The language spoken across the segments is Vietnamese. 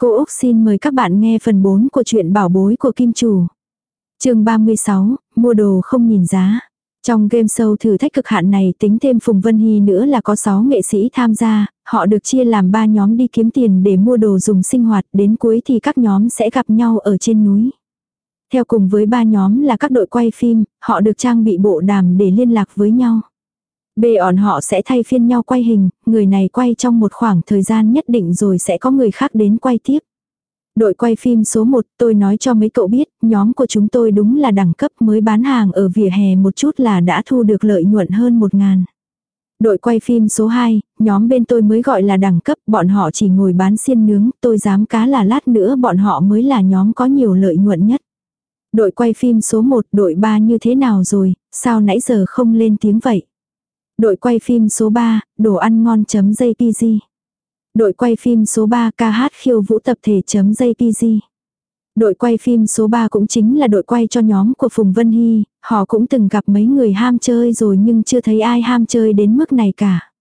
Cô Úc xin mời các bạn nghe phần 4 của truyện bảo bối của Kim Chủ. chương 36, mua đồ không nhìn giá. Trong game show thử thách cực hạn này tính thêm Phùng Vân Hy nữa là có 6 nghệ sĩ tham gia, họ được chia làm 3 nhóm đi kiếm tiền để mua đồ dùng sinh hoạt, đến cuối thì các nhóm sẽ gặp nhau ở trên núi. Theo cùng với ba nhóm là các đội quay phim, họ được trang bị bộ đàm để liên lạc với nhau. Bề ỏn họ sẽ thay phiên nhau quay hình, người này quay trong một khoảng thời gian nhất định rồi sẽ có người khác đến quay tiếp. Đội quay phim số 1 tôi nói cho mấy cậu biết, nhóm của chúng tôi đúng là đẳng cấp mới bán hàng ở vỉa hè một chút là đã thu được lợi nhuận hơn 1 ngàn. Đội quay phim số 2, nhóm bên tôi mới gọi là đẳng cấp, bọn họ chỉ ngồi bán xiên nướng, tôi dám cá là lát nữa bọn họ mới là nhóm có nhiều lợi nhuận nhất. Đội quay phim số 1, đội 3 như thế nào rồi, sao nãy giờ không lên tiếng vậy? Đội quay phim số 3, đồ ăn ngon.jpg. Đội quay phim số 3 ca hát khiêu vũ tập thể.jpg. Đội quay phim số 3 cũng chính là đội quay cho nhóm của Phùng Vân Hy, họ cũng từng gặp mấy người ham chơi rồi nhưng chưa thấy ai ham chơi đến mức này cả.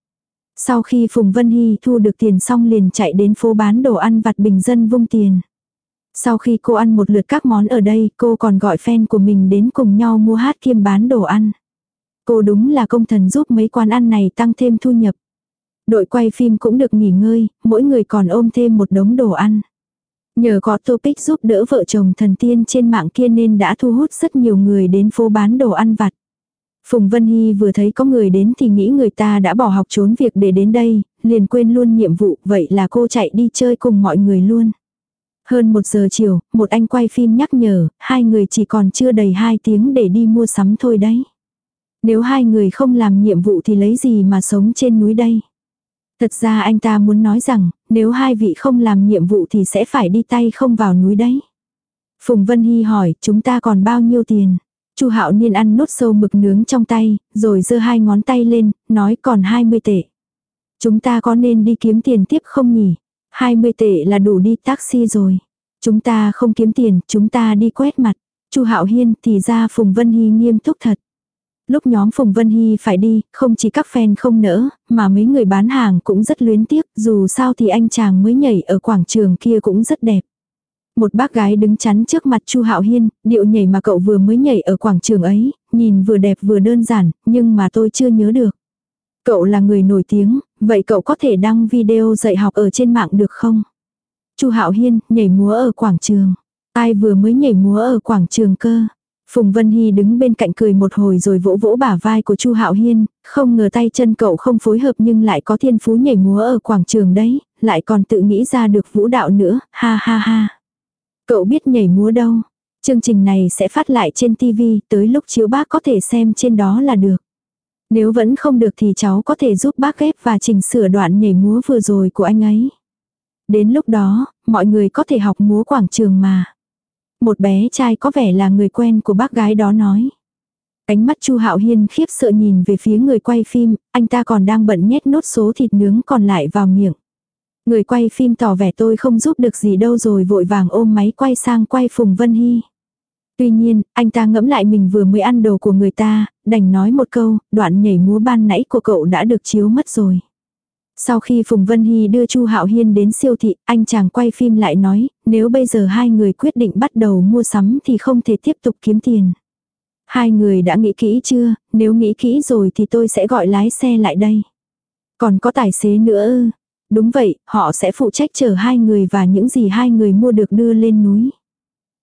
Sau khi Phùng Vân Hy thu được tiền xong liền chạy đến phố bán đồ ăn vặt bình dân vung tiền. Sau khi cô ăn một lượt các món ở đây, cô còn gọi fan của mình đến cùng nhau mua hát kiêm bán đồ ăn. Cô đúng là công thần giúp mấy quán ăn này tăng thêm thu nhập. Đội quay phim cũng được nghỉ ngơi, mỗi người còn ôm thêm một đống đồ ăn. Nhờ có topic giúp đỡ vợ chồng thần tiên trên mạng kia nên đã thu hút rất nhiều người đến phố bán đồ ăn vặt. Phùng Vân Hy vừa thấy có người đến thì nghĩ người ta đã bỏ học trốn việc để đến đây, liền quên luôn nhiệm vụ, vậy là cô chạy đi chơi cùng mọi người luôn. Hơn một giờ chiều, một anh quay phim nhắc nhở, hai người chỉ còn chưa đầy hai tiếng để đi mua sắm thôi đấy. Nếu hai người không làm nhiệm vụ thì lấy gì mà sống trên núi đây? Thật ra anh ta muốn nói rằng, nếu hai vị không làm nhiệm vụ thì sẽ phải đi tay không vào núi đấy. Phùng Vân Hy hỏi, chúng ta còn bao nhiêu tiền? Chu Hạo Niên ăn nốt sâu mực nướng trong tay, rồi giơ hai ngón tay lên, nói còn 20 tệ. Chúng ta có nên đi kiếm tiền tiếp không nhỉ? 20 tệ là đủ đi taxi rồi. Chúng ta không kiếm tiền, chúng ta đi quét mặt. Chu Hạo Hiên thì ra Phùng Vân Hy nghiêm túc thật. Lúc nhóm Phùng Vân Hy phải đi, không chỉ các fan không nỡ, mà mấy người bán hàng cũng rất luyến tiếc, dù sao thì anh chàng mới nhảy ở quảng trường kia cũng rất đẹp. Một bác gái đứng chắn trước mặt Chu Hạo Hiên, điệu nhảy mà cậu vừa mới nhảy ở quảng trường ấy, nhìn vừa đẹp vừa đơn giản, nhưng mà tôi chưa nhớ được. Cậu là người nổi tiếng, vậy cậu có thể đăng video dạy học ở trên mạng được không? Chu Hạo Hiên, nhảy múa ở quảng trường. Ai vừa mới nhảy múa ở quảng trường cơ? Phùng Vân Hy đứng bên cạnh cười một hồi rồi vỗ vỗ bả vai của Chu Hạo Hiên, không ngờ tay chân cậu không phối hợp nhưng lại có thiên phú nhảy múa ở quảng trường đấy, lại còn tự nghĩ ra được vũ đạo nữa, ha ha ha. Cậu biết nhảy múa đâu? Chương trình này sẽ phát lại trên TV, tới lúc chiếu bác có thể xem trên đó là được. Nếu vẫn không được thì cháu có thể giúp bác ghép và chỉnh sửa đoạn nhảy múa vừa rồi của anh ấy. Đến lúc đó, mọi người có thể học múa quảng trường mà. Một bé trai có vẻ là người quen của bác gái đó nói. Ánh mắt Chu Hạo Hiên khiếp sợ nhìn về phía người quay phim, anh ta còn đang bận nhét nốt số thịt nướng còn lại vào miệng. Người quay phim tỏ vẻ tôi không giúp được gì đâu rồi vội vàng ôm máy quay sang quay Phùng Vân Hy. Tuy nhiên, anh ta ngẫm lại mình vừa mới ăn đồ của người ta, đành nói một câu, đoạn nhảy múa ban nãy của cậu đã được chiếu mất rồi. Sau khi Phùng Vân Hy đưa Chu Hạo Hiên đến siêu thị, anh chàng quay phim lại nói, nếu bây giờ hai người quyết định bắt đầu mua sắm thì không thể tiếp tục kiếm tiền. Hai người đã nghĩ kỹ chưa, nếu nghĩ kỹ rồi thì tôi sẽ gọi lái xe lại đây. Còn có tài xế nữa ư. Đúng vậy, họ sẽ phụ trách chở hai người và những gì hai người mua được đưa lên núi.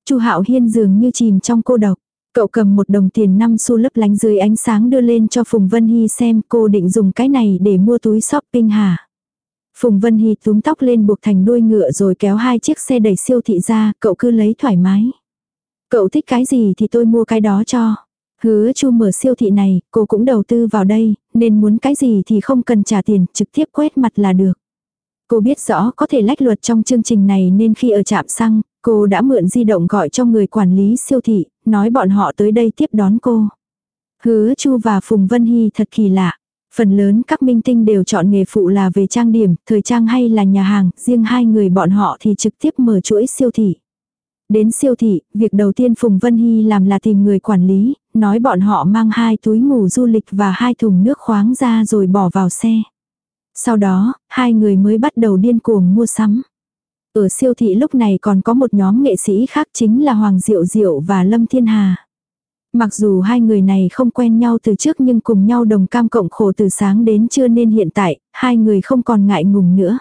Chu Hạo Hiên dường như chìm trong cô độc. Cậu cầm một đồng tiền năm xu lấp lánh dưới ánh sáng đưa lên cho Phùng Vân Hy xem cô định dùng cái này để mua túi shopping hả. Phùng Vân Hy túm tóc lên buộc thành đuôi ngựa rồi kéo hai chiếc xe đẩy siêu thị ra, cậu cứ lấy thoải mái. Cậu thích cái gì thì tôi mua cái đó cho. Hứa chu mở siêu thị này, cô cũng đầu tư vào đây, nên muốn cái gì thì không cần trả tiền, trực tiếp quét mặt là được. Cô biết rõ có thể lách luật trong chương trình này nên khi ở trạm xăng, cô đã mượn di động gọi cho người quản lý siêu thị, nói bọn họ tới đây tiếp đón cô. Hứa Chu và Phùng Vân Hy thật kỳ lạ. Phần lớn các minh tinh đều chọn nghề phụ là về trang điểm, thời trang hay là nhà hàng, riêng hai người bọn họ thì trực tiếp mở chuỗi siêu thị. Đến siêu thị, việc đầu tiên Phùng Vân Hy làm là tìm người quản lý, nói bọn họ mang hai túi ngủ du lịch và hai thùng nước khoáng ra rồi bỏ vào xe. Sau đó, hai người mới bắt đầu điên cuồng mua sắm. Ở siêu thị lúc này còn có một nhóm nghệ sĩ khác chính là Hoàng Diệu Diệu và Lâm Thiên Hà. Mặc dù hai người này không quen nhau từ trước nhưng cùng nhau đồng cam cộng khổ từ sáng đến trưa nên hiện tại, hai người không còn ngại ngùng nữa.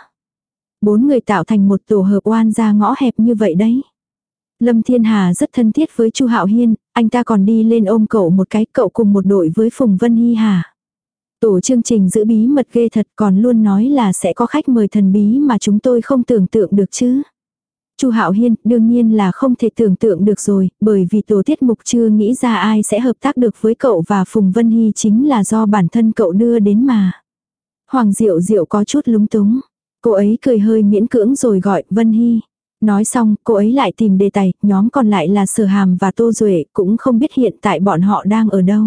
Bốn người tạo thành một tổ hợp oan ra ngõ hẹp như vậy đấy. Lâm Thiên Hà rất thân thiết với Chu Hạo Hiên, anh ta còn đi lên ôm cậu một cái, cậu cùng một đội với Phùng Vân Hy Hà. Tổ chương trình giữ bí mật ghê thật còn luôn nói là sẽ có khách mời thần bí mà chúng tôi không tưởng tượng được chứ. Chu Hạo Hiên đương nhiên là không thể tưởng tượng được rồi, bởi vì tổ tiết mục chưa nghĩ ra ai sẽ hợp tác được với cậu và Phùng Vân Hy chính là do bản thân cậu đưa đến mà. Hoàng Diệu Diệu có chút lúng túng. Cô ấy cười hơi miễn cưỡng rồi gọi Vân Hy. Nói xong, cô ấy lại tìm đề tài, nhóm còn lại là Sở Hàm và Tô Duệ, cũng không biết hiện tại bọn họ đang ở đâu.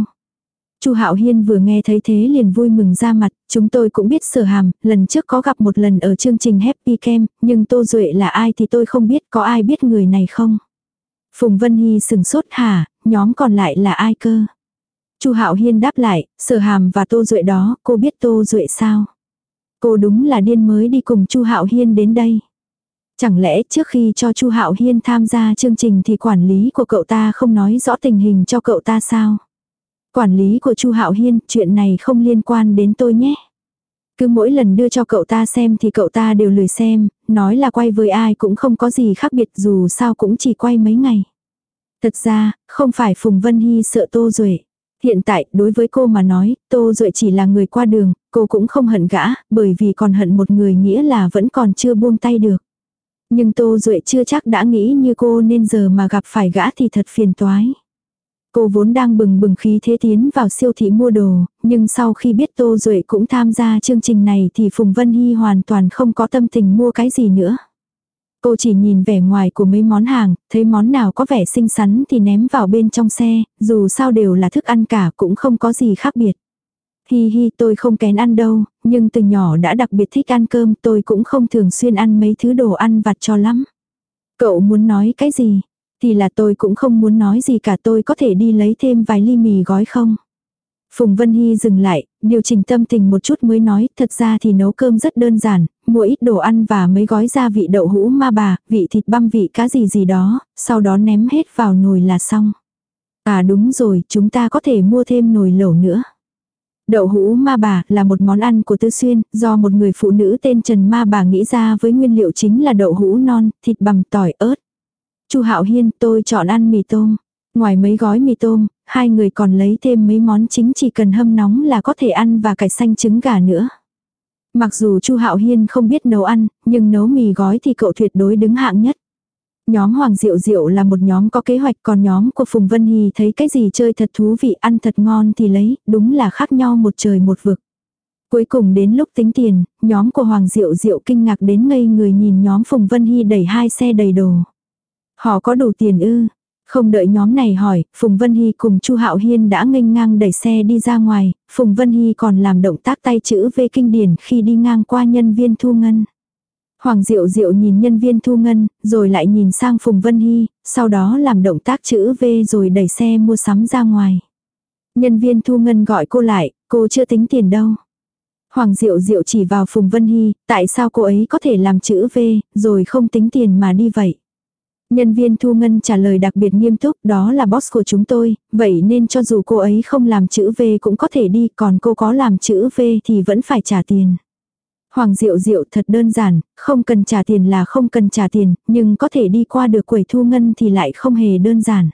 Chu Hạo Hiên vừa nghe thấy thế liền vui mừng ra mặt, chúng tôi cũng biết sở hàm, lần trước có gặp một lần ở chương trình Happy Camp, nhưng Tô Duệ là ai thì tôi không biết, có ai biết người này không? Phùng Vân Hy sừng sốt hả, nhóm còn lại là ai cơ? Chu Hạo Hiên đáp lại, sở hàm và Tô Duệ đó, cô biết Tô Duệ sao? Cô đúng là điên mới đi cùng Chu Hạo Hiên đến đây. Chẳng lẽ trước khi cho Chu Hạo Hiên tham gia chương trình thì quản lý của cậu ta không nói rõ tình hình cho cậu ta sao? Quản lý của Chu Hạo Hiên, chuyện này không liên quan đến tôi nhé. Cứ mỗi lần đưa cho cậu ta xem thì cậu ta đều lười xem, nói là quay với ai cũng không có gì khác biệt dù sao cũng chỉ quay mấy ngày. Thật ra, không phải Phùng Vân Hy sợ Tô Duệ. Hiện tại, đối với cô mà nói, Tô Duệ chỉ là người qua đường, cô cũng không hận gã, bởi vì còn hận một người nghĩa là vẫn còn chưa buông tay được. Nhưng Tô Duệ chưa chắc đã nghĩ như cô nên giờ mà gặp phải gã thì thật phiền toái. Cô vốn đang bừng bừng khí thế tiến vào siêu thị mua đồ, nhưng sau khi biết Tô Duệ cũng tham gia chương trình này thì Phùng Vân Hy hoàn toàn không có tâm tình mua cái gì nữa. Cô chỉ nhìn vẻ ngoài của mấy món hàng, thấy món nào có vẻ xinh xắn thì ném vào bên trong xe, dù sao đều là thức ăn cả cũng không có gì khác biệt. Hi hi tôi không kén ăn đâu, nhưng từ nhỏ đã đặc biệt thích ăn cơm tôi cũng không thường xuyên ăn mấy thứ đồ ăn vặt cho lắm. Cậu muốn nói cái gì? Thì là tôi cũng không muốn nói gì cả tôi có thể đi lấy thêm vài ly mì gói không? Phùng Vân Hy dừng lại, điều chỉnh tâm tình một chút mới nói, thật ra thì nấu cơm rất đơn giản, mua ít đồ ăn và mấy gói gia vị đậu hũ ma bà, vị thịt băm vị cá gì gì đó, sau đó ném hết vào nồi là xong. À đúng rồi, chúng ta có thể mua thêm nồi lẩu nữa. Đậu hũ ma bà là một món ăn của Tư Xuyên, do một người phụ nữ tên Trần Ma bà nghĩ ra với nguyên liệu chính là đậu hũ non, thịt bằm tỏi ớt. Chu Hạo Hiên, tôi chọn ăn mì tôm. Ngoài mấy gói mì tôm, hai người còn lấy thêm mấy món chính chỉ cần hâm nóng là có thể ăn và cải xanh trứng gà nữa. Mặc dù Chu Hạo Hiên không biết nấu ăn, nhưng nấu mì gói thì cậu tuyệt đối đứng hạng nhất. Nhóm Hoàng Diệu Diệu là một nhóm có kế hoạch còn nhóm của Phùng Vân Hì thấy cái gì chơi thật thú vị ăn thật ngon thì lấy, đúng là khác nhau một trời một vực. Cuối cùng đến lúc tính tiền, nhóm của Hoàng Diệu Diệu kinh ngạc đến ngây người nhìn nhóm Phùng Vân Hy đẩy hai xe đầy đồ. Họ có đủ tiền ư? Không đợi nhóm này hỏi, Phùng Vân Hy cùng Chu Hạo Hiên đã nghênh ngang đẩy xe đi ra ngoài, Phùng Vân Hy còn làm động tác tay chữ V kinh điển khi đi ngang qua nhân viên thu ngân. Hoàng Diệu Diệu nhìn nhân viên thu ngân, rồi lại nhìn sang Phùng Vân Hy, sau đó làm động tác chữ V rồi đẩy xe mua sắm ra ngoài. Nhân viên thu ngân gọi cô lại, cô chưa tính tiền đâu. Hoàng Diệu Diệu chỉ vào Phùng Vân Hy, tại sao cô ấy có thể làm chữ V, rồi không tính tiền mà đi vậy. Nhân viên thu ngân trả lời đặc biệt nghiêm túc, đó là boss của chúng tôi, vậy nên cho dù cô ấy không làm chữ V cũng có thể đi, còn cô có làm chữ V thì vẫn phải trả tiền. Hoàng Diệu Diệu thật đơn giản, không cần trả tiền là không cần trả tiền, nhưng có thể đi qua được quầy thu ngân thì lại không hề đơn giản.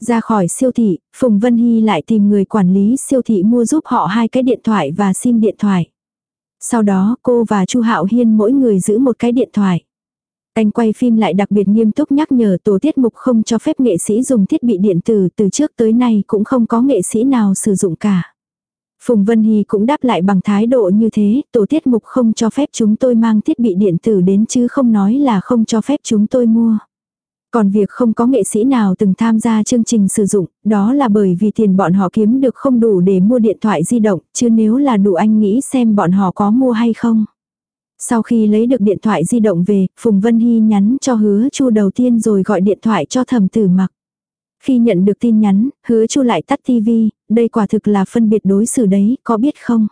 Ra khỏi siêu thị, Phùng Vân Hy lại tìm người quản lý siêu thị mua giúp họ hai cái điện thoại và sim điện thoại. Sau đó cô và Chu Hạo Hiên mỗi người giữ một cái điện thoại. Anh quay phim lại đặc biệt nghiêm túc nhắc nhở tổ tiết mục không cho phép nghệ sĩ dùng thiết bị điện tử từ trước tới nay cũng không có nghệ sĩ nào sử dụng cả. Phùng Vân Hy cũng đáp lại bằng thái độ như thế, tổ tiết mục không cho phép chúng tôi mang thiết bị điện tử đến chứ không nói là không cho phép chúng tôi mua. Còn việc không có nghệ sĩ nào từng tham gia chương trình sử dụng, đó là bởi vì tiền bọn họ kiếm được không đủ để mua điện thoại di động, chứ nếu là đủ anh nghĩ xem bọn họ có mua hay không. Sau khi lấy được điện thoại di động về, Phùng Vân Hy nhắn cho hứa chu đầu tiên rồi gọi điện thoại cho thẩm tử mặc. Khi nhận được tin nhắn, hứa chu lại tắt tivi, đây quả thực là phân biệt đối xử đấy, có biết không?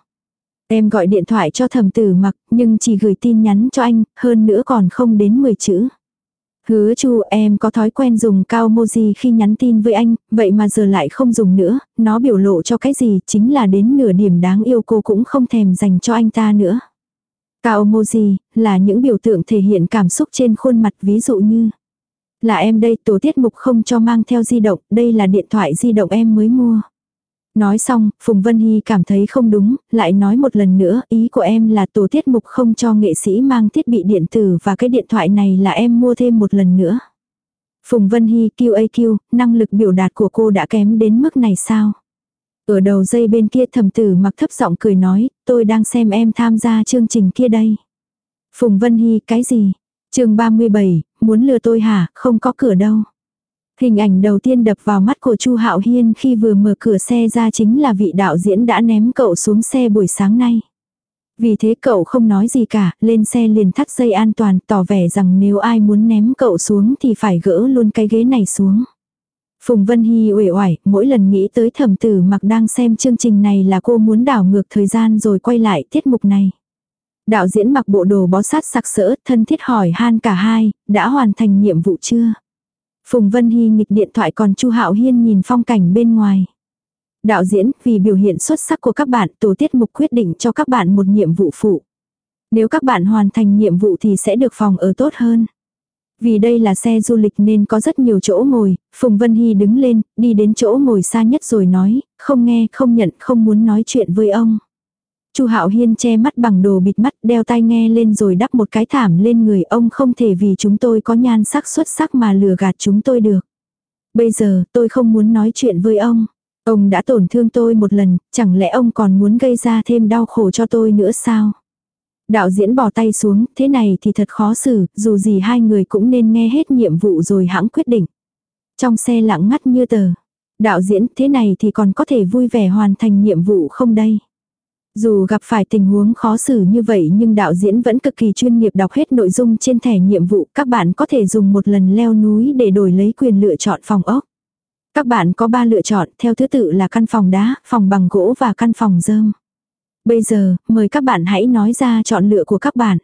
Em gọi điện thoại cho thầm tử mặc, nhưng chỉ gửi tin nhắn cho anh, hơn nữa còn không đến 10 chữ. Hứa chu em có thói quen dùng cao moji khi nhắn tin với anh, vậy mà giờ lại không dùng nữa, nó biểu lộ cho cái gì chính là đến nửa điểm đáng yêu cô cũng không thèm dành cho anh ta nữa. Cao emoji là những biểu tượng thể hiện cảm xúc trên khuôn mặt ví dụ như là em đây tổ tiết mục không cho mang theo di động, đây là điện thoại di động em mới mua. Nói xong, Phùng Vân Hy cảm thấy không đúng, lại nói một lần nữa, ý của em là tổ tiết mục không cho nghệ sĩ mang thiết bị điện tử và cái điện thoại này là em mua thêm một lần nữa. Phùng Vân Hy QAQ, năng lực biểu đạt của cô đã kém đến mức này sao? Ở đầu dây bên kia thầm tử mặc thấp giọng cười nói, tôi đang xem em tham gia chương trình kia đây. Phùng Vân Hy, cái gì? chương 37, muốn lừa tôi hả, không có cửa đâu. Hình ảnh đầu tiên đập vào mắt của Chu Hạo Hiên khi vừa mở cửa xe ra chính là vị đạo diễn đã ném cậu xuống xe buổi sáng nay. Vì thế cậu không nói gì cả, lên xe liền thắt dây an toàn, tỏ vẻ rằng nếu ai muốn ném cậu xuống thì phải gỡ luôn cái ghế này xuống. Phùng Vân Hy uể oải, mỗi lần nghĩ tới thẩm tử mặc đang xem chương trình này là cô muốn đảo ngược thời gian rồi quay lại tiết mục này. Đạo diễn mặc bộ đồ bó sát sặc sỡ, thân thiết hỏi han cả hai, đã hoàn thành nhiệm vụ chưa? Phùng Vân Hy nghịch điện thoại còn Chu Hạo Hiên nhìn phong cảnh bên ngoài. Đạo diễn, vì biểu hiện xuất sắc của các bạn, tổ tiết mục quyết định cho các bạn một nhiệm vụ phụ. Nếu các bạn hoàn thành nhiệm vụ thì sẽ được phòng ở tốt hơn. Vì đây là xe du lịch nên có rất nhiều chỗ ngồi, Phùng Vân Hy đứng lên, đi đến chỗ ngồi xa nhất rồi nói, không nghe, không nhận, không muốn nói chuyện với ông. Chu Hạo Hiên che mắt bằng đồ bịt mắt, đeo tai nghe lên rồi đắp một cái thảm lên người ông không thể vì chúng tôi có nhan sắc xuất sắc mà lừa gạt chúng tôi được. Bây giờ, tôi không muốn nói chuyện với ông. Ông đã tổn thương tôi một lần, chẳng lẽ ông còn muốn gây ra thêm đau khổ cho tôi nữa sao? Đạo diễn bỏ tay xuống, thế này thì thật khó xử, dù gì hai người cũng nên nghe hết nhiệm vụ rồi hãng quyết định. Trong xe lặng ngắt như tờ. Đạo diễn, thế này thì còn có thể vui vẻ hoàn thành nhiệm vụ không đây? Dù gặp phải tình huống khó xử như vậy nhưng đạo diễn vẫn cực kỳ chuyên nghiệp đọc hết nội dung trên thẻ nhiệm vụ. Các bạn có thể dùng một lần leo núi để đổi lấy quyền lựa chọn phòng ốc. Các bạn có 3 lựa chọn theo thứ tự là căn phòng đá, phòng bằng gỗ và căn phòng dơm. Bây giờ, mời các bạn hãy nói ra chọn lựa của các bạn.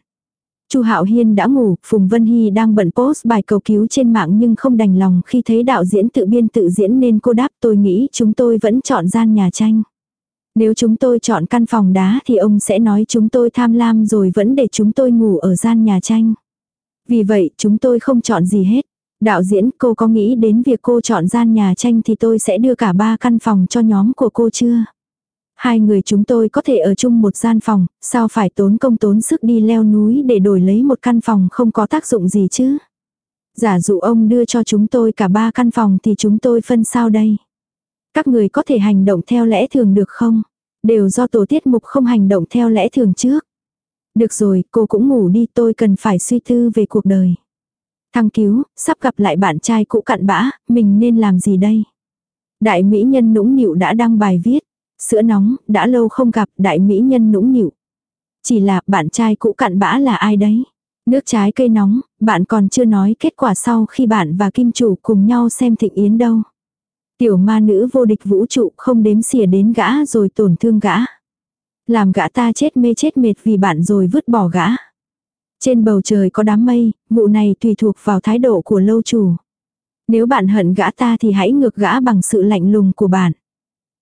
Chu Hạo Hiên đã ngủ, Phùng Vân Hy đang bận post bài cầu cứu trên mạng nhưng không đành lòng khi thấy đạo diễn tự biên tự diễn nên cô đáp tôi nghĩ chúng tôi vẫn chọn gian nhà tranh. Nếu chúng tôi chọn căn phòng đá thì ông sẽ nói chúng tôi tham lam rồi vẫn để chúng tôi ngủ ở gian nhà tranh. Vì vậy chúng tôi không chọn gì hết. Đạo diễn cô có nghĩ đến việc cô chọn gian nhà tranh thì tôi sẽ đưa cả ba căn phòng cho nhóm của cô chưa? Hai người chúng tôi có thể ở chung một gian phòng, sao phải tốn công tốn sức đi leo núi để đổi lấy một căn phòng không có tác dụng gì chứ? Giả dụ ông đưa cho chúng tôi cả ba căn phòng thì chúng tôi phân sao đây? Các người có thể hành động theo lẽ thường được không? Đều do tổ tiết mục không hành động theo lẽ thường trước. Được rồi, cô cũng ngủ đi tôi cần phải suy tư về cuộc đời. Thăng cứu, sắp gặp lại bạn trai cũ cặn bã, mình nên làm gì đây? Đại mỹ nhân nũng nịu đã đăng bài viết. Sữa nóng, đã lâu không gặp đại mỹ nhân nũng nịu. Chỉ là bạn trai cũ cặn bã là ai đấy? Nước trái cây nóng, bạn còn chưa nói kết quả sau khi bạn và kim chủ cùng nhau xem thịnh yến đâu. Tiểu ma nữ vô địch vũ trụ không đếm xỉa đến gã rồi tổn thương gã. Làm gã ta chết mê chết mệt vì bạn rồi vứt bỏ gã. Trên bầu trời có đám mây, vụ này tùy thuộc vào thái độ của lâu chủ. Nếu bạn hận gã ta thì hãy ngược gã bằng sự lạnh lùng của bạn.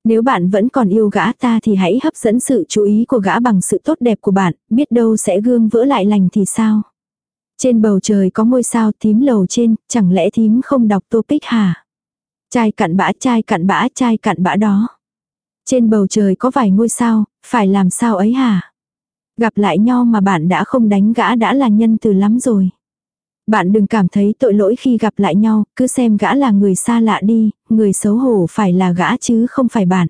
Nếu bạn vẫn còn yêu gã ta thì hãy hấp dẫn sự chú ý của gã bằng sự tốt đẹp của bạn, biết đâu sẽ gương vỡ lại lành thì sao. Trên bầu trời có ngôi sao tím lầu trên, chẳng lẽ thím không đọc topic hả? Chai cặn bã chai cặn bã chai cặn bã đó. Trên bầu trời có vài ngôi sao, phải làm sao ấy hả? Gặp lại nhau mà bạn đã không đánh gã đã là nhân từ lắm rồi. Bạn đừng cảm thấy tội lỗi khi gặp lại nhau, cứ xem gã là người xa lạ đi, người xấu hổ phải là gã chứ không phải bạn.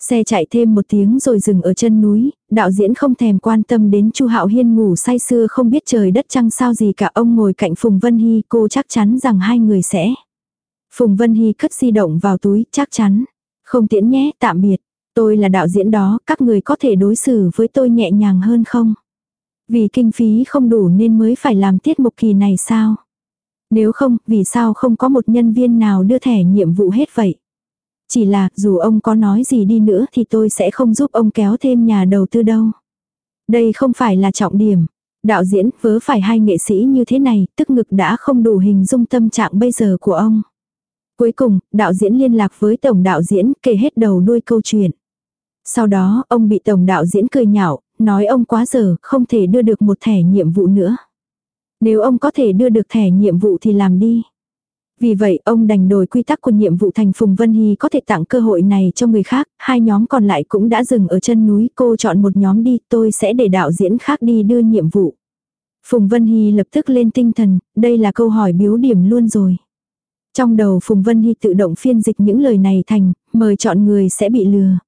Xe chạy thêm một tiếng rồi dừng ở chân núi, đạo diễn không thèm quan tâm đến Chu Hạo Hiên ngủ say sưa không biết trời đất trăng sao gì cả ông ngồi cạnh Phùng Vân Hy cô chắc chắn rằng hai người sẽ. Phùng Vân Hy cất di động vào túi, chắc chắn. Không tiễn nhé, tạm biệt. Tôi là đạo diễn đó, các người có thể đối xử với tôi nhẹ nhàng hơn không? Vì kinh phí không đủ nên mới phải làm tiết mục kỳ này sao? Nếu không, vì sao không có một nhân viên nào đưa thẻ nhiệm vụ hết vậy? Chỉ là, dù ông có nói gì đi nữa thì tôi sẽ không giúp ông kéo thêm nhà đầu tư đâu. Đây không phải là trọng điểm. Đạo diễn vớ phải hai nghệ sĩ như thế này, tức ngực đã không đủ hình dung tâm trạng bây giờ của ông. Cuối cùng, đạo diễn liên lạc với tổng đạo diễn kể hết đầu đuôi câu chuyện. Sau đó, ông bị tổng đạo diễn cười nhạo, nói ông quá giờ, không thể đưa được một thẻ nhiệm vụ nữa. Nếu ông có thể đưa được thẻ nhiệm vụ thì làm đi. Vì vậy ông đành đổi quy tắc của nhiệm vụ thành Phùng Vân Hy có thể tặng cơ hội này cho người khác, hai nhóm còn lại cũng đã dừng ở chân núi, cô chọn một nhóm đi, tôi sẽ để đạo diễn khác đi đưa nhiệm vụ. Phùng Vân Hy lập tức lên tinh thần, đây là câu hỏi biếu điểm luôn rồi. Trong đầu Phùng Vân Hy tự động phiên dịch những lời này thành, mời chọn người sẽ bị lừa.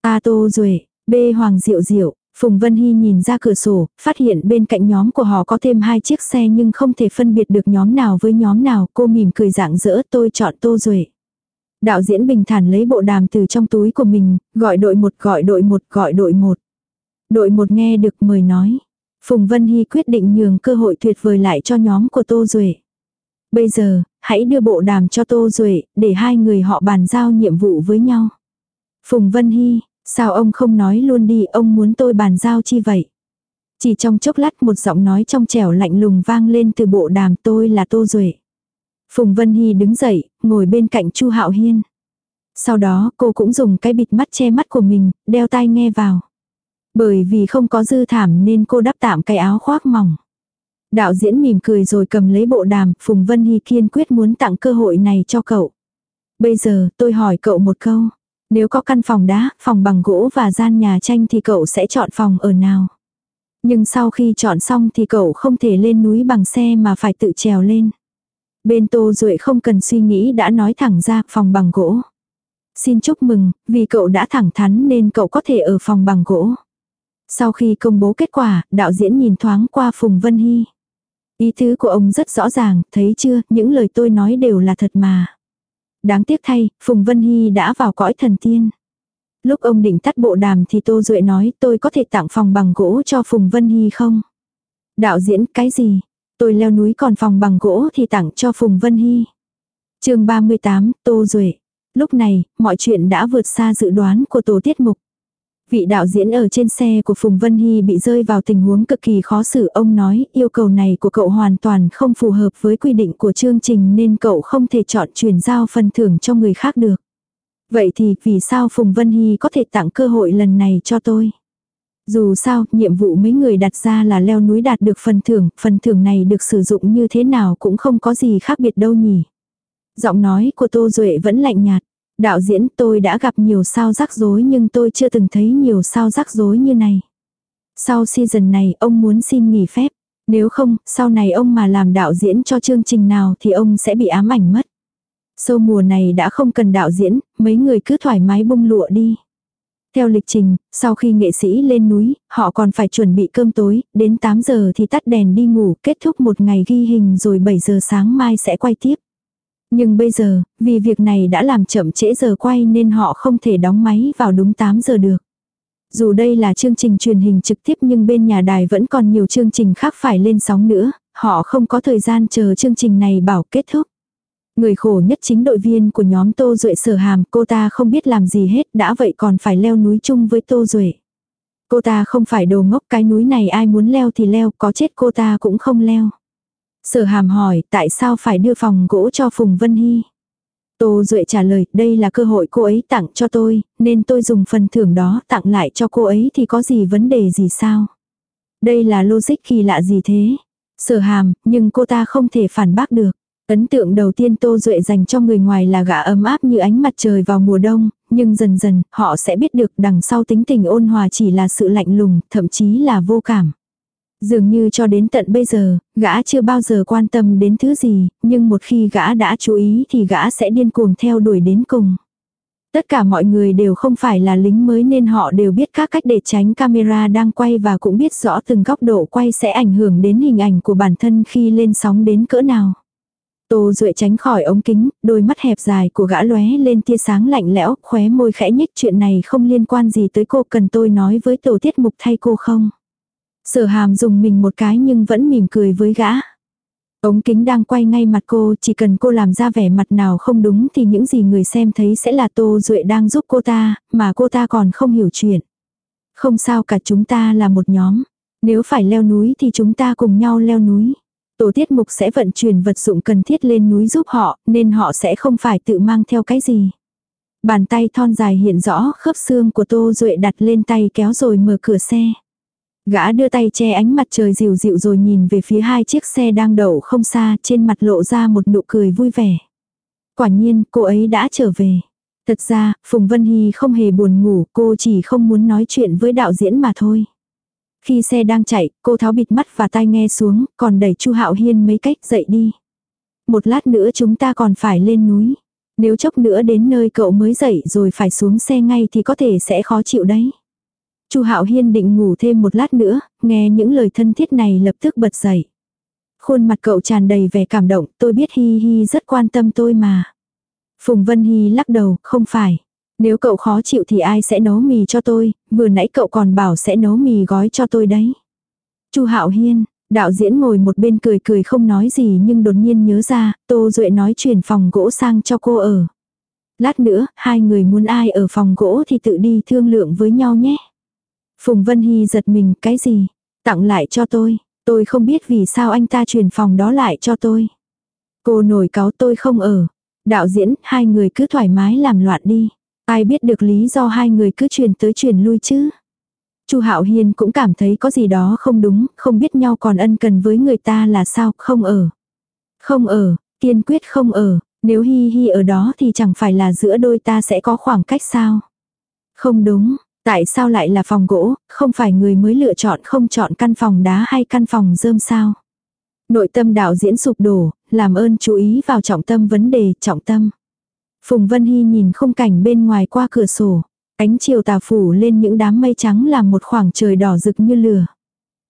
A Tô Duệ, B Hoàng Diệu Diệu, Phùng Vân Hy nhìn ra cửa sổ, phát hiện bên cạnh nhóm của họ có thêm hai chiếc xe nhưng không thể phân biệt được nhóm nào với nhóm nào. Cô mỉm cười dạng dỡ tôi chọn Tô Duệ. Đạo diễn bình thản lấy bộ đàm từ trong túi của mình, gọi đội một gọi đội một gọi đội một. Đội một nghe được mời nói. Phùng Vân Hy quyết định nhường cơ hội tuyệt vời lại cho nhóm của Tô Duệ. Bây giờ, hãy đưa bộ đàm cho Tô Duệ, để hai người họ bàn giao nhiệm vụ với nhau. Phùng Vân Hy, sao ông không nói luôn đi, ông muốn tôi bàn giao chi vậy? Chỉ trong chốc lát một giọng nói trong trẻo lạnh lùng vang lên từ bộ đàm tôi là Tô Duệ. Phùng Vân Hy đứng dậy, ngồi bên cạnh Chu Hạo Hiên. Sau đó cô cũng dùng cái bịt mắt che mắt của mình, đeo tai nghe vào. Bởi vì không có dư thảm nên cô đắp tạm cái áo khoác mỏng. Đạo diễn mỉm cười rồi cầm lấy bộ đàm, Phùng Vân Hy kiên quyết muốn tặng cơ hội này cho cậu. Bây giờ, tôi hỏi cậu một câu. Nếu có căn phòng đá, phòng bằng gỗ và gian nhà tranh thì cậu sẽ chọn phòng ở nào? Nhưng sau khi chọn xong thì cậu không thể lên núi bằng xe mà phải tự trèo lên. Bên Tô Duệ không cần suy nghĩ đã nói thẳng ra phòng bằng gỗ. Xin chúc mừng, vì cậu đã thẳng thắn nên cậu có thể ở phòng bằng gỗ. Sau khi công bố kết quả, đạo diễn nhìn thoáng qua Phùng Vân Hy. Ý tứ của ông rất rõ ràng, thấy chưa, những lời tôi nói đều là thật mà. Đáng tiếc thay, Phùng Vân Hy đã vào cõi thần tiên. Lúc ông định tắt bộ đàm thì Tô Duệ nói tôi có thể tặng phòng bằng gỗ cho Phùng Vân Hy không? Đạo diễn cái gì? Tôi leo núi còn phòng bằng gỗ thì tặng cho Phùng Vân Hy. chương 38, Tô Duệ. Lúc này, mọi chuyện đã vượt xa dự đoán của tổ tiết mục. Vị đạo diễn ở trên xe của Phùng Vân Hy bị rơi vào tình huống cực kỳ khó xử. Ông nói yêu cầu này của cậu hoàn toàn không phù hợp với quy định của chương trình nên cậu không thể chọn chuyển giao phần thưởng cho người khác được. Vậy thì vì sao Phùng Vân Hy có thể tặng cơ hội lần này cho tôi? Dù sao, nhiệm vụ mấy người đặt ra là leo núi đạt được phần thưởng, phần thưởng này được sử dụng như thế nào cũng không có gì khác biệt đâu nhỉ. Giọng nói của Tô Duệ vẫn lạnh nhạt. Đạo diễn tôi đã gặp nhiều sao rắc rối nhưng tôi chưa từng thấy nhiều sao rắc rối như này. Sau season này ông muốn xin nghỉ phép. Nếu không, sau này ông mà làm đạo diễn cho chương trình nào thì ông sẽ bị ám ảnh mất. Sâu mùa này đã không cần đạo diễn, mấy người cứ thoải mái bung lụa đi. Theo lịch trình, sau khi nghệ sĩ lên núi, họ còn phải chuẩn bị cơm tối, đến 8 giờ thì tắt đèn đi ngủ, kết thúc một ngày ghi hình rồi 7 giờ sáng mai sẽ quay tiếp. Nhưng bây giờ, vì việc này đã làm chậm trễ giờ quay nên họ không thể đóng máy vào đúng 8 giờ được. Dù đây là chương trình truyền hình trực tiếp nhưng bên nhà đài vẫn còn nhiều chương trình khác phải lên sóng nữa, họ không có thời gian chờ chương trình này bảo kết thúc. Người khổ nhất chính đội viên của nhóm Tô Duệ sở hàm, cô ta không biết làm gì hết, đã vậy còn phải leo núi chung với Tô Duệ. Cô ta không phải đồ ngốc, cái núi này ai muốn leo thì leo, có chết cô ta cũng không leo. Sở hàm hỏi tại sao phải đưa phòng gỗ cho Phùng Vân Hy. Tô Duệ trả lời đây là cơ hội cô ấy tặng cho tôi, nên tôi dùng phần thưởng đó tặng lại cho cô ấy thì có gì vấn đề gì sao. Đây là logic kỳ lạ gì thế. Sở hàm, nhưng cô ta không thể phản bác được. Ấn tượng đầu tiên Tô Duệ dành cho người ngoài là gã ấm áp như ánh mặt trời vào mùa đông, nhưng dần dần họ sẽ biết được đằng sau tính tình ôn hòa chỉ là sự lạnh lùng, thậm chí là vô cảm. Dường như cho đến tận bây giờ, gã chưa bao giờ quan tâm đến thứ gì, nhưng một khi gã đã chú ý thì gã sẽ điên cuồng theo đuổi đến cùng. Tất cả mọi người đều không phải là lính mới nên họ đều biết các cách để tránh camera đang quay và cũng biết rõ từng góc độ quay sẽ ảnh hưởng đến hình ảnh của bản thân khi lên sóng đến cỡ nào. Tô Duệ tránh khỏi ống kính, đôi mắt hẹp dài của gã lóe lên tia sáng lạnh lẽo, khóe môi khẽ nhích chuyện này không liên quan gì tới cô cần tôi nói với tổ tiết mục thay cô không. Sở hàm dùng mình một cái nhưng vẫn mỉm cười với gã. Ống kính đang quay ngay mặt cô, chỉ cần cô làm ra vẻ mặt nào không đúng thì những gì người xem thấy sẽ là Tô Duệ đang giúp cô ta, mà cô ta còn không hiểu chuyện. Không sao cả chúng ta là một nhóm. Nếu phải leo núi thì chúng ta cùng nhau leo núi. Tổ tiết mục sẽ vận chuyển vật dụng cần thiết lên núi giúp họ, nên họ sẽ không phải tự mang theo cái gì. Bàn tay thon dài hiện rõ khớp xương của Tô Duệ đặt lên tay kéo rồi mở cửa xe. Gã đưa tay che ánh mặt trời dịu dịu rồi nhìn về phía hai chiếc xe đang đậu không xa trên mặt lộ ra một nụ cười vui vẻ. Quả nhiên cô ấy đã trở về. Thật ra, Phùng Vân Hy không hề buồn ngủ, cô chỉ không muốn nói chuyện với đạo diễn mà thôi. Khi xe đang chạy, cô tháo bịt mắt và tai nghe xuống, còn đẩy Chu Hạo Hiên mấy cách dậy đi. Một lát nữa chúng ta còn phải lên núi. Nếu chốc nữa đến nơi cậu mới dậy rồi phải xuống xe ngay thì có thể sẽ khó chịu đấy. Chu Hạo Hiên định ngủ thêm một lát nữa, nghe những lời thân thiết này lập tức bật dậy. Khuôn mặt cậu tràn đầy vẻ cảm động, tôi biết Hi Hi rất quan tâm tôi mà. Phùng Vân Hi lắc đầu, không phải. Nếu cậu khó chịu thì ai sẽ nấu mì cho tôi, vừa nãy cậu còn bảo sẽ nấu mì gói cho tôi đấy. Chu Hạo Hiên, đạo diễn ngồi một bên cười cười không nói gì nhưng đột nhiên nhớ ra, Tô Duệ nói chuyển phòng gỗ sang cho cô ở. Lát nữa, hai người muốn ai ở phòng gỗ thì tự đi thương lượng với nhau nhé. Phùng Vân Hy giật mình, cái gì? Tặng lại cho tôi. Tôi không biết vì sao anh ta truyền phòng đó lại cho tôi. Cô nổi cáo tôi không ở. Đạo diễn, hai người cứ thoải mái làm loạn đi. Ai biết được lý do hai người cứ truyền tới truyền lui chứ. Chu Hạo Hiên cũng cảm thấy có gì đó không đúng, không biết nhau còn ân cần với người ta là sao, không ở. Không ở, kiên quyết không ở, nếu Hi Hi ở đó thì chẳng phải là giữa đôi ta sẽ có khoảng cách sao. Không đúng, tại sao lại là phòng gỗ, không phải người mới lựa chọn không chọn căn phòng đá hay căn phòng rơm sao. Nội tâm đạo diễn sụp đổ, làm ơn chú ý vào trọng tâm vấn đề, trọng tâm. Phùng Vân Hy nhìn khung cảnh bên ngoài qua cửa sổ. Ánh chiều tà phủ lên những đám mây trắng làm một khoảng trời đỏ rực như lửa.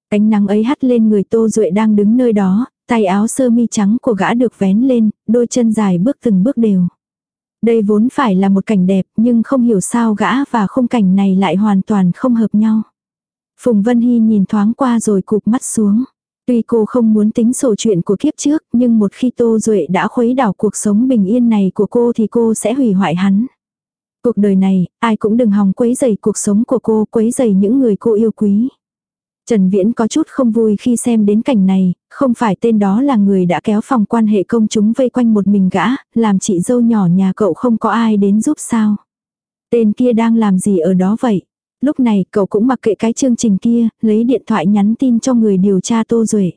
Ánh nắng ấy hắt lên người Tô Duệ đang đứng nơi đó, tay áo sơ mi trắng của gã được vén lên, đôi chân dài bước từng bước đều. Đây vốn phải là một cảnh đẹp nhưng không hiểu sao gã và khung cảnh này lại hoàn toàn không hợp nhau. Phùng Vân Hy nhìn thoáng qua rồi cụp mắt xuống. Tuy cô không muốn tính sổ chuyện của kiếp trước, nhưng một khi Tô Duệ đã khuấy đảo cuộc sống bình yên này của cô thì cô sẽ hủy hoại hắn. Cuộc đời này, ai cũng đừng hòng quấy dày cuộc sống của cô, quấy dày những người cô yêu quý. Trần Viễn có chút không vui khi xem đến cảnh này, không phải tên đó là người đã kéo phòng quan hệ công chúng vây quanh một mình gã, làm chị dâu nhỏ nhà cậu không có ai đến giúp sao. Tên kia đang làm gì ở đó vậy? Lúc này cậu cũng mặc kệ cái chương trình kia, lấy điện thoại nhắn tin cho người điều tra Tô Duệ.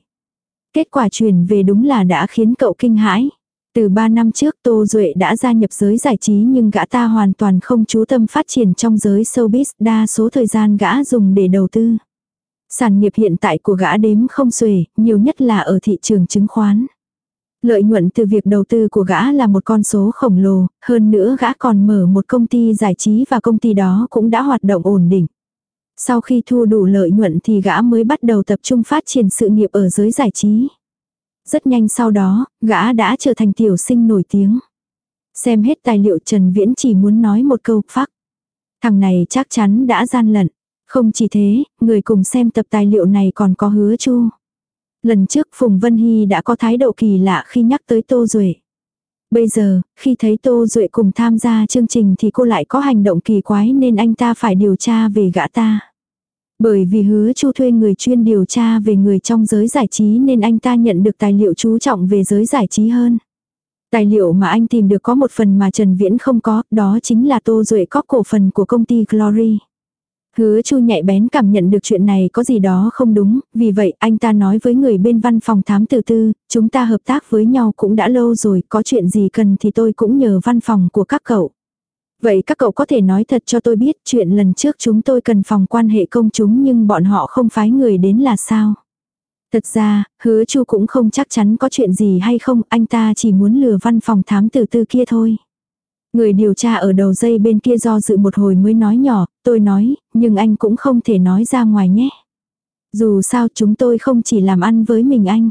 Kết quả truyền về đúng là đã khiến cậu kinh hãi. Từ 3 năm trước Tô Duệ đã gia nhập giới giải trí nhưng gã ta hoàn toàn không chú tâm phát triển trong giới showbiz, đa số thời gian gã dùng để đầu tư. Sản nghiệp hiện tại của gã đếm không xuể, nhiều nhất là ở thị trường chứng khoán. Lợi nhuận từ việc đầu tư của gã là một con số khổng lồ, hơn nữa gã còn mở một công ty giải trí và công ty đó cũng đã hoạt động ổn định. Sau khi thu đủ lợi nhuận thì gã mới bắt đầu tập trung phát triển sự nghiệp ở giới giải trí. Rất nhanh sau đó, gã đã trở thành tiểu sinh nổi tiếng. Xem hết tài liệu Trần Viễn chỉ muốn nói một câu phắc. Thằng này chắc chắn đã gian lận. Không chỉ thế, người cùng xem tập tài liệu này còn có hứa chu. Lần trước Phùng Vân Hy đã có thái độ kỳ lạ khi nhắc tới Tô Duệ. Bây giờ, khi thấy Tô Duệ cùng tham gia chương trình thì cô lại có hành động kỳ quái nên anh ta phải điều tra về gã ta. Bởi vì hứa chu thuê người chuyên điều tra về người trong giới giải trí nên anh ta nhận được tài liệu chú trọng về giới giải trí hơn. Tài liệu mà anh tìm được có một phần mà Trần Viễn không có, đó chính là Tô Duệ có cổ phần của công ty Glory. Hứa Chu nhạy bén cảm nhận được chuyện này có gì đó không đúng, vì vậy anh ta nói với người bên văn phòng thám tử tư, chúng ta hợp tác với nhau cũng đã lâu rồi, có chuyện gì cần thì tôi cũng nhờ văn phòng của các cậu. Vậy các cậu có thể nói thật cho tôi biết chuyện lần trước chúng tôi cần phòng quan hệ công chúng nhưng bọn họ không phái người đến là sao? Thật ra, hứa chu cũng không chắc chắn có chuyện gì hay không, anh ta chỉ muốn lừa văn phòng thám tử tư kia thôi. Người điều tra ở đầu dây bên kia do dự một hồi mới nói nhỏ, tôi nói, nhưng anh cũng không thể nói ra ngoài nhé. Dù sao chúng tôi không chỉ làm ăn với mình anh.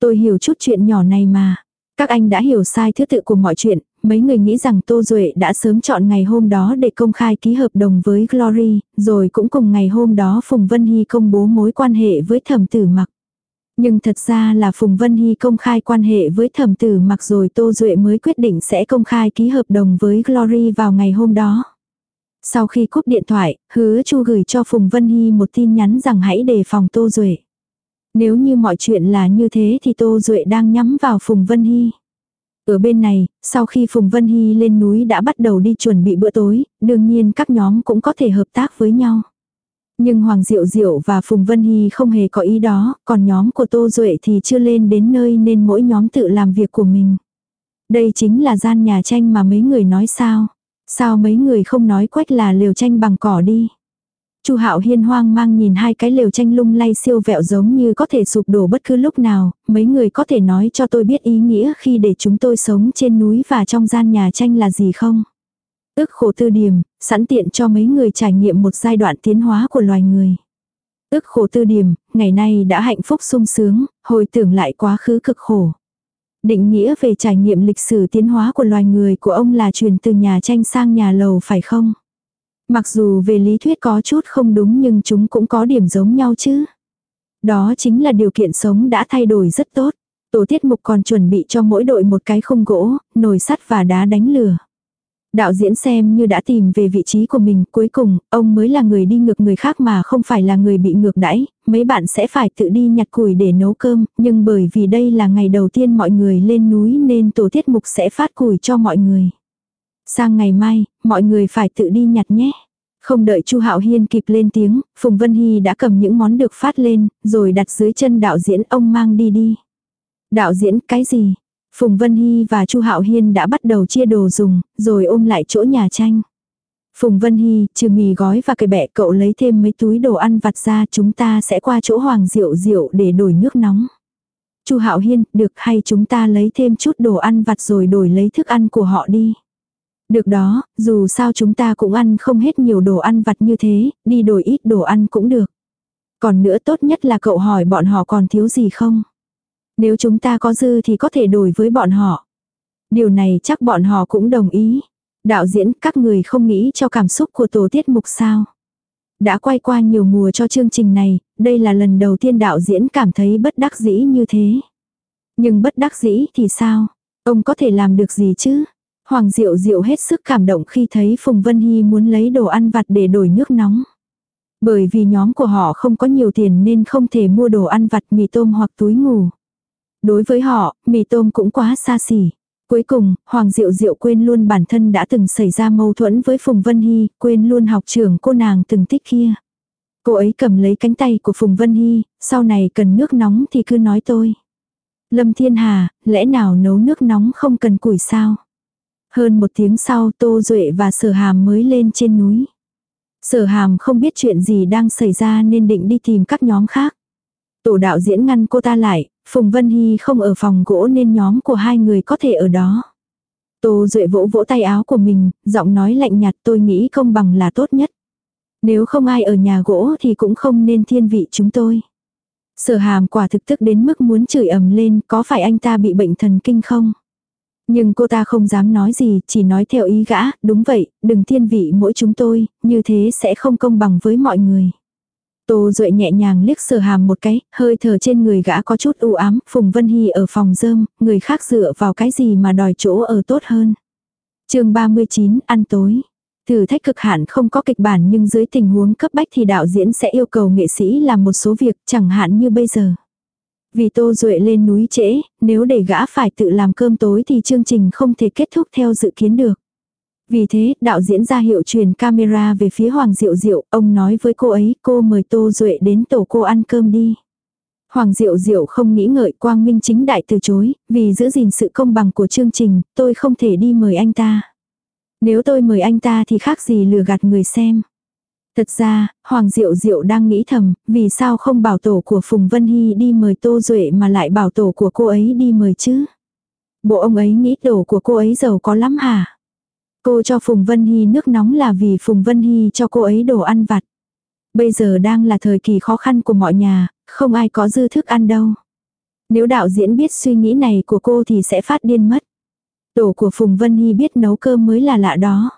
Tôi hiểu chút chuyện nhỏ này mà. Các anh đã hiểu sai thứ tự của mọi chuyện, mấy người nghĩ rằng Tô Duệ đã sớm chọn ngày hôm đó để công khai ký hợp đồng với Glory, rồi cũng cùng ngày hôm đó Phùng Vân Hy công bố mối quan hệ với thẩm tử mặc. Nhưng thật ra là Phùng Vân Hy công khai quan hệ với thẩm tử mặc rồi Tô Duệ mới quyết định sẽ công khai ký hợp đồng với Glory vào ngày hôm đó. Sau khi cúp điện thoại, hứa Chu gửi cho Phùng Vân Hy một tin nhắn rằng hãy đề phòng Tô Duệ. Nếu như mọi chuyện là như thế thì Tô Duệ đang nhắm vào Phùng Vân Hy. Ở bên này, sau khi Phùng Vân Hy lên núi đã bắt đầu đi chuẩn bị bữa tối, đương nhiên các nhóm cũng có thể hợp tác với nhau. Nhưng Hoàng Diệu Diệu và Phùng Vân Hy không hề có ý đó, còn nhóm của Tô Duệ thì chưa lên đến nơi nên mỗi nhóm tự làm việc của mình. Đây chính là gian nhà tranh mà mấy người nói sao. Sao mấy người không nói quách là liều tranh bằng cỏ đi. Chu Hạo Hiên hoang mang nhìn hai cái lều tranh lung lay siêu vẹo giống như có thể sụp đổ bất cứ lúc nào, mấy người có thể nói cho tôi biết ý nghĩa khi để chúng tôi sống trên núi và trong gian nhà tranh là gì không? Ước khổ tư điểm, sẵn tiện cho mấy người trải nghiệm một giai đoạn tiến hóa của loài người. Ước khổ tư điểm, ngày nay đã hạnh phúc sung sướng, hồi tưởng lại quá khứ cực khổ. Định nghĩa về trải nghiệm lịch sử tiến hóa của loài người của ông là truyền từ nhà tranh sang nhà lầu phải không? Mặc dù về lý thuyết có chút không đúng nhưng chúng cũng có điểm giống nhau chứ. Đó chính là điều kiện sống đã thay đổi rất tốt. Tổ tiết mục còn chuẩn bị cho mỗi đội một cái khung gỗ, nồi sắt và đá đánh lửa. Đạo diễn xem như đã tìm về vị trí của mình, cuối cùng, ông mới là người đi ngược người khác mà không phải là người bị ngược đãi, mấy bạn sẽ phải tự đi nhặt củi để nấu cơm, nhưng bởi vì đây là ngày đầu tiên mọi người lên núi nên tổ tiết mục sẽ phát củi cho mọi người. Sang ngày mai, mọi người phải tự đi nhặt nhé. Không đợi Chu Hạo Hiên kịp lên tiếng, Phùng Vân Hy đã cầm những món được phát lên, rồi đặt dưới chân đạo diễn ông mang đi đi. Đạo diễn cái gì? Phùng Vân Hy và Chu Hạo Hiên đã bắt đầu chia đồ dùng, rồi ôm lại chỗ nhà tranh. Phùng Vân Hy, trừ mì gói và cây bẹ cậu lấy thêm mấy túi đồ ăn vặt ra chúng ta sẽ qua chỗ Hoàng Diệu Diệu để đổi nước nóng. Chu Hạo Hiên, được hay chúng ta lấy thêm chút đồ ăn vặt rồi đổi lấy thức ăn của họ đi. Được đó, dù sao chúng ta cũng ăn không hết nhiều đồ ăn vặt như thế, đi đổi ít đồ ăn cũng được. Còn nữa tốt nhất là cậu hỏi bọn họ còn thiếu gì không? Nếu chúng ta có dư thì có thể đổi với bọn họ. Điều này chắc bọn họ cũng đồng ý. Đạo diễn các người không nghĩ cho cảm xúc của tổ tiết mục sao. Đã quay qua nhiều mùa cho chương trình này, đây là lần đầu tiên đạo diễn cảm thấy bất đắc dĩ như thế. Nhưng bất đắc dĩ thì sao? Ông có thể làm được gì chứ? Hoàng Diệu Diệu hết sức cảm động khi thấy Phùng Vân Hy muốn lấy đồ ăn vặt để đổi nước nóng. Bởi vì nhóm của họ không có nhiều tiền nên không thể mua đồ ăn vặt mì tôm hoặc túi ngủ. Đối với họ, mì tôm cũng quá xa xỉ. Cuối cùng, Hoàng Diệu Diệu quên luôn bản thân đã từng xảy ra mâu thuẫn với Phùng Vân Hy, quên luôn học trưởng cô nàng từng thích kia. Cô ấy cầm lấy cánh tay của Phùng Vân Hy, sau này cần nước nóng thì cứ nói tôi. Lâm Thiên Hà, lẽ nào nấu nước nóng không cần củi sao? Hơn một tiếng sau Tô Duệ và Sở Hàm mới lên trên núi. Sở Hàm không biết chuyện gì đang xảy ra nên định đi tìm các nhóm khác. Tổ đạo diễn ngăn cô ta lại, Phùng Vân Hy không ở phòng gỗ nên nhóm của hai người có thể ở đó. Tô Duệ vỗ vỗ tay áo của mình, giọng nói lạnh nhạt tôi nghĩ công bằng là tốt nhất. Nếu không ai ở nhà gỗ thì cũng không nên thiên vị chúng tôi. Sở hàm quả thực tức đến mức muốn chửi ầm lên có phải anh ta bị bệnh thần kinh không? Nhưng cô ta không dám nói gì, chỉ nói theo ý gã, đúng vậy, đừng thiên vị mỗi chúng tôi, như thế sẽ không công bằng với mọi người. Tô Duệ nhẹ nhàng liếc sờ hàm một cái, hơi thở trên người gã có chút u ám, Phùng Vân Hy ở phòng rơm, người khác dựa vào cái gì mà đòi chỗ ở tốt hơn. chương 39, ăn tối. Thử thách cực hạn không có kịch bản nhưng dưới tình huống cấp bách thì đạo diễn sẽ yêu cầu nghệ sĩ làm một số việc chẳng hạn như bây giờ. Vì Tô Duệ lên núi trễ, nếu để gã phải tự làm cơm tối thì chương trình không thể kết thúc theo dự kiến được. Vì thế, đạo diễn ra hiệu truyền camera về phía Hoàng Diệu Diệu, ông nói với cô ấy, cô mời Tô Duệ đến tổ cô ăn cơm đi. Hoàng Diệu Diệu không nghĩ ngợi Quang Minh chính đại từ chối, vì giữ gìn sự công bằng của chương trình, tôi không thể đi mời anh ta. Nếu tôi mời anh ta thì khác gì lừa gạt người xem. Thật ra, Hoàng Diệu Diệu đang nghĩ thầm, vì sao không bảo tổ của Phùng Vân Hy đi mời Tô Duệ mà lại bảo tổ của cô ấy đi mời chứ? Bộ ông ấy nghĩ tổ của cô ấy giàu có lắm hả? Cô cho Phùng Vân Hy nước nóng là vì Phùng Vân Hy cho cô ấy đồ ăn vặt. Bây giờ đang là thời kỳ khó khăn của mọi nhà, không ai có dư thức ăn đâu. Nếu đạo diễn biết suy nghĩ này của cô thì sẽ phát điên mất. Tổ của Phùng Vân Hy biết nấu cơm mới là lạ đó.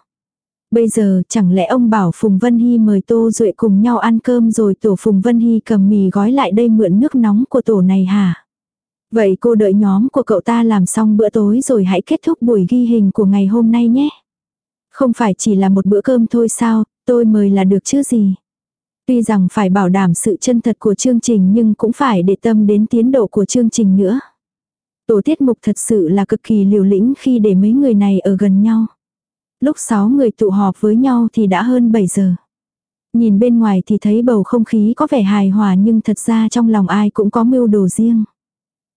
Bây giờ chẳng lẽ ông bảo Phùng Vân Hy mời Tô Duệ cùng nhau ăn cơm rồi tổ Phùng Vân Hy cầm mì gói lại đây mượn nước nóng của tổ này hả? Vậy cô đợi nhóm của cậu ta làm xong bữa tối rồi hãy kết thúc buổi ghi hình của ngày hôm nay nhé. Không phải chỉ là một bữa cơm thôi sao, tôi mời là được chứ gì. Tuy rằng phải bảo đảm sự chân thật của chương trình nhưng cũng phải để tâm đến tiến độ của chương trình nữa. Tổ tiết mục thật sự là cực kỳ liều lĩnh khi để mấy người này ở gần nhau. Lúc 6 người tụ họp với nhau thì đã hơn 7 giờ. Nhìn bên ngoài thì thấy bầu không khí có vẻ hài hòa nhưng thật ra trong lòng ai cũng có mưu đồ riêng.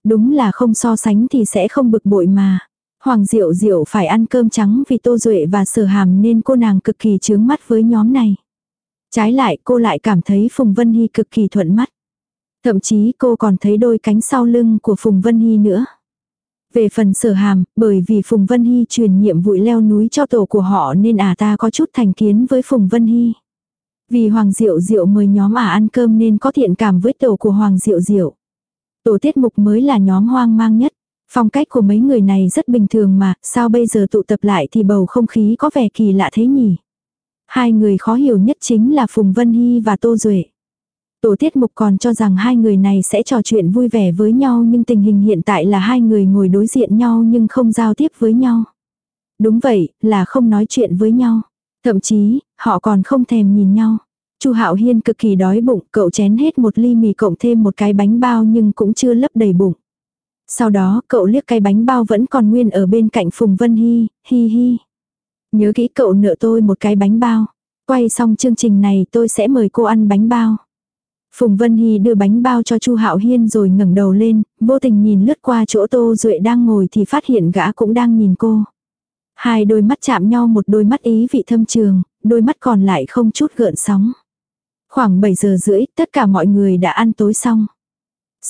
Đúng là không so sánh thì sẽ không bực bội mà. Hoàng Diệu Diệu phải ăn cơm trắng vì Tô Duệ và Sở Hàm nên cô nàng cực kỳ chướng mắt với nhóm này. Trái lại cô lại cảm thấy Phùng Vân Hy cực kỳ thuận mắt. Thậm chí cô còn thấy đôi cánh sau lưng của Phùng Vân Hy nữa. Về phần sở hàm, bởi vì Phùng Vân Hy truyền nhiệm vụ leo núi cho tổ của họ nên à ta có chút thành kiến với Phùng Vân Hy. Vì Hoàng Diệu Diệu mời nhóm à ăn cơm nên có thiện cảm với tổ của Hoàng Diệu Diệu. Tổ tiết mục mới là nhóm hoang mang nhất. Phong cách của mấy người này rất bình thường mà, sao bây giờ tụ tập lại thì bầu không khí có vẻ kỳ lạ thế nhỉ? Hai người khó hiểu nhất chính là Phùng Vân Hy và Tô Duệ. Tổ tiết mục còn cho rằng hai người này sẽ trò chuyện vui vẻ với nhau nhưng tình hình hiện tại là hai người ngồi đối diện nhau nhưng không giao tiếp với nhau. Đúng vậy, là không nói chuyện với nhau. Thậm chí, họ còn không thèm nhìn nhau. Chu Hạo Hiên cực kỳ đói bụng, cậu chén hết một ly mì cộng thêm một cái bánh bao nhưng cũng chưa lấp đầy bụng. Sau đó, cậu liếc cái bánh bao vẫn còn nguyên ở bên cạnh Phùng Vân Hy, hi hi. Nhớ kỹ cậu nợ tôi một cái bánh bao. Quay xong chương trình này tôi sẽ mời cô ăn bánh bao. Phùng Vân Hy đưa bánh bao cho Chu Hạo Hiên rồi ngẩng đầu lên, vô tình nhìn lướt qua chỗ Tô Duệ đang ngồi thì phát hiện gã cũng đang nhìn cô. Hai đôi mắt chạm nhau một đôi mắt ý vị thâm trường, đôi mắt còn lại không chút gợn sóng. Khoảng 7 giờ rưỡi, tất cả mọi người đã ăn tối xong.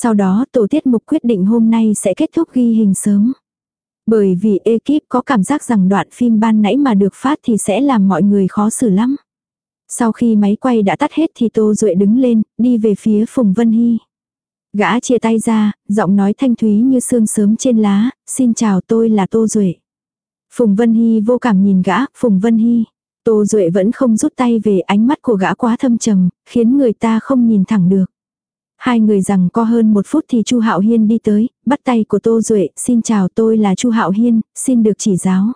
Sau đó tổ tiết mục quyết định hôm nay sẽ kết thúc ghi hình sớm. Bởi vì ekip có cảm giác rằng đoạn phim ban nãy mà được phát thì sẽ làm mọi người khó xử lắm. Sau khi máy quay đã tắt hết thì Tô Duệ đứng lên, đi về phía Phùng Vân Hy. Gã chia tay ra, giọng nói thanh thúy như sương sớm trên lá, xin chào tôi là Tô Duệ. Phùng Vân Hy vô cảm nhìn gã, Phùng Vân Hy. Tô Duệ vẫn không rút tay về ánh mắt của gã quá thâm trầm, khiến người ta không nhìn thẳng được. Hai người rằng co hơn một phút thì Chu Hạo Hiên đi tới, bắt tay của Tô Duệ, xin chào tôi là Chu Hạo Hiên, xin được chỉ giáo.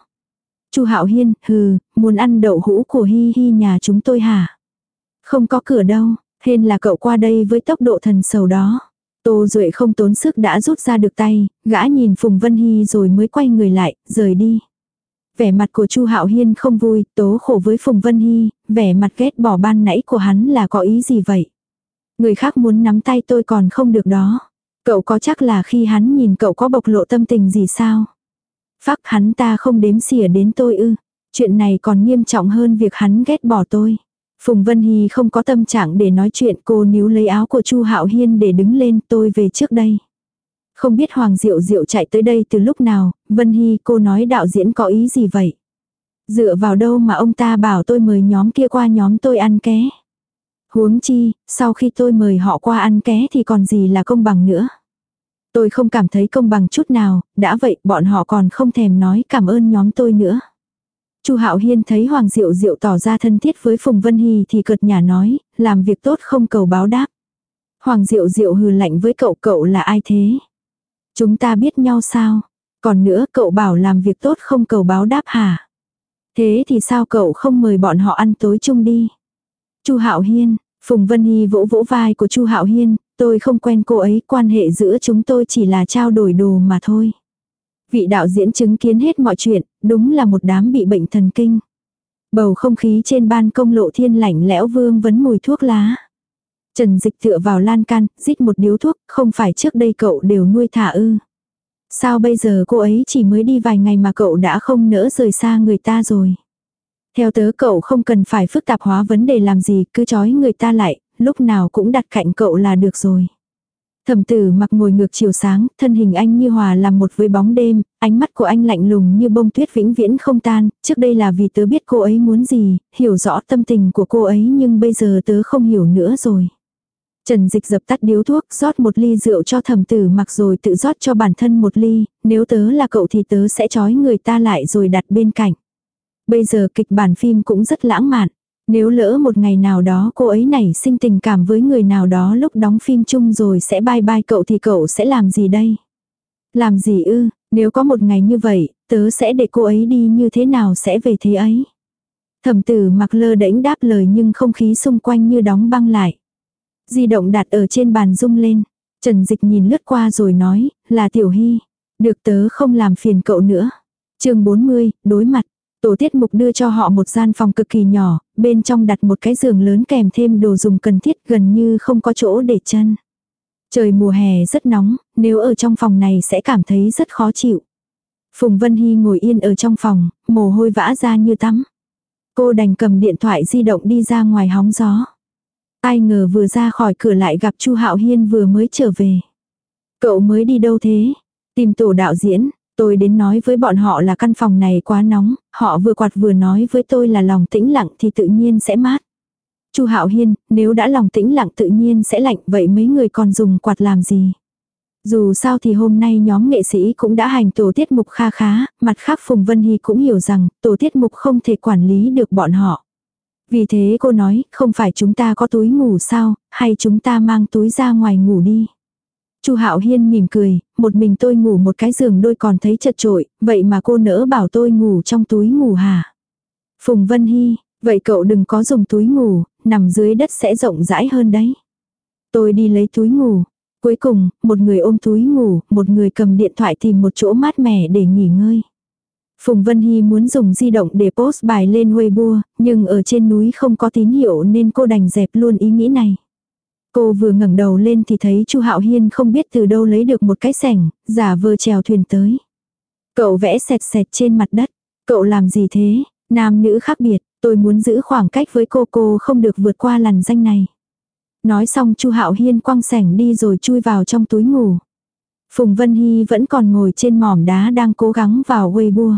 Chu Hạo Hiên, hừ, muốn ăn đậu hũ của Hi Hi nhà chúng tôi hả? Không có cửa đâu, hên là cậu qua đây với tốc độ thần sầu đó. Tô Duệ không tốn sức đã rút ra được tay, gã nhìn Phùng Vân Hy rồi mới quay người lại, rời đi. Vẻ mặt của Chu Hạo Hiên không vui, tố khổ với Phùng Vân Hy, vẻ mặt ghét bỏ ban nãy của hắn là có ý gì vậy? Người khác muốn nắm tay tôi còn không được đó. Cậu có chắc là khi hắn nhìn cậu có bộc lộ tâm tình gì sao? Phắc hắn ta không đếm xỉa đến tôi ư. Chuyện này còn nghiêm trọng hơn việc hắn ghét bỏ tôi. Phùng Vân Hy không có tâm trạng để nói chuyện cô níu lấy áo của Chu Hạo Hiên để đứng lên tôi về trước đây. Không biết Hoàng Diệu Diệu chạy tới đây từ lúc nào, Vân Hy cô nói đạo diễn có ý gì vậy? Dựa vào đâu mà ông ta bảo tôi mời nhóm kia qua nhóm tôi ăn ké? Huống chi, sau khi tôi mời họ qua ăn ké thì còn gì là công bằng nữa. Tôi không cảm thấy công bằng chút nào, đã vậy bọn họ còn không thèm nói cảm ơn nhóm tôi nữa. Chu Hạo Hiên thấy Hoàng Diệu Diệu tỏ ra thân thiết với Phùng Vân Hy thì cợt nhả nói, làm việc tốt không cầu báo đáp. Hoàng Diệu Diệu hừ lạnh với cậu cậu là ai thế? Chúng ta biết nhau sao? Còn nữa cậu bảo làm việc tốt không cầu báo đáp hả? Thế thì sao cậu không mời bọn họ ăn tối chung đi? Chu Hạo Hiên, Phùng Vân Hy vỗ vỗ vai của Chu Hạo Hiên, tôi không quen cô ấy, quan hệ giữa chúng tôi chỉ là trao đổi đồ mà thôi. Vị đạo diễn chứng kiến hết mọi chuyện, đúng là một đám bị bệnh thần kinh. Bầu không khí trên ban công lộ thiên lạnh lẽo vương vấn mùi thuốc lá. Trần dịch tựa vào lan can, rít một điếu thuốc, không phải trước đây cậu đều nuôi thả ư. Sao bây giờ cô ấy chỉ mới đi vài ngày mà cậu đã không nỡ rời xa người ta rồi. Theo tớ cậu không cần phải phức tạp hóa vấn đề làm gì, cứ chói người ta lại, lúc nào cũng đặt cạnh cậu là được rồi. Thẩm tử mặc ngồi ngược chiều sáng, thân hình anh như hòa làm một với bóng đêm, ánh mắt của anh lạnh lùng như bông tuyết vĩnh viễn không tan, trước đây là vì tớ biết cô ấy muốn gì, hiểu rõ tâm tình của cô ấy nhưng bây giờ tớ không hiểu nữa rồi. Trần Dịch dập tắt điếu thuốc, rót một ly rượu cho thẩm tử mặc rồi tự rót cho bản thân một ly, nếu tớ là cậu thì tớ sẽ trói người ta lại rồi đặt bên cạnh. Bây giờ kịch bản phim cũng rất lãng mạn. Nếu lỡ một ngày nào đó cô ấy nảy sinh tình cảm với người nào đó lúc đóng phim chung rồi sẽ bye bye cậu thì cậu sẽ làm gì đây? Làm gì ư, nếu có một ngày như vậy, tớ sẽ để cô ấy đi như thế nào sẽ về thế ấy. Thẩm tử mặc lơ đễnh đáp lời nhưng không khí xung quanh như đóng băng lại. Di động đặt ở trên bàn rung lên. Trần Dịch nhìn lướt qua rồi nói, là Tiểu Hy. Được tớ không làm phiền cậu nữa. chương 40, đối mặt. Tổ tiết mục đưa cho họ một gian phòng cực kỳ nhỏ, bên trong đặt một cái giường lớn kèm thêm đồ dùng cần thiết gần như không có chỗ để chân. Trời mùa hè rất nóng, nếu ở trong phòng này sẽ cảm thấy rất khó chịu. Phùng Vân Hy ngồi yên ở trong phòng, mồ hôi vã ra như tắm. Cô đành cầm điện thoại di động đi ra ngoài hóng gió. Ai ngờ vừa ra khỏi cửa lại gặp Chu Hạo Hiên vừa mới trở về. Cậu mới đi đâu thế? Tìm tổ đạo diễn, tôi đến nói với bọn họ là căn phòng này quá nóng, họ vừa quạt vừa nói với tôi là lòng tĩnh lặng thì tự nhiên sẽ mát. Chu Hạo Hiên, nếu đã lòng tĩnh lặng tự nhiên sẽ lạnh, vậy mấy người còn dùng quạt làm gì? Dù sao thì hôm nay nhóm nghệ sĩ cũng đã hành tổ tiết mục kha khá, mặt khác Phùng Vân Hy cũng hiểu rằng tổ tiết mục không thể quản lý được bọn họ. Vì thế cô nói, không phải chúng ta có túi ngủ sao, hay chúng ta mang túi ra ngoài ngủ đi. Chu Hạo Hiên mỉm cười, một mình tôi ngủ một cái giường đôi còn thấy chật trội, vậy mà cô nỡ bảo tôi ngủ trong túi ngủ hả? Phùng Vân Hy, vậy cậu đừng có dùng túi ngủ, nằm dưới đất sẽ rộng rãi hơn đấy. Tôi đi lấy túi ngủ. Cuối cùng, một người ôm túi ngủ, một người cầm điện thoại tìm một chỗ mát mẻ để nghỉ ngơi. Phùng Vân Hy muốn dùng di động để post bài lên Weibo, nhưng ở trên núi không có tín hiệu nên cô đành dẹp luôn ý nghĩ này. Cô vừa ngẩng đầu lên thì thấy Chu Hạo Hiên không biết từ đâu lấy được một cái sẻng, giả vờ chèo thuyền tới. Cậu vẽ sẹt sẹt trên mặt đất. Cậu làm gì thế? Nam nữ khác biệt, tôi muốn giữ khoảng cách với cô cô không được vượt qua làn danh này. Nói xong Chu Hạo Hiên quăng sẻng đi rồi chui vào trong túi ngủ. Phùng Vân Hy vẫn còn ngồi trên mỏm đá đang cố gắng vào quây bua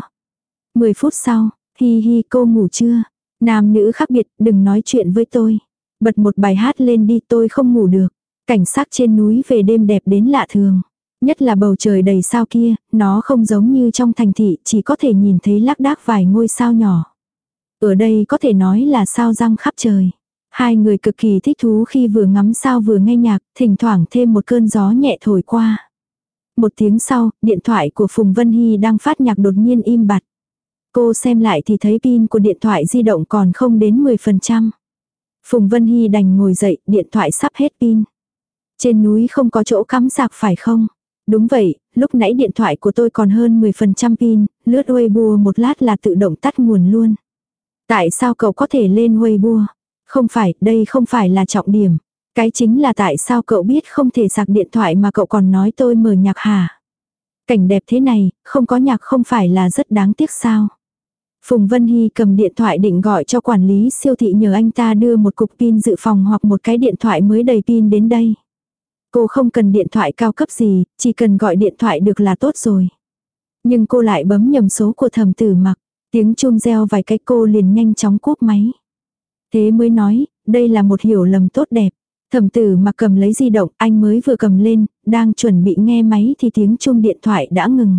mười phút sau, hi hi cô ngủ chưa? Nam nữ khác biệt, đừng nói chuyện với tôi. Bật một bài hát lên đi tôi không ngủ được. Cảnh sắc trên núi về đêm đẹp đến lạ thường. Nhất là bầu trời đầy sao kia, nó không giống như trong thành thị, chỉ có thể nhìn thấy lác đác vài ngôi sao nhỏ. Ở đây có thể nói là sao răng khắp trời. Hai người cực kỳ thích thú khi vừa ngắm sao vừa nghe nhạc, thỉnh thoảng thêm một cơn gió nhẹ thổi qua. Một tiếng sau, điện thoại của Phùng Vân Hy đang phát nhạc đột nhiên im bặt. Cô xem lại thì thấy pin của điện thoại di động còn không đến 10%. Phùng Vân Hy đành ngồi dậy, điện thoại sắp hết pin. Trên núi không có chỗ cắm sạc phải không? Đúng vậy, lúc nãy điện thoại của tôi còn hơn 10% pin, lướt Weibo một lát là tự động tắt nguồn luôn. Tại sao cậu có thể lên Weibo? Không phải, đây không phải là trọng điểm. Cái chính là tại sao cậu biết không thể sạc điện thoại mà cậu còn nói tôi mở nhạc hả? Cảnh đẹp thế này, không có nhạc không phải là rất đáng tiếc sao? Phùng Vân Hy cầm điện thoại định gọi cho quản lý siêu thị nhờ anh ta đưa một cục pin dự phòng hoặc một cái điện thoại mới đầy pin đến đây. Cô không cần điện thoại cao cấp gì, chỉ cần gọi điện thoại được là tốt rồi. Nhưng cô lại bấm nhầm số của thầm tử mặc, tiếng chuông reo vài cái cô liền nhanh chóng cúp máy. Thế mới nói, đây là một hiểu lầm tốt đẹp. Thẩm tử mặc cầm lấy di động, anh mới vừa cầm lên, đang chuẩn bị nghe máy thì tiếng chuông điện thoại đã ngừng.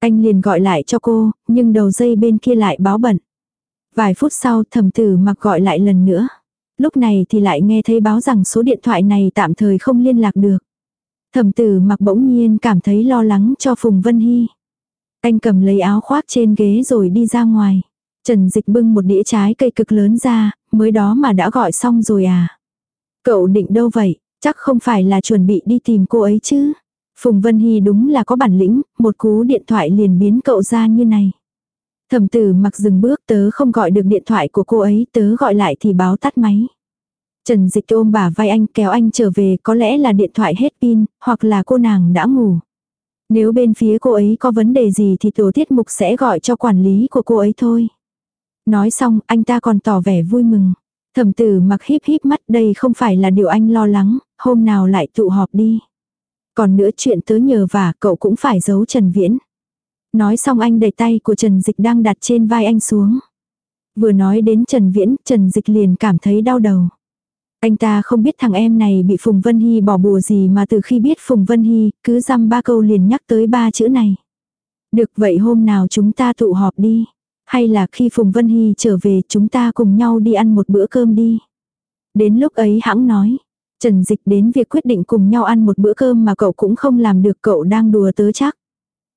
Anh liền gọi lại cho cô, nhưng đầu dây bên kia lại báo bận. Vài phút sau thẩm tử mặc gọi lại lần nữa. Lúc này thì lại nghe thấy báo rằng số điện thoại này tạm thời không liên lạc được. Thẩm tử mặc bỗng nhiên cảm thấy lo lắng cho Phùng Vân Hy. Anh cầm lấy áo khoác trên ghế rồi đi ra ngoài. Trần Dịch bưng một đĩa trái cây cực lớn ra, mới đó mà đã gọi xong rồi à. Cậu định đâu vậy, chắc không phải là chuẩn bị đi tìm cô ấy chứ. Phùng Vân Hy đúng là có bản lĩnh, một cú điện thoại liền biến cậu ra như này. Thẩm tử mặc dừng bước tớ không gọi được điện thoại của cô ấy, tớ gọi lại thì báo tắt máy. Trần Dịch ôm bà vai anh kéo anh trở về có lẽ là điện thoại hết pin, hoặc là cô nàng đã ngủ. Nếu bên phía cô ấy có vấn đề gì thì tổ tiết mục sẽ gọi cho quản lý của cô ấy thôi. Nói xong anh ta còn tỏ vẻ vui mừng. Thẩm tử mặc híp híp mắt đây không phải là điều anh lo lắng, hôm nào lại tụ họp đi. Còn nữa chuyện tớ nhờ và cậu cũng phải giấu Trần Viễn. Nói xong anh đẩy tay của Trần Dịch đang đặt trên vai anh xuống. Vừa nói đến Trần Viễn, Trần Dịch liền cảm thấy đau đầu. Anh ta không biết thằng em này bị Phùng Vân Hy bỏ bùa gì mà từ khi biết Phùng Vân Hy, cứ dăm ba câu liền nhắc tới ba chữ này. Được vậy hôm nào chúng ta tụ họp đi. Hay là khi Phùng Vân Hy trở về chúng ta cùng nhau đi ăn một bữa cơm đi. Đến lúc ấy hãng nói. Trần Dịch đến việc quyết định cùng nhau ăn một bữa cơm mà cậu cũng không làm được, cậu đang đùa tớ chắc.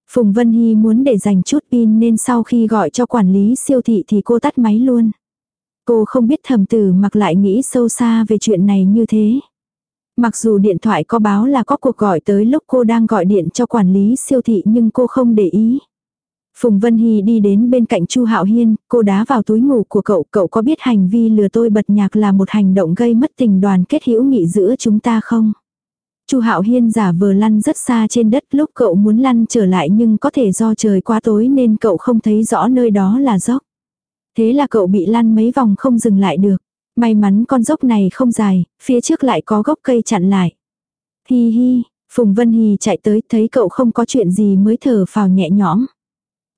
Phùng Vân Hy muốn để dành chút pin nên sau khi gọi cho quản lý siêu thị thì cô tắt máy luôn. Cô không biết thầm tử mặc lại nghĩ sâu xa về chuyện này như thế. Mặc dù điện thoại có báo là có cuộc gọi tới lúc cô đang gọi điện cho quản lý siêu thị nhưng cô không để ý. Phùng Vân Hy đi đến bên cạnh Chu Hạo Hiên, cô đá vào túi ngủ của cậu, cậu có biết hành vi lừa tôi bật nhạc là một hành động gây mất tình đoàn kết hữu nghị giữa chúng ta không? Chu Hạo Hiên giả vờ lăn rất xa trên đất lúc cậu muốn lăn trở lại nhưng có thể do trời quá tối nên cậu không thấy rõ nơi đó là dốc. Thế là cậu bị lăn mấy vòng không dừng lại được. May mắn con dốc này không dài, phía trước lại có gốc cây chặn lại. Hi hi, Phùng Vân Hì chạy tới thấy cậu không có chuyện gì mới thở phào nhẹ nhõm.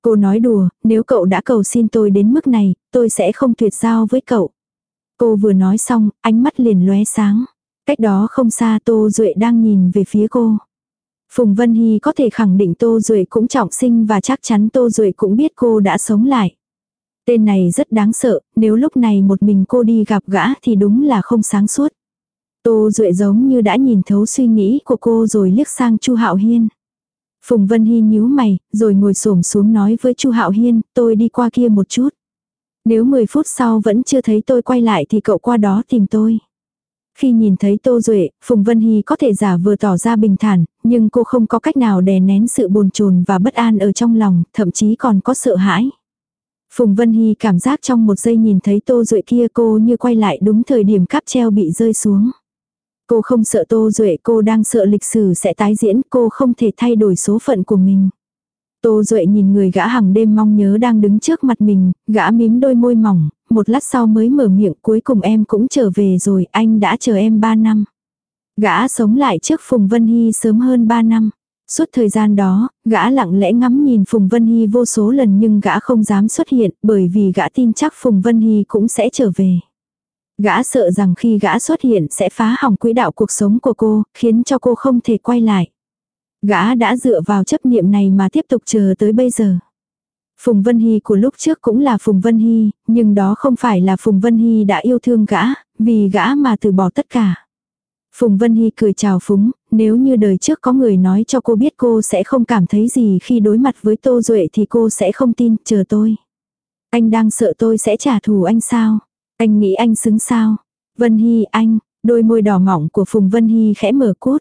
Cô nói đùa, nếu cậu đã cầu xin tôi đến mức này, tôi sẽ không tuyệt giao với cậu. Cô vừa nói xong, ánh mắt liền lóe sáng. Cách đó không xa Tô Duệ đang nhìn về phía cô. Phùng Vân Hy có thể khẳng định Tô Duệ cũng trọng sinh và chắc chắn Tô Duệ cũng biết cô đã sống lại. Tên này rất đáng sợ, nếu lúc này một mình cô đi gặp gã thì đúng là không sáng suốt. Tô Duệ giống như đã nhìn thấu suy nghĩ của cô rồi liếc sang Chu Hạo Hiên. Phùng Vân Hy nhíu mày, rồi ngồi xổm xuống nói với Chu Hạo Hiên, tôi đi qua kia một chút. Nếu 10 phút sau vẫn chưa thấy tôi quay lại thì cậu qua đó tìm tôi. Khi nhìn thấy Tô Duệ, Phùng Vân Hy có thể giả vừa tỏ ra bình thản, nhưng cô không có cách nào đè nén sự bồn chồn và bất an ở trong lòng, thậm chí còn có sợ hãi. Phùng Vân Hy cảm giác trong một giây nhìn thấy Tô Duệ kia cô như quay lại đúng thời điểm cáp treo bị rơi xuống. Cô không sợ Tô Duệ, cô đang sợ lịch sử sẽ tái diễn, cô không thể thay đổi số phận của mình. Tô Duệ nhìn người gã hàng đêm mong nhớ đang đứng trước mặt mình, gã mím đôi môi mỏng, một lát sau mới mở miệng cuối cùng em cũng trở về rồi, anh đã chờ em 3 năm. Gã sống lại trước Phùng Vân Hy sớm hơn 3 năm. Suốt thời gian đó, gã lặng lẽ ngắm nhìn Phùng Vân Hy vô số lần nhưng gã không dám xuất hiện bởi vì gã tin chắc Phùng Vân Hy cũng sẽ trở về. Gã sợ rằng khi gã xuất hiện sẽ phá hỏng quỹ đạo cuộc sống của cô, khiến cho cô không thể quay lại. Gã đã dựa vào chấp niệm này mà tiếp tục chờ tới bây giờ. Phùng Vân Hy của lúc trước cũng là Phùng Vân Hy, nhưng đó không phải là Phùng Vân Hy đã yêu thương gã, vì gã mà từ bỏ tất cả. Phùng Vân Hy cười chào phúng, nếu như đời trước có người nói cho cô biết cô sẽ không cảm thấy gì khi đối mặt với Tô Duệ thì cô sẽ không tin, chờ tôi. Anh đang sợ tôi sẽ trả thù anh sao? Anh nghĩ anh xứng sao? Vân Hy anh, đôi môi đỏ mỏng của Phùng Vân Hy khẽ mở cốt.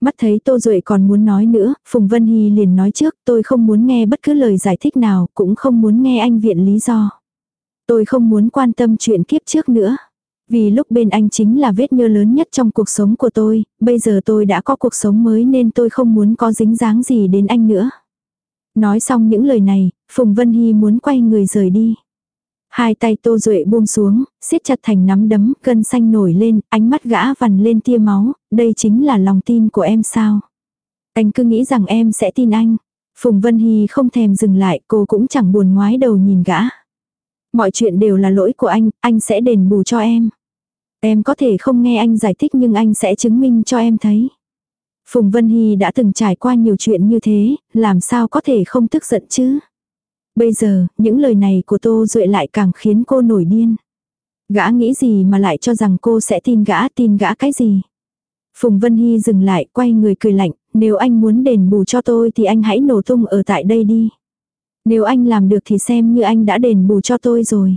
Mắt thấy Tô Duệ còn muốn nói nữa, Phùng Vân Hy liền nói trước tôi không muốn nghe bất cứ lời giải thích nào, cũng không muốn nghe anh viện lý do. Tôi không muốn quan tâm chuyện kiếp trước nữa. Vì lúc bên anh chính là vết nhơ lớn nhất trong cuộc sống của tôi, bây giờ tôi đã có cuộc sống mới nên tôi không muốn có dính dáng gì đến anh nữa. Nói xong những lời này, Phùng Vân Hy muốn quay người rời đi. Hai tay Tô Duệ buông xuống, siết chặt thành nắm đấm, cân xanh nổi lên, ánh mắt gã vằn lên tia máu, đây chính là lòng tin của em sao. Anh cứ nghĩ rằng em sẽ tin anh. Phùng Vân Hy không thèm dừng lại, cô cũng chẳng buồn ngoái đầu nhìn gã. Mọi chuyện đều là lỗi của anh, anh sẽ đền bù cho em. Em có thể không nghe anh giải thích nhưng anh sẽ chứng minh cho em thấy. Phùng Vân Hy đã từng trải qua nhiều chuyện như thế, làm sao có thể không tức giận chứ. Bây giờ, những lời này của Tô Duệ lại càng khiến cô nổi điên. Gã nghĩ gì mà lại cho rằng cô sẽ tin gã tin gã cái gì. Phùng Vân Hy dừng lại quay người cười lạnh, nếu anh muốn đền bù cho tôi thì anh hãy nổ tung ở tại đây đi. Nếu anh làm được thì xem như anh đã đền bù cho tôi rồi.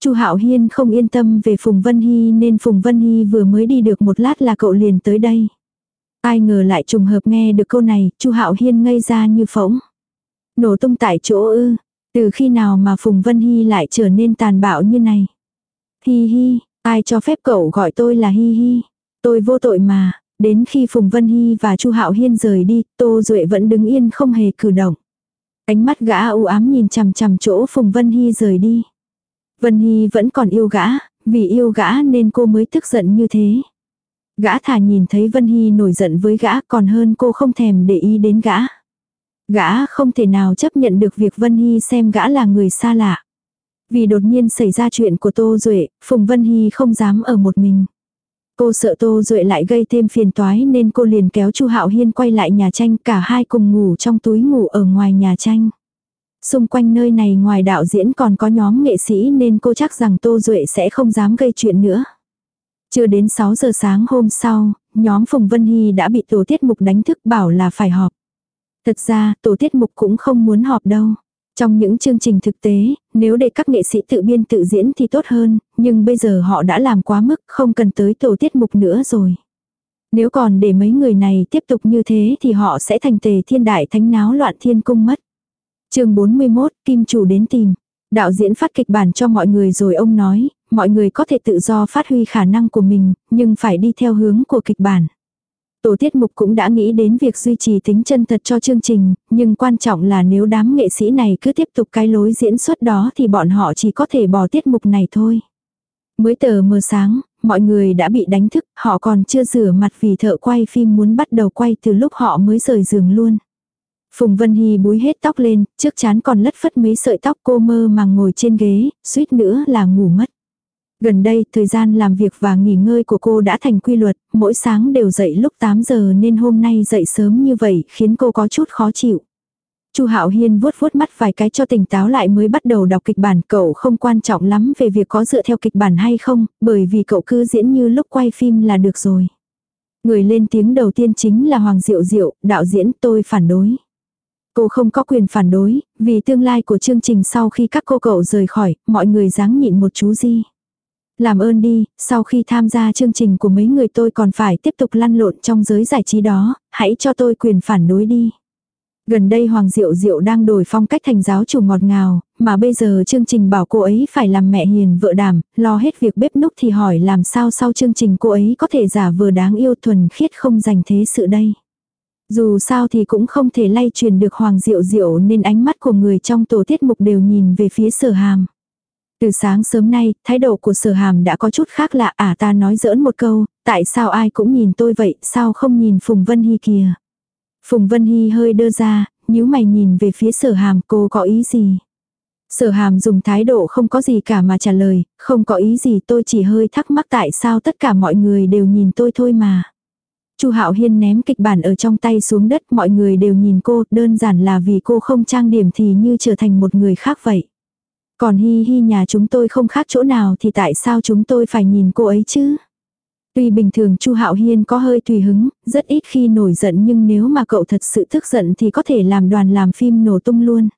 Chu Hạo Hiên không yên tâm về Phùng Vân Hy nên Phùng Vân Hy vừa mới đi được một lát là cậu liền tới đây. Ai ngờ lại trùng hợp nghe được câu này, Chu Hạo Hiên ngây ra như phỗng. Nổ tung tại chỗ ư, từ khi nào mà Phùng Vân Hy lại trở nên tàn bạo như này. Hi hi, ai cho phép cậu gọi tôi là hi hi. Tôi vô tội mà, đến khi Phùng Vân Hy và Chu Hạo Hiên rời đi, Tô Duệ vẫn đứng yên không hề cử động. Ánh mắt gã u ám nhìn chằm chằm chỗ Phùng Vân Hy rời đi. Vân Hy vẫn còn yêu gã, vì yêu gã nên cô mới tức giận như thế. Gã thà nhìn thấy Vân Hy nổi giận với gã còn hơn cô không thèm để ý đến gã. Gã không thể nào chấp nhận được việc Vân Hy xem gã là người xa lạ. Vì đột nhiên xảy ra chuyện của Tô Duệ, Phùng Vân Hy không dám ở một mình. Cô sợ Tô Duệ lại gây thêm phiền toái nên cô liền kéo Chu Hạo Hiên quay lại nhà tranh cả hai cùng ngủ trong túi ngủ ở ngoài nhà tranh. Xung quanh nơi này ngoài đạo diễn còn có nhóm nghệ sĩ nên cô chắc rằng Tô Duệ sẽ không dám gây chuyện nữa. Chưa đến 6 giờ sáng hôm sau, nhóm Phùng Vân Hy đã bị tổ tiết mục đánh thức bảo là phải họp. Thật ra, tổ tiết mục cũng không muốn họp đâu. Trong những chương trình thực tế, nếu để các nghệ sĩ tự biên tự diễn thì tốt hơn, nhưng bây giờ họ đã làm quá mức, không cần tới tổ tiết mục nữa rồi. Nếu còn để mấy người này tiếp tục như thế thì họ sẽ thành tề thiên đại thánh náo loạn thiên cung mất. chương 41, Kim Chủ đến tìm. Đạo diễn phát kịch bản cho mọi người rồi ông nói, mọi người có thể tự do phát huy khả năng của mình, nhưng phải đi theo hướng của kịch bản. Tổ tiết mục cũng đã nghĩ đến việc duy trì tính chân thật cho chương trình, nhưng quan trọng là nếu đám nghệ sĩ này cứ tiếp tục cái lối diễn xuất đó thì bọn họ chỉ có thể bỏ tiết mục này thôi. Mới tờ mờ sáng, mọi người đã bị đánh thức, họ còn chưa rửa mặt vì thợ quay phim muốn bắt đầu quay từ lúc họ mới rời giường luôn. Phùng Vân Hy búi hết tóc lên, trước chán còn lất phất mấy sợi tóc cô mơ màng ngồi trên ghế, suýt nữa là ngủ mất. Gần đây, thời gian làm việc và nghỉ ngơi của cô đã thành quy luật, mỗi sáng đều dậy lúc 8 giờ nên hôm nay dậy sớm như vậy khiến cô có chút khó chịu. Chu Hạo Hiên vuốt vuốt mắt vài cái cho tỉnh táo lại mới bắt đầu đọc kịch bản, cậu không quan trọng lắm về việc có dựa theo kịch bản hay không, bởi vì cậu cứ diễn như lúc quay phim là được rồi. Người lên tiếng đầu tiên chính là Hoàng Diệu Diệu, đạo diễn tôi phản đối. Cô không có quyền phản đối, vì tương lai của chương trình sau khi các cô cậu rời khỏi, mọi người dáng nhịn một chú gì. Làm ơn đi, sau khi tham gia chương trình của mấy người tôi còn phải tiếp tục lăn lộn trong giới giải trí đó, hãy cho tôi quyền phản đối đi. Gần đây Hoàng Diệu Diệu đang đổi phong cách thành giáo chủ ngọt ngào, mà bây giờ chương trình bảo cô ấy phải làm mẹ hiền vợ đảm, lo hết việc bếp núc thì hỏi làm sao sau chương trình cô ấy có thể giả vừa đáng yêu thuần khiết không dành thế sự đây. Dù sao thì cũng không thể lay truyền được Hoàng Diệu Diệu nên ánh mắt của người trong tổ tiết mục đều nhìn về phía sở hàm. Từ sáng sớm nay, thái độ của sở hàm đã có chút khác lạ à ta nói giỡn một câu, tại sao ai cũng nhìn tôi vậy, sao không nhìn Phùng Vân Hy kìa. Phùng Vân Hy hơi đơ ra, nhíu mày nhìn về phía sở hàm cô có ý gì. Sở hàm dùng thái độ không có gì cả mà trả lời, không có ý gì tôi chỉ hơi thắc mắc tại sao tất cả mọi người đều nhìn tôi thôi mà. Chu Hạo Hiên ném kịch bản ở trong tay xuống đất mọi người đều nhìn cô, đơn giản là vì cô không trang điểm thì như trở thành một người khác vậy. Còn hi hi nhà chúng tôi không khác chỗ nào thì tại sao chúng tôi phải nhìn cô ấy chứ? Tuy bình thường Chu Hạo Hiên có hơi tùy hứng, rất ít khi nổi giận nhưng nếu mà cậu thật sự tức giận thì có thể làm đoàn làm phim nổ tung luôn.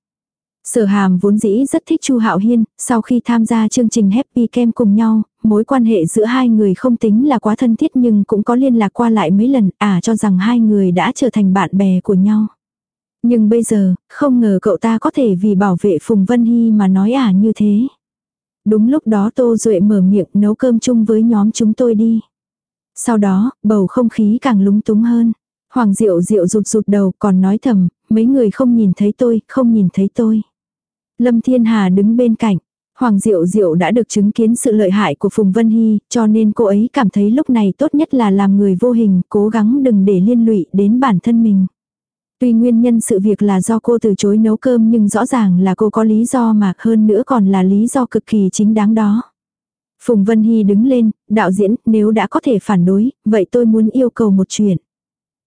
Sở Hàm vốn dĩ rất thích Chu Hạo Hiên, sau khi tham gia chương trình Happy Cam cùng nhau, mối quan hệ giữa hai người không tính là quá thân thiết nhưng cũng có liên lạc qua lại mấy lần, à cho rằng hai người đã trở thành bạn bè của nhau. Nhưng bây giờ, không ngờ cậu ta có thể vì bảo vệ Phùng Vân Hy mà nói à như thế. Đúng lúc đó Tô Duệ mở miệng nấu cơm chung với nhóm chúng tôi đi. Sau đó, bầu không khí càng lúng túng hơn. Hoàng Diệu Diệu rụt rụt đầu còn nói thầm, mấy người không nhìn thấy tôi, không nhìn thấy tôi. Lâm Thiên Hà đứng bên cạnh. Hoàng Diệu Diệu đã được chứng kiến sự lợi hại của Phùng Vân Hy, cho nên cô ấy cảm thấy lúc này tốt nhất là làm người vô hình, cố gắng đừng để liên lụy đến bản thân mình. Tuy nguyên nhân sự việc là do cô từ chối nấu cơm nhưng rõ ràng là cô có lý do mà hơn nữa còn là lý do cực kỳ chính đáng đó. Phùng Vân Hy đứng lên, đạo diễn, nếu đã có thể phản đối, vậy tôi muốn yêu cầu một chuyện.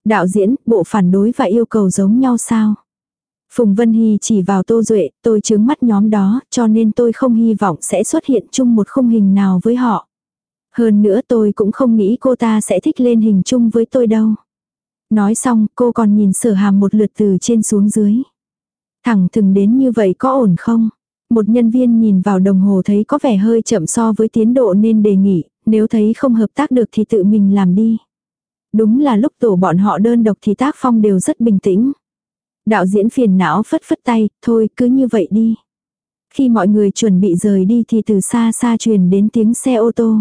Đạo diễn, bộ phản đối và yêu cầu giống nhau sao? Phùng Vân Hy chỉ vào Tô Duệ, tôi chướng mắt nhóm đó, cho nên tôi không hy vọng sẽ xuất hiện chung một khung hình nào với họ. Hơn nữa tôi cũng không nghĩ cô ta sẽ thích lên hình chung với tôi đâu. Nói xong, cô còn nhìn sở hàm một lượt từ trên xuống dưới. Thẳng thừng đến như vậy có ổn không? Một nhân viên nhìn vào đồng hồ thấy có vẻ hơi chậm so với tiến độ nên đề nghị, nếu thấy không hợp tác được thì tự mình làm đi. Đúng là lúc tổ bọn họ đơn độc thì tác phong đều rất bình tĩnh. Đạo diễn phiền não phất phất tay, thôi cứ như vậy đi. Khi mọi người chuẩn bị rời đi thì từ xa xa truyền đến tiếng xe ô tô.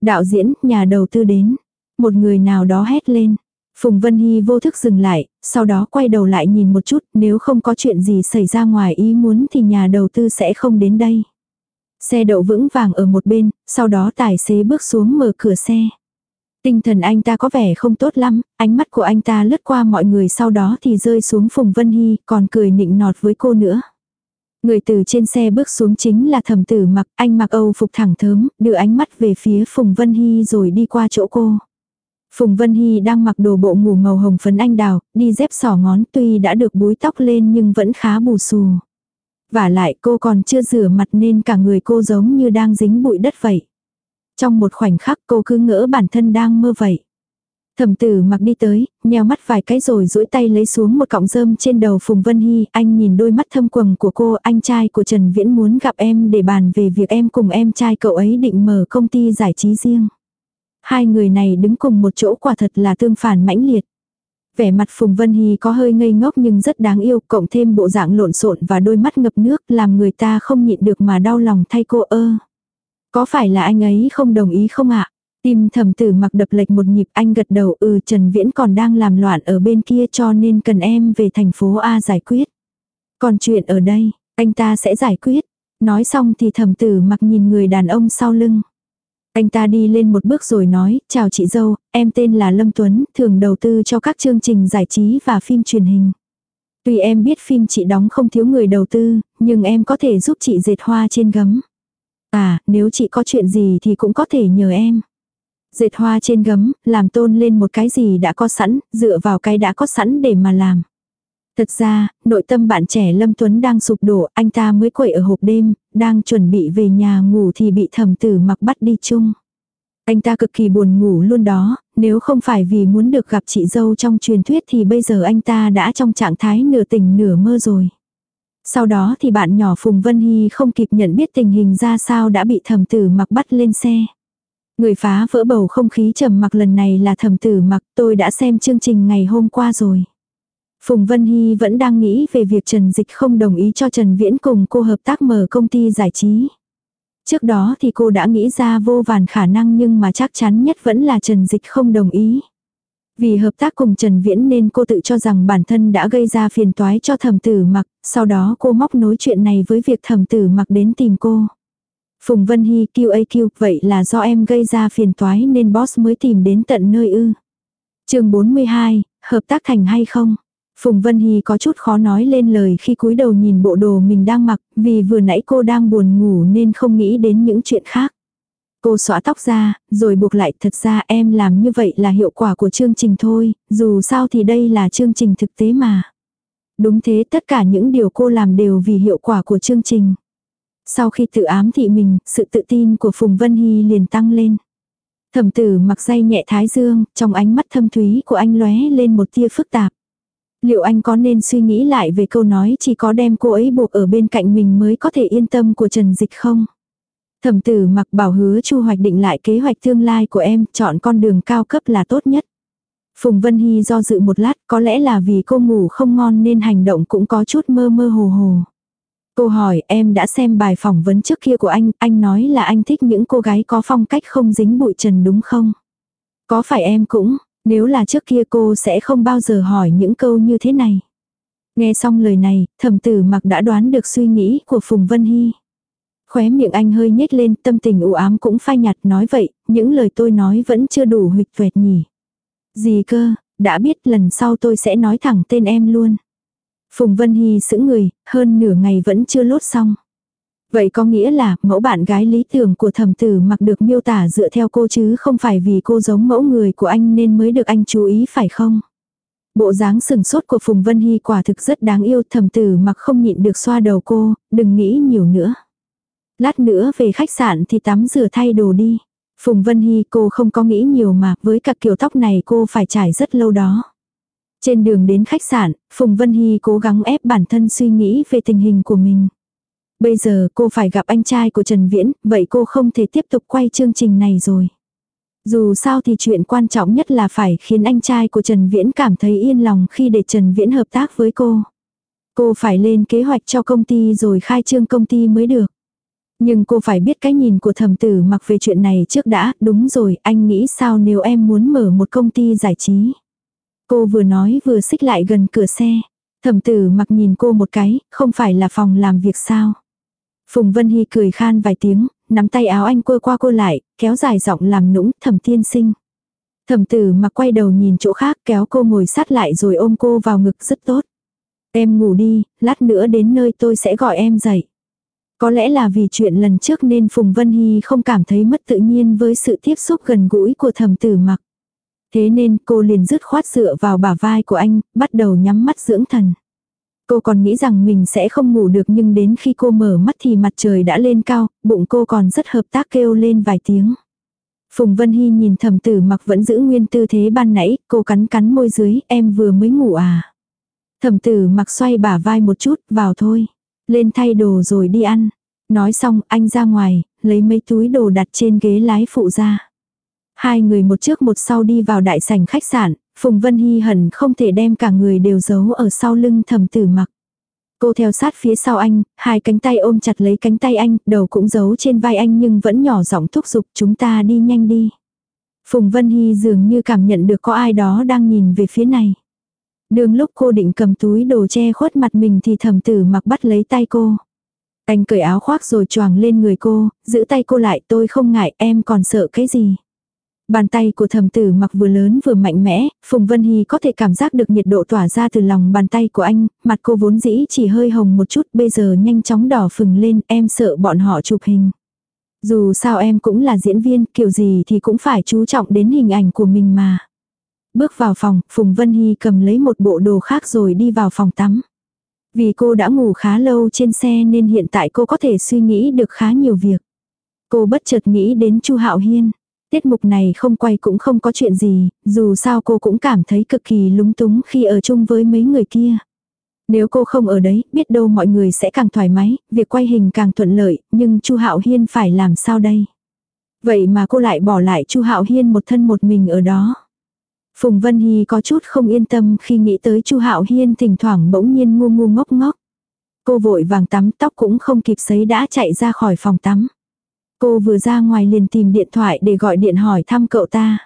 Đạo diễn, nhà đầu tư đến. Một người nào đó hét lên. Phùng Vân Hy vô thức dừng lại, sau đó quay đầu lại nhìn một chút, nếu không có chuyện gì xảy ra ngoài ý muốn thì nhà đầu tư sẽ không đến đây. Xe đậu vững vàng ở một bên, sau đó tài xế bước xuống mở cửa xe. Tinh thần anh ta có vẻ không tốt lắm, ánh mắt của anh ta lướt qua mọi người sau đó thì rơi xuống Phùng Vân Hy, còn cười nịnh nọt với cô nữa. Người từ trên xe bước xuống chính là Thẩm tử mặc, anh mặc âu phục thẳng thớm, đưa ánh mắt về phía Phùng Vân Hy rồi đi qua chỗ cô. Phùng Vân Hy đang mặc đồ bộ ngủ màu hồng phấn anh đào, đi dép sỏ ngón tuy đã được búi tóc lên nhưng vẫn khá bù xù. Và lại cô còn chưa rửa mặt nên cả người cô giống như đang dính bụi đất vậy. Trong một khoảnh khắc cô cứ ngỡ bản thân đang mơ vậy. Thẩm tử mặc đi tới, nheo mắt vài cái rồi duỗi tay lấy xuống một cọng rơm trên đầu Phùng Vân Hy. Anh nhìn đôi mắt thâm quầng của cô, anh trai của Trần Viễn muốn gặp em để bàn về việc em cùng em trai cậu ấy định mở công ty giải trí riêng. Hai người này đứng cùng một chỗ quả thật là tương phản mãnh liệt. Vẻ mặt Phùng Vân Hy có hơi ngây ngốc nhưng rất đáng yêu, cộng thêm bộ dạng lộn xộn và đôi mắt ngập nước làm người ta không nhịn được mà đau lòng thay cô ơ. Có phải là anh ấy không đồng ý không ạ? Tim thầm tử mặc đập lệch một nhịp anh gật đầu ừ Trần Viễn còn đang làm loạn ở bên kia cho nên cần em về thành phố A giải quyết. Còn chuyện ở đây, anh ta sẽ giải quyết. Nói xong thì thầm tử mặc nhìn người đàn ông sau lưng. Anh ta đi lên một bước rồi nói, chào chị dâu, em tên là Lâm Tuấn, thường đầu tư cho các chương trình giải trí và phim truyền hình. Tuy em biết phim chị đóng không thiếu người đầu tư, nhưng em có thể giúp chị dệt hoa trên gấm. À, nếu chị có chuyện gì thì cũng có thể nhờ em. Dệt hoa trên gấm, làm tôn lên một cái gì đã có sẵn, dựa vào cái đã có sẵn để mà làm. Thật ra, nội tâm bạn trẻ Lâm Tuấn đang sụp đổ, anh ta mới quậy ở hộp đêm, đang chuẩn bị về nhà ngủ thì bị thẩm tử mặc bắt đi chung. Anh ta cực kỳ buồn ngủ luôn đó, nếu không phải vì muốn được gặp chị dâu trong truyền thuyết thì bây giờ anh ta đã trong trạng thái nửa tỉnh nửa mơ rồi. Sau đó thì bạn nhỏ Phùng Vân Hy không kịp nhận biết tình hình ra sao đã bị thẩm tử mặc bắt lên xe. Người phá vỡ bầu không khí trầm mặc lần này là thẩm tử mặc tôi đã xem chương trình ngày hôm qua rồi. Phùng Vân Hy vẫn đang nghĩ về việc Trần Dịch không đồng ý cho Trần Viễn cùng cô hợp tác mở công ty giải trí. Trước đó thì cô đã nghĩ ra vô vàn khả năng nhưng mà chắc chắn nhất vẫn là Trần Dịch không đồng ý. Vì hợp tác cùng Trần Viễn nên cô tự cho rằng bản thân đã gây ra phiền toái cho thẩm tử mặc, sau đó cô móc nối chuyện này với việc thẩm tử mặc đến tìm cô. Phùng Vân Hy QAQ, vậy là do em gây ra phiền toái nên boss mới tìm đến tận nơi ư. chương 42, hợp tác thành hay không? Phùng Vân Hy có chút khó nói lên lời khi cúi đầu nhìn bộ đồ mình đang mặc, vì vừa nãy cô đang buồn ngủ nên không nghĩ đến những chuyện khác. Cô xõa tóc ra, rồi buộc lại thật ra em làm như vậy là hiệu quả của chương trình thôi, dù sao thì đây là chương trình thực tế mà. Đúng thế tất cả những điều cô làm đều vì hiệu quả của chương trình. Sau khi tự ám thị mình, sự tự tin của Phùng Vân Hy liền tăng lên. Thẩm tử mặc dây nhẹ thái dương, trong ánh mắt thâm thúy của anh lóe lên một tia phức tạp. Liệu anh có nên suy nghĩ lại về câu nói chỉ có đem cô ấy buộc ở bên cạnh mình mới có thể yên tâm của Trần Dịch không? Thẩm tử mặc bảo hứa chu hoạch định lại kế hoạch tương lai của em, chọn con đường cao cấp là tốt nhất. Phùng Vân Hy do dự một lát, có lẽ là vì cô ngủ không ngon nên hành động cũng có chút mơ mơ hồ hồ. Cô hỏi em đã xem bài phỏng vấn trước kia của anh, anh nói là anh thích những cô gái có phong cách không dính bụi trần đúng không? Có phải em cũng, nếu là trước kia cô sẽ không bao giờ hỏi những câu như thế này. Nghe xong lời này, thẩm tử mặc đã đoán được suy nghĩ của Phùng Vân Hy. Khóe miệng anh hơi nhếch lên, tâm tình u ám cũng phai nhạt nói vậy, những lời tôi nói vẫn chưa đủ huyệt tuệt nhỉ. Gì cơ, đã biết lần sau tôi sẽ nói thẳng tên em luôn. Phùng Vân Hy sững người, hơn nửa ngày vẫn chưa lốt xong. Vậy có nghĩa là mẫu bạn gái lý tưởng của thẩm tử mặc được miêu tả dựa theo cô chứ không phải vì cô giống mẫu người của anh nên mới được anh chú ý phải không? Bộ dáng sừng sốt của Phùng Vân Hy quả thực rất đáng yêu thẩm tử mặc không nhịn được xoa đầu cô, đừng nghĩ nhiều nữa. Lát nữa về khách sạn thì tắm rửa thay đồ đi. Phùng Vân Hy cô không có nghĩ nhiều mà với cả kiểu tóc này cô phải trải rất lâu đó. Trên đường đến khách sạn, Phùng Vân Hy cố gắng ép bản thân suy nghĩ về tình hình của mình. Bây giờ cô phải gặp anh trai của Trần Viễn, vậy cô không thể tiếp tục quay chương trình này rồi. Dù sao thì chuyện quan trọng nhất là phải khiến anh trai của Trần Viễn cảm thấy yên lòng khi để Trần Viễn hợp tác với cô. Cô phải lên kế hoạch cho công ty rồi khai trương công ty mới được. Nhưng cô phải biết cái nhìn của thầm tử mặc về chuyện này trước đã, đúng rồi, anh nghĩ sao nếu em muốn mở một công ty giải trí. Cô vừa nói vừa xích lại gần cửa xe. Thẩm tử mặc nhìn cô một cái, không phải là phòng làm việc sao. Phùng Vân Hy cười khan vài tiếng, nắm tay áo anh quơ qua cô lại, kéo dài giọng làm nũng thẩm tiên sinh. Thẩm tử mà quay đầu nhìn chỗ khác kéo cô ngồi sát lại rồi ôm cô vào ngực rất tốt. Em ngủ đi, lát nữa đến nơi tôi sẽ gọi em dậy. Có lẽ là vì chuyện lần trước nên Phùng Vân Hy không cảm thấy mất tự nhiên với sự tiếp xúc gần gũi của thẩm tử mặc. Thế nên cô liền dứt khoát dựa vào bả vai của anh, bắt đầu nhắm mắt dưỡng thần. Cô còn nghĩ rằng mình sẽ không ngủ được nhưng đến khi cô mở mắt thì mặt trời đã lên cao, bụng cô còn rất hợp tác kêu lên vài tiếng. Phùng Vân Hy nhìn thầm tử mặc vẫn giữ nguyên tư thế ban nãy, cô cắn cắn môi dưới, em vừa mới ngủ à. thầm tử mặc xoay bả vai một chút, vào thôi. Lên thay đồ rồi đi ăn. Nói xong, anh ra ngoài, lấy mấy túi đồ đặt trên ghế lái phụ ra. Hai người một trước một sau đi vào đại sảnh khách sạn, Phùng Vân Hy hẳn không thể đem cả người đều giấu ở sau lưng thầm tử mặc. Cô theo sát phía sau anh, hai cánh tay ôm chặt lấy cánh tay anh, đầu cũng giấu trên vai anh nhưng vẫn nhỏ giọng thúc giục chúng ta đi nhanh đi. Phùng Vân Hy dường như cảm nhận được có ai đó đang nhìn về phía này. Đường lúc cô định cầm túi đồ che khuất mặt mình thì thầm tử mặc bắt lấy tay cô. Anh cởi áo khoác rồi choàng lên người cô, giữ tay cô lại tôi không ngại em còn sợ cái gì. Bàn tay của thầm tử mặc vừa lớn vừa mạnh mẽ, Phùng Vân Hy có thể cảm giác được nhiệt độ tỏa ra từ lòng bàn tay của anh, mặt cô vốn dĩ chỉ hơi hồng một chút bây giờ nhanh chóng đỏ phừng lên em sợ bọn họ chụp hình. Dù sao em cũng là diễn viên, kiểu gì thì cũng phải chú trọng đến hình ảnh của mình mà. Bước vào phòng, Phùng Vân Hy cầm lấy một bộ đồ khác rồi đi vào phòng tắm. Vì cô đã ngủ khá lâu trên xe nên hiện tại cô có thể suy nghĩ được khá nhiều việc. Cô bất chợt nghĩ đến Chu Hạo Hiên. Tiết mục này không quay cũng không có chuyện gì, dù sao cô cũng cảm thấy cực kỳ lúng túng khi ở chung với mấy người kia. Nếu cô không ở đấy, biết đâu mọi người sẽ càng thoải mái, việc quay hình càng thuận lợi, nhưng Chu Hạo Hiên phải làm sao đây? Vậy mà cô lại bỏ lại Chu Hạo Hiên một thân một mình ở đó. Phùng Vân Hy có chút không yên tâm khi nghĩ tới Chu Hạo Hiên thỉnh thoảng bỗng nhiên ngu ngu ngốc ngốc. Cô vội vàng tắm tóc cũng không kịp sấy đã chạy ra khỏi phòng tắm. Cô vừa ra ngoài liền tìm điện thoại để gọi điện hỏi thăm cậu ta.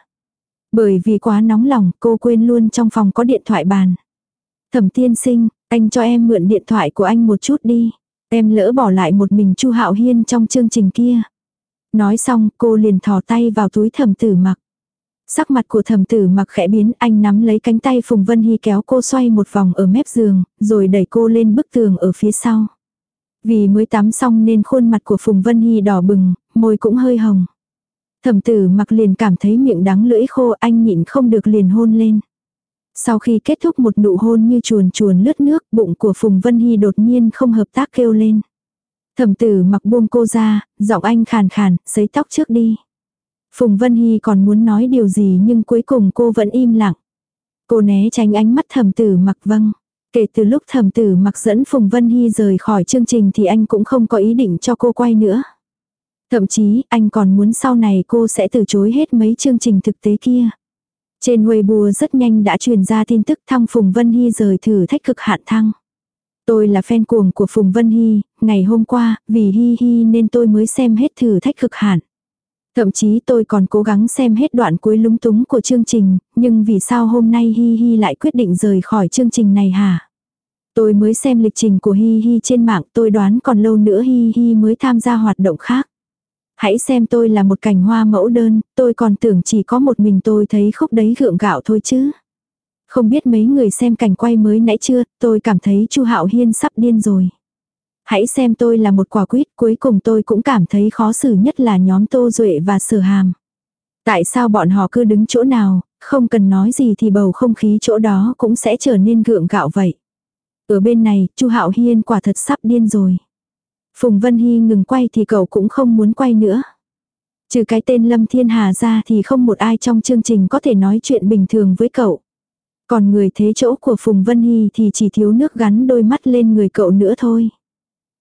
Bởi vì quá nóng lòng cô quên luôn trong phòng có điện thoại bàn. Thẩm tiên sinh, anh cho em mượn điện thoại của anh một chút đi. Em lỡ bỏ lại một mình Chu Hạo Hiên trong chương trình kia. Nói xong cô liền thò tay vào túi thẩm tử mặc. Sắc mặt của thẩm tử mặc khẽ biến anh nắm lấy cánh tay Phùng Vân Hy kéo cô xoay một vòng ở mép giường, rồi đẩy cô lên bức tường ở phía sau. Vì mới tắm xong nên khuôn mặt của Phùng Vân Hy đỏ bừng, môi cũng hơi hồng. Thẩm tử mặc liền cảm thấy miệng đắng lưỡi khô anh nhịn không được liền hôn lên. Sau khi kết thúc một nụ hôn như chuồn chuồn lướt nước, bụng của Phùng Vân Hy đột nhiên không hợp tác kêu lên. Thẩm tử mặc buông cô ra, giọng anh khàn khàn, sấy tóc trước đi. Phùng Vân Hy còn muốn nói điều gì nhưng cuối cùng cô vẫn im lặng. Cô né tránh ánh mắt thẩm tử mặc vâng. Kể từ lúc thẩm tử mặc dẫn Phùng Vân Hy rời khỏi chương trình thì anh cũng không có ý định cho cô quay nữa. Thậm chí anh còn muốn sau này cô sẽ từ chối hết mấy chương trình thực tế kia. Trên Weibo rất nhanh đã truyền ra tin tức thăng Phùng Vân Hy rời thử thách cực hạn thăng. Tôi là fan cuồng của Phùng Vân Hy, ngày hôm qua, vì Hi Hi nên tôi mới xem hết thử thách cực hạn. Thậm chí tôi còn cố gắng xem hết đoạn cuối lúng túng của chương trình, nhưng vì sao hôm nay Hi Hi lại quyết định rời khỏi chương trình này hả? Tôi mới xem lịch trình của Hi Hi trên mạng tôi đoán còn lâu nữa Hi Hi mới tham gia hoạt động khác. Hãy xem tôi là một cành hoa mẫu đơn, tôi còn tưởng chỉ có một mình tôi thấy khúc đấy gượng gạo thôi chứ. Không biết mấy người xem cảnh quay mới nãy chưa, tôi cảm thấy Chu Hạo Hiên sắp điên rồi. Hãy xem tôi là một quả quýt, cuối cùng tôi cũng cảm thấy khó xử nhất là nhóm Tô Duệ và Sở Hàm. Tại sao bọn họ cứ đứng chỗ nào, không cần nói gì thì bầu không khí chỗ đó cũng sẽ trở nên gượng gạo vậy. Ở bên này, Chu Hạo Hiên quả thật sắp điên rồi. Phùng Vân Hy ngừng quay thì cậu cũng không muốn quay nữa. Trừ cái tên Lâm Thiên Hà ra thì không một ai trong chương trình có thể nói chuyện bình thường với cậu. Còn người thế chỗ của Phùng Vân Hy thì chỉ thiếu nước gắn đôi mắt lên người cậu nữa thôi.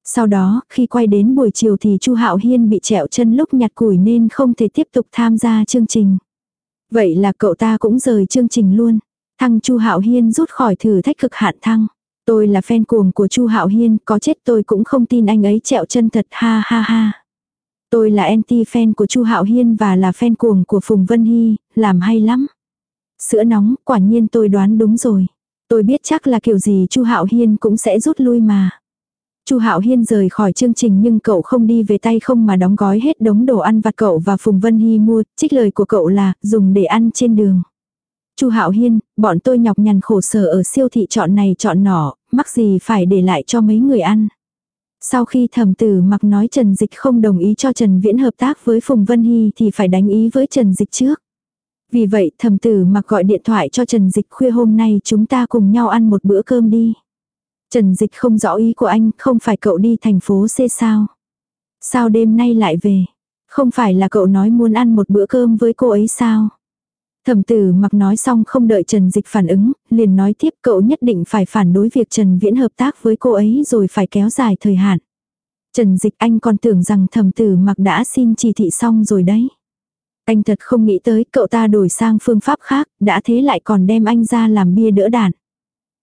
Sau đó, khi quay đến buổi chiều thì Chu Hạo Hiên bị trẹo chân lúc nhặt củi nên không thể tiếp tục tham gia chương trình. Vậy là cậu ta cũng rời chương trình luôn. Thăng Chu Hạo Hiên rút khỏi thử thách cực hạn thăng. Tôi là fan cuồng của Chu Hạo Hiên, có chết tôi cũng không tin anh ấy trẹo chân thật ha ha ha. Tôi là anti fan của Chu Hạo Hiên và là fan cuồng của Phùng Vân Hy, làm hay lắm. Sữa nóng, quả nhiên tôi đoán đúng rồi. Tôi biết chắc là kiểu gì Chu Hạo Hiên cũng sẽ rút lui mà. Chu Hạo Hiên rời khỏi chương trình nhưng cậu không đi về tay không mà đóng gói hết đống đồ ăn vặt cậu và Phùng Vân Hy mua, trích lời của cậu là dùng để ăn trên đường. Chu Hạo Hiên, bọn tôi nhọc nhằn khổ sở ở siêu thị chọn này chọn nọ, mắc gì phải để lại cho mấy người ăn. Sau khi thẩm tử mặc nói Trần Dịch không đồng ý cho Trần Viễn hợp tác với Phùng Vân Hy thì phải đánh ý với Trần Dịch trước. Vì vậy thẩm tử mặc gọi điện thoại cho Trần Dịch khuya hôm nay chúng ta cùng nhau ăn một bữa cơm đi. Trần Dịch không rõ ý của anh, không phải cậu đi thành phố C sao? Sao đêm nay lại về? Không phải là cậu nói muốn ăn một bữa cơm với cô ấy sao? Thẩm tử mặc nói xong không đợi Trần Dịch phản ứng, liền nói tiếp cậu nhất định phải phản đối việc Trần Viễn hợp tác với cô ấy rồi phải kéo dài thời hạn. Trần Dịch anh còn tưởng rằng thẩm tử mặc đã xin chỉ thị xong rồi đấy. Anh thật không nghĩ tới cậu ta đổi sang phương pháp khác, đã thế lại còn đem anh ra làm bia đỡ đạn.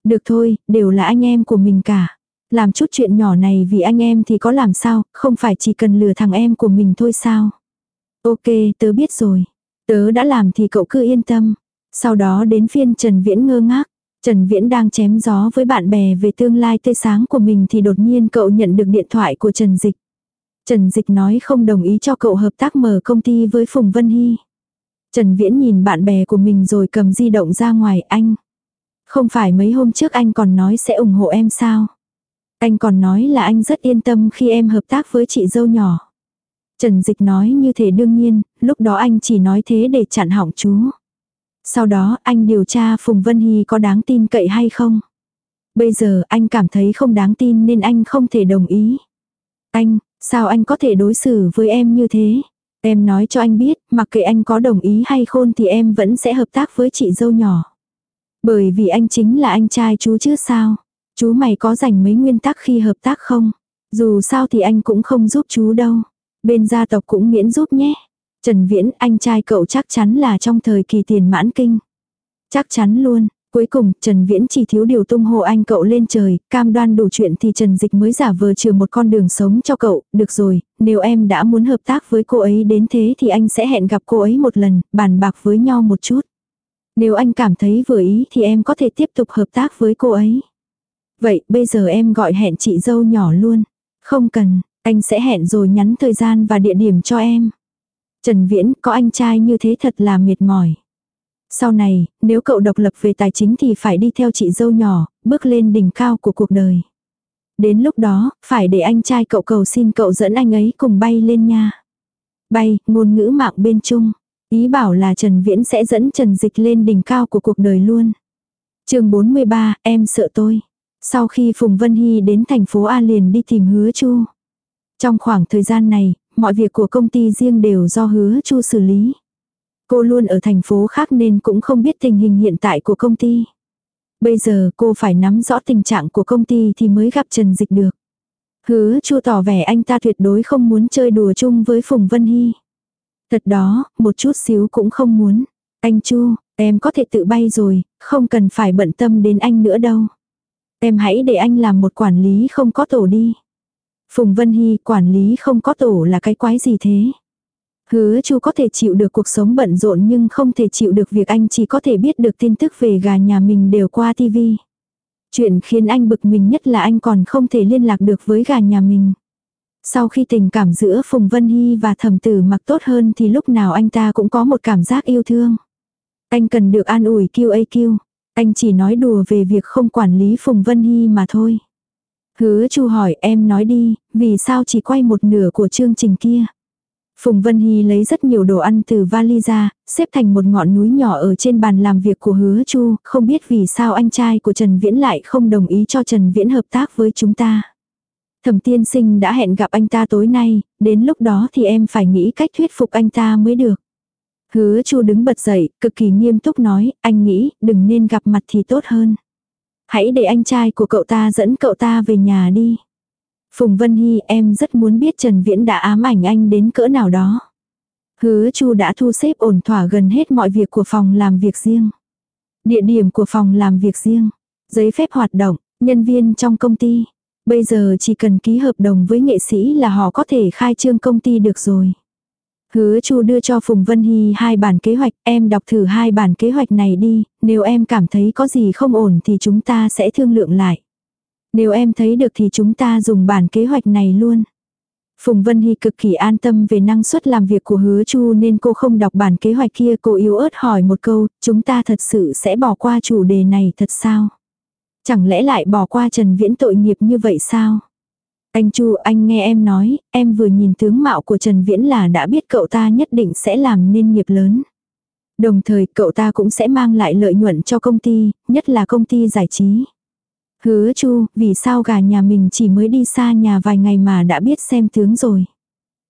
Được thôi, đều là anh em của mình cả. Làm chút chuyện nhỏ này vì anh em thì có làm sao, không phải chỉ cần lừa thằng em của mình thôi sao. Ok, tớ biết rồi. Tớ đã làm thì cậu cứ yên tâm. Sau đó đến phiên Trần Viễn ngơ ngác. Trần Viễn đang chém gió với bạn bè về tương lai tươi sáng của mình thì đột nhiên cậu nhận được điện thoại của Trần Dịch. Trần Dịch nói không đồng ý cho cậu hợp tác mở công ty với Phùng Vân Hy. Trần Viễn nhìn bạn bè của mình rồi cầm di động ra ngoài anh. Không phải mấy hôm trước anh còn nói sẽ ủng hộ em sao? Anh còn nói là anh rất yên tâm khi em hợp tác với chị dâu nhỏ. Trần Dịch nói như thế đương nhiên, lúc đó anh chỉ nói thế để chặn hỏng chú. Sau đó anh điều tra Phùng Vân Hy có đáng tin cậy hay không. Bây giờ anh cảm thấy không đáng tin nên anh không thể đồng ý. Anh, sao anh có thể đối xử với em như thế? Em nói cho anh biết, mặc kệ anh có đồng ý hay khôn thì em vẫn sẽ hợp tác với chị dâu nhỏ. Bởi vì anh chính là anh trai chú chứ sao? Chú mày có dành mấy nguyên tắc khi hợp tác không? Dù sao thì anh cũng không giúp chú đâu. Bên gia tộc cũng miễn giúp nhé. Trần Viễn, anh trai cậu chắc chắn là trong thời kỳ tiền mãn kinh. Chắc chắn luôn. Cuối cùng, Trần Viễn chỉ thiếu điều tung hồ anh cậu lên trời, cam đoan đủ chuyện thì Trần Dịch mới giả vờ trừ một con đường sống cho cậu, được rồi, nếu em đã muốn hợp tác với cô ấy đến thế thì anh sẽ hẹn gặp cô ấy một lần, bàn bạc với nhau một chút. Nếu anh cảm thấy vừa ý thì em có thể tiếp tục hợp tác với cô ấy. Vậy bây giờ em gọi hẹn chị dâu nhỏ luôn. Không cần, anh sẽ hẹn rồi nhắn thời gian và địa điểm cho em. Trần Viễn có anh trai như thế thật là mệt mỏi. Sau này, nếu cậu độc lập về tài chính thì phải đi theo chị dâu nhỏ, bước lên đỉnh cao của cuộc đời. Đến lúc đó, phải để anh trai cậu cầu xin cậu dẫn anh ấy cùng bay lên nha. Bay, ngôn ngữ mạng bên chung. Ý bảo là Trần Viễn sẽ dẫn Trần Dịch lên đỉnh cao của cuộc đời luôn. chương 43, em sợ tôi. Sau khi Phùng Vân Hy đến thành phố A liền đi tìm hứa chu. Trong khoảng thời gian này, mọi việc của công ty riêng đều do hứa chu xử lý. Cô luôn ở thành phố khác nên cũng không biết tình hình hiện tại của công ty. Bây giờ cô phải nắm rõ tình trạng của công ty thì mới gặp Trần Dịch được. Hứa chu tỏ vẻ anh ta tuyệt đối không muốn chơi đùa chung với Phùng Vân Hy. Thật đó, một chút xíu cũng không muốn. Anh Chu, em có thể tự bay rồi, không cần phải bận tâm đến anh nữa đâu. Em hãy để anh làm một quản lý không có tổ đi. Phùng Vân Hy quản lý không có tổ là cái quái gì thế? Hứa chu có thể chịu được cuộc sống bận rộn nhưng không thể chịu được việc anh chỉ có thể biết được tin tức về gà nhà mình đều qua tivi. Chuyện khiến anh bực mình nhất là anh còn không thể liên lạc được với gà nhà mình. Sau khi tình cảm giữa Phùng Vân Hy và thẩm tử mặc tốt hơn thì lúc nào anh ta cũng có một cảm giác yêu thương. Anh cần được an ủi QAQ. Anh chỉ nói đùa về việc không quản lý Phùng Vân Hy mà thôi. Hứa Chu hỏi em nói đi, vì sao chỉ quay một nửa của chương trình kia. Phùng Vân Hy lấy rất nhiều đồ ăn từ vali ra, xếp thành một ngọn núi nhỏ ở trên bàn làm việc của hứa Chu, không biết vì sao anh trai của Trần Viễn lại không đồng ý cho Trần Viễn hợp tác với chúng ta. Thẩm tiên sinh đã hẹn gặp anh ta tối nay, đến lúc đó thì em phải nghĩ cách thuyết phục anh ta mới được. Hứa Chu đứng bật dậy, cực kỳ nghiêm túc nói, anh nghĩ, đừng nên gặp mặt thì tốt hơn. Hãy để anh trai của cậu ta dẫn cậu ta về nhà đi. Phùng Vân Hy em rất muốn biết Trần Viễn đã ám ảnh anh đến cỡ nào đó. Hứa Chu đã thu xếp ổn thỏa gần hết mọi việc của phòng làm việc riêng. Địa điểm của phòng làm việc riêng, giấy phép hoạt động, nhân viên trong công ty. Bây giờ chỉ cần ký hợp đồng với nghệ sĩ là họ có thể khai trương công ty được rồi. Hứa Chu đưa cho Phùng Vân Hy hai bản kế hoạch, em đọc thử hai bản kế hoạch này đi, nếu em cảm thấy có gì không ổn thì chúng ta sẽ thương lượng lại. Nếu em thấy được thì chúng ta dùng bản kế hoạch này luôn. Phùng Vân Hy cực kỳ an tâm về năng suất làm việc của hứa Chu nên cô không đọc bản kế hoạch kia cô yếu ớt hỏi một câu, chúng ta thật sự sẽ bỏ qua chủ đề này thật sao? Chẳng lẽ lại bỏ qua Trần Viễn tội nghiệp như vậy sao? Anh Chu anh nghe em nói, em vừa nhìn tướng mạo của Trần Viễn là đã biết cậu ta nhất định sẽ làm nên nghiệp lớn. Đồng thời cậu ta cũng sẽ mang lại lợi nhuận cho công ty, nhất là công ty giải trí. Hứa chu, vì sao gà nhà mình chỉ mới đi xa nhà vài ngày mà đã biết xem tướng rồi.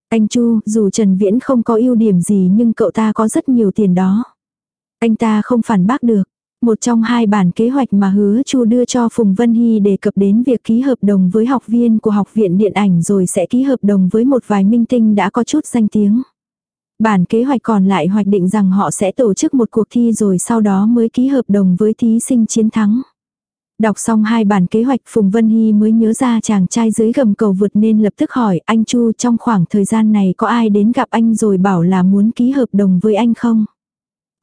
Anh Chu, dù Trần Viễn không có ưu điểm gì nhưng cậu ta có rất nhiều tiền đó. Anh ta không phản bác được. Một trong hai bản kế hoạch mà hứa Chu đưa cho Phùng Vân Hy đề cập đến việc ký hợp đồng với học viên của học viện điện ảnh rồi sẽ ký hợp đồng với một vài minh tinh đã có chút danh tiếng. Bản kế hoạch còn lại hoạch định rằng họ sẽ tổ chức một cuộc thi rồi sau đó mới ký hợp đồng với thí sinh chiến thắng. Đọc xong hai bản kế hoạch, Phùng Vân Hy mới nhớ ra chàng trai dưới gầm cầu vượt nên lập tức hỏi, anh Chu, trong khoảng thời gian này có ai đến gặp anh rồi bảo là muốn ký hợp đồng với anh không?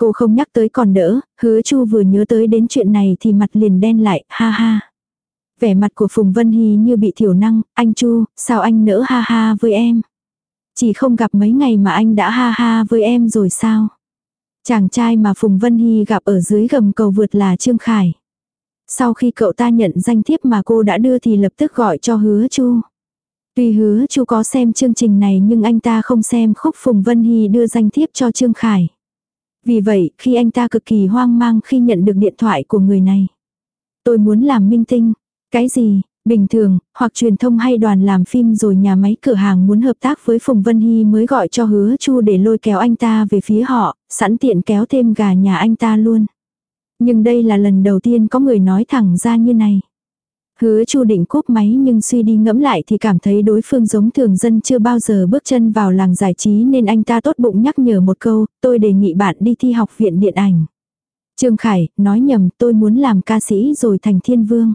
Cô không nhắc tới còn đỡ, hứa Chu vừa nhớ tới đến chuyện này thì mặt liền đen lại, ha ha. Vẻ mặt của Phùng Vân Hy như bị thiểu năng, anh Chu, sao anh nỡ ha ha với em? Chỉ không gặp mấy ngày mà anh đã ha ha với em rồi sao? Chàng trai mà Phùng Vân Hy gặp ở dưới gầm cầu vượt là Trương Khải. Sau khi cậu ta nhận danh thiếp mà cô đã đưa thì lập tức gọi cho hứa chu. Tuy hứa chu có xem chương trình này nhưng anh ta không xem khúc Phùng Vân Hy đưa danh thiếp cho Trương Khải. Vì vậy, khi anh ta cực kỳ hoang mang khi nhận được điện thoại của người này. Tôi muốn làm minh tinh. Cái gì? Bình thường, hoặc truyền thông hay đoàn làm phim rồi nhà máy cửa hàng muốn hợp tác với Phùng Vân Hy mới gọi cho hứa chu để lôi kéo anh ta về phía họ, sẵn tiện kéo thêm gà nhà anh ta luôn. Nhưng đây là lần đầu tiên có người nói thẳng ra như này. Hứa Chu định cúp máy nhưng suy đi ngẫm lại thì cảm thấy đối phương giống thường dân chưa bao giờ bước chân vào làng giải trí nên anh ta tốt bụng nhắc nhở một câu, tôi đề nghị bạn đi thi học viện điện ảnh. Trương Khải, nói nhầm tôi muốn làm ca sĩ rồi thành thiên vương.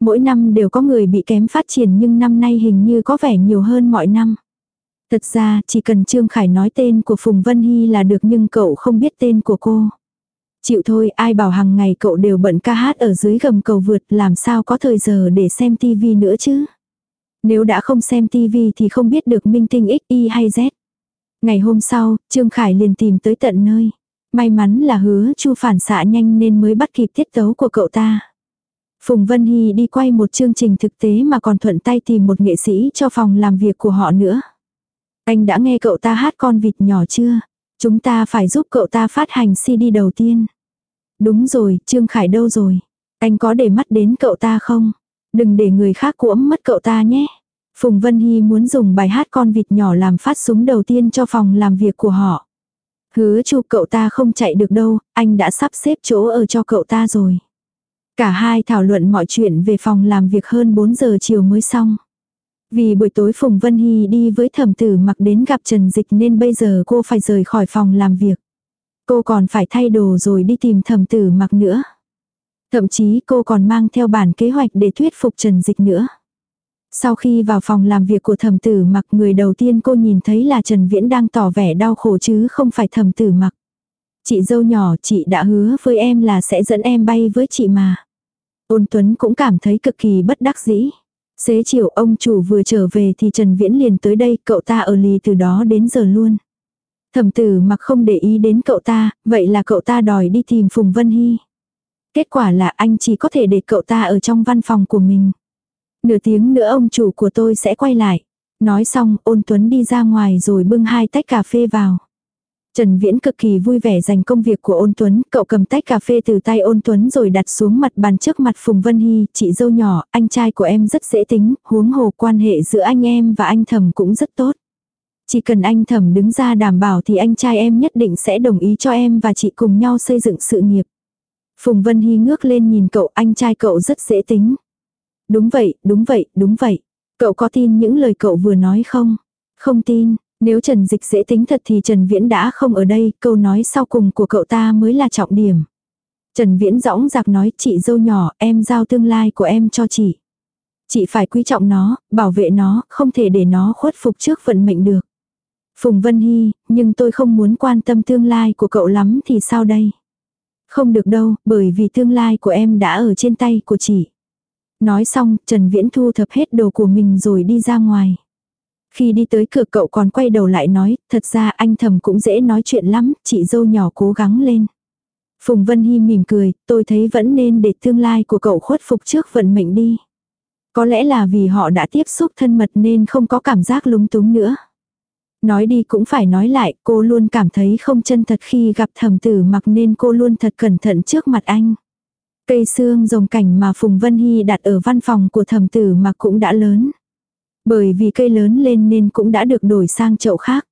Mỗi năm đều có người bị kém phát triển nhưng năm nay hình như có vẻ nhiều hơn mọi năm. Thật ra chỉ cần Trương Khải nói tên của Phùng Vân Hy là được nhưng cậu không biết tên của cô. Chịu thôi, ai bảo hàng ngày cậu đều bận ca hát ở dưới gầm cầu vượt làm sao có thời giờ để xem tivi nữa chứ. Nếu đã không xem tivi thì không biết được minh tinh X, Y hay Z. Ngày hôm sau, Trương Khải liền tìm tới tận nơi. May mắn là hứa chu phản xạ nhanh nên mới bắt kịp tiết tấu của cậu ta. Phùng Vân Hy đi quay một chương trình thực tế mà còn thuận tay tìm một nghệ sĩ cho phòng làm việc của họ nữa. Anh đã nghe cậu ta hát con vịt nhỏ chưa? Chúng ta phải giúp cậu ta phát hành CD đầu tiên. Đúng rồi, Trương Khải đâu rồi? Anh có để mắt đến cậu ta không? Đừng để người khác cuỗm mất cậu ta nhé. Phùng Vân Hy muốn dùng bài hát con vịt nhỏ làm phát súng đầu tiên cho phòng làm việc của họ. Hứa chu cậu ta không chạy được đâu, anh đã sắp xếp chỗ ở cho cậu ta rồi. Cả hai thảo luận mọi chuyện về phòng làm việc hơn 4 giờ chiều mới xong. Vì buổi tối Phùng Vân Hy đi với thẩm tử mặc đến gặp Trần Dịch nên bây giờ cô phải rời khỏi phòng làm việc. Cô còn phải thay đồ rồi đi tìm thẩm tử mặc nữa. Thậm chí cô còn mang theo bản kế hoạch để thuyết phục Trần Dịch nữa. Sau khi vào phòng làm việc của thẩm tử mặc, người đầu tiên cô nhìn thấy là Trần Viễn đang tỏ vẻ đau khổ chứ không phải thẩm tử mặc. Chị dâu nhỏ, chị đã hứa với em là sẽ dẫn em bay với chị mà. Ôn Tuấn cũng cảm thấy cực kỳ bất đắc dĩ. Xế chiều ông chủ vừa trở về thì Trần Viễn liền tới đây, cậu ta ở lì từ đó đến giờ luôn. Thẩm tử mặc không để ý đến cậu ta, vậy là cậu ta đòi đi tìm Phùng Vân Hy. Kết quả là anh chỉ có thể để cậu ta ở trong văn phòng của mình. Nửa tiếng nữa ông chủ của tôi sẽ quay lại. Nói xong ôn Tuấn đi ra ngoài rồi bưng hai tách cà phê vào. Trần Viễn cực kỳ vui vẻ dành công việc của ôn Tuấn, cậu cầm tách cà phê từ tay ôn Tuấn rồi đặt xuống mặt bàn trước mặt Phùng Vân Hy, chị dâu nhỏ, anh trai của em rất dễ tính, huống hồ quan hệ giữa anh em và anh thầm cũng rất tốt. Chỉ cần anh thầm đứng ra đảm bảo thì anh trai em nhất định sẽ đồng ý cho em và chị cùng nhau xây dựng sự nghiệp. Phùng Vân Hy ngước lên nhìn cậu, anh trai cậu rất dễ tính. Đúng vậy, đúng vậy, đúng vậy. Cậu có tin những lời cậu vừa nói không? Không tin, nếu Trần Dịch dễ tính thật thì Trần Viễn đã không ở đây, câu nói sau cùng của cậu ta mới là trọng điểm. Trần Viễn dõng dạc nói chị dâu nhỏ, em giao tương lai của em cho chị. Chị phải quý trọng nó, bảo vệ nó, không thể để nó khuất phục trước vận mệnh được. Phùng Vân Hy, nhưng tôi không muốn quan tâm tương lai của cậu lắm thì sao đây? Không được đâu, bởi vì tương lai của em đã ở trên tay của chị. Nói xong, Trần Viễn thu thập hết đồ của mình rồi đi ra ngoài. Khi đi tới cửa cậu còn quay đầu lại nói, thật ra anh thầm cũng dễ nói chuyện lắm, chị dâu nhỏ cố gắng lên. Phùng Vân Hy mỉm cười, tôi thấy vẫn nên để tương lai của cậu khuất phục trước vận mệnh đi. Có lẽ là vì họ đã tiếp xúc thân mật nên không có cảm giác lúng túng nữa. Nói đi cũng phải nói lại, cô luôn cảm thấy không chân thật khi gặp thầm tử mặc nên cô luôn thật cẩn thận trước mặt anh. Cây xương rồng cảnh mà Phùng Vân Hy đặt ở văn phòng của thầm tử mà cũng đã lớn. Bởi vì cây lớn lên nên cũng đã được đổi sang chậu khác.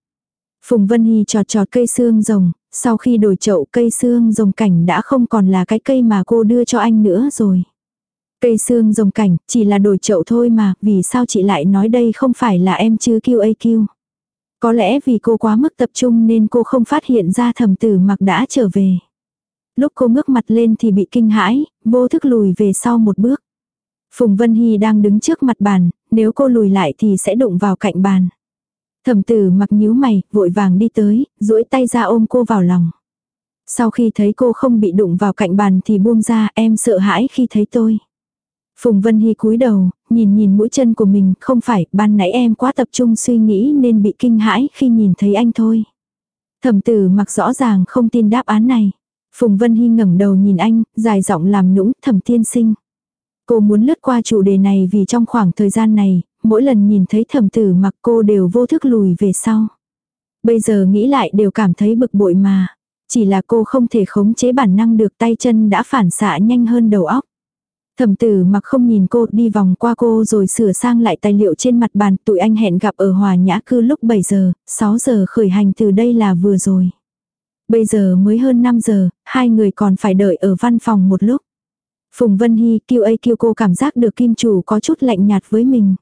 Phùng Vân Hy trọt trọt cây xương rồng, sau khi đổi chậu cây xương rồng cảnh đã không còn là cái cây mà cô đưa cho anh nữa rồi. Cây xương rồng cảnh chỉ là đổi chậu thôi mà, vì sao chị lại nói đây không phải là em chứ QAQ. Có lẽ vì cô quá mức tập trung nên cô không phát hiện ra thầm tử mặc đã trở về. Lúc cô ngước mặt lên thì bị kinh hãi, vô thức lùi về sau một bước. Phùng Vân Hy đang đứng trước mặt bàn, nếu cô lùi lại thì sẽ đụng vào cạnh bàn. Thẩm tử mặc nhíu mày, vội vàng đi tới, duỗi tay ra ôm cô vào lòng. Sau khi thấy cô không bị đụng vào cạnh bàn thì buông ra, em sợ hãi khi thấy tôi. Phùng Vân Hy cúi đầu, nhìn nhìn mũi chân của mình, không phải, ban nãy em quá tập trung suy nghĩ nên bị kinh hãi khi nhìn thấy anh thôi. Thẩm tử mặc rõ ràng không tin đáp án này. Phùng Vân Hy ngẩng đầu nhìn anh, dài giọng làm nũng, thẩm tiên sinh. Cô muốn lướt qua chủ đề này vì trong khoảng thời gian này, mỗi lần nhìn thấy thẩm tử mặc cô đều vô thức lùi về sau. Bây giờ nghĩ lại đều cảm thấy bực bội mà. Chỉ là cô không thể khống chế bản năng được tay chân đã phản xạ nhanh hơn đầu óc. Thẩm tử mặc không nhìn cô đi vòng qua cô rồi sửa sang lại tài liệu trên mặt bàn. Tụi anh hẹn gặp ở hòa nhã cư lúc 7 giờ, 6 giờ khởi hành từ đây là vừa rồi. Bây giờ mới hơn 5 giờ, hai người còn phải đợi ở văn phòng một lúc. Phùng Vân Hy kêu ấy kêu cô cảm giác được kim chủ có chút lạnh nhạt với mình.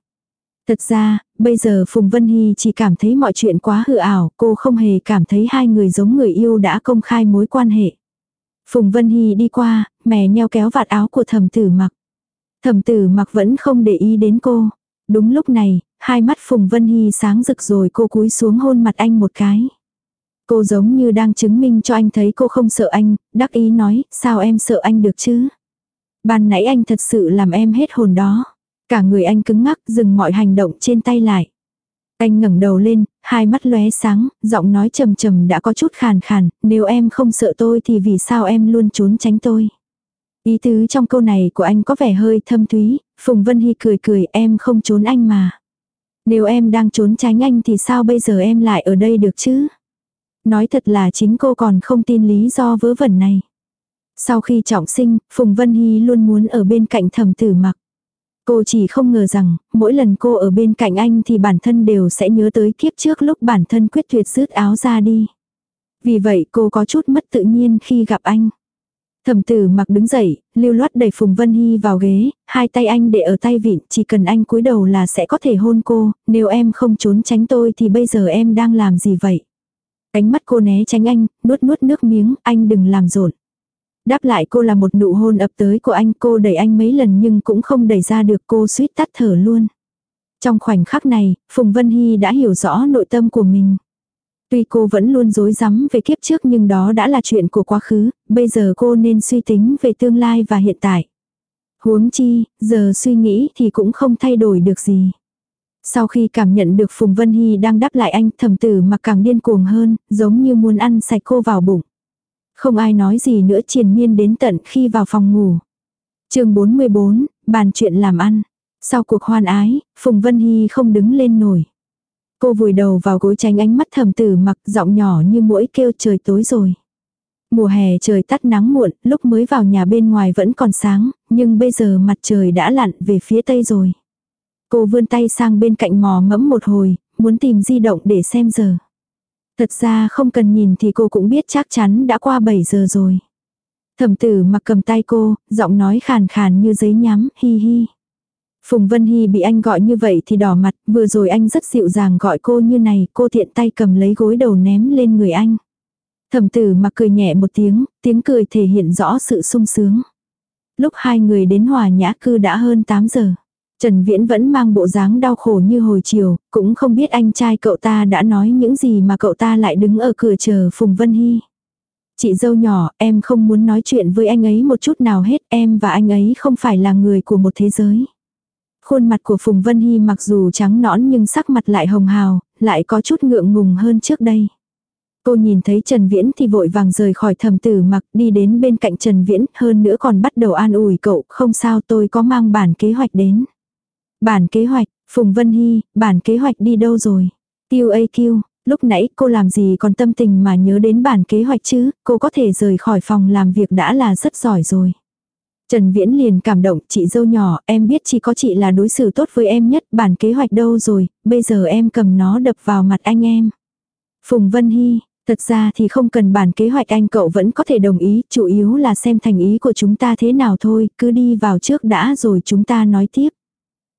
Thật ra, bây giờ Phùng Vân Hy chỉ cảm thấy mọi chuyện quá hư ảo, cô không hề cảm thấy hai người giống người yêu đã công khai mối quan hệ. Phùng Vân Hy đi qua, mè nheo kéo vạt áo của thẩm tử mặc. Thẩm tử mặc vẫn không để ý đến cô. Đúng lúc này, hai mắt Phùng Vân Hy sáng rực rồi cô cúi xuống hôn mặt anh một cái. Cô giống như đang chứng minh cho anh thấy cô không sợ anh, đắc ý nói, sao em sợ anh được chứ? Ban nãy anh thật sự làm em hết hồn đó. Cả người anh cứng ngắc dừng mọi hành động trên tay lại. Anh ngẩng đầu lên, hai mắt lóe sáng, giọng nói trầm trầm đã có chút khàn khàn, nếu em không sợ tôi thì vì sao em luôn trốn tránh tôi. Ý tứ trong câu này của anh có vẻ hơi thâm thúy, Phùng Vân Hy cười cười em không trốn anh mà. Nếu em đang trốn tránh anh thì sao bây giờ em lại ở đây được chứ? Nói thật là chính cô còn không tin lý do vớ vẩn này. Sau khi trọng sinh, Phùng Vân Hy luôn muốn ở bên cạnh thầm tử mặc. Cô chỉ không ngờ rằng, mỗi lần cô ở bên cạnh anh thì bản thân đều sẽ nhớ tới kiếp trước lúc bản thân quyết tuyệt rứt áo ra đi. Vì vậy cô có chút mất tự nhiên khi gặp anh. Thẩm tử mặc đứng dậy, lưu loát đẩy Phùng Vân Hy vào ghế, hai tay anh để ở tay vịn, chỉ cần anh cúi đầu là sẽ có thể hôn cô, nếu em không trốn tránh tôi thì bây giờ em đang làm gì vậy? Ánh mắt cô né tránh anh, nuốt nuốt nước miếng, anh đừng làm rộn. Đáp lại cô là một nụ hôn ập tới của anh cô đẩy anh mấy lần nhưng cũng không đẩy ra được cô suýt tắt thở luôn. Trong khoảnh khắc này, Phùng Vân Hy đã hiểu rõ nội tâm của mình. Tuy cô vẫn luôn dối rắm về kiếp trước nhưng đó đã là chuyện của quá khứ, bây giờ cô nên suy tính về tương lai và hiện tại. Huống chi, giờ suy nghĩ thì cũng không thay đổi được gì. Sau khi cảm nhận được Phùng Vân Hy đang đáp lại anh thầm tử mà càng điên cuồng hơn, giống như muốn ăn sạch cô vào bụng. Không ai nói gì nữa triền miên đến tận khi vào phòng ngủ. chương 44, bàn chuyện làm ăn. Sau cuộc hoan ái, Phùng Vân Hy không đứng lên nổi. Cô vùi đầu vào gối tránh ánh mắt thầm tử mặc giọng nhỏ như mũi kêu trời tối rồi. Mùa hè trời tắt nắng muộn, lúc mới vào nhà bên ngoài vẫn còn sáng, nhưng bây giờ mặt trời đã lặn về phía tây rồi. Cô vươn tay sang bên cạnh mò mẫm một hồi, muốn tìm di động để xem giờ. Thật ra không cần nhìn thì cô cũng biết chắc chắn đã qua 7 giờ rồi. Thẩm tử mặc cầm tay cô, giọng nói khàn khàn như giấy nhắm, hi hi. Phùng Vân Hy bị anh gọi như vậy thì đỏ mặt, vừa rồi anh rất dịu dàng gọi cô như này, cô thiện tay cầm lấy gối đầu ném lên người anh. Thẩm tử mặc cười nhẹ một tiếng, tiếng cười thể hiện rõ sự sung sướng. Lúc hai người đến hòa nhã cư đã hơn 8 giờ. Trần Viễn vẫn mang bộ dáng đau khổ như hồi chiều, cũng không biết anh trai cậu ta đã nói những gì mà cậu ta lại đứng ở cửa chờ Phùng Vân Hy. Chị dâu nhỏ, em không muốn nói chuyện với anh ấy một chút nào hết, em và anh ấy không phải là người của một thế giới. Khuôn mặt của Phùng Vân Hy mặc dù trắng nõn nhưng sắc mặt lại hồng hào, lại có chút ngượng ngùng hơn trước đây. Cô nhìn thấy Trần Viễn thì vội vàng rời khỏi thầm tử mặc đi đến bên cạnh Trần Viễn, hơn nữa còn bắt đầu an ủi cậu, không sao tôi có mang bản kế hoạch đến. Bản kế hoạch, Phùng Vân Hy, bản kế hoạch đi đâu rồi? Tiêu AQ, lúc nãy cô làm gì còn tâm tình mà nhớ đến bản kế hoạch chứ, cô có thể rời khỏi phòng làm việc đã là rất giỏi rồi. Trần Viễn liền cảm động, chị dâu nhỏ, em biết chỉ có chị là đối xử tốt với em nhất, bản kế hoạch đâu rồi, bây giờ em cầm nó đập vào mặt anh em. Phùng Vân Hy, thật ra thì không cần bản kế hoạch anh cậu vẫn có thể đồng ý, chủ yếu là xem thành ý của chúng ta thế nào thôi, cứ đi vào trước đã rồi chúng ta nói tiếp.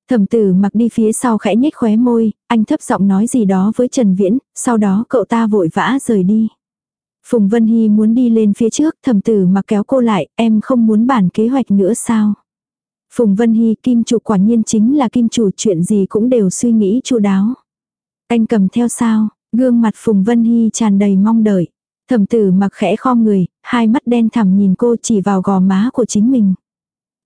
Thẩm tử mặc đi phía sau khẽ nhếch khóe môi, anh thấp giọng nói gì đó với Trần Viễn, sau đó cậu ta vội vã rời đi. Phùng Vân Hy muốn đi lên phía trước, thẩm tử mặc kéo cô lại, em không muốn bản kế hoạch nữa sao? Phùng Vân Hy kim chủ quả nhiên chính là kim chủ chuyện gì cũng đều suy nghĩ chu đáo. Anh cầm theo sao, gương mặt Phùng Vân Hy tràn đầy mong đợi. Thẩm tử mặc khẽ khom người, hai mắt đen thẳm nhìn cô chỉ vào gò má của chính mình.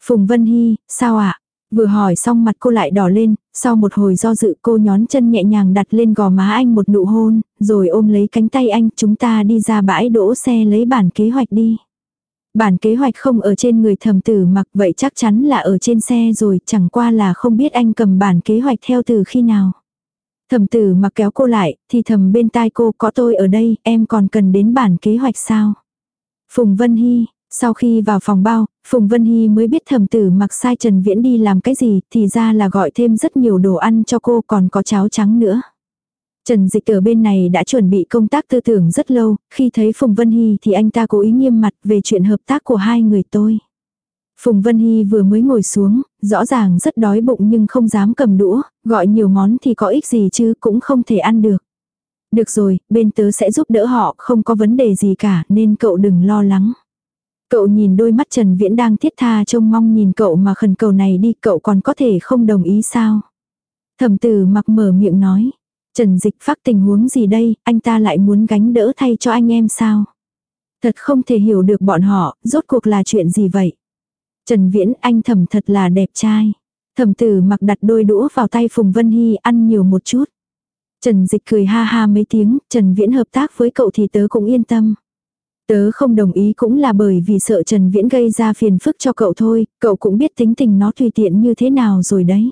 Phùng Vân Hy, sao ạ? Vừa hỏi xong mặt cô lại đỏ lên, sau một hồi do dự cô nhón chân nhẹ nhàng đặt lên gò má anh một nụ hôn, rồi ôm lấy cánh tay anh chúng ta đi ra bãi đỗ xe lấy bản kế hoạch đi. Bản kế hoạch không ở trên người thầm tử mặc vậy chắc chắn là ở trên xe rồi chẳng qua là không biết anh cầm bản kế hoạch theo từ khi nào. Thầm tử mặc kéo cô lại, thì thầm bên tai cô có tôi ở đây, em còn cần đến bản kế hoạch sao? Phùng Vân Hy, sau khi vào phòng bao, Phùng Vân Hy mới biết thầm tử mặc sai Trần Viễn đi làm cái gì, thì ra là gọi thêm rất nhiều đồ ăn cho cô còn có cháo trắng nữa. Trần Dịch ở bên này đã chuẩn bị công tác tư tưởng rất lâu, khi thấy Phùng Vân Hy thì anh ta cố ý nghiêm mặt về chuyện hợp tác của hai người tôi. Phùng Vân Hy vừa mới ngồi xuống, rõ ràng rất đói bụng nhưng không dám cầm đũa, gọi nhiều món thì có ích gì chứ cũng không thể ăn được. Được rồi, bên tớ sẽ giúp đỡ họ, không có vấn đề gì cả nên cậu đừng lo lắng. Cậu nhìn đôi mắt Trần Viễn đang thiết tha trông mong nhìn cậu mà khẩn cầu này đi cậu còn có thể không đồng ý sao. Thẩm tử mặc mở miệng nói. Trần Dịch phát tình huống gì đây, anh ta lại muốn gánh đỡ thay cho anh em sao? Thật không thể hiểu được bọn họ, rốt cuộc là chuyện gì vậy? Trần Viễn anh thẩm thật là đẹp trai. Thẩm tử mặc đặt đôi đũa vào tay Phùng Vân Hy ăn nhiều một chút. Trần Dịch cười ha ha mấy tiếng, Trần Viễn hợp tác với cậu thì tớ cũng yên tâm. Tớ không đồng ý cũng là bởi vì sợ Trần Viễn gây ra phiền phức cho cậu thôi, cậu cũng biết tính tình nó tùy tiện như thế nào rồi đấy.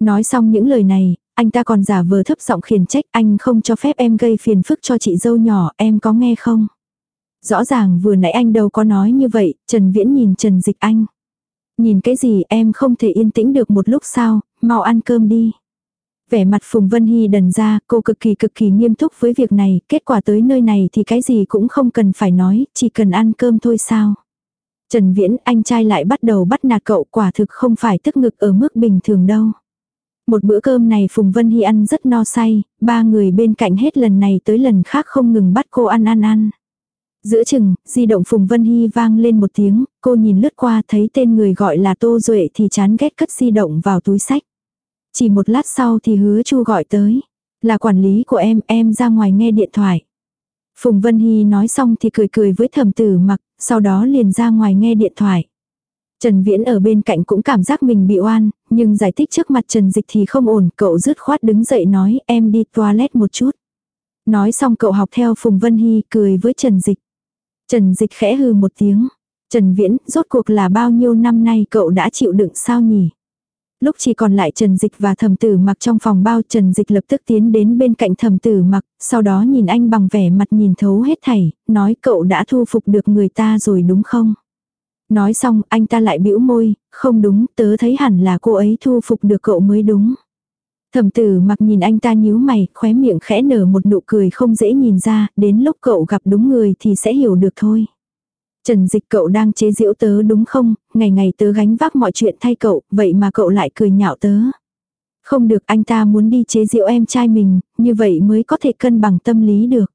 Nói xong những lời này, anh ta còn giả vờ thấp giọng khiển trách anh không cho phép em gây phiền phức cho chị dâu nhỏ, em có nghe không? Rõ ràng vừa nãy anh đâu có nói như vậy, Trần Viễn nhìn Trần Dịch Anh. Nhìn cái gì em không thể yên tĩnh được một lúc sao, mau ăn cơm đi. Vẻ mặt Phùng Vân Hy đần ra, cô cực kỳ cực kỳ nghiêm túc với việc này, kết quả tới nơi này thì cái gì cũng không cần phải nói, chỉ cần ăn cơm thôi sao. Trần Viễn, anh trai lại bắt đầu bắt nạt cậu quả thực không phải tức ngực ở mức bình thường đâu. Một bữa cơm này Phùng Vân Hy ăn rất no say, ba người bên cạnh hết lần này tới lần khác không ngừng bắt cô ăn ăn ăn. Giữa chừng, di động Phùng Vân Hy vang lên một tiếng, cô nhìn lướt qua thấy tên người gọi là Tô Duệ thì chán ghét cất di động vào túi sách. Chỉ một lát sau thì hứa chu gọi tới. Là quản lý của em, em ra ngoài nghe điện thoại. Phùng Vân Hy nói xong thì cười cười với thẩm tử mặc, sau đó liền ra ngoài nghe điện thoại. Trần Viễn ở bên cạnh cũng cảm giác mình bị oan, nhưng giải thích trước mặt Trần Dịch thì không ổn, cậu dứt khoát đứng dậy nói em đi toilet một chút. Nói xong cậu học theo Phùng Vân Hy cười với Trần Dịch. Trần Dịch khẽ hừ một tiếng. Trần Viễn, rốt cuộc là bao nhiêu năm nay cậu đã chịu đựng sao nhỉ? Lúc chỉ còn lại Trần Dịch và thầm tử mặc trong phòng bao Trần Dịch lập tức tiến đến bên cạnh thầm tử mặc, sau đó nhìn anh bằng vẻ mặt nhìn thấu hết thảy, nói cậu đã thu phục được người ta rồi đúng không? Nói xong anh ta lại bĩu môi, không đúng tớ thấy hẳn là cô ấy thu phục được cậu mới đúng. Thẩm tử mặc nhìn anh ta nhíu mày, khóe miệng khẽ nở một nụ cười không dễ nhìn ra, đến lúc cậu gặp đúng người thì sẽ hiểu được thôi. Trần dịch cậu đang chế giễu tớ đúng không, ngày ngày tớ gánh vác mọi chuyện thay cậu, vậy mà cậu lại cười nhạo tớ. Không được anh ta muốn đi chế giễu em trai mình, như vậy mới có thể cân bằng tâm lý được.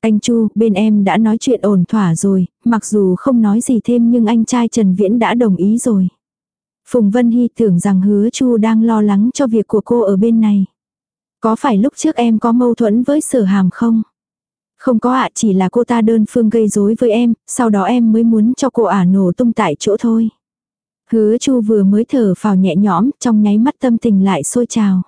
Anh Chu, bên em đã nói chuyện ổn thỏa rồi, mặc dù không nói gì thêm nhưng anh trai Trần Viễn đã đồng ý rồi. Phùng Vân Hy tưởng rằng hứa Chu đang lo lắng cho việc của cô ở bên này. Có phải lúc trước em có mâu thuẫn với sở hàm không? Không có ạ chỉ là cô ta đơn phương gây rối với em, sau đó em mới muốn cho cô ả nổ tung tại chỗ thôi. Hứa Chu vừa mới thở phào nhẹ nhõm, trong nháy mắt tâm tình lại sôi trào.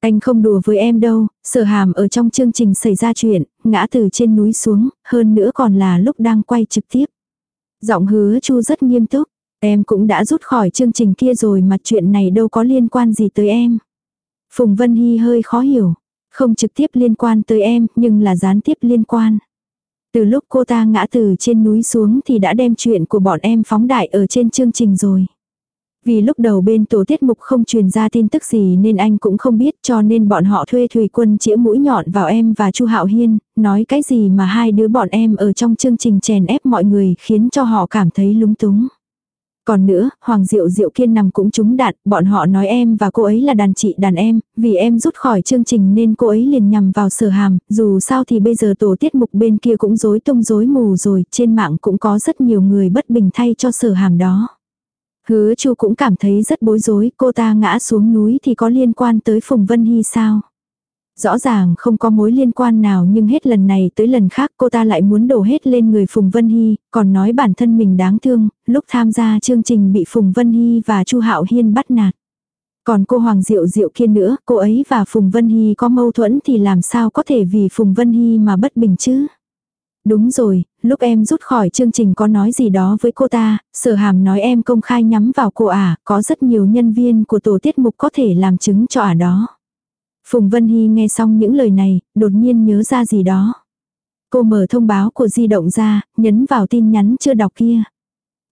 Anh không đùa với em đâu, sở hàm ở trong chương trình xảy ra chuyện, ngã từ trên núi xuống, hơn nữa còn là lúc đang quay trực tiếp. Giọng hứa Chu rất nghiêm túc, em cũng đã rút khỏi chương trình kia rồi mà chuyện này đâu có liên quan gì tới em. Phùng Vân Hy hơi khó hiểu, không trực tiếp liên quan tới em, nhưng là gián tiếp liên quan. Từ lúc cô ta ngã từ trên núi xuống thì đã đem chuyện của bọn em phóng đại ở trên chương trình rồi. Vì lúc đầu bên tổ tiết mục không truyền ra tin tức gì nên anh cũng không biết cho nên bọn họ thuê Thùy Quân chĩa mũi nhọn vào em và Chu Hạo Hiên, nói cái gì mà hai đứa bọn em ở trong chương trình chèn ép mọi người khiến cho họ cảm thấy lúng túng. Còn nữa, Hoàng Diệu Diệu Kiên nằm cũng trúng đạn, bọn họ nói em và cô ấy là đàn chị đàn em, vì em rút khỏi chương trình nên cô ấy liền nhằm vào sở hàm, dù sao thì bây giờ tổ tiết mục bên kia cũng rối tung rối mù rồi, trên mạng cũng có rất nhiều người bất bình thay cho sở hàm đó. Hứa Chu cũng cảm thấy rất bối rối, cô ta ngã xuống núi thì có liên quan tới Phùng Vân Hy sao? Rõ ràng không có mối liên quan nào nhưng hết lần này tới lần khác cô ta lại muốn đổ hết lên người Phùng Vân Hy, còn nói bản thân mình đáng thương, lúc tham gia chương trình bị Phùng Vân Hy và Chu Hạo Hiên bắt nạt. Còn cô Hoàng Diệu Diệu kia nữa, cô ấy và Phùng Vân Hy có mâu thuẫn thì làm sao có thể vì Phùng Vân Hy mà bất bình chứ? Đúng rồi, lúc em rút khỏi chương trình có nói gì đó với cô ta, sở hàm nói em công khai nhắm vào cô ả, có rất nhiều nhân viên của tổ tiết mục có thể làm chứng cho ả đó. Phùng Vân Hy nghe xong những lời này, đột nhiên nhớ ra gì đó. Cô mở thông báo của di động ra, nhấn vào tin nhắn chưa đọc kia.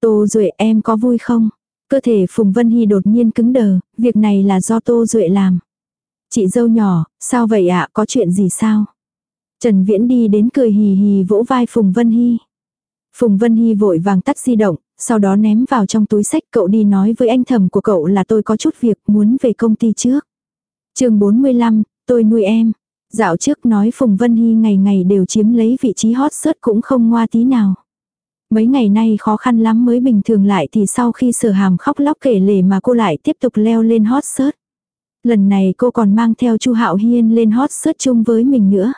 Tô Duệ em có vui không? Cơ thể Phùng Vân Hy đột nhiên cứng đờ, việc này là do Tô Duệ làm. Chị dâu nhỏ, sao vậy ạ, có chuyện gì sao? Trần Viễn đi đến cười hì hì vỗ vai Phùng Vân Hy. Phùng Vân Hy vội vàng tắt di động, sau đó ném vào trong túi sách cậu đi nói với anh thầm của cậu là tôi có chút việc muốn về công ty trước chương 45, tôi nuôi em. Dạo trước nói Phùng Vân Hy ngày ngày đều chiếm lấy vị trí hot search cũng không ngoa tí nào. Mấy ngày nay khó khăn lắm mới bình thường lại thì sau khi sở hàm khóc lóc kể lể mà cô lại tiếp tục leo lên hot search. Lần này cô còn mang theo Chu Hạo Hiên lên hot search chung với mình nữa.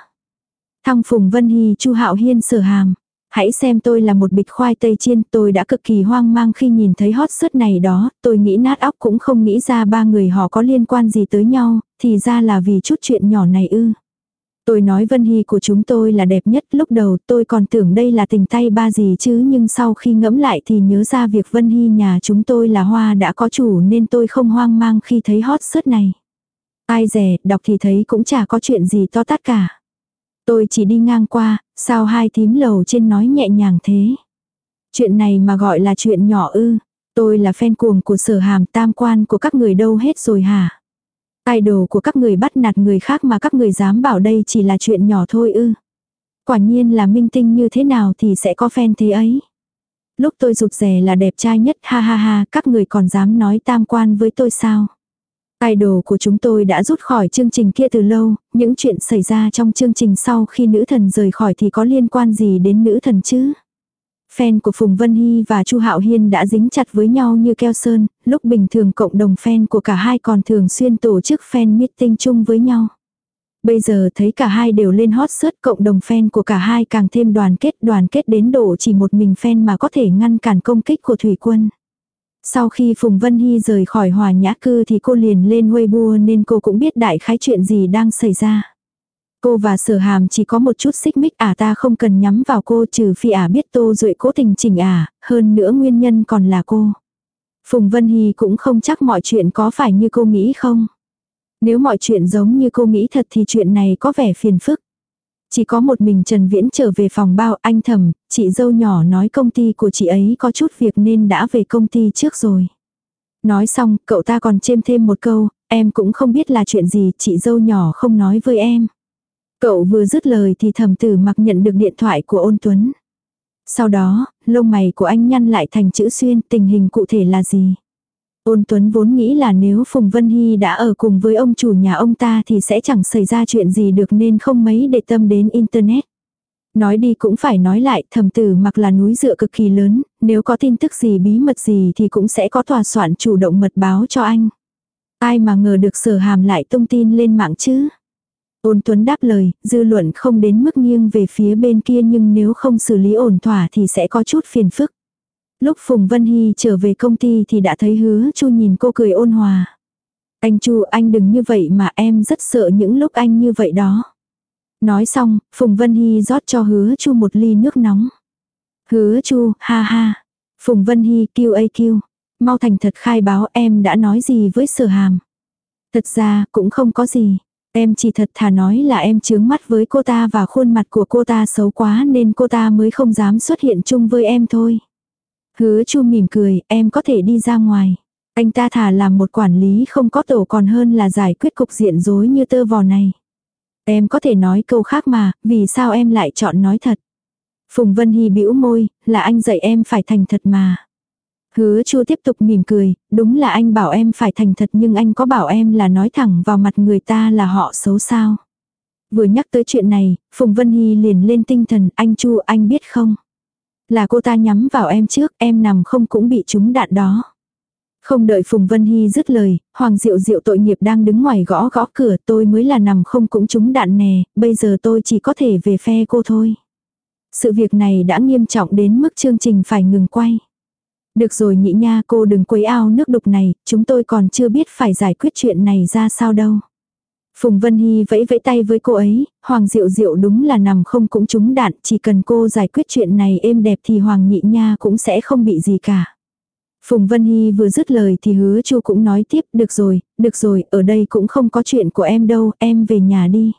Thăng Phùng Vân Hy Chu Hạo Hiên sở hàm. Hãy xem tôi là một bịch khoai tây chiên, tôi đã cực kỳ hoang mang khi nhìn thấy hot suất này đó, tôi nghĩ nát óc cũng không nghĩ ra ba người họ có liên quan gì tới nhau, thì ra là vì chút chuyện nhỏ này ư. Tôi nói Vân Hy của chúng tôi là đẹp nhất, lúc đầu tôi còn tưởng đây là tình tay ba gì chứ nhưng sau khi ngẫm lại thì nhớ ra việc Vân Hy nhà chúng tôi là hoa đã có chủ nên tôi không hoang mang khi thấy hot suất này. Ai rẻ, đọc thì thấy cũng chả có chuyện gì to tát cả. Tôi chỉ đi ngang qua, sao hai thím lầu trên nói nhẹ nhàng thế. Chuyện này mà gọi là chuyện nhỏ ư. Tôi là fan cuồng của sở hàm tam quan của các người đâu hết rồi hả? Idol của các người bắt nạt người khác mà các người dám bảo đây chỉ là chuyện nhỏ thôi ư. Quả nhiên là minh tinh như thế nào thì sẽ có fan thế ấy. Lúc tôi rụt rè là đẹp trai nhất ha ha ha các người còn dám nói tam quan với tôi sao? Idol của chúng tôi đã rút khỏi chương trình kia từ lâu, những chuyện xảy ra trong chương trình sau khi nữ thần rời khỏi thì có liên quan gì đến nữ thần chứ? Fan của Phùng Vân Hy và Chu Hạo Hiên đã dính chặt với nhau như keo sơn, lúc bình thường cộng đồng fan của cả hai còn thường xuyên tổ chức fan meeting chung với nhau. Bây giờ thấy cả hai đều lên hot search cộng đồng fan của cả hai càng thêm đoàn kết đoàn kết đến độ chỉ một mình fan mà có thể ngăn cản công kích của Thủy Quân. Sau khi Phùng Vân Hy rời khỏi hòa nhã cư thì cô liền lên Weibo nên cô cũng biết đại khái chuyện gì đang xảy ra. Cô và sở hàm chỉ có một chút xích mích à ta không cần nhắm vào cô trừ phi ả à biết tô duệ cố tình chỉnh à, hơn nữa nguyên nhân còn là cô. Phùng Vân Hy cũng không chắc mọi chuyện có phải như cô nghĩ không. Nếu mọi chuyện giống như cô nghĩ thật thì chuyện này có vẻ phiền phức. Chỉ có một mình Trần Viễn trở về phòng bao anh thầm, chị dâu nhỏ nói công ty của chị ấy có chút việc nên đã về công ty trước rồi. Nói xong, cậu ta còn chêm thêm một câu, em cũng không biết là chuyện gì, chị dâu nhỏ không nói với em. Cậu vừa dứt lời thì thầm tử mặc nhận được điện thoại của ôn tuấn. Sau đó, lông mày của anh nhăn lại thành chữ xuyên, tình hình cụ thể là gì? Ôn Tuấn vốn nghĩ là nếu Phùng Vân Hy đã ở cùng với ông chủ nhà ông ta thì sẽ chẳng xảy ra chuyện gì được nên không mấy để tâm đến Internet. Nói đi cũng phải nói lại, thầm tử mặc là núi dựa cực kỳ lớn, nếu có tin tức gì bí mật gì thì cũng sẽ có tòa soạn chủ động mật báo cho anh. Ai mà ngờ được sở hàm lại tung tin lên mạng chứ. Ôn Tuấn đáp lời, dư luận không đến mức nghiêng về phía bên kia nhưng nếu không xử lý ổn thỏa thì sẽ có chút phiền phức. Lúc Phùng Vân Hy trở về công ty thì đã thấy hứa Chu nhìn cô cười ôn hòa. Anh Chu anh đừng như vậy mà em rất sợ những lúc anh như vậy đó. Nói xong, Phùng Vân Hy rót cho hứa Chu một ly nước nóng. Hứa Chu, ha ha. Phùng Vân Hy kêu a kêu. Mau thành thật khai báo em đã nói gì với sở hàm. Thật ra cũng không có gì. Em chỉ thật thà nói là em chướng mắt với cô ta và khuôn mặt của cô ta xấu quá nên cô ta mới không dám xuất hiện chung với em thôi. Hứa chu mỉm cười, em có thể đi ra ngoài. Anh ta thả làm một quản lý không có tổ còn hơn là giải quyết cục diện rối như tơ vò này. Em có thể nói câu khác mà, vì sao em lại chọn nói thật. Phùng Vân Hy bĩu môi, là anh dạy em phải thành thật mà. Hứa chu tiếp tục mỉm cười, đúng là anh bảo em phải thành thật nhưng anh có bảo em là nói thẳng vào mặt người ta là họ xấu sao. Vừa nhắc tới chuyện này, Phùng Vân Hy liền lên tinh thần, anh chu anh biết không. Là cô ta nhắm vào em trước, em nằm không cũng bị trúng đạn đó. Không đợi Phùng Vân Hy dứt lời, Hoàng Diệu Diệu tội nghiệp đang đứng ngoài gõ gõ cửa tôi mới là nằm không cũng trúng đạn nè, bây giờ tôi chỉ có thể về phe cô thôi. Sự việc này đã nghiêm trọng đến mức chương trình phải ngừng quay. Được rồi nhị nha cô đừng quấy ao nước đục này, chúng tôi còn chưa biết phải giải quyết chuyện này ra sao đâu. Phùng Vân Hy vẫy vẫy tay với cô ấy, Hoàng Diệu Diệu đúng là nằm không cũng trúng đạn, chỉ cần cô giải quyết chuyện này êm đẹp thì Hoàng nhị nha cũng sẽ không bị gì cả. Phùng Vân Hy vừa dứt lời thì hứa chu cũng nói tiếp, được rồi, được rồi, ở đây cũng không có chuyện của em đâu, em về nhà đi.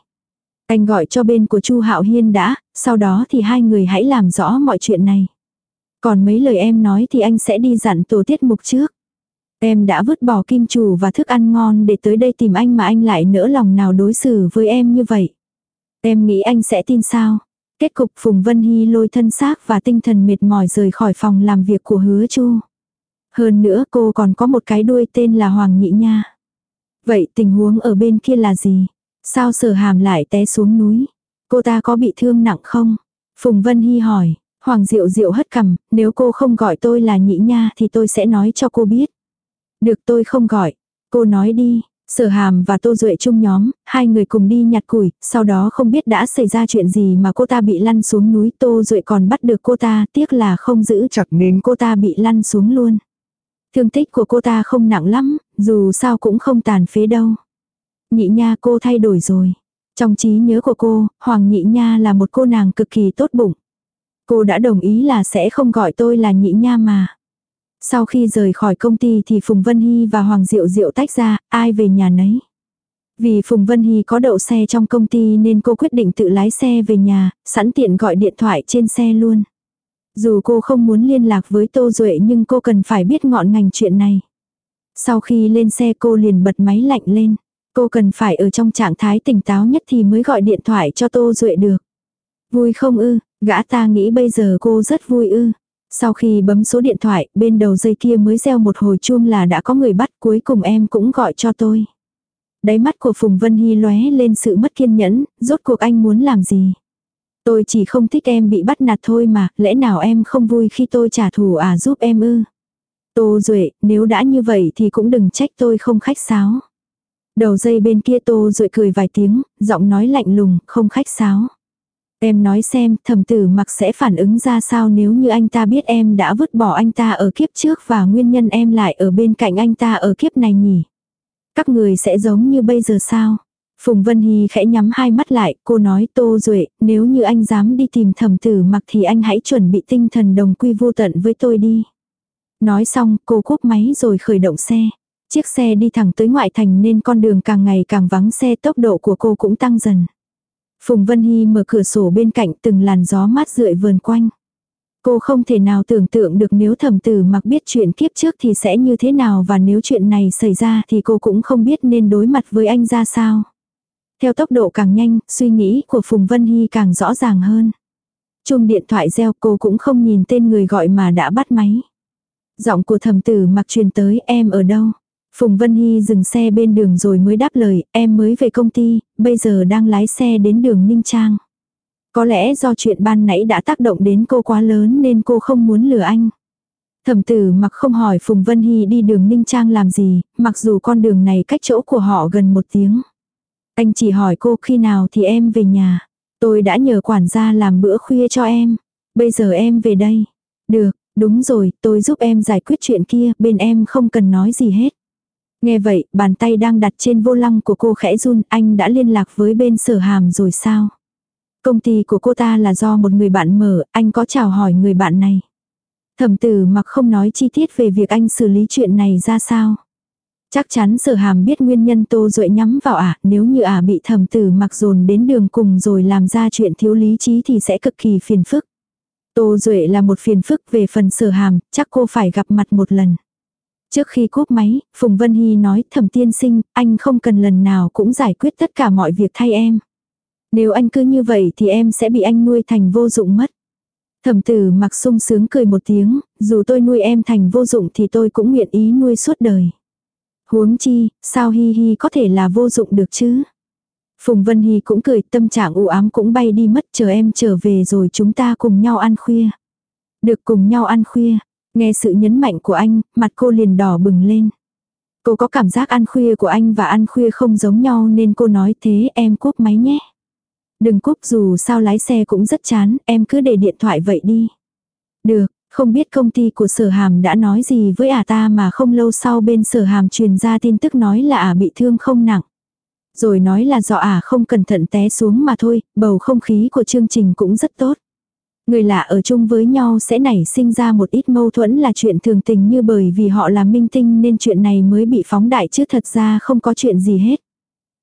Anh gọi cho bên của chu Hạo Hiên đã, sau đó thì hai người hãy làm rõ mọi chuyện này. Còn mấy lời em nói thì anh sẽ đi dặn tổ tiết mục trước. Em đã vứt bỏ kim chủ và thức ăn ngon để tới đây tìm anh mà anh lại nỡ lòng nào đối xử với em như vậy. Em nghĩ anh sẽ tin sao? Kết cục Phùng Vân Hy lôi thân xác và tinh thần mệt mỏi rời khỏi phòng làm việc của hứa chu. Hơn nữa cô còn có một cái đuôi tên là Hoàng Nhị Nha. Vậy tình huống ở bên kia là gì? Sao sở hàm lại té xuống núi? Cô ta có bị thương nặng không? Phùng Vân Hy hỏi. Hoàng Diệu Diệu hất cằm, nếu cô không gọi tôi là Nhị Nha thì tôi sẽ nói cho cô biết. Được tôi không gọi. Cô nói đi, Sở Hàm và Tô Duệ chung nhóm, hai người cùng đi nhặt củi, sau đó không biết đã xảy ra chuyện gì mà cô ta bị lăn xuống núi Tô Duệ còn bắt được cô ta, tiếc là không giữ chặt nên cô ta bị lăn xuống luôn. Thương tích của cô ta không nặng lắm, dù sao cũng không tàn phế đâu. Nhị nha cô thay đổi rồi. Trong trí nhớ của cô, Hoàng Nhị Nha là một cô nàng cực kỳ tốt bụng. Cô đã đồng ý là sẽ không gọi tôi là Nhị Nha mà. Sau khi rời khỏi công ty thì Phùng Vân Hy và Hoàng Diệu Diệu tách ra, ai về nhà nấy. Vì Phùng Vân Hy có đậu xe trong công ty nên cô quyết định tự lái xe về nhà, sẵn tiện gọi điện thoại trên xe luôn. Dù cô không muốn liên lạc với Tô Duệ nhưng cô cần phải biết ngọn ngành chuyện này. Sau khi lên xe cô liền bật máy lạnh lên. Cô cần phải ở trong trạng thái tỉnh táo nhất thì mới gọi điện thoại cho Tô Duệ được. Vui không ư, gã ta nghĩ bây giờ cô rất vui ư. Sau khi bấm số điện thoại, bên đầu dây kia mới reo một hồi chuông là đã có người bắt cuối cùng em cũng gọi cho tôi. Đáy mắt của Phùng Vân Hy lóe lên sự mất kiên nhẫn, rốt cuộc anh muốn làm gì. Tôi chỉ không thích em bị bắt nạt thôi mà, lẽ nào em không vui khi tôi trả thù à giúp em ư? Tô Duệ, nếu đã như vậy thì cũng đừng trách tôi không khách sáo. Đầu dây bên kia Tô Duệ cười vài tiếng, giọng nói lạnh lùng, không khách sáo. Em nói xem thầm tử mặc sẽ phản ứng ra sao nếu như anh ta biết em đã vứt bỏ anh ta ở kiếp trước và nguyên nhân em lại ở bên cạnh anh ta ở kiếp này nhỉ. Các người sẽ giống như bây giờ sao? Phùng Vân Hy khẽ nhắm hai mắt lại, cô nói Tô Duệ, nếu như anh dám đi tìm thẩm tử mặc thì anh hãy chuẩn bị tinh thần đồng quy vô tận với tôi đi. Nói xong, cô cúp máy rồi khởi động xe. Chiếc xe đi thẳng tới ngoại thành nên con đường càng ngày càng vắng xe tốc độ của cô cũng tăng dần. Phùng Vân Hy mở cửa sổ bên cạnh từng làn gió mát rượi vườn quanh. Cô không thể nào tưởng tượng được nếu thẩm tử mặc biết chuyện kiếp trước thì sẽ như thế nào và nếu chuyện này xảy ra thì cô cũng không biết nên đối mặt với anh ra sao. Theo tốc độ càng nhanh, suy nghĩ của Phùng Vân Hy càng rõ ràng hơn. Chung điện thoại reo cô cũng không nhìn tên người gọi mà đã bắt máy. Giọng của thẩm tử mặc truyền tới em ở đâu. Phùng Vân Hy dừng xe bên đường rồi mới đáp lời, em mới về công ty, bây giờ đang lái xe đến đường Ninh Trang. Có lẽ do chuyện ban nãy đã tác động đến cô quá lớn nên cô không muốn lừa anh. Thẩm tử mặc không hỏi Phùng Vân Hy đi đường Ninh Trang làm gì, mặc dù con đường này cách chỗ của họ gần một tiếng. Anh chỉ hỏi cô khi nào thì em về nhà. Tôi đã nhờ quản gia làm bữa khuya cho em. Bây giờ em về đây. Được, đúng rồi, tôi giúp em giải quyết chuyện kia, bên em không cần nói gì hết. Nghe vậy, bàn tay đang đặt trên vô lăng của cô khẽ run, anh đã liên lạc với bên sở hàm rồi sao? Công ty của cô ta là do một người bạn mở, anh có chào hỏi người bạn này. Thẩm tử mặc không nói chi tiết về việc anh xử lý chuyện này ra sao. Chắc chắn sở hàm biết nguyên nhân tô duệ nhắm vào ả, nếu như ả bị thẩm tử mặc dồn đến đường cùng rồi làm ra chuyện thiếu lý trí thì sẽ cực kỳ phiền phức. Tô duệ là một phiền phức về phần sở hàm, chắc cô phải gặp mặt một lần. Trước khi cúp máy, Phùng Vân Hy nói Thẩm tiên sinh, anh không cần lần nào cũng giải quyết tất cả mọi việc thay em. Nếu anh cứ như vậy thì em sẽ bị anh nuôi thành vô dụng mất. Thẩm tử mặc sung sướng cười một tiếng, dù tôi nuôi em thành vô dụng thì tôi cũng nguyện ý nuôi suốt đời. Huống chi, sao Hi Hi có thể là vô dụng được chứ? Phùng Vân Hy cũng cười, tâm trạng u ám cũng bay đi mất, chờ em trở về rồi chúng ta cùng nhau ăn khuya. Được cùng nhau ăn khuya, nghe sự nhấn mạnh của anh, mặt cô liền đỏ bừng lên. Cô có cảm giác ăn khuya của anh và ăn khuya không giống nhau nên cô nói thế em cúp máy nhé. Đừng cúp dù sao lái xe cũng rất chán, em cứ để điện thoại vậy đi. Được, không biết công ty của sở hàm đã nói gì với ả ta mà không lâu sau bên sở hàm truyền ra tin tức nói là ả bị thương không nặng. Rồi nói là do ả không cẩn thận té xuống mà thôi, bầu không khí của chương trình cũng rất tốt. Người lạ ở chung với nhau sẽ nảy sinh ra một ít mâu thuẫn là chuyện thường tình như bởi vì họ là minh tinh nên chuyện này mới bị phóng đại chứ thật ra không có chuyện gì hết.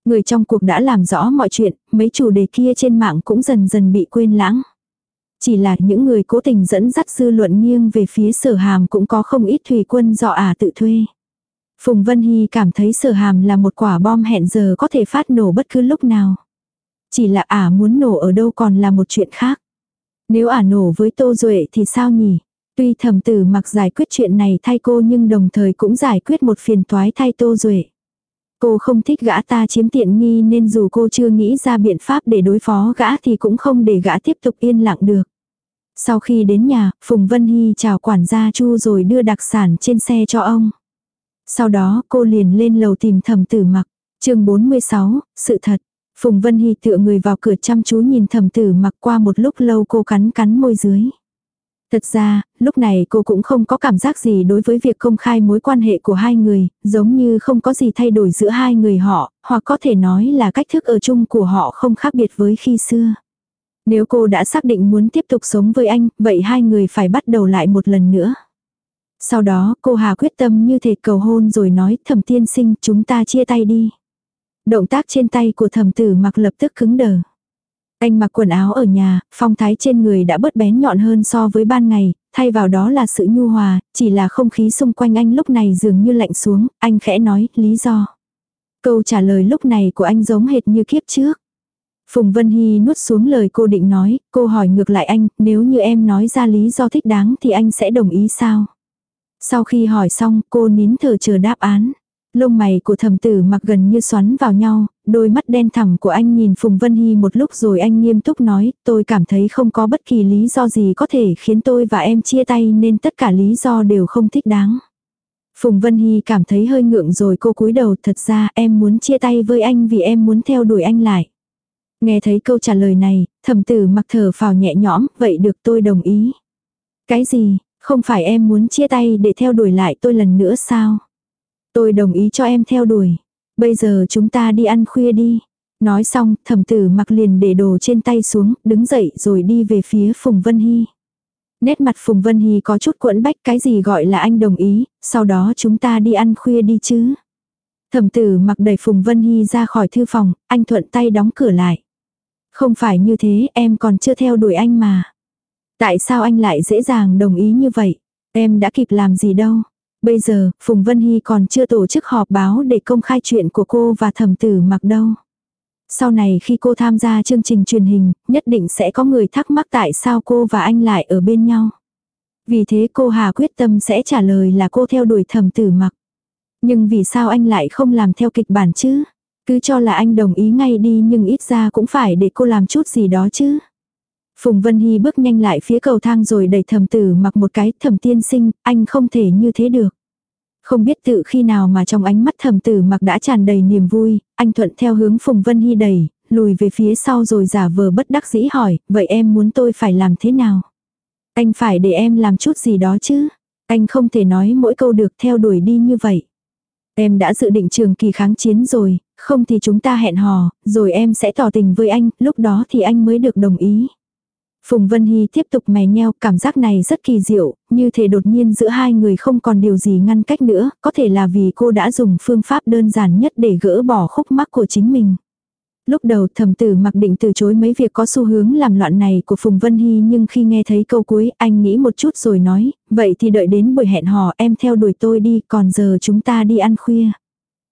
Người trong cuộc đã làm rõ mọi chuyện, mấy chủ đề kia trên mạng cũng dần dần bị quên lãng. Chỉ là những người cố tình dẫn dắt dư luận nghiêng về phía sở hàm cũng có không ít thủy quân do ả tự thuê. Phùng Vân Hy cảm thấy sở hàm là một quả bom hẹn giờ có thể phát nổ bất cứ lúc nào. Chỉ là ả muốn nổ ở đâu còn là một chuyện khác. Nếu ả nổ với Tô Duệ thì sao nhỉ? Tuy thầm tử mặc giải quyết chuyện này thay cô nhưng đồng thời cũng giải quyết một phiền toái thay Tô Duệ. Cô không thích gã ta chiếm tiện nghi nên dù cô chưa nghĩ ra biện pháp để đối phó gã thì cũng không để gã tiếp tục yên lặng được. Sau khi đến nhà, Phùng Vân Hy chào quản gia Chu rồi đưa đặc sản trên xe cho ông. Sau đó cô liền lên lầu tìm thầm tử mặc. chương 46, sự thật. Phùng Vân Hy tựa người vào cửa chăm chú nhìn thẩm tử mặc qua một lúc lâu cô cắn cắn môi dưới. Thật ra, lúc này cô cũng không có cảm giác gì đối với việc công khai mối quan hệ của hai người, giống như không có gì thay đổi giữa hai người họ, hoặc có thể nói là cách thức ở chung của họ không khác biệt với khi xưa. Nếu cô đã xác định muốn tiếp tục sống với anh, vậy hai người phải bắt đầu lại một lần nữa. Sau đó cô Hà quyết tâm như thể cầu hôn rồi nói thẩm tiên sinh chúng ta chia tay đi. Động tác trên tay của thầm tử mặc lập tức cứng đờ. Anh mặc quần áo ở nhà, phong thái trên người đã bớt bén nhọn hơn so với ban ngày, thay vào đó là sự nhu hòa, chỉ là không khí xung quanh anh lúc này dường như lạnh xuống, anh khẽ nói, lý do. Câu trả lời lúc này của anh giống hệt như kiếp trước. Phùng Vân Hy nuốt xuống lời cô định nói, cô hỏi ngược lại anh, nếu như em nói ra lý do thích đáng thì anh sẽ đồng ý sao? Sau khi hỏi xong, cô nín thở chờ đáp án. Lông mày của thầm tử mặc gần như xoắn vào nhau, đôi mắt đen thẳm của anh nhìn Phùng Vân Hy một lúc rồi anh nghiêm túc nói, tôi cảm thấy không có bất kỳ lý do gì có thể khiến tôi và em chia tay nên tất cả lý do đều không thích đáng. Phùng Vân Hy cảm thấy hơi ngượng rồi cô cúi đầu thật ra em muốn chia tay với anh vì em muốn theo đuổi anh lại. Nghe thấy câu trả lời này, thầm tử mặc thở phào nhẹ nhõm, vậy được tôi đồng ý. Cái gì, không phải em muốn chia tay để theo đuổi lại tôi lần nữa sao? Tôi đồng ý cho em theo đuổi. Bây giờ chúng ta đi ăn khuya đi. Nói xong, thẩm tử mặc liền để đồ trên tay xuống, đứng dậy rồi đi về phía Phùng Vân Hy. Nét mặt Phùng Vân Hy có chút cuộn bách cái gì gọi là anh đồng ý, sau đó chúng ta đi ăn khuya đi chứ. Thẩm tử mặc đẩy Phùng Vân Hy ra khỏi thư phòng, anh thuận tay đóng cửa lại. Không phải như thế, em còn chưa theo đuổi anh mà. Tại sao anh lại dễ dàng đồng ý như vậy? Em đã kịp làm gì đâu. Bây giờ, Phùng Vân Hy còn chưa tổ chức họp báo để công khai chuyện của cô và thẩm tử mặc đâu. Sau này khi cô tham gia chương trình truyền hình, nhất định sẽ có người thắc mắc tại sao cô và anh lại ở bên nhau. Vì thế cô Hà quyết tâm sẽ trả lời là cô theo đuổi thẩm tử mặc. Nhưng vì sao anh lại không làm theo kịch bản chứ? Cứ cho là anh đồng ý ngay đi nhưng ít ra cũng phải để cô làm chút gì đó chứ. Phùng Vân Hy bước nhanh lại phía cầu thang rồi đẩy thầm tử mặc một cái thầm tiên sinh, anh không thể như thế được. Không biết tự khi nào mà trong ánh mắt thầm tử mặc đã tràn đầy niềm vui, anh thuận theo hướng Phùng Vân Hy đẩy, lùi về phía sau rồi giả vờ bất đắc dĩ hỏi, vậy em muốn tôi phải làm thế nào? Anh phải để em làm chút gì đó chứ? Anh không thể nói mỗi câu được theo đuổi đi như vậy. Em đã dự định trường kỳ kháng chiến rồi, không thì chúng ta hẹn hò, rồi em sẽ tỏ tình với anh, lúc đó thì anh mới được đồng ý. Phùng Vân Hy tiếp tục mè nheo, cảm giác này rất kỳ diệu, như thể đột nhiên giữa hai người không còn điều gì ngăn cách nữa, có thể là vì cô đã dùng phương pháp đơn giản nhất để gỡ bỏ khúc mắc của chính mình. Lúc đầu thầm tử mặc định từ chối mấy việc có xu hướng làm loạn này của Phùng Vân Hy nhưng khi nghe thấy câu cuối anh nghĩ một chút rồi nói, vậy thì đợi đến buổi hẹn hò em theo đuổi tôi đi còn giờ chúng ta đi ăn khuya.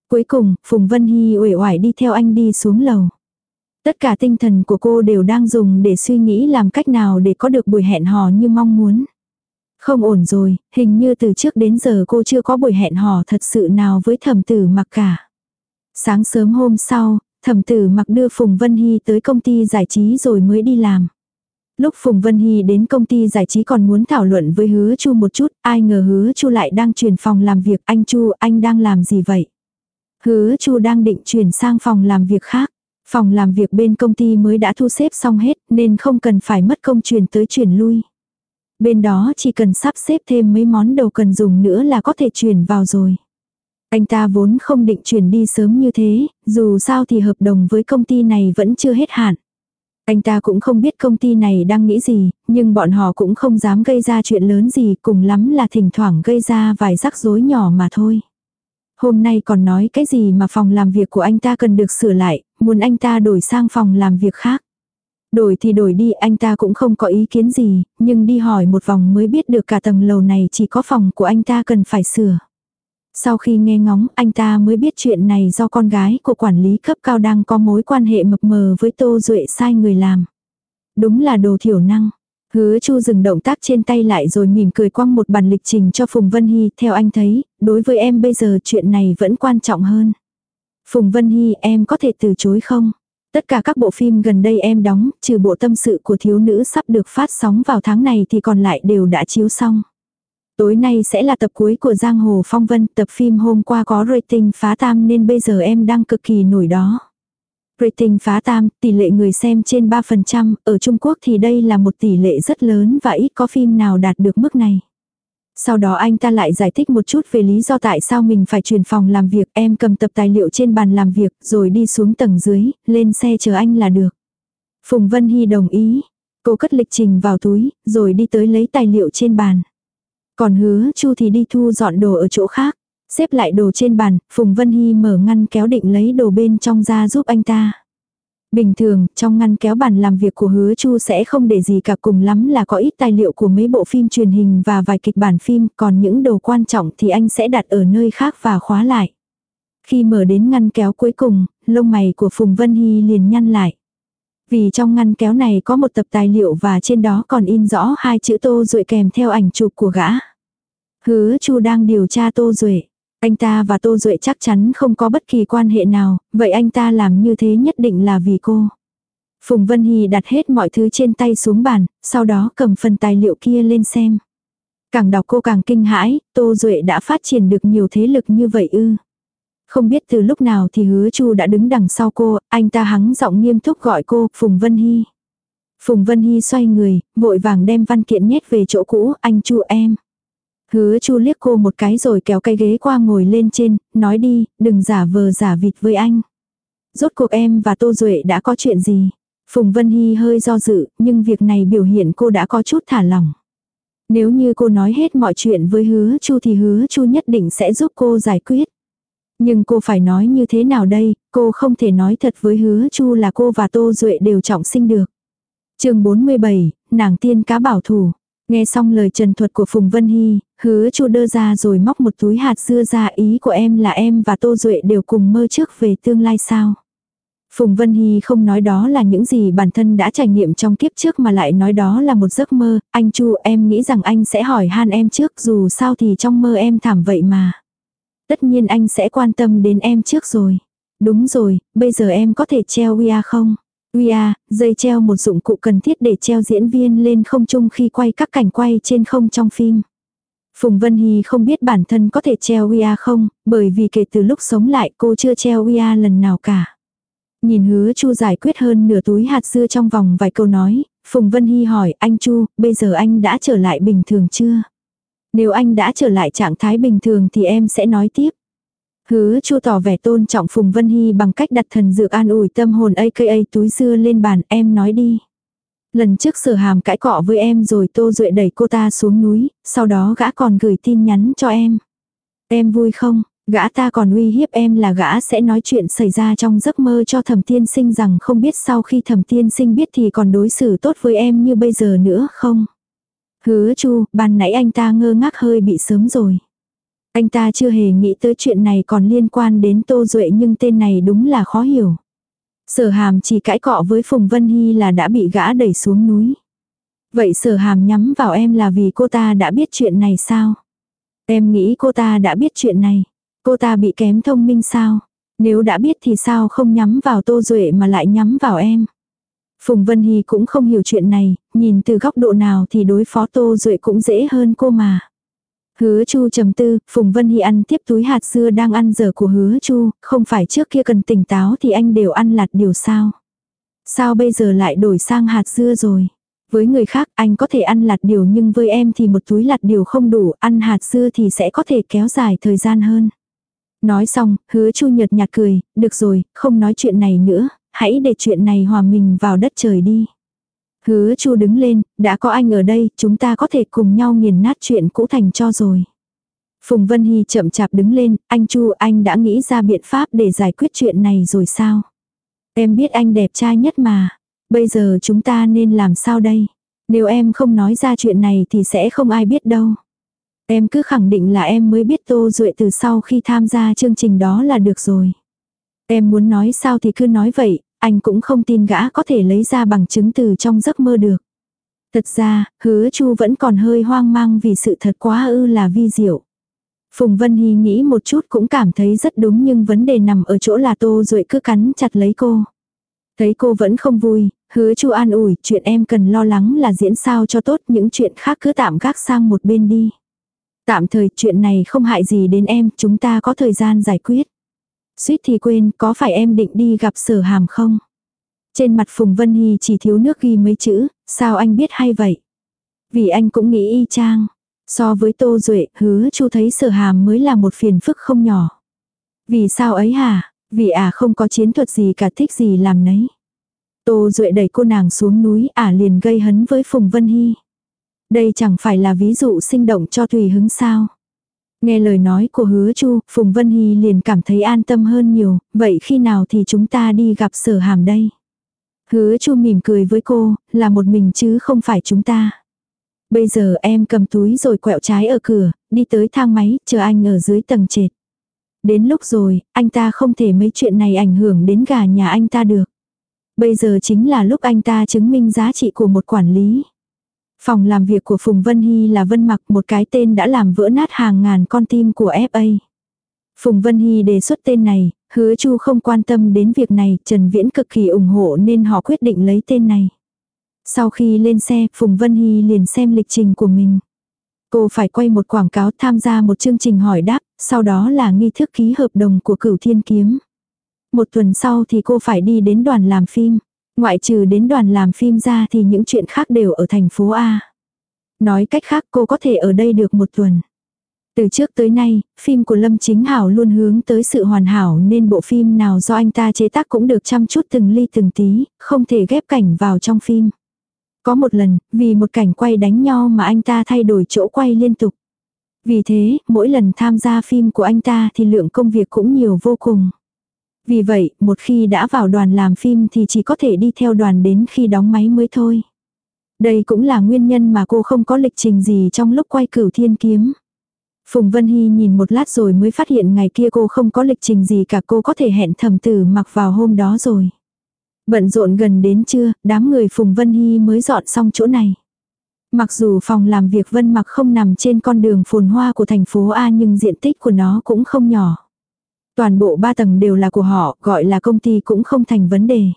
Cuối cùng, Phùng Vân Hy uể oải đi theo anh đi xuống lầu. Tất cả tinh thần của cô đều đang dùng để suy nghĩ làm cách nào để có được buổi hẹn hò như mong muốn. Không ổn rồi, hình như từ trước đến giờ cô chưa có buổi hẹn hò thật sự nào với thẩm tử mặc cả. Sáng sớm hôm sau, thẩm tử mặc đưa Phùng Vân Hy tới công ty giải trí rồi mới đi làm. Lúc Phùng Vân Hy đến công ty giải trí còn muốn thảo luận với hứa chu một chút, ai ngờ hứa chu lại đang chuyển phòng làm việc. Anh chu, anh đang làm gì vậy? Hứa chu đang định chuyển sang phòng làm việc khác. Phòng làm việc bên công ty mới đã thu xếp xong hết nên không cần phải mất công chuyển tới chuyển lui. Bên đó chỉ cần sắp xếp thêm mấy món đồ cần dùng nữa là có thể chuyển vào rồi. Anh ta vốn không định chuyển đi sớm như thế, dù sao thì hợp đồng với công ty này vẫn chưa hết hạn. Anh ta cũng không biết công ty này đang nghĩ gì, nhưng bọn họ cũng không dám gây ra chuyện lớn gì, cùng lắm là thỉnh thoảng gây ra vài rắc rối nhỏ mà thôi. Hôm nay còn nói cái gì mà phòng làm việc của anh ta cần được sửa lại, muốn anh ta đổi sang phòng làm việc khác. Đổi thì đổi đi anh ta cũng không có ý kiến gì, nhưng đi hỏi một vòng mới biết được cả tầng lầu này chỉ có phòng của anh ta cần phải sửa. Sau khi nghe ngóng anh ta mới biết chuyện này do con gái của quản lý cấp cao đang có mối quan hệ mập mờ với Tô Duệ sai người làm. Đúng là đồ thiểu năng. Hứa Chu dừng động tác trên tay lại rồi mỉm cười quăng một bản lịch trình cho Phùng Vân Hy, theo anh thấy, đối với em bây giờ chuyện này vẫn quan trọng hơn. Phùng Vân Hy em có thể từ chối không? Tất cả các bộ phim gần đây em đóng, trừ bộ tâm sự của thiếu nữ sắp được phát sóng vào tháng này thì còn lại đều đã chiếu xong. Tối nay sẽ là tập cuối của Giang Hồ Phong Vân, tập phim hôm qua có rating phá tam nên bây giờ em đang cực kỳ nổi đó. Rating phá tam, tỷ lệ người xem trên 3%, ở Trung Quốc thì đây là một tỷ lệ rất lớn và ít có phim nào đạt được mức này. Sau đó anh ta lại giải thích một chút về lý do tại sao mình phải chuyển phòng làm việc, em cầm tập tài liệu trên bàn làm việc, rồi đi xuống tầng dưới, lên xe chờ anh là được. Phùng Vân Hy đồng ý. Cô cất lịch trình vào túi, rồi đi tới lấy tài liệu trên bàn. Còn hứa Chu thì đi thu dọn đồ ở chỗ khác. Xếp lại đồ trên bàn, Phùng Vân Hy mở ngăn kéo định lấy đồ bên trong ra giúp anh ta. Bình thường, trong ngăn kéo bàn làm việc của hứa Chu sẽ không để gì cả cùng lắm là có ít tài liệu của mấy bộ phim truyền hình và vài kịch bản phim, còn những đồ quan trọng thì anh sẽ đặt ở nơi khác và khóa lại. Khi mở đến ngăn kéo cuối cùng, lông mày của Phùng Vân Hy liền nhăn lại. Vì trong ngăn kéo này có một tập tài liệu và trên đó còn in rõ hai chữ Tô Duệ kèm theo ảnh chụp của gã. Hứa Chu đang điều tra Tô Duệ. Anh ta và Tô Duệ chắc chắn không có bất kỳ quan hệ nào, vậy anh ta làm như thế nhất định là vì cô. Phùng Vân Hy đặt hết mọi thứ trên tay xuống bàn, sau đó cầm phần tài liệu kia lên xem. Càng đọc cô càng kinh hãi, Tô Duệ đã phát triển được nhiều thế lực như vậy ư. Không biết từ lúc nào thì hứa chu đã đứng đằng sau cô, anh ta hắng giọng nghiêm túc gọi cô, Phùng Vân Hy. Phùng Vân Hy xoay người, vội vàng đem văn kiện nhét về chỗ cũ, anh chu em. Hứa chu liếc cô một cái rồi kéo cái ghế qua ngồi lên trên, nói đi, đừng giả vờ giả vịt với anh. Rốt cuộc em và Tô Duệ đã có chuyện gì? Phùng Vân Hy hơi do dự, nhưng việc này biểu hiện cô đã có chút thả lỏng. Nếu như cô nói hết mọi chuyện với hứa chu thì hứa chu nhất định sẽ giúp cô giải quyết. Nhưng cô phải nói như thế nào đây, cô không thể nói thật với hứa chu là cô và Tô Duệ đều trọng sinh được. chương 47, nàng tiên cá bảo thủ. Nghe xong lời trần thuật của Phùng Vân Hy, hứa chu đơ ra rồi móc một túi hạt dưa ra ý của em là em và Tô Duệ đều cùng mơ trước về tương lai sao. Phùng Vân Hy không nói đó là những gì bản thân đã trải nghiệm trong kiếp trước mà lại nói đó là một giấc mơ, anh Chu em nghĩ rằng anh sẽ hỏi han em trước dù sao thì trong mơ em thảm vậy mà. Tất nhiên anh sẽ quan tâm đến em trước rồi. Đúng rồi, bây giờ em có thể treo WIA không? WIA, dây treo một dụng cụ cần thiết để treo diễn viên lên không trung khi quay các cảnh quay trên không trong phim. Phùng Vân Hy không biết bản thân có thể treo WIA không, bởi vì kể từ lúc sống lại cô chưa treo WIA lần nào cả. Nhìn hứa Chu giải quyết hơn nửa túi hạt dưa trong vòng vài câu nói, Phùng Vân Hy hỏi anh Chu, bây giờ anh đã trở lại bình thường chưa? Nếu anh đã trở lại trạng thái bình thường thì em sẽ nói tiếp. Hứa chu tỏ vẻ tôn trọng Phùng Vân Hy bằng cách đặt thần dược an ủi tâm hồn aka túi dưa lên bàn em nói đi. Lần trước sở hàm cãi cọ với em rồi Tô Duệ đẩy cô ta xuống núi, sau đó gã còn gửi tin nhắn cho em. Em vui không? Gã ta còn uy hiếp em là gã sẽ nói chuyện xảy ra trong giấc mơ cho thẩm tiên sinh rằng không biết sau khi thẩm tiên sinh biết thì còn đối xử tốt với em như bây giờ nữa không? Hứa chu, ban nãy anh ta ngơ ngác hơi bị sớm rồi. Anh ta chưa hề nghĩ tới chuyện này còn liên quan đến Tô Duệ nhưng tên này đúng là khó hiểu. Sở hàm chỉ cãi cọ với Phùng Vân Hy là đã bị gã đẩy xuống núi. Vậy sở hàm nhắm vào em là vì cô ta đã biết chuyện này sao? Em nghĩ cô ta đã biết chuyện này. Cô ta bị kém thông minh sao? Nếu đã biết thì sao không nhắm vào Tô Duệ mà lại nhắm vào em? Phùng Vân Hy cũng không hiểu chuyện này, nhìn từ góc độ nào thì đối phó Tô Duệ cũng dễ hơn cô mà. Hứa Chu trầm tư, Phùng Vân Hy ăn tiếp túi hạt dưa đang ăn dở của Hứa Chu, không phải trước kia cần tỉnh táo thì anh đều ăn lạt điều sao. Sao bây giờ lại đổi sang hạt dưa rồi? Với người khác anh có thể ăn lạt điều nhưng với em thì một túi lạt điều không đủ, ăn hạt dưa thì sẽ có thể kéo dài thời gian hơn. Nói xong, hứa chu nhợt nhạt cười, được rồi, không nói chuyện này nữa, hãy để chuyện này hòa mình vào đất trời đi. Hứa chu đứng lên, đã có anh ở đây, chúng ta có thể cùng nhau nghiền nát chuyện cũ thành cho rồi. Phùng Vân Hy chậm chạp đứng lên, anh Chu anh đã nghĩ ra biện pháp để giải quyết chuyện này rồi sao? Em biết anh đẹp trai nhất mà. Bây giờ chúng ta nên làm sao đây? Nếu em không nói ra chuyện này thì sẽ không ai biết đâu. Em cứ khẳng định là em mới biết Tô Duệ từ sau khi tham gia chương trình đó là được rồi. Em muốn nói sao thì cứ nói vậy, anh cũng không tin gã có thể lấy ra bằng chứng từ trong giấc mơ được. Thật ra, hứa chu vẫn còn hơi hoang mang vì sự thật quá ư là vi diệu. Phùng Vân Hy nghĩ một chút cũng cảm thấy rất đúng nhưng vấn đề nằm ở chỗ là Tô rồi cứ cắn chặt lấy cô. Thấy cô vẫn không vui, hứa chu an ủi, chuyện em cần lo lắng là diễn sao cho tốt, những chuyện khác cứ tạm gác sang một bên đi. Tạm thời chuyện này không hại gì đến em, chúng ta có thời gian giải quyết. Suýt thì quên, có phải em định đi gặp sở hàm không? Trên mặt Phùng Vân Hy chỉ thiếu nước ghi mấy chữ, sao anh biết hay vậy? Vì anh cũng nghĩ y chang. So với Tô Duệ, hứa chu thấy sở hàm mới là một phiền phức không nhỏ. Vì sao ấy hả? Vì à không có chiến thuật gì cả thích gì làm nấy. Tô Duệ đẩy cô nàng xuống núi ả à liền gây hấn với Phùng Vân Hy. Đây chẳng phải là ví dụ sinh động cho tùy hứng sao. Nghe lời nói của hứa chu, Phùng Vân Hy liền cảm thấy an tâm hơn nhiều, vậy khi nào thì chúng ta đi gặp sở hàm đây? Hứa chu mỉm cười với cô, là một mình chứ không phải chúng ta. Bây giờ em cầm túi rồi quẹo trái ở cửa, đi tới thang máy, chờ anh ở dưới tầng trệt. Đến lúc rồi, anh ta không thể mấy chuyện này ảnh hưởng đến gà nhà anh ta được. Bây giờ chính là lúc anh ta chứng minh giá trị của một quản lý. Phòng làm việc của Phùng Vân Hy là Vân Mặc một cái tên đã làm vỡ nát hàng ngàn con tim của FA. Phùng Vân Hy đề xuất tên này, hứa Chu không quan tâm đến việc này, Trần Viễn cực kỳ ủng hộ nên họ quyết định lấy tên này. Sau khi lên xe, Phùng Vân Hy liền xem lịch trình của mình. Cô phải quay một quảng cáo tham gia một chương trình hỏi đáp, sau đó là nghi thức ký hợp đồng của cửu thiên kiếm. Một tuần sau thì cô phải đi đến đoàn làm phim. Ngoại trừ đến đoàn làm phim ra thì những chuyện khác đều ở thành phố A. Nói cách khác cô có thể ở đây được một tuần. Từ trước tới nay, phim của Lâm Chính Hảo luôn hướng tới sự hoàn hảo nên bộ phim nào do anh ta chế tác cũng được chăm chút từng ly từng tí, không thể ghép cảnh vào trong phim. Có một lần, vì một cảnh quay đánh nhau mà anh ta thay đổi chỗ quay liên tục. Vì thế, mỗi lần tham gia phim của anh ta thì lượng công việc cũng nhiều vô cùng. Vì vậy, một khi đã vào đoàn làm phim thì chỉ có thể đi theo đoàn đến khi đóng máy mới thôi. Đây cũng là nguyên nhân mà cô không có lịch trình gì trong lúc quay cửu thiên kiếm. Phùng Vân Hy nhìn một lát rồi mới phát hiện ngày kia cô không có lịch trình gì cả cô có thể hẹn thầm tử mặc vào hôm đó rồi. Bận rộn gần đến trưa, đám người Phùng Vân Hy mới dọn xong chỗ này. Mặc dù phòng làm việc Vân mặc không nằm trên con đường phồn hoa của thành phố A nhưng diện tích của nó cũng không nhỏ. Toàn bộ ba tầng đều là của họ, gọi là công ty cũng không thành vấn đề.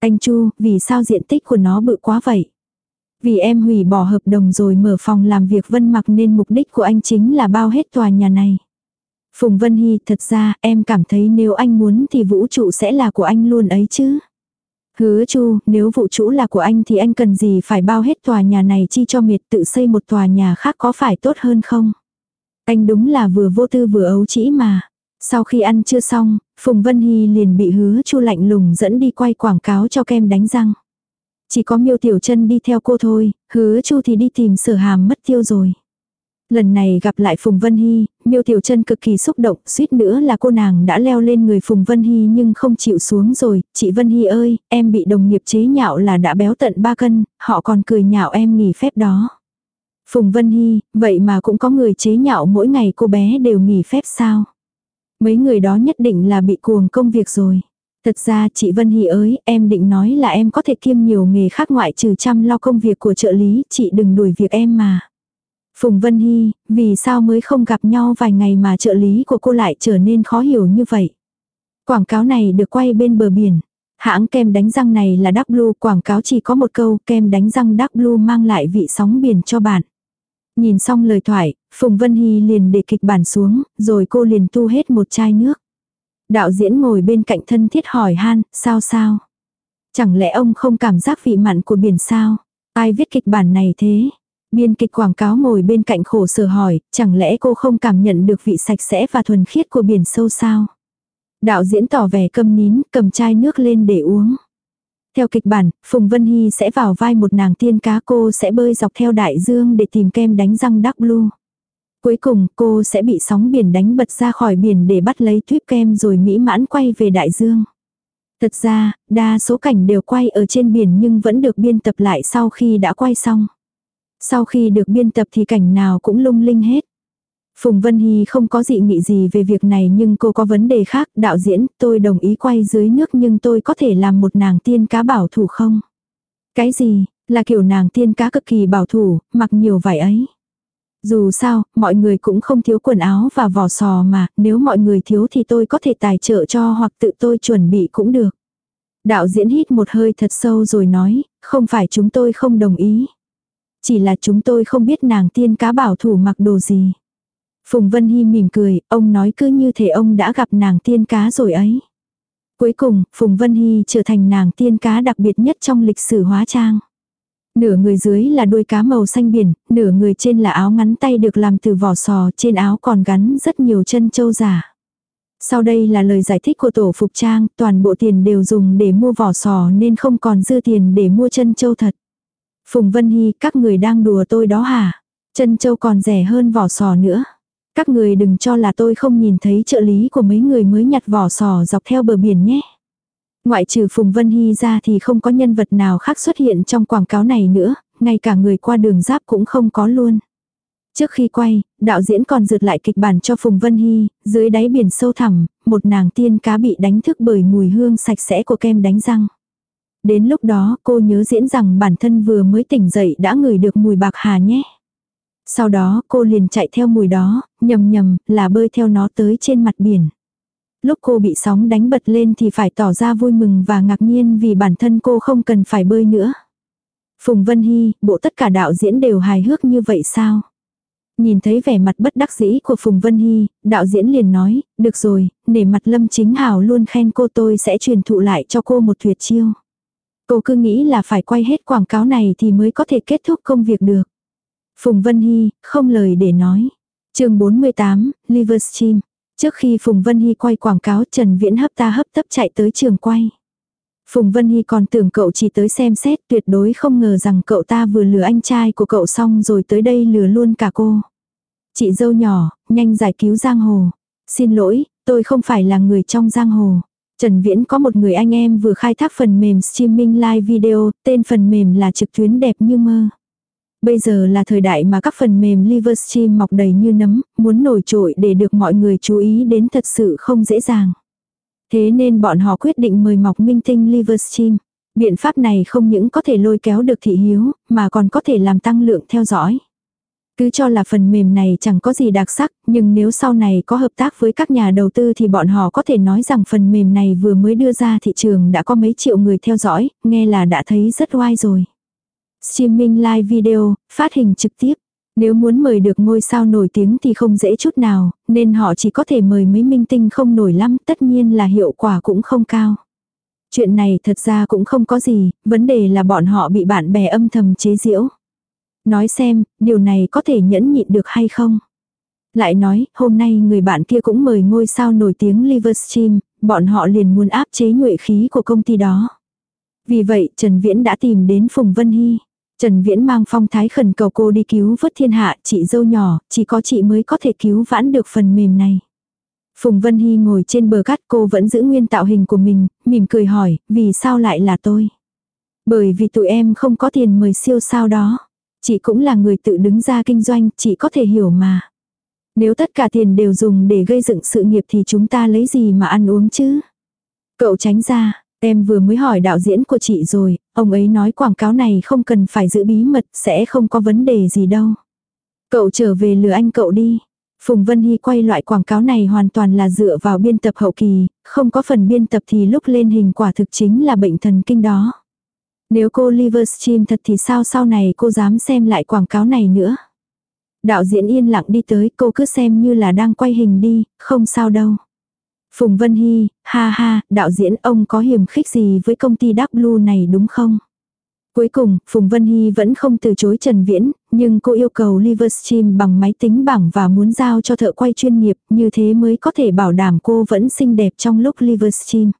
Anh Chu, vì sao diện tích của nó bự quá vậy? Vì em hủy bỏ hợp đồng rồi mở phòng làm việc Vân mặc nên mục đích của anh chính là bao hết tòa nhà này. Phùng Vân Hy, thật ra em cảm thấy nếu anh muốn thì vũ trụ sẽ là của anh luôn ấy chứ. Hứa Chu, nếu vũ trụ là của anh thì anh cần gì phải bao hết tòa nhà này chi cho miệt tự xây một tòa nhà khác có phải tốt hơn không? Anh đúng là vừa vô tư vừa ấu trĩ mà. Sau khi ăn chưa xong, Phùng Vân Hy liền bị hứa chu lạnh lùng dẫn đi quay quảng cáo cho kem đánh răng. Chỉ có miêu tiểu chân đi theo cô thôi, hứa chu thì đi tìm sở hàm mất tiêu rồi. Lần này gặp lại Phùng Vân Hy, miêu tiểu chân cực kỳ xúc động, suýt nữa là cô nàng đã leo lên người Phùng Vân Hy nhưng không chịu xuống rồi. Chị Vân Hy ơi, em bị đồng nghiệp chế nhạo là đã béo tận 3 cân, họ còn cười nhạo em nghỉ phép đó. Phùng Vân Hy, vậy mà cũng có người chế nhạo mỗi ngày cô bé đều nghỉ phép sao? Mấy người đó nhất định là bị cuồng công việc rồi. Thật ra chị Vân Hỷ ơi, em định nói là em có thể kiêm nhiều nghề khác ngoại trừ chăm lo công việc của trợ lý, chị đừng đuổi việc em mà. Phùng Vân Hy, vì sao mới không gặp nhau vài ngày mà trợ lý của cô lại trở nên khó hiểu như vậy? Quảng cáo này được quay bên bờ biển. Hãng kem đánh răng này là Dark Blue, quảng cáo chỉ có một câu, kem đánh răng Dark Blue mang lại vị sóng biển cho bạn. Nhìn xong lời thoại, Phùng Vân Hy liền để kịch bản xuống, rồi cô liền tu hết một chai nước. Đạo diễn ngồi bên cạnh thân thiết hỏi han, sao sao? Chẳng lẽ ông không cảm giác vị mặn của biển sao? Ai viết kịch bản này thế? Biên kịch quảng cáo ngồi bên cạnh khổ sở hỏi, chẳng lẽ cô không cảm nhận được vị sạch sẽ và thuần khiết của biển sâu sao? Đạo diễn tỏ vẻ câm nín, cầm chai nước lên để uống. Theo kịch bản, Phùng Vân Hy sẽ vào vai một nàng tiên cá cô sẽ bơi dọc theo đại dương để tìm kem đánh răng Đắc Blue. Cuối cùng cô sẽ bị sóng biển đánh bật ra khỏi biển để bắt lấy tuyếp kem rồi mỹ mãn quay về đại dương. Thật ra, đa số cảnh đều quay ở trên biển nhưng vẫn được biên tập lại sau khi đã quay xong. Sau khi được biên tập thì cảnh nào cũng lung linh hết. Phùng Vân Hy không có dị nghị gì về việc này nhưng cô có vấn đề khác, đạo diễn, tôi đồng ý quay dưới nước nhưng tôi có thể làm một nàng tiên cá bảo thủ không? Cái gì, là kiểu nàng tiên cá cực kỳ bảo thủ, mặc nhiều vải ấy. Dù sao, mọi người cũng không thiếu quần áo và vỏ sò mà, nếu mọi người thiếu thì tôi có thể tài trợ cho hoặc tự tôi chuẩn bị cũng được. Đạo diễn hít một hơi thật sâu rồi nói, không phải chúng tôi không đồng ý. Chỉ là chúng tôi không biết nàng tiên cá bảo thủ mặc đồ gì. Phùng Vân Hy mỉm cười, ông nói cứ như thể ông đã gặp nàng tiên cá rồi ấy. Cuối cùng, Phùng Vân Hy trở thành nàng tiên cá đặc biệt nhất trong lịch sử hóa trang. Nửa người dưới là đuôi cá màu xanh biển, nửa người trên là áo ngắn tay được làm từ vỏ sò, trên áo còn gắn rất nhiều chân châu giả. Sau đây là lời giải thích của tổ phục trang, toàn bộ tiền đều dùng để mua vỏ sò nên không còn dư tiền để mua chân châu thật. Phùng Vân Hy, các người đang đùa tôi đó hả? Chân châu còn rẻ hơn vỏ sò nữa. Các người đừng cho là tôi không nhìn thấy trợ lý của mấy người mới nhặt vỏ sò dọc theo bờ biển nhé. Ngoại trừ Phùng Vân Hy ra thì không có nhân vật nào khác xuất hiện trong quảng cáo này nữa, ngay cả người qua đường giáp cũng không có luôn. Trước khi quay, đạo diễn còn dượt lại kịch bản cho Phùng Vân Hy, dưới đáy biển sâu thẳm, một nàng tiên cá bị đánh thức bởi mùi hương sạch sẽ của kem đánh răng. Đến lúc đó cô nhớ diễn rằng bản thân vừa mới tỉnh dậy đã ngửi được mùi bạc hà nhé. Sau đó cô liền chạy theo mùi đó, nhầm nhầm là bơi theo nó tới trên mặt biển. Lúc cô bị sóng đánh bật lên thì phải tỏ ra vui mừng và ngạc nhiên vì bản thân cô không cần phải bơi nữa. Phùng Vân Hy, bộ tất cả đạo diễn đều hài hước như vậy sao? Nhìn thấy vẻ mặt bất đắc dĩ của Phùng Vân Hy, đạo diễn liền nói, được rồi, nể mặt Lâm Chính Hào luôn khen cô tôi sẽ truyền thụ lại cho cô một tuyệt chiêu. Cô cứ nghĩ là phải quay hết quảng cáo này thì mới có thể kết thúc công việc được. Phùng Vân Hy, không lời để nói. chương 48, Livestream. Trước khi Phùng Vân Hy quay quảng cáo Trần Viễn hấp ta hấp tấp chạy tới trường quay. Phùng Vân Hy còn tưởng cậu chỉ tới xem xét tuyệt đối không ngờ rằng cậu ta vừa lừa anh trai của cậu xong rồi tới đây lừa luôn cả cô. Chị dâu nhỏ, nhanh giải cứu giang hồ. Xin lỗi, tôi không phải là người trong giang hồ. Trần Viễn có một người anh em vừa khai thác phần mềm streaming live video, tên phần mềm là trực tuyến đẹp như mơ. Bây giờ là thời đại mà các phần mềm Livestream mọc đầy như nấm, muốn nổi trội để được mọi người chú ý đến thật sự không dễ dàng. Thế nên bọn họ quyết định mời mọc minh tinh Livestream. Biện pháp này không những có thể lôi kéo được thị hiếu, mà còn có thể làm tăng lượng theo dõi. Cứ cho là phần mềm này chẳng có gì đặc sắc, nhưng nếu sau này có hợp tác với các nhà đầu tư thì bọn họ có thể nói rằng phần mềm này vừa mới đưa ra thị trường đã có mấy triệu người theo dõi, nghe là đã thấy rất oai rồi. Streaming live video, phát hình trực tiếp. Nếu muốn mời được ngôi sao nổi tiếng thì không dễ chút nào, nên họ chỉ có thể mời mấy minh tinh không nổi lắm, tất nhiên là hiệu quả cũng không cao. Chuyện này thật ra cũng không có gì, vấn đề là bọn họ bị bạn bè âm thầm chế giễu. Nói xem, điều này có thể nhẫn nhịn được hay không? Lại nói, hôm nay người bạn kia cũng mời ngôi sao nổi tiếng Livestream, bọn họ liền muốn áp chế nhuệ khí của công ty đó. Vì vậy Trần Viễn đã tìm đến Phùng Vân Hy. Trần Viễn mang phong thái khẩn cầu cô đi cứu vớt thiên hạ, chị dâu nhỏ, chỉ có chị mới có thể cứu vãn được phần mềm này. Phùng Vân Hy ngồi trên bờ cát cô vẫn giữ nguyên tạo hình của mình, mỉm cười hỏi, vì sao lại là tôi? Bởi vì tụi em không có tiền mời siêu sao đó. Chị cũng là người tự đứng ra kinh doanh, chị có thể hiểu mà. Nếu tất cả tiền đều dùng để gây dựng sự nghiệp thì chúng ta lấy gì mà ăn uống chứ? Cậu tránh ra, em vừa mới hỏi đạo diễn của chị rồi, ông ấy nói quảng cáo này không cần phải giữ bí mật, sẽ không có vấn đề gì đâu. Cậu trở về lừa anh cậu đi. Phùng Vân Hy quay loại quảng cáo này hoàn toàn là dựa vào biên tập hậu kỳ, không có phần biên tập thì lúc lên hình quả thực chính là bệnh thần kinh đó. Nếu cô Livestream thật thì sao sau này cô dám xem lại quảng cáo này nữa. Đạo diễn yên lặng đi tới cô cứ xem như là đang quay hình đi, không sao đâu. Phùng Vân Hy, ha ha, đạo diễn ông có hiểm khích gì với công ty Dark Blue này đúng không? Cuối cùng, Phùng Vân Hy vẫn không từ chối Trần Viễn, nhưng cô yêu cầu Livestream bằng máy tính bảng và muốn giao cho thợ quay chuyên nghiệp, như thế mới có thể bảo đảm cô vẫn xinh đẹp trong lúc Livestream.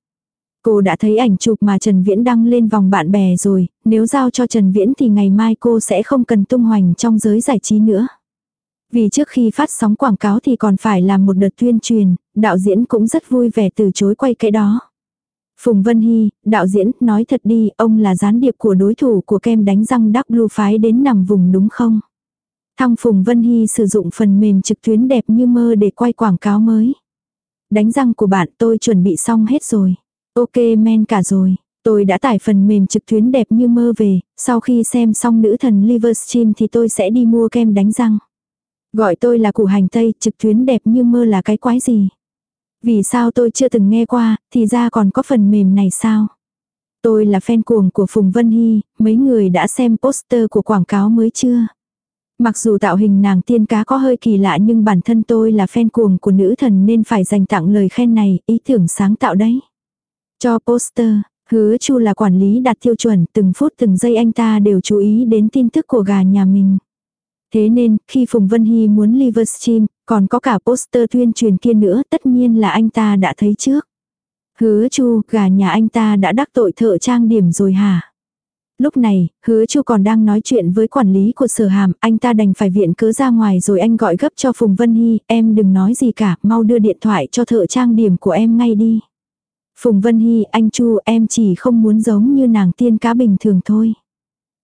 Cô đã thấy ảnh chụp mà Trần Viễn đăng lên vòng bạn bè rồi, nếu giao cho Trần Viễn thì ngày mai cô sẽ không cần tung hoành trong giới giải trí nữa. Vì trước khi phát sóng quảng cáo thì còn phải làm một đợt tuyên truyền, đạo diễn cũng rất vui vẻ từ chối quay cái đó. Phùng Vân Hy, đạo diễn, nói thật đi, ông là gián điệp của đối thủ của kem đánh răng đắc blue phái đến nằm vùng đúng không? Thăng Phùng Vân Hy sử dụng phần mềm trực tuyến đẹp như mơ để quay quảng cáo mới. Đánh răng của bạn tôi chuẩn bị xong hết rồi. Ok men cả rồi. Tôi đã tải phần mềm trực tuyến đẹp như mơ về, sau khi xem xong nữ thần Livestream thì tôi sẽ đi mua kem đánh răng. Gọi tôi là củ hành tây, trực tuyến đẹp như mơ là cái quái gì? Vì sao tôi chưa từng nghe qua, thì ra còn có phần mềm này sao? Tôi là fan cuồng của Phùng Vân Hy, mấy người đã xem poster của quảng cáo mới chưa? Mặc dù tạo hình nàng tiên cá có hơi kỳ lạ nhưng bản thân tôi là fan cuồng của nữ thần nên phải dành tặng lời khen này, ý tưởng sáng tạo đấy. Cho poster, hứa chu là quản lý đạt tiêu chuẩn, từng phút từng giây anh ta đều chú ý đến tin tức của gà nhà mình. Thế nên, khi Phùng Vân Hy muốn Livestream, còn có cả poster tuyên truyền kia nữa, tất nhiên là anh ta đã thấy trước. Hứa chu, gà nhà anh ta đã đắc tội thợ trang điểm rồi hả? Lúc này, hứa chu còn đang nói chuyện với quản lý của sở hàm, anh ta đành phải viện cớ ra ngoài rồi anh gọi gấp cho Phùng Vân Hy, em đừng nói gì cả, mau đưa điện thoại cho thợ trang điểm của em ngay đi. Phùng Vân Hy, anh Chu, em chỉ không muốn giống như nàng tiên cá bình thường thôi.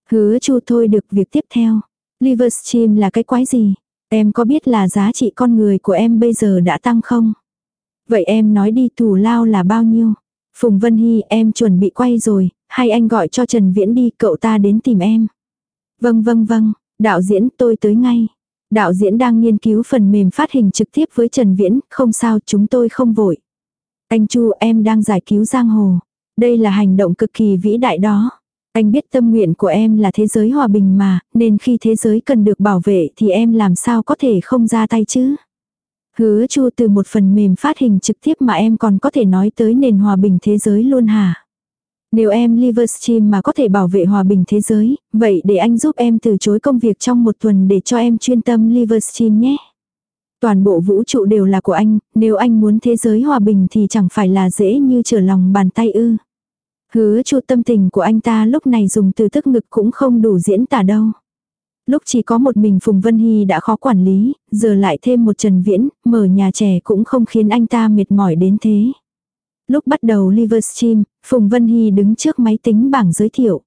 Hứa Chu thôi được việc tiếp theo. Livestream là cái quái gì? Em có biết là giá trị con người của em bây giờ đã tăng không? Vậy em nói đi thù lao là bao nhiêu? Phùng Vân Hy em chuẩn bị quay rồi, hay anh gọi cho Trần Viễn đi cậu ta đến tìm em. Vâng vâng vâng, đạo diễn tôi tới ngay. Đạo diễn đang nghiên cứu phần mềm phát hình trực tiếp với Trần Viễn, không sao chúng tôi không vội. Anh Chu em đang giải cứu giang hồ. Đây là hành động cực kỳ vĩ đại đó. Anh biết tâm nguyện của em là thế giới hòa bình mà, nên khi thế giới cần được bảo vệ thì em làm sao có thể không ra tay chứ. Hứa chu từ một phần mềm phát hình trực tiếp mà em còn có thể nói tới nền hòa bình thế giới luôn hả? Nếu em Livestream mà có thể bảo vệ hòa bình thế giới, vậy để anh giúp em từ chối công việc trong một tuần để cho em chuyên tâm Livestream nhé. Toàn bộ vũ trụ đều là của anh, nếu anh muốn thế giới hòa bình thì chẳng phải là dễ như trở lòng bàn tay ư. Hứa chu tâm tình của anh ta lúc này dùng từ tức ngực cũng không đủ diễn tả đâu. Lúc chỉ có một mình Phùng Vân Hy đã khó quản lý, giờ lại thêm một Trần Viễn, mở nhà trẻ cũng không khiến anh ta mệt mỏi đến thế. Lúc bắt đầu Livestream, Phùng Vân Hy đứng trước máy tính bảng giới thiệu.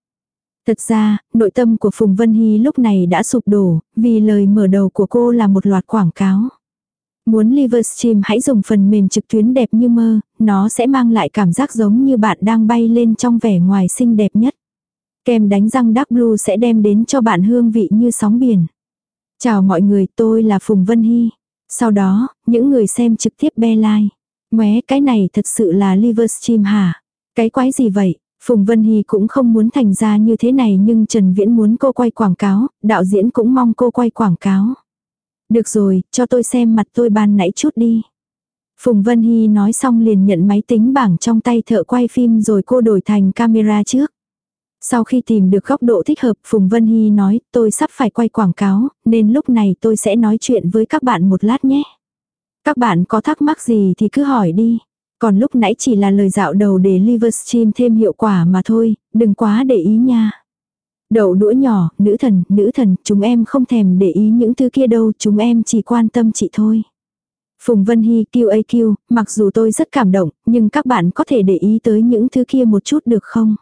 Thật ra, nội tâm của Phùng Vân Hy lúc này đã sụp đổ, vì lời mở đầu của cô là một loạt quảng cáo. Muốn Livestream hãy dùng phần mềm trực tuyến đẹp như mơ, nó sẽ mang lại cảm giác giống như bạn đang bay lên trong vẻ ngoài xinh đẹp nhất. Kem đánh răng Dark Blue sẽ đem đến cho bạn hương vị như sóng biển. Chào mọi người, tôi là Phùng Vân Hy. Sau đó, những người xem trực tiếp be like. Mé cái này thật sự là Livestream hả? Cái quái gì vậy? Phùng Vân Hy cũng không muốn thành ra như thế này nhưng Trần Viễn muốn cô quay quảng cáo, đạo diễn cũng mong cô quay quảng cáo. Được rồi, cho tôi xem mặt tôi ban nãy chút đi. Phùng Vân Hy nói xong liền nhận máy tính bảng trong tay thợ quay phim rồi cô đổi thành camera trước. Sau khi tìm được góc độ thích hợp, Phùng Vân Hy nói, tôi sắp phải quay quảng cáo, nên lúc này tôi sẽ nói chuyện với các bạn một lát nhé. Các bạn có thắc mắc gì thì cứ hỏi đi. Còn lúc nãy chỉ là lời dạo đầu để Livestream thêm hiệu quả mà thôi, đừng quá để ý nha. Đậu đũa nhỏ, nữ thần, nữ thần, chúng em không thèm để ý những thứ kia đâu, chúng em chỉ quan tâm chị thôi. Phùng Vân Hy QAQ, mặc dù tôi rất cảm động, nhưng các bạn có thể để ý tới những thứ kia một chút được không?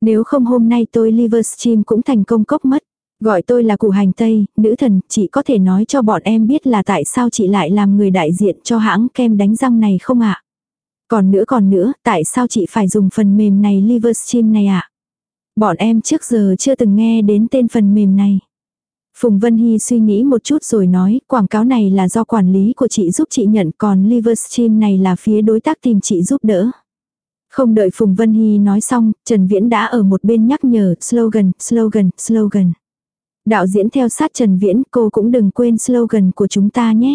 Nếu không hôm nay tôi Livestream cũng thành công cốc mất. Gọi tôi là củ hành Tây, nữ thần, chị có thể nói cho bọn em biết là tại sao chị lại làm người đại diện cho hãng kem đánh răng này không ạ? Còn nữa còn nữa, tại sao chị phải dùng phần mềm này Livestream này ạ? Bọn em trước giờ chưa từng nghe đến tên phần mềm này. Phùng Vân Hy suy nghĩ một chút rồi nói, quảng cáo này là do quản lý của chị giúp chị nhận, còn Livestream này là phía đối tác tìm chị giúp đỡ. Không đợi Phùng Vân Hy nói xong, Trần Viễn đã ở một bên nhắc nhở, slogan, slogan, slogan. Đạo diễn theo sát Trần Viễn, cô cũng đừng quên slogan của chúng ta nhé.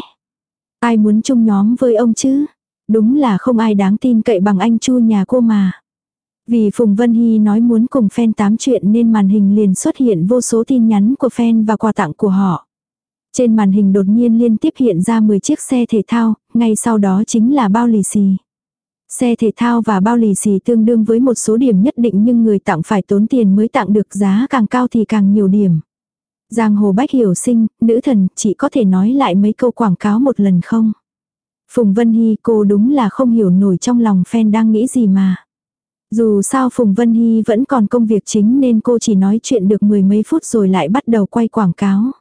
Ai muốn chung nhóm với ông chứ? Đúng là không ai đáng tin cậy bằng anh Chu nhà cô mà. Vì Phùng Vân Hy nói muốn cùng fan tám chuyện nên màn hình liền xuất hiện vô số tin nhắn của fan và quà tặng của họ. Trên màn hình đột nhiên liên tiếp hiện ra 10 chiếc xe thể thao, ngay sau đó chính là bao lì xì. Xe thể thao và bao lì xì tương đương với một số điểm nhất định nhưng người tặng phải tốn tiền mới tặng được giá càng cao thì càng nhiều điểm. Giang Hồ Bách hiểu sinh, nữ thần, chỉ có thể nói lại mấy câu quảng cáo một lần không? Phùng Vân Hy cô đúng là không hiểu nổi trong lòng fan đang nghĩ gì mà. Dù sao Phùng Vân Hy vẫn còn công việc chính nên cô chỉ nói chuyện được mười mấy phút rồi lại bắt đầu quay quảng cáo.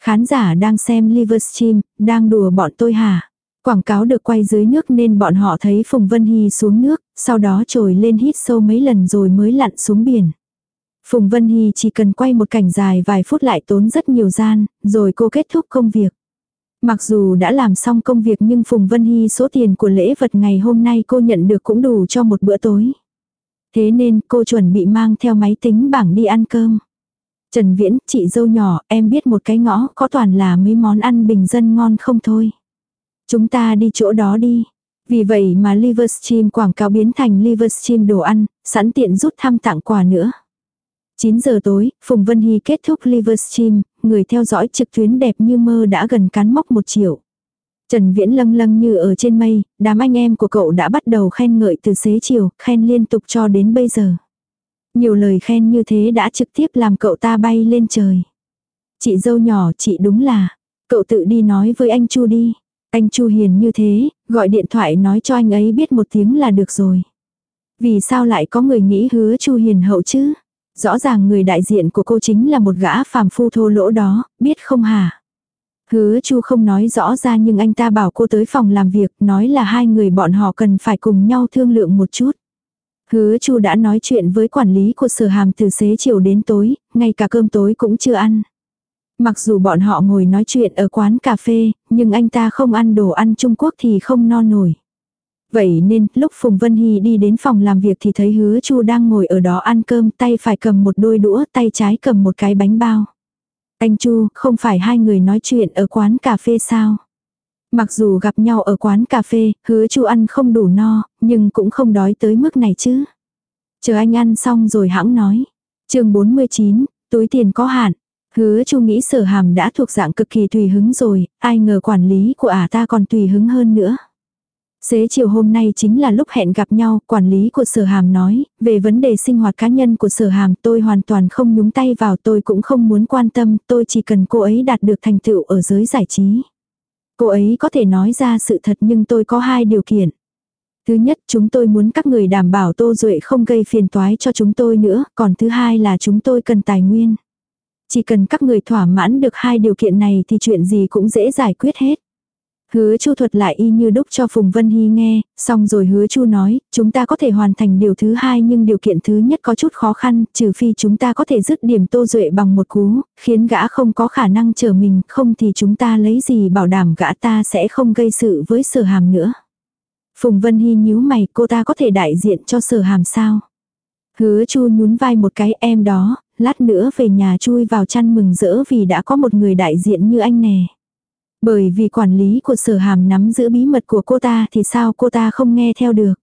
Khán giả đang xem Livestream, đang đùa bọn tôi hả? Quảng cáo được quay dưới nước nên bọn họ thấy Phùng Vân Hy xuống nước, sau đó trồi lên hít sâu mấy lần rồi mới lặn xuống biển. Phùng Vân Hy chỉ cần quay một cảnh dài vài phút lại tốn rất nhiều gian, rồi cô kết thúc công việc. Mặc dù đã làm xong công việc nhưng Phùng Vân Hy số tiền của lễ vật ngày hôm nay cô nhận được cũng đủ cho một bữa tối. Thế nên cô chuẩn bị mang theo máy tính bảng đi ăn cơm. Trần Viễn, chị dâu nhỏ, em biết một cái ngõ có toàn là mấy món ăn bình dân ngon không thôi. Chúng ta đi chỗ đó đi. Vì vậy mà Livestream quảng cáo biến thành Livestream đồ ăn, sẵn tiện rút thăm tặng quà nữa. 9 giờ tối, Phùng Vân Hy kết thúc Livestream, người theo dõi trực tuyến đẹp như mơ đã gần cán mốc một triệu. Trần Viễn lâng lâng như ở trên mây, đám anh em của cậu đã bắt đầu khen ngợi từ xế chiều, khen liên tục cho đến bây giờ. Nhiều lời khen như thế đã trực tiếp làm cậu ta bay lên trời. Chị dâu nhỏ chị đúng là, cậu tự đi nói với anh Chu đi. Anh Chu hiền như thế, gọi điện thoại nói cho anh ấy biết một tiếng là được rồi. Vì sao lại có người nghĩ hứa Chu hiền hậu chứ? Rõ ràng người đại diện của cô chính là một gã phàm phu thô lỗ đó, biết không hả? Hứa Chu không nói rõ ra nhưng anh ta bảo cô tới phòng làm việc, nói là hai người bọn họ cần phải cùng nhau thương lượng một chút. Hứa Chu đã nói chuyện với quản lý của sở hàm từ xế chiều đến tối, ngay cả cơm tối cũng chưa ăn. Mặc dù bọn họ ngồi nói chuyện ở quán cà phê, nhưng anh ta không ăn đồ ăn Trung Quốc thì không no nổi. Vậy nên, lúc Phùng Vân Hy đi đến phòng làm việc thì thấy hứa Chu đang ngồi ở đó ăn cơm, tay phải cầm một đôi đũa, tay trái cầm một cái bánh bao. Anh Chu, không phải hai người nói chuyện ở quán cà phê sao? Mặc dù gặp nhau ở quán cà phê, hứa Chu ăn không đủ no, nhưng cũng không đói tới mức này chứ. Chờ anh ăn xong rồi hãng nói. chương 49, túi tiền có hạn. Hứa Chu nghĩ sở hàm đã thuộc dạng cực kỳ tùy hứng rồi, ai ngờ quản lý của ả ta còn tùy hứng hơn nữa. Xế chiều hôm nay chính là lúc hẹn gặp nhau, quản lý của sở hàm nói, về vấn đề sinh hoạt cá nhân của sở hàm tôi hoàn toàn không nhúng tay vào tôi cũng không muốn quan tâm, tôi chỉ cần cô ấy đạt được thành tựu ở giới giải trí. Cô ấy có thể nói ra sự thật nhưng tôi có hai điều kiện. Thứ nhất chúng tôi muốn các người đảm bảo Tô Duệ không gây phiền toái cho chúng tôi nữa, còn thứ hai là chúng tôi cần tài nguyên. Chỉ cần các người thỏa mãn được hai điều kiện này thì chuyện gì cũng dễ giải quyết hết. Hứa Chu thuật lại y như đúc cho Phùng Vân Hy nghe, xong rồi hứa Chu nói, chúng ta có thể hoàn thành điều thứ hai nhưng điều kiện thứ nhất có chút khó khăn, trừ phi chúng ta có thể dứt điểm Tô Duệ bằng một cú, khiến gã không có khả năng chờ mình, không thì chúng ta lấy gì bảo đảm gã ta sẽ không gây sự với sở hàm nữa. Phùng Vân Hy nhíu mày, cô ta có thể đại diện cho sở hàm sao? Hứa Chu nhún vai một cái em đó, lát nữa về nhà chui vào chăn mừng rỡ vì đã có một người đại diện như anh nè. Bởi vì quản lý của sở hàm nắm giữ bí mật của cô ta thì sao cô ta không nghe theo được.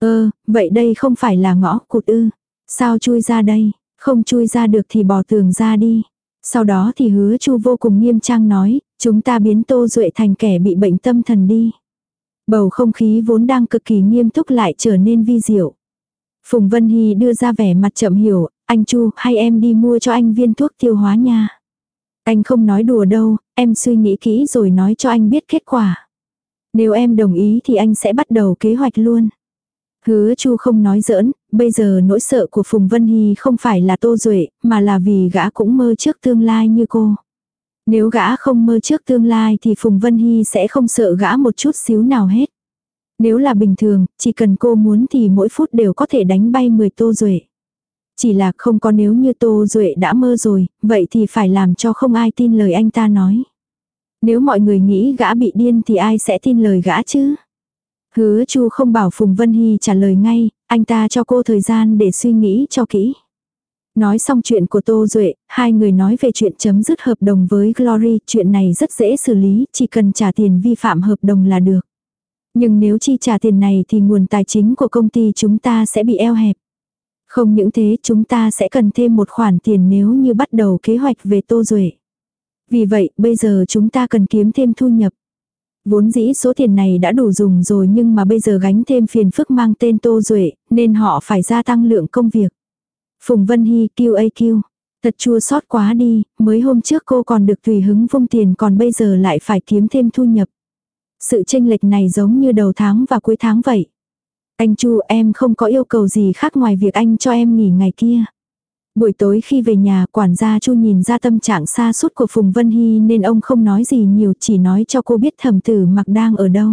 Ơ, vậy đây không phải là ngõ cụt ư. Sao chui ra đây, không chui ra được thì bỏ tường ra đi. Sau đó thì hứa chu vô cùng nghiêm trang nói, chúng ta biến Tô Duệ thành kẻ bị bệnh tâm thần đi. Bầu không khí vốn đang cực kỳ nghiêm túc lại trở nên vi diệu. Phùng Vân Hy đưa ra vẻ mặt chậm hiểu, anh Chu hay em đi mua cho anh viên thuốc tiêu hóa nha. Anh không nói đùa đâu, em suy nghĩ kỹ rồi nói cho anh biết kết quả. Nếu em đồng ý thì anh sẽ bắt đầu kế hoạch luôn. Hứa Chu không nói giỡn, bây giờ nỗi sợ của Phùng Vân Hy không phải là Tô Duệ, mà là vì gã cũng mơ trước tương lai như cô. Nếu gã không mơ trước tương lai thì Phùng Vân Hy sẽ không sợ gã một chút xíu nào hết. Nếu là bình thường, chỉ cần cô muốn thì mỗi phút đều có thể đánh bay 10 Tô Duệ. Chỉ là không có nếu như Tô Duệ đã mơ rồi, vậy thì phải làm cho không ai tin lời anh ta nói. Nếu mọi người nghĩ gã bị điên thì ai sẽ tin lời gã chứ? Hứa Chu không bảo Phùng Vân Hy trả lời ngay, anh ta cho cô thời gian để suy nghĩ cho kỹ. Nói xong chuyện của Tô Duệ, hai người nói về chuyện chấm dứt hợp đồng với Glory, chuyện này rất dễ xử lý, chỉ cần trả tiền vi phạm hợp đồng là được. Nhưng nếu chi trả tiền này thì nguồn tài chính của công ty chúng ta sẽ bị eo hẹp. Không những thế chúng ta sẽ cần thêm một khoản tiền nếu như bắt đầu kế hoạch về Tô Duệ. Vì vậy, bây giờ chúng ta cần kiếm thêm thu nhập. Vốn dĩ số tiền này đã đủ dùng rồi nhưng mà bây giờ gánh thêm phiền phức mang tên Tô Duệ, nên họ phải gia tăng lượng công việc. Phùng Vân Hy QAQ. Thật chua sót quá đi, mới hôm trước cô còn được tùy hứng vung tiền còn bây giờ lại phải kiếm thêm thu nhập. Sự tranh lệch này giống như đầu tháng và cuối tháng vậy. Anh Chu em không có yêu cầu gì khác ngoài việc anh cho em nghỉ ngày kia. Buổi tối khi về nhà quản gia Chu nhìn ra tâm trạng xa suốt của Phùng Vân Hy nên ông không nói gì nhiều chỉ nói cho cô biết thầm tử mặc đang ở đâu.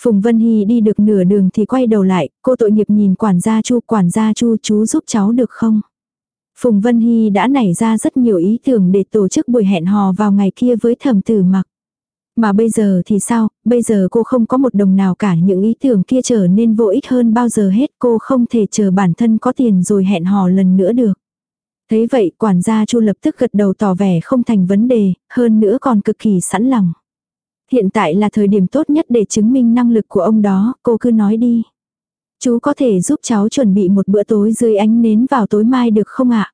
Phùng Vân Hy đi được nửa đường thì quay đầu lại, cô tội nghiệp nhìn quản gia Chu, quản gia Chu chú giúp cháu được không? Phùng Vân Hy đã nảy ra rất nhiều ý tưởng để tổ chức buổi hẹn hò vào ngày kia với thầm tử mặc. Mà bây giờ thì sao, bây giờ cô không có một đồng nào cả những ý tưởng kia trở nên vô ích hơn bao giờ hết cô không thể chờ bản thân có tiền rồi hẹn hò lần nữa được. Thế vậy quản gia Chu lập tức gật đầu tỏ vẻ không thành vấn đề, hơn nữa còn cực kỳ sẵn lòng. Hiện tại là thời điểm tốt nhất để chứng minh năng lực của ông đó, cô cứ nói đi. Chú có thể giúp cháu chuẩn bị một bữa tối dưới ánh nến vào tối mai được không ạ?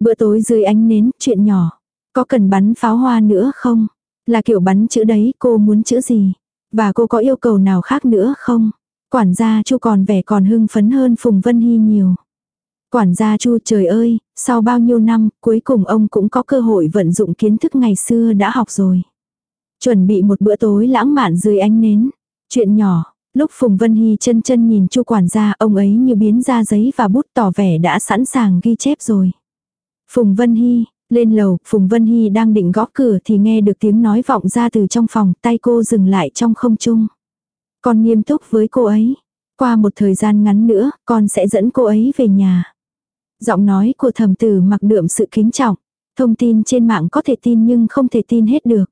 Bữa tối dưới ánh nến, chuyện nhỏ. Có cần bắn pháo hoa nữa không? Là kiểu bắn chữ đấy, cô muốn chữ gì? Và cô có yêu cầu nào khác nữa không? Quản gia Chu còn vẻ còn hưng phấn hơn Phùng Vân Hy nhiều. Quản gia Chu trời ơi, sau bao nhiêu năm, cuối cùng ông cũng có cơ hội vận dụng kiến thức ngày xưa đã học rồi. Chuẩn bị một bữa tối lãng mạn dưới ánh nến. Chuyện nhỏ, lúc Phùng Vân Hy chân chân nhìn Chu quản gia, ông ấy như biến ra giấy và bút tỏ vẻ đã sẵn sàng ghi chép rồi. Phùng Vân Hy, lên lầu, Phùng Vân Hy đang định gõ cửa thì nghe được tiếng nói vọng ra từ trong phòng, tay cô dừng lại trong không trung. Con nghiêm túc với cô ấy. Qua một thời gian ngắn nữa, con sẽ dẫn cô ấy về nhà. Giọng nói của thầm tử mặc đượm sự kính trọng. Thông tin trên mạng có thể tin nhưng không thể tin hết được.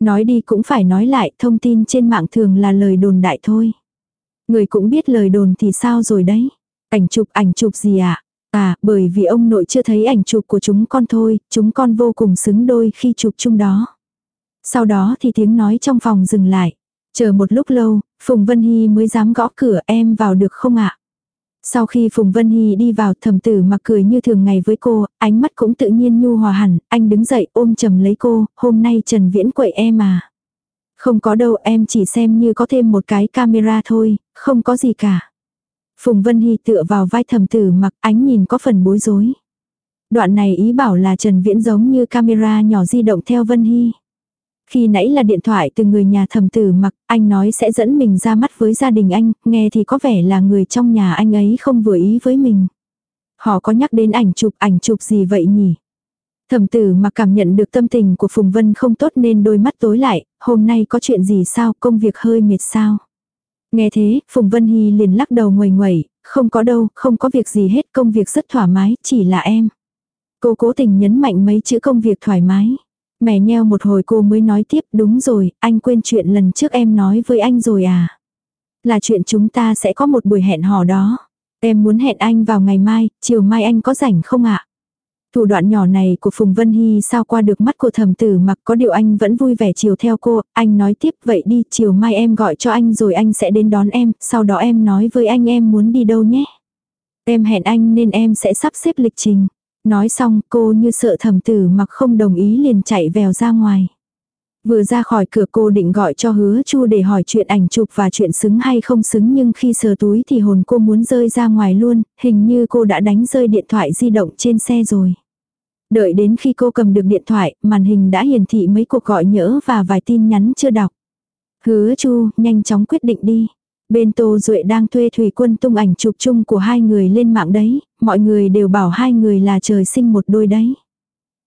Nói đi cũng phải nói lại, thông tin trên mạng thường là lời đồn đại thôi. Người cũng biết lời đồn thì sao rồi đấy. Ảnh chụp ảnh chụp gì ạ? À? À, bởi vì ông nội chưa thấy ảnh chụp của chúng con thôi, chúng con vô cùng xứng đôi khi chụp chung đó. Sau đó thì tiếng nói trong phòng dừng lại. Chờ một lúc lâu, Phùng Vân Hy mới dám gõ cửa em vào được không ạ? Sau khi Phùng Vân Hy đi vào thầm tử mặc cười như thường ngày với cô, ánh mắt cũng tự nhiên nhu hòa hẳn, anh đứng dậy ôm chầm lấy cô, hôm nay Trần Viễn quậy em à. Không có đâu em chỉ xem như có thêm một cái camera thôi, không có gì cả. Phùng Vân Hy tựa vào vai thầm tử mặc ánh nhìn có phần bối rối. Đoạn này ý bảo là Trần Viễn giống như camera nhỏ di động theo Vân Hy. Khi nãy là điện thoại từ người nhà thầm tử mặc, anh nói sẽ dẫn mình ra mắt với gia đình anh, nghe thì có vẻ là người trong nhà anh ấy không vừa ý với mình. Họ có nhắc đến ảnh chụp ảnh chụp gì vậy nhỉ? Thẩm tử mà cảm nhận được tâm tình của Phùng Vân không tốt nên đôi mắt tối lại, hôm nay có chuyện gì sao, công việc hơi mệt sao? Nghe thế, Phùng Vân Hy liền lắc đầu ngoài nguẩy, không có đâu, không có việc gì hết, công việc rất thoải mái, chỉ là em. Cô cố tình nhấn mạnh mấy chữ công việc thoải mái. Mẹ nheo một hồi cô mới nói tiếp đúng rồi, anh quên chuyện lần trước em nói với anh rồi à. Là chuyện chúng ta sẽ có một buổi hẹn hò đó. Em muốn hẹn anh vào ngày mai, chiều mai anh có rảnh không ạ? Thủ đoạn nhỏ này của Phùng Vân Hy sao qua được mắt của thầm tử mặc có điều anh vẫn vui vẻ chiều theo cô, anh nói tiếp vậy đi, chiều mai em gọi cho anh rồi anh sẽ đến đón em, sau đó em nói với anh em muốn đi đâu nhé. Em hẹn anh nên em sẽ sắp xếp lịch trình. Nói xong cô như sợ thầm tử mặc không đồng ý liền chạy vèo ra ngoài. Vừa ra khỏi cửa cô định gọi cho hứa chu để hỏi chuyện ảnh chụp và chuyện xứng hay không xứng nhưng khi sờ túi thì hồn cô muốn rơi ra ngoài luôn, hình như cô đã đánh rơi điện thoại di động trên xe rồi. Đợi đến khi cô cầm được điện thoại, màn hình đã hiển thị mấy cuộc gọi nhỡ và vài tin nhắn chưa đọc. Hứa chu, nhanh chóng quyết định đi. Bên Tô Duệ đang thuê thủy quân tung ảnh chụp chung của hai người lên mạng đấy, mọi người đều bảo hai người là trời sinh một đôi đấy.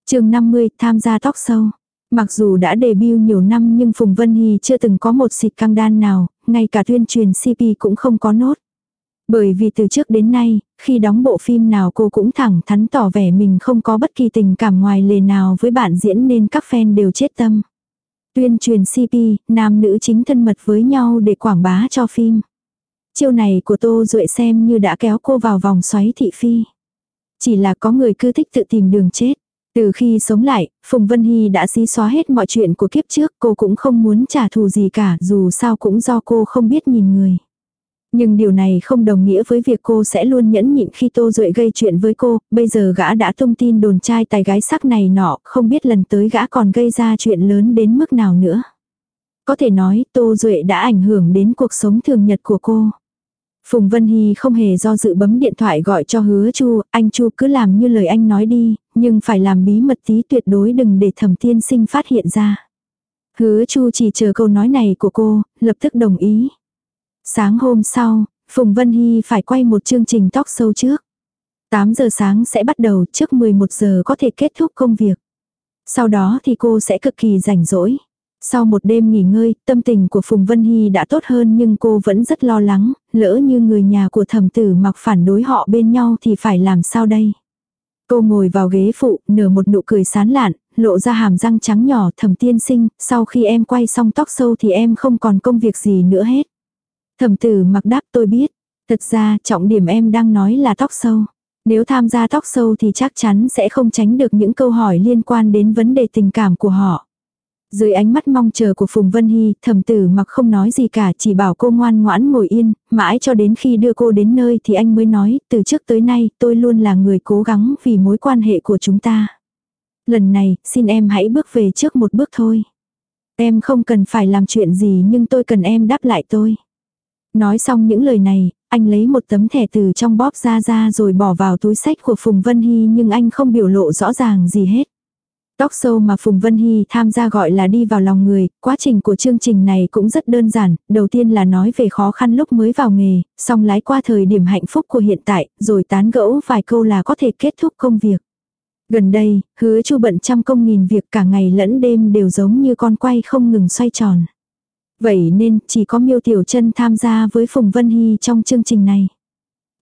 chương 50 tham gia tóc sâu. Mặc dù đã debut nhiều năm nhưng Phùng Vân Hy chưa từng có một xịt căng đan nào, ngay cả tuyên truyền CP cũng không có nốt. Bởi vì từ trước đến nay, khi đóng bộ phim nào cô cũng thẳng thắn tỏ vẻ mình không có bất kỳ tình cảm ngoài lề nào với bạn diễn nên các fan đều chết tâm. Tuyên truyền CP, nam nữ chính thân mật với nhau để quảng bá cho phim. Chiêu này của Tô Duệ xem như đã kéo cô vào vòng xoáy thị phi. Chỉ là có người cứ thích tự tìm đường chết. Từ khi sống lại, Phùng Vân Hy đã xí xóa hết mọi chuyện của kiếp trước, cô cũng không muốn trả thù gì cả, dù sao cũng do cô không biết nhìn người. Nhưng điều này không đồng nghĩa với việc cô sẽ luôn nhẫn nhịn khi Tô Duệ gây chuyện với cô, bây giờ gã đã thông tin đồn trai tài gái sắc này nọ, không biết lần tới gã còn gây ra chuyện lớn đến mức nào nữa. Có thể nói Tô Duệ đã ảnh hưởng đến cuộc sống thường nhật của cô. Phùng Vân Hy không hề do dự bấm điện thoại gọi cho hứa Chu, anh Chu cứ làm như lời anh nói đi, nhưng phải làm bí mật tí tuyệt đối đừng để thẩm tiên sinh phát hiện ra. Hứa Chu chỉ chờ câu nói này của cô, lập tức đồng ý. Sáng hôm sau, Phùng Vân Hy phải quay một chương trình tóc sâu trước. 8 giờ sáng sẽ bắt đầu trước 11 giờ có thể kết thúc công việc. Sau đó thì cô sẽ cực kỳ rảnh rỗi. Sau một đêm nghỉ ngơi, tâm tình của Phùng Vân Hy đã tốt hơn nhưng cô vẫn rất lo lắng, lỡ như người nhà của thẩm tử mặc phản đối họ bên nhau thì phải làm sao đây. Cô ngồi vào ghế phụ, nở một nụ cười sán lạn, lộ ra hàm răng trắng nhỏ thẩm tiên sinh, sau khi em quay xong tóc sâu thì em không còn công việc gì nữa hết. Thẩm tử mặc đáp tôi biết. Thật ra trọng điểm em đang nói là tóc sâu. Nếu tham gia tóc sâu thì chắc chắn sẽ không tránh được những câu hỏi liên quan đến vấn đề tình cảm của họ. Dưới ánh mắt mong chờ của Phùng Vân Hy, thẩm tử mặc không nói gì cả chỉ bảo cô ngoan ngoãn ngồi yên, mãi cho đến khi đưa cô đến nơi thì anh mới nói, từ trước tới nay tôi luôn là người cố gắng vì mối quan hệ của chúng ta. Lần này, xin em hãy bước về trước một bước thôi. Em không cần phải làm chuyện gì nhưng tôi cần em đáp lại tôi. Nói xong những lời này, anh lấy một tấm thẻ từ trong bóp ra ra rồi bỏ vào túi sách của Phùng Vân Hy nhưng anh không biểu lộ rõ ràng gì hết. Tóc sâu mà Phùng Vân Hy tham gia gọi là đi vào lòng người, quá trình của chương trình này cũng rất đơn giản, đầu tiên là nói về khó khăn lúc mới vào nghề, xong lái qua thời điểm hạnh phúc của hiện tại, rồi tán gẫu vài câu là có thể kết thúc công việc. Gần đây, hứa chu bận trăm công nghìn việc cả ngày lẫn đêm đều giống như con quay không ngừng xoay tròn. Vậy nên chỉ có Miêu Tiểu Chân tham gia với Phùng Vân Hy trong chương trình này.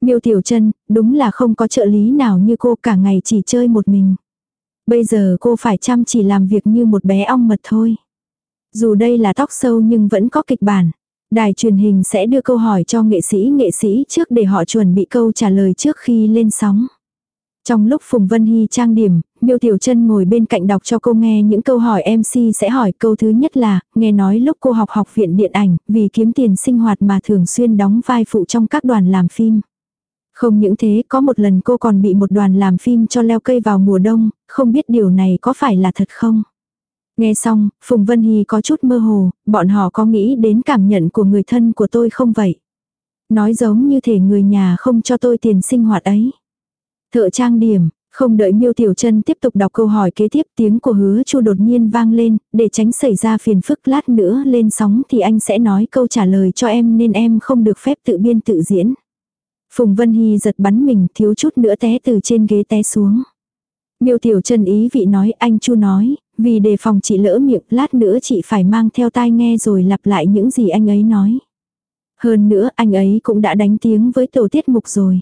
Miêu Tiểu Chân, đúng là không có trợ lý nào như cô cả ngày chỉ chơi một mình. Bây giờ cô phải chăm chỉ làm việc như một bé ong mật thôi. Dù đây là tóc sâu nhưng vẫn có kịch bản. Đài truyền hình sẽ đưa câu hỏi cho nghệ sĩ nghệ sĩ trước để họ chuẩn bị câu trả lời trước khi lên sóng. Trong lúc Phùng Vân Hy trang điểm, Miêu Tiểu Chân ngồi bên cạnh đọc cho cô nghe những câu hỏi MC sẽ hỏi câu thứ nhất là, nghe nói lúc cô học học viện điện ảnh, vì kiếm tiền sinh hoạt mà thường xuyên đóng vai phụ trong các đoàn làm phim. Không những thế, có một lần cô còn bị một đoàn làm phim cho leo cây vào mùa đông, không biết điều này có phải là thật không? Nghe xong, Phùng Vân Hy có chút mơ hồ, bọn họ có nghĩ đến cảm nhận của người thân của tôi không vậy? Nói giống như thể người nhà không cho tôi tiền sinh hoạt ấy. Thợ trang điểm, không đợi miêu tiểu chân tiếp tục đọc câu hỏi kế tiếp tiếng của hứa chu đột nhiên vang lên, để tránh xảy ra phiền phức lát nữa lên sóng thì anh sẽ nói câu trả lời cho em nên em không được phép tự biên tự diễn. Phùng Vân Hy giật bắn mình thiếu chút nữa té từ trên ghế té xuống. Miêu tiểu Trần ý vị nói anh chu nói, vì đề phòng chị lỡ miệng lát nữa chị phải mang theo tai nghe rồi lặp lại những gì anh ấy nói. Hơn nữa anh ấy cũng đã đánh tiếng với tổ tiết mục rồi.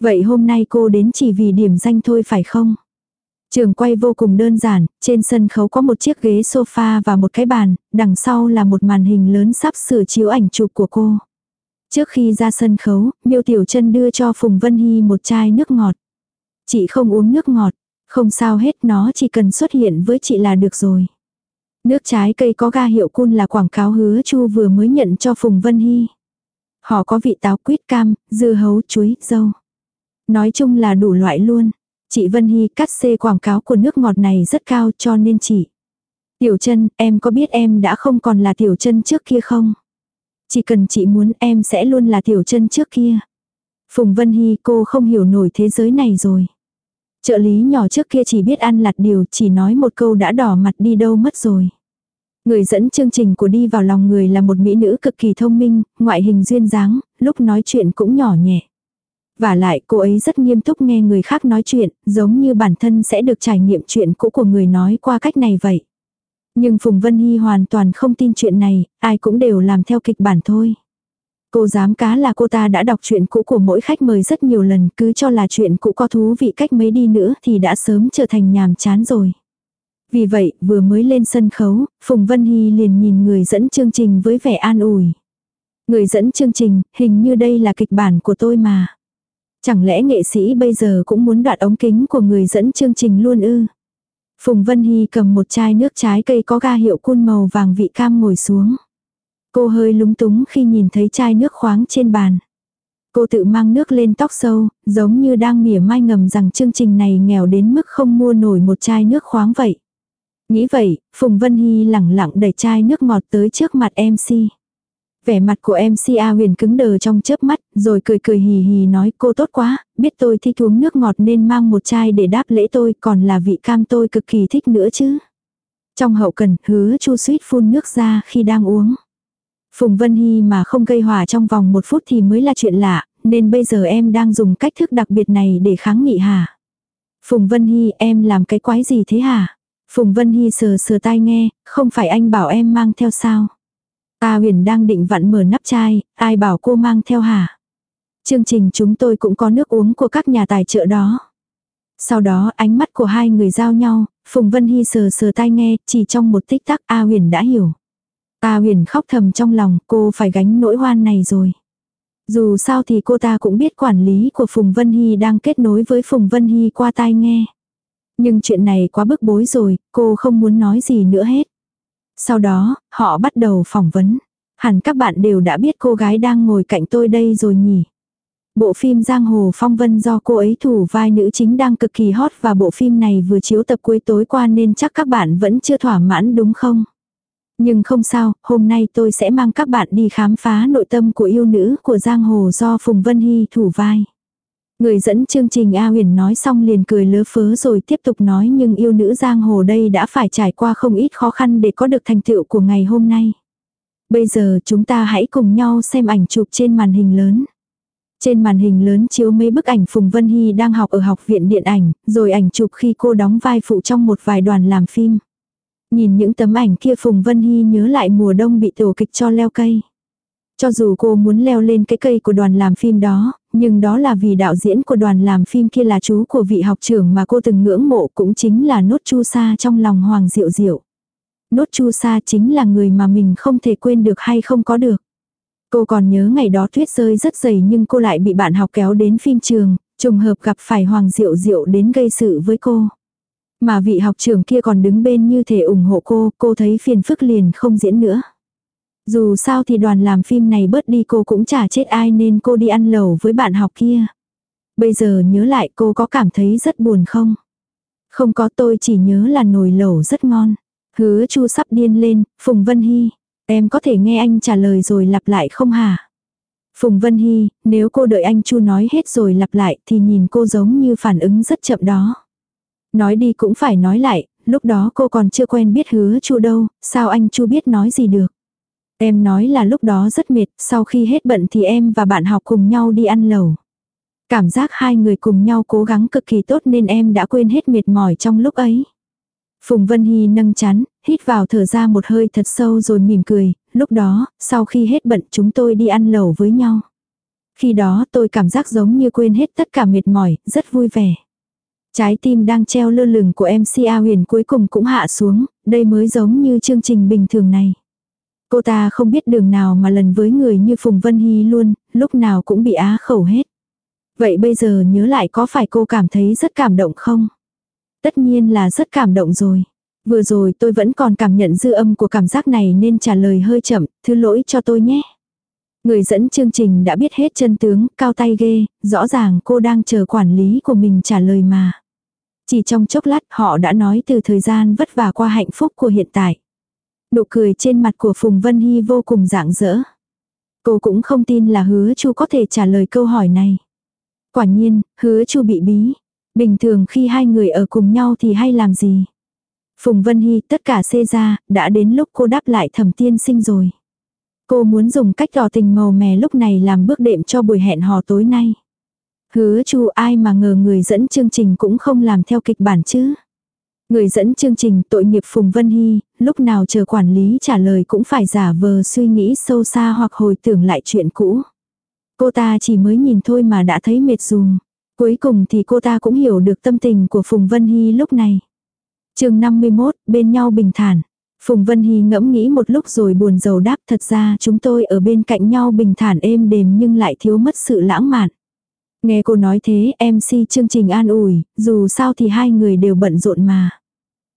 Vậy hôm nay cô đến chỉ vì điểm danh thôi phải không? Trường quay vô cùng đơn giản, trên sân khấu có một chiếc ghế sofa và một cái bàn, đằng sau là một màn hình lớn sắp sửa chiếu ảnh chụp của cô. Trước khi ra sân khấu, Miêu Tiểu Chân đưa cho Phùng Vân Hy một chai nước ngọt. Chị không uống nước ngọt, không sao hết nó chỉ cần xuất hiện với chị là được rồi. Nước trái cây có ga hiệu cun là quảng cáo hứa Chu vừa mới nhận cho Phùng Vân Hy. Họ có vị táo quýt cam, dưa hấu, chuối, dâu. Nói chung là đủ loại luôn. Chị Vân Hy cắt xê quảng cáo của nước ngọt này rất cao cho nên chị. Tiểu chân, em có biết em đã không còn là tiểu chân trước kia không? Chỉ cần chị muốn em sẽ luôn là tiểu chân trước kia. Phùng Vân Hy cô không hiểu nổi thế giới này rồi. Trợ lý nhỏ trước kia chỉ biết ăn lặt điều chỉ nói một câu đã đỏ mặt đi đâu mất rồi. Người dẫn chương trình của đi vào lòng người là một mỹ nữ cực kỳ thông minh, ngoại hình duyên dáng, lúc nói chuyện cũng nhỏ nhẹ. Và lại cô ấy rất nghiêm túc nghe người khác nói chuyện, giống như bản thân sẽ được trải nghiệm chuyện cũ của người nói qua cách này vậy. Nhưng Phùng Vân Hy hoàn toàn không tin chuyện này, ai cũng đều làm theo kịch bản thôi. Cô dám cá là cô ta đã đọc chuyện cũ của mỗi khách mời rất nhiều lần, cứ cho là chuyện cũ có thú vị cách mấy đi nữa thì đã sớm trở thành nhàm chán rồi. Vì vậy, vừa mới lên sân khấu, Phùng Vân Hy liền nhìn người dẫn chương trình với vẻ an ủi. Người dẫn chương trình, hình như đây là kịch bản của tôi mà. Chẳng lẽ nghệ sĩ bây giờ cũng muốn đoạt ống kính của người dẫn chương trình luôn ư? Phùng Vân Hy cầm một chai nước trái cây có ga hiệu cun màu vàng vị cam ngồi xuống. Cô hơi lúng túng khi nhìn thấy chai nước khoáng trên bàn. Cô tự mang nước lên tóc sâu, giống như đang mỉa mai ngầm rằng chương trình này nghèo đến mức không mua nổi một chai nước khoáng vậy. Nghĩ vậy, Phùng Vân Hy lẳng lặng đẩy chai nước ngọt tới trước mặt MC. Vẻ mặt của MC A huyền cứng đờ trong chớp mắt, rồi cười cười hì hì nói cô tốt quá, biết tôi thích uống nước ngọt nên mang một chai để đáp lễ tôi, còn là vị cam tôi cực kỳ thích nữa chứ. Trong hậu cần, hứa chu suýt phun nước ra khi đang uống. Phùng Vân Hy mà không gây hỏa trong vòng một phút thì mới là chuyện lạ, nên bây giờ em đang dùng cách thức đặc biệt này để kháng nghị hả? Phùng Vân Hy em làm cái quái gì thế hả? Phùng Vân Hy sờ sờ tai nghe, không phải anh bảo em mang theo sao? Ta huyền đang định vặn mở nắp chai, ai bảo cô mang theo hả? Chương trình chúng tôi cũng có nước uống của các nhà tài trợ đó. Sau đó ánh mắt của hai người giao nhau, Phùng Vân Hy sờ sờ tai nghe, chỉ trong một tích tắc A huyền đã hiểu. A huyền khóc thầm trong lòng, cô phải gánh nỗi hoan này rồi. Dù sao thì cô ta cũng biết quản lý của Phùng Vân Hy đang kết nối với Phùng Vân Hy qua tai nghe. Nhưng chuyện này quá bức bối rồi, cô không muốn nói gì nữa hết. Sau đó, họ bắt đầu phỏng vấn. Hẳn các bạn đều đã biết cô gái đang ngồi cạnh tôi đây rồi nhỉ. Bộ phim Giang Hồ Phong Vân do cô ấy thủ vai nữ chính đang cực kỳ hot và bộ phim này vừa chiếu tập cuối tối qua nên chắc các bạn vẫn chưa thỏa mãn đúng không? Nhưng không sao, hôm nay tôi sẽ mang các bạn đi khám phá nội tâm của yêu nữ của Giang Hồ do Phùng Vân Hy thủ vai. Người dẫn chương trình A huyền nói xong liền cười lớ phớ rồi tiếp tục nói nhưng yêu nữ giang hồ đây đã phải trải qua không ít khó khăn để có được thành tựu của ngày hôm nay. Bây giờ chúng ta hãy cùng nhau xem ảnh chụp trên màn hình lớn. Trên màn hình lớn chiếu mấy bức ảnh Phùng Vân Hy đang học ở học viện điện ảnh, rồi ảnh chụp khi cô đóng vai phụ trong một vài đoàn làm phim. Nhìn những tấm ảnh kia Phùng Vân Hy nhớ lại mùa đông bị tổ kịch cho leo cây. Cho dù cô muốn leo lên cái cây của đoàn làm phim đó, nhưng đó là vì đạo diễn của đoàn làm phim kia là chú của vị học trưởng mà cô từng ngưỡng mộ cũng chính là Nốt Chu Sa trong lòng Hoàng Diệu Diệu. Nốt Chu Sa chính là người mà mình không thể quên được hay không có được. Cô còn nhớ ngày đó tuyết rơi rất dày nhưng cô lại bị bạn học kéo đến phim trường, trùng hợp gặp phải Hoàng Diệu Diệu đến gây sự với cô. Mà vị học trưởng kia còn đứng bên như thể ủng hộ cô, cô thấy phiền phức liền không diễn nữa. Dù sao thì đoàn làm phim này bớt đi cô cũng chả chết ai nên cô đi ăn lẩu với bạn học kia. Bây giờ nhớ lại cô có cảm thấy rất buồn không? Không có tôi chỉ nhớ là nồi lẩu rất ngon. Hứa chu sắp điên lên, Phùng Vân Hy. Em có thể nghe anh trả lời rồi lặp lại không hả? Phùng Vân Hy, nếu cô đợi anh Chu nói hết rồi lặp lại thì nhìn cô giống như phản ứng rất chậm đó. Nói đi cũng phải nói lại, lúc đó cô còn chưa quen biết hứa Chu đâu, sao anh Chu biết nói gì được. Em nói là lúc đó rất mệt, sau khi hết bận thì em và bạn học cùng nhau đi ăn lẩu. Cảm giác hai người cùng nhau cố gắng cực kỳ tốt nên em đã quên hết mệt mỏi trong lúc ấy. Phùng Vân Hy nâng chán, hít vào thở ra một hơi thật sâu rồi mỉm cười, lúc đó, sau khi hết bận chúng tôi đi ăn lẩu với nhau. Khi đó tôi cảm giác giống như quên hết tất cả mệt mỏi, rất vui vẻ. Trái tim đang treo lơ lửng của MC A huyền cuối cùng cũng hạ xuống, đây mới giống như chương trình bình thường này. Cô ta không biết đường nào mà lần với người như Phùng Vân Hy luôn, lúc nào cũng bị á khẩu hết. Vậy bây giờ nhớ lại có phải cô cảm thấy rất cảm động không? Tất nhiên là rất cảm động rồi. Vừa rồi tôi vẫn còn cảm nhận dư âm của cảm giác này nên trả lời hơi chậm, thứ lỗi cho tôi nhé. Người dẫn chương trình đã biết hết chân tướng, cao tay ghê, rõ ràng cô đang chờ quản lý của mình trả lời mà. Chỉ trong chốc lát họ đã nói từ thời gian vất vả qua hạnh phúc của hiện tại. Nụ cười trên mặt của Phùng Vân Hy vô cùng rạng rỡ. Cô cũng không tin là hứa chu có thể trả lời câu hỏi này. Quả nhiên, hứa chu bị bí. Bình thường khi hai người ở cùng nhau thì hay làm gì? Phùng Vân Hy tất cả xê ra, đã đến lúc cô đáp lại thẩm tiên sinh rồi. Cô muốn dùng cách tỏ tình màu mè lúc này làm bước đệm cho buổi hẹn hò tối nay. Hứa chu ai mà ngờ người dẫn chương trình cũng không làm theo kịch bản chứ. Người dẫn chương trình tội nghiệp Phùng Vân Hy, lúc nào chờ quản lý trả lời cũng phải giả vờ suy nghĩ sâu xa hoặc hồi tưởng lại chuyện cũ. Cô ta chỉ mới nhìn thôi mà đã thấy mệt dùm. Cuối cùng thì cô ta cũng hiểu được tâm tình của Phùng Vân Hy lúc này. chương 51, bên nhau bình thản. Phùng Vân Hy ngẫm nghĩ một lúc rồi buồn rầu đáp thật ra chúng tôi ở bên cạnh nhau bình thản êm đềm nhưng lại thiếu mất sự lãng mạn. Nghe cô nói thế MC chương trình an ủi, dù sao thì hai người đều bận rộn mà.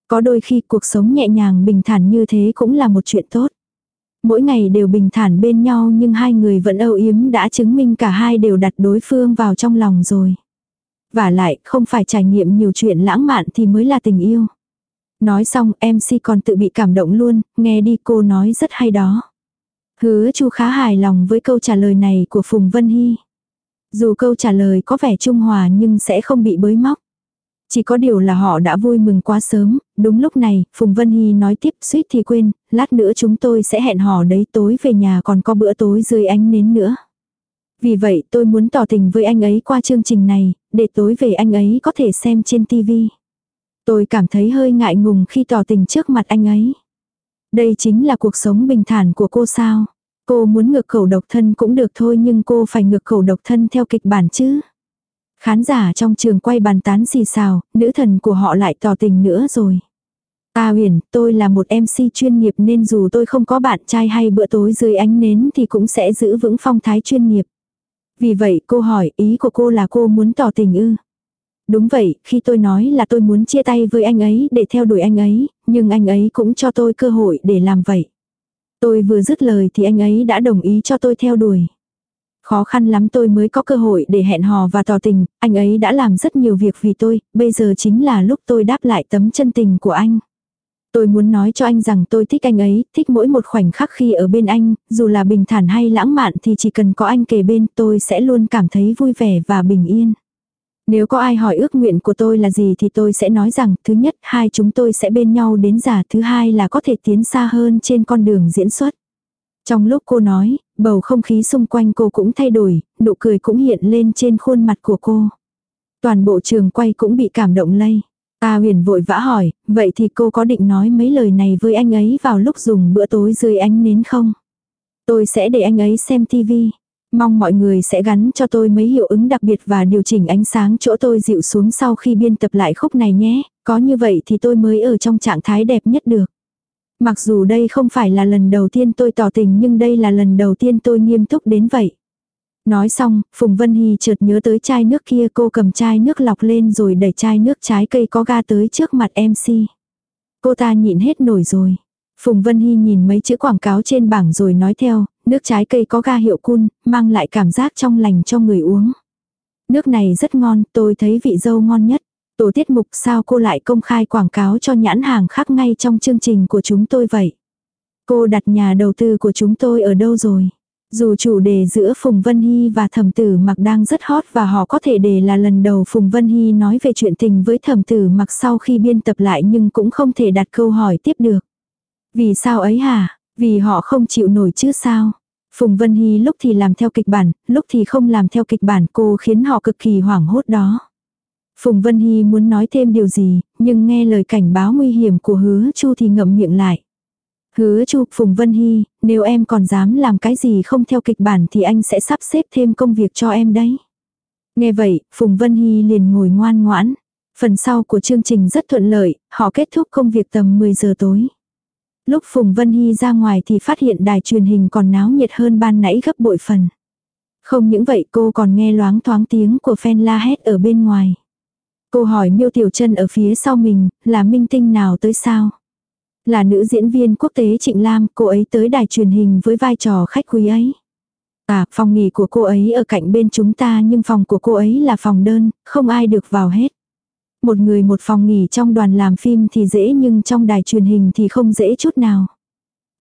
Có đôi khi cuộc sống nhẹ nhàng bình thản như thế cũng là một chuyện tốt. Mỗi ngày đều bình thản bên nhau nhưng hai người vẫn âu yếm đã chứng minh cả hai đều đặt đối phương vào trong lòng rồi. Và lại, không phải trải nghiệm nhiều chuyện lãng mạn thì mới là tình yêu. Nói xong, MC còn tự bị cảm động luôn, nghe đi cô nói rất hay đó. Hứa chu khá hài lòng với câu trả lời này của Phùng Vân Hy. Dù câu trả lời có vẻ trung hòa nhưng sẽ không bị bới móc. Chỉ có điều là họ đã vui mừng quá sớm, đúng lúc này, Phùng Vân Hy nói tiếp suýt thì quên, lát nữa chúng tôi sẽ hẹn hò đấy tối về nhà còn có bữa tối dưới ánh nến nữa. Vì vậy tôi muốn tỏ tình với anh ấy qua chương trình này, để tối về anh ấy có thể xem trên TV. Tôi cảm thấy hơi ngại ngùng khi tỏ tình trước mặt anh ấy. Đây chính là cuộc sống bình thản của cô sao. Cô muốn ngược khẩu độc thân cũng được thôi nhưng cô phải ngược khẩu độc thân theo kịch bản chứ. Khán giả trong trường quay bàn tán xì xào, nữ thần của họ lại tỏ tình nữa rồi. À Ta huyền, tôi là một MC chuyên nghiệp nên dù tôi không có bạn trai hay bữa tối dưới ánh nến thì cũng sẽ giữ vững phong thái chuyên nghiệp. Vì vậy cô hỏi ý của cô là cô muốn tỏ tình ư. Đúng vậy, khi tôi nói là tôi muốn chia tay với anh ấy để theo đuổi anh ấy, nhưng anh ấy cũng cho tôi cơ hội để làm vậy. Tôi vừa dứt lời thì anh ấy đã đồng ý cho tôi theo đuổi. Khó khăn lắm tôi mới có cơ hội để hẹn hò và tỏ tình, anh ấy đã làm rất nhiều việc vì tôi, bây giờ chính là lúc tôi đáp lại tấm chân tình của anh. Tôi muốn nói cho anh rằng tôi thích anh ấy, thích mỗi một khoảnh khắc khi ở bên anh, dù là bình thản hay lãng mạn thì chỉ cần có anh kề bên tôi sẽ luôn cảm thấy vui vẻ và bình yên. Nếu có ai hỏi ước nguyện của tôi là gì thì tôi sẽ nói rằng thứ nhất hai chúng tôi sẽ bên nhau đến già thứ hai là có thể tiến xa hơn trên con đường diễn xuất. Trong lúc cô nói, bầu không khí xung quanh cô cũng thay đổi, nụ cười cũng hiện lên trên khuôn mặt của cô. Toàn bộ trường quay cũng bị cảm động lây. Ta huyền vội vã hỏi, vậy thì cô có định nói mấy lời này với anh ấy vào lúc dùng bữa tối dưới ánh nến không? Tôi sẽ để anh ấy xem tivi. Mong mọi người sẽ gắn cho tôi mấy hiệu ứng đặc biệt và điều chỉnh ánh sáng chỗ tôi dịu xuống sau khi biên tập lại khúc này nhé, có như vậy thì tôi mới ở trong trạng thái đẹp nhất được. Mặc dù đây không phải là lần đầu tiên tôi tỏ tình nhưng đây là lần đầu tiên tôi nghiêm túc đến vậy. Nói xong, Phùng Vân Hy chợt nhớ tới chai nước kia cô cầm chai nước lọc lên rồi đẩy chai nước trái cây có ga tới trước mặt MC. Cô ta nhịn hết nổi rồi. Phùng Vân Hy nhìn mấy chữ quảng cáo trên bảng rồi nói theo, nước trái cây có ga hiệu cun, mang lại cảm giác trong lành cho người uống. Nước này rất ngon, tôi thấy vị dâu ngon nhất. Tổ tiết mục sao cô lại công khai quảng cáo cho nhãn hàng khác ngay trong chương trình của chúng tôi vậy? Cô đặt nhà đầu tư của chúng tôi ở đâu rồi? Dù chủ đề giữa Phùng Vân Hy và thẩm tử mặc đang rất hot và họ có thể đề là lần đầu Phùng Vân Hy nói về chuyện tình với thẩm tử mặc sau khi biên tập lại nhưng cũng không thể đặt câu hỏi tiếp được. Vì sao ấy hả? Vì họ không chịu nổi chứ sao? Phùng Vân Hy lúc thì làm theo kịch bản, lúc thì không làm theo kịch bản cô khiến họ cực kỳ hoảng hốt đó. Phùng Vân Hy muốn nói thêm điều gì, nhưng nghe lời cảnh báo nguy hiểm của hứa Chu thì ngậm miệng lại. Hứa Chu, Phùng Vân Hy, nếu em còn dám làm cái gì không theo kịch bản thì anh sẽ sắp xếp thêm công việc cho em đấy. Nghe vậy, Phùng Vân Hy liền ngồi ngoan ngoãn. Phần sau của chương trình rất thuận lợi, họ kết thúc công việc tầm 10 giờ tối. Lúc Phùng Vân Hy ra ngoài thì phát hiện đài truyền hình còn náo nhiệt hơn ban nãy gấp bội phần. Không những vậy cô còn nghe loáng thoáng tiếng của fan la hét ở bên ngoài. Cô hỏi Miêu Tiểu Trân ở phía sau mình, là minh tinh nào tới sao? Là nữ diễn viên quốc tế Trịnh Lam, cô ấy tới đài truyền hình với vai trò khách quý ấy. À, phòng nghỉ của cô ấy ở cạnh bên chúng ta nhưng phòng của cô ấy là phòng đơn, không ai được vào hết. Một người một phòng nghỉ trong đoàn làm phim thì dễ nhưng trong đài truyền hình thì không dễ chút nào.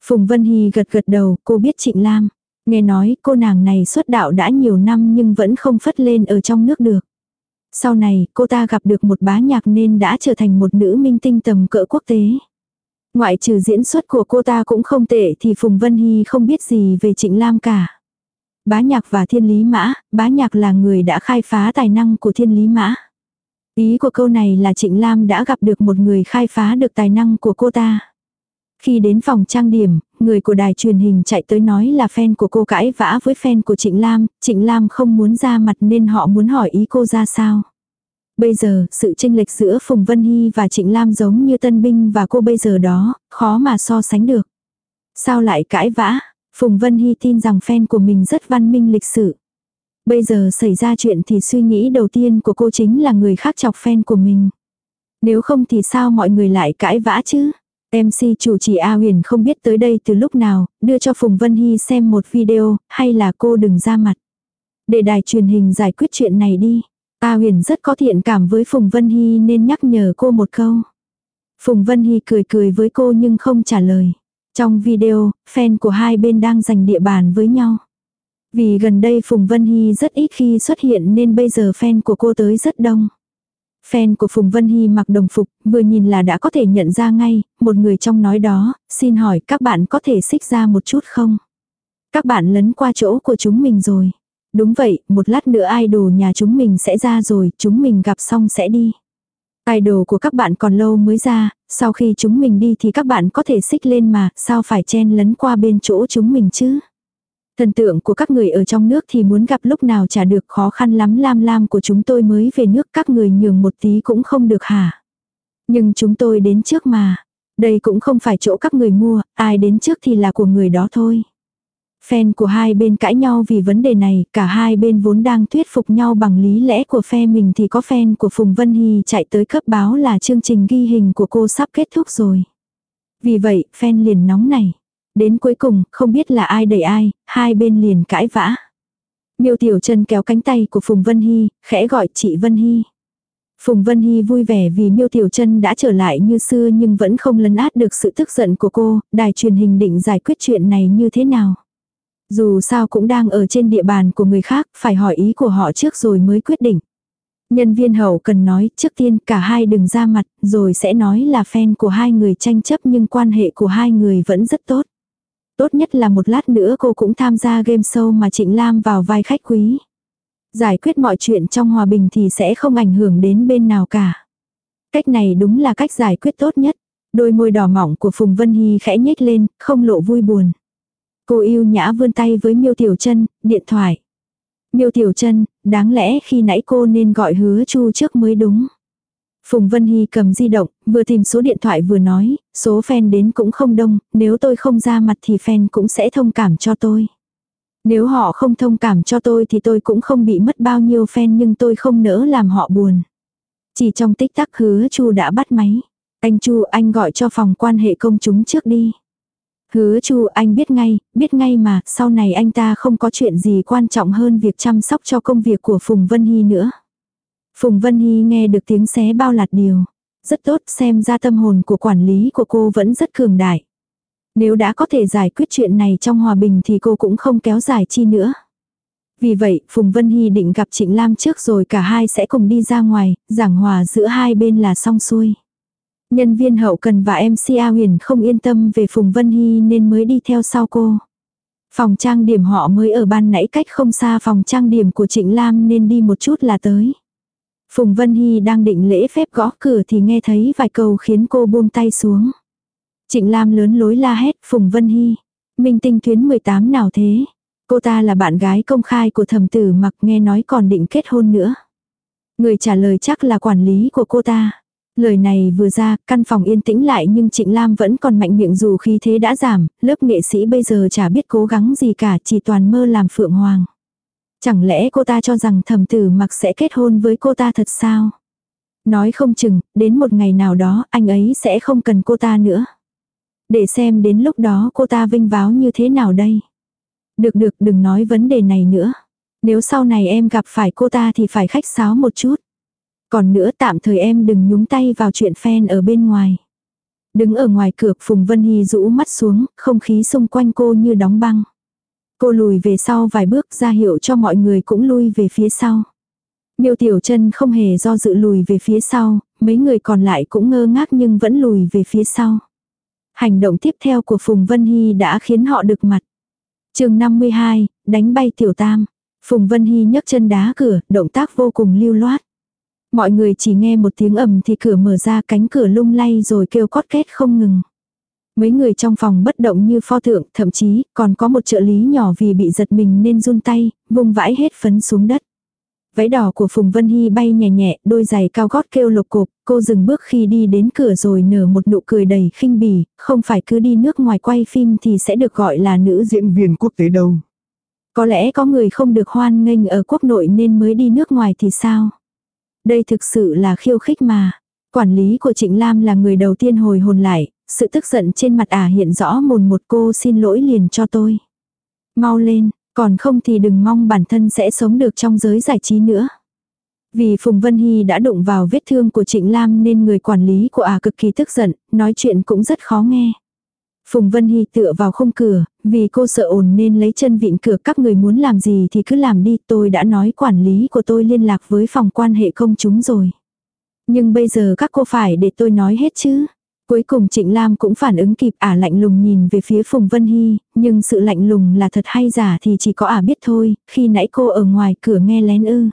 Phùng Vân Hy gật gật đầu, cô biết Trịnh Lam. Nghe nói cô nàng này xuất đạo đã nhiều năm nhưng vẫn không phất lên ở trong nước được. Sau này, cô ta gặp được một bá nhạc nên đã trở thành một nữ minh tinh tầm cỡ quốc tế. Ngoại trừ diễn xuất của cô ta cũng không tệ thì Phùng Vân Hy không biết gì về Trịnh Lam cả. Bá nhạc và thiên lý mã, bá nhạc là người đã khai phá tài năng của thiên lý mã. Ý của câu này là Trịnh Lam đã gặp được một người khai phá được tài năng của cô ta. Khi đến phòng trang điểm, người của đài truyền hình chạy tới nói là fan của cô cãi vã với fan của Trịnh Lam, Trịnh Lam không muốn ra mặt nên họ muốn hỏi ý cô ra sao. Bây giờ, sự tranh lệch giữa Phùng Vân Hy và Trịnh Lam giống như tân binh và cô bây giờ đó, khó mà so sánh được. Sao lại cãi vã? Phùng Vân Hy tin rằng fan của mình rất văn minh lịch sự. Bây giờ xảy ra chuyện thì suy nghĩ đầu tiên của cô chính là người khác chọc fan của mình. Nếu không thì sao mọi người lại cãi vã chứ? MC chủ trì A Huyền không biết tới đây từ lúc nào, đưa cho Phùng Vân Hy xem một video, hay là cô đừng ra mặt. Để đài truyền hình giải quyết chuyện này đi. A Huyền rất có thiện cảm với Phùng Vân Hy nên nhắc nhở cô một câu. Phùng Vân Hy cười cười với cô nhưng không trả lời. Trong video, fan của hai bên đang giành địa bàn với nhau. Vì gần đây Phùng Vân Hy rất ít khi xuất hiện nên bây giờ fan của cô tới rất đông. Fan của Phùng Vân Hy mặc đồng phục, vừa nhìn là đã có thể nhận ra ngay, một người trong nói đó, xin hỏi các bạn có thể xích ra một chút không? Các bạn lấn qua chỗ của chúng mình rồi. Đúng vậy, một lát nữa idol nhà chúng mình sẽ ra rồi, chúng mình gặp xong sẽ đi. Idol của các bạn còn lâu mới ra, sau khi chúng mình đi thì các bạn có thể xích lên mà, sao phải chen lấn qua bên chỗ chúng mình chứ? Thần tượng của các người ở trong nước thì muốn gặp lúc nào trả được khó khăn lắm lam lam của chúng tôi mới về nước các người nhường một tí cũng không được hả. Nhưng chúng tôi đến trước mà. Đây cũng không phải chỗ các người mua, ai đến trước thì là của người đó thôi. Fan của hai bên cãi nhau vì vấn đề này, cả hai bên vốn đang thuyết phục nhau bằng lý lẽ của phe mình thì có fan của Phùng Vân Hy chạy tới cấp báo là chương trình ghi hình của cô sắp kết thúc rồi. Vì vậy, fan liền nóng này. Đến cuối cùng, không biết là ai đẩy ai, hai bên liền cãi vã. Miêu Tiểu Trân kéo cánh tay của Phùng Vân Hy, khẽ gọi chị Vân Hy. Phùng Vân Hy vui vẻ vì Miêu Tiểu Trân đã trở lại như xưa nhưng vẫn không lấn át được sự tức giận của cô, đài truyền hình định giải quyết chuyện này như thế nào. Dù sao cũng đang ở trên địa bàn của người khác, phải hỏi ý của họ trước rồi mới quyết định. Nhân viên hậu cần nói trước tiên cả hai đừng ra mặt, rồi sẽ nói là fan của hai người tranh chấp nhưng quan hệ của hai người vẫn rất tốt. Tốt nhất là một lát nữa cô cũng tham gia game show mà Trịnh Lam vào vai khách quý. Giải quyết mọi chuyện trong hòa bình thì sẽ không ảnh hưởng đến bên nào cả. Cách này đúng là cách giải quyết tốt nhất. Đôi môi đỏ mỏng của Phùng Vân Hy khẽ nhếch lên, không lộ vui buồn. Cô yêu nhã vươn tay với Miêu Tiểu Chân, điện thoại. Miêu Tiểu Chân, đáng lẽ khi nãy cô nên gọi hứa Chu trước mới đúng. Phùng Vân Hy cầm di động, vừa tìm số điện thoại vừa nói, số fan đến cũng không đông, nếu tôi không ra mặt thì fan cũng sẽ thông cảm cho tôi. Nếu họ không thông cảm cho tôi thì tôi cũng không bị mất bao nhiêu fan nhưng tôi không nỡ làm họ buồn. Chỉ trong tích tắc hứa Chu đã bắt máy. Anh Chu anh gọi cho phòng quan hệ công chúng trước đi. Hứa Chu anh biết ngay, biết ngay mà, sau này anh ta không có chuyện gì quan trọng hơn việc chăm sóc cho công việc của Phùng Vân Hy nữa. Phùng Vân Hy nghe được tiếng xé bao lạt điều. Rất tốt xem ra tâm hồn của quản lý của cô vẫn rất cường đại. Nếu đã có thể giải quyết chuyện này trong hòa bình thì cô cũng không kéo dài chi nữa. Vì vậy, Phùng Vân Hy định gặp Trịnh Lam trước rồi cả hai sẽ cùng đi ra ngoài, giảng hòa giữa hai bên là xong xuôi. Nhân viên hậu cần và MC A Huyền không yên tâm về Phùng Vân Hy nên mới đi theo sau cô. Phòng trang điểm họ mới ở ban nãy cách không xa phòng trang điểm của Trịnh Lam nên đi một chút là tới. Phùng Vân Hy đang định lễ phép gõ cửa thì nghe thấy vài câu khiến cô buông tay xuống. Trịnh Lam lớn lối la hét Phùng Vân Hy. Minh tinh tuyến 18 nào thế? Cô ta là bạn gái công khai của thẩm tử mặc nghe nói còn định kết hôn nữa. Người trả lời chắc là quản lý của cô ta. Lời này vừa ra, căn phòng yên tĩnh lại nhưng Trịnh Lam vẫn còn mạnh miệng dù khi thế đã giảm, lớp nghệ sĩ bây giờ chả biết cố gắng gì cả chỉ toàn mơ làm phượng hoàng. Chẳng lẽ cô ta cho rằng thẩm tử mặc sẽ kết hôn với cô ta thật sao? Nói không chừng, đến một ngày nào đó anh ấy sẽ không cần cô ta nữa. Để xem đến lúc đó cô ta vinh váo như thế nào đây. Được được đừng nói vấn đề này nữa. Nếu sau này em gặp phải cô ta thì phải khách sáo một chút. Còn nữa tạm thời em đừng nhúng tay vào chuyện fan ở bên ngoài. Đứng ở ngoài cửa Phùng Vân Hy rũ mắt xuống, không khí xung quanh cô như đóng băng. Cô lùi về sau vài bước ra hiệu cho mọi người cũng lui về phía sau. Miêu Tiểu Chân không hề do dự lùi về phía sau, mấy người còn lại cũng ngơ ngác nhưng vẫn lùi về phía sau. Hành động tiếp theo của Phùng Vân Hy đã khiến họ được mặt. chương 52, đánh bay Tiểu Tam. Phùng Vân Hy nhấc chân đá cửa, động tác vô cùng lưu loát. Mọi người chỉ nghe một tiếng ầm thì cửa mở ra cánh cửa lung lay rồi kêu cót két không ngừng. Mấy người trong phòng bất động như pho tượng, thậm chí còn có một trợ lý nhỏ vì bị giật mình nên run tay, vùng vãi hết phấn xuống đất. Váy đỏ của Phùng Vân Hy bay nhẹ nhẹ, đôi giày cao gót kêu lục cộp, cô dừng bước khi đi đến cửa rồi nở một nụ cười đầy khinh bỉ, không phải cứ đi nước ngoài quay phim thì sẽ được gọi là nữ diễn viên quốc tế đâu. Có lẽ có người không được hoan nghênh ở quốc nội nên mới đi nước ngoài thì sao? Đây thực sự là khiêu khích mà. Quản lý của Trịnh Lam là người đầu tiên hồi hồn lại, sự tức giận trên mặt ả hiện rõ mồn một cô xin lỗi liền cho tôi. Mau lên, còn không thì đừng mong bản thân sẽ sống được trong giới giải trí nữa. Vì Phùng Vân Hy đã đụng vào vết thương của Trịnh Lam nên người quản lý của ả cực kỳ tức giận, nói chuyện cũng rất khó nghe. Phùng Vân Hy tựa vào khung cửa, vì cô sợ ồn nên lấy chân vịn cửa các người muốn làm gì thì cứ làm đi, tôi đã nói quản lý của tôi liên lạc với phòng quan hệ công chúng rồi. Nhưng bây giờ các cô phải để tôi nói hết chứ. Cuối cùng Trịnh Lam cũng phản ứng kịp ả lạnh lùng nhìn về phía Phùng Vân Hy, nhưng sự lạnh lùng là thật hay giả thì chỉ có ả biết thôi, khi nãy cô ở ngoài cửa nghe lén ư.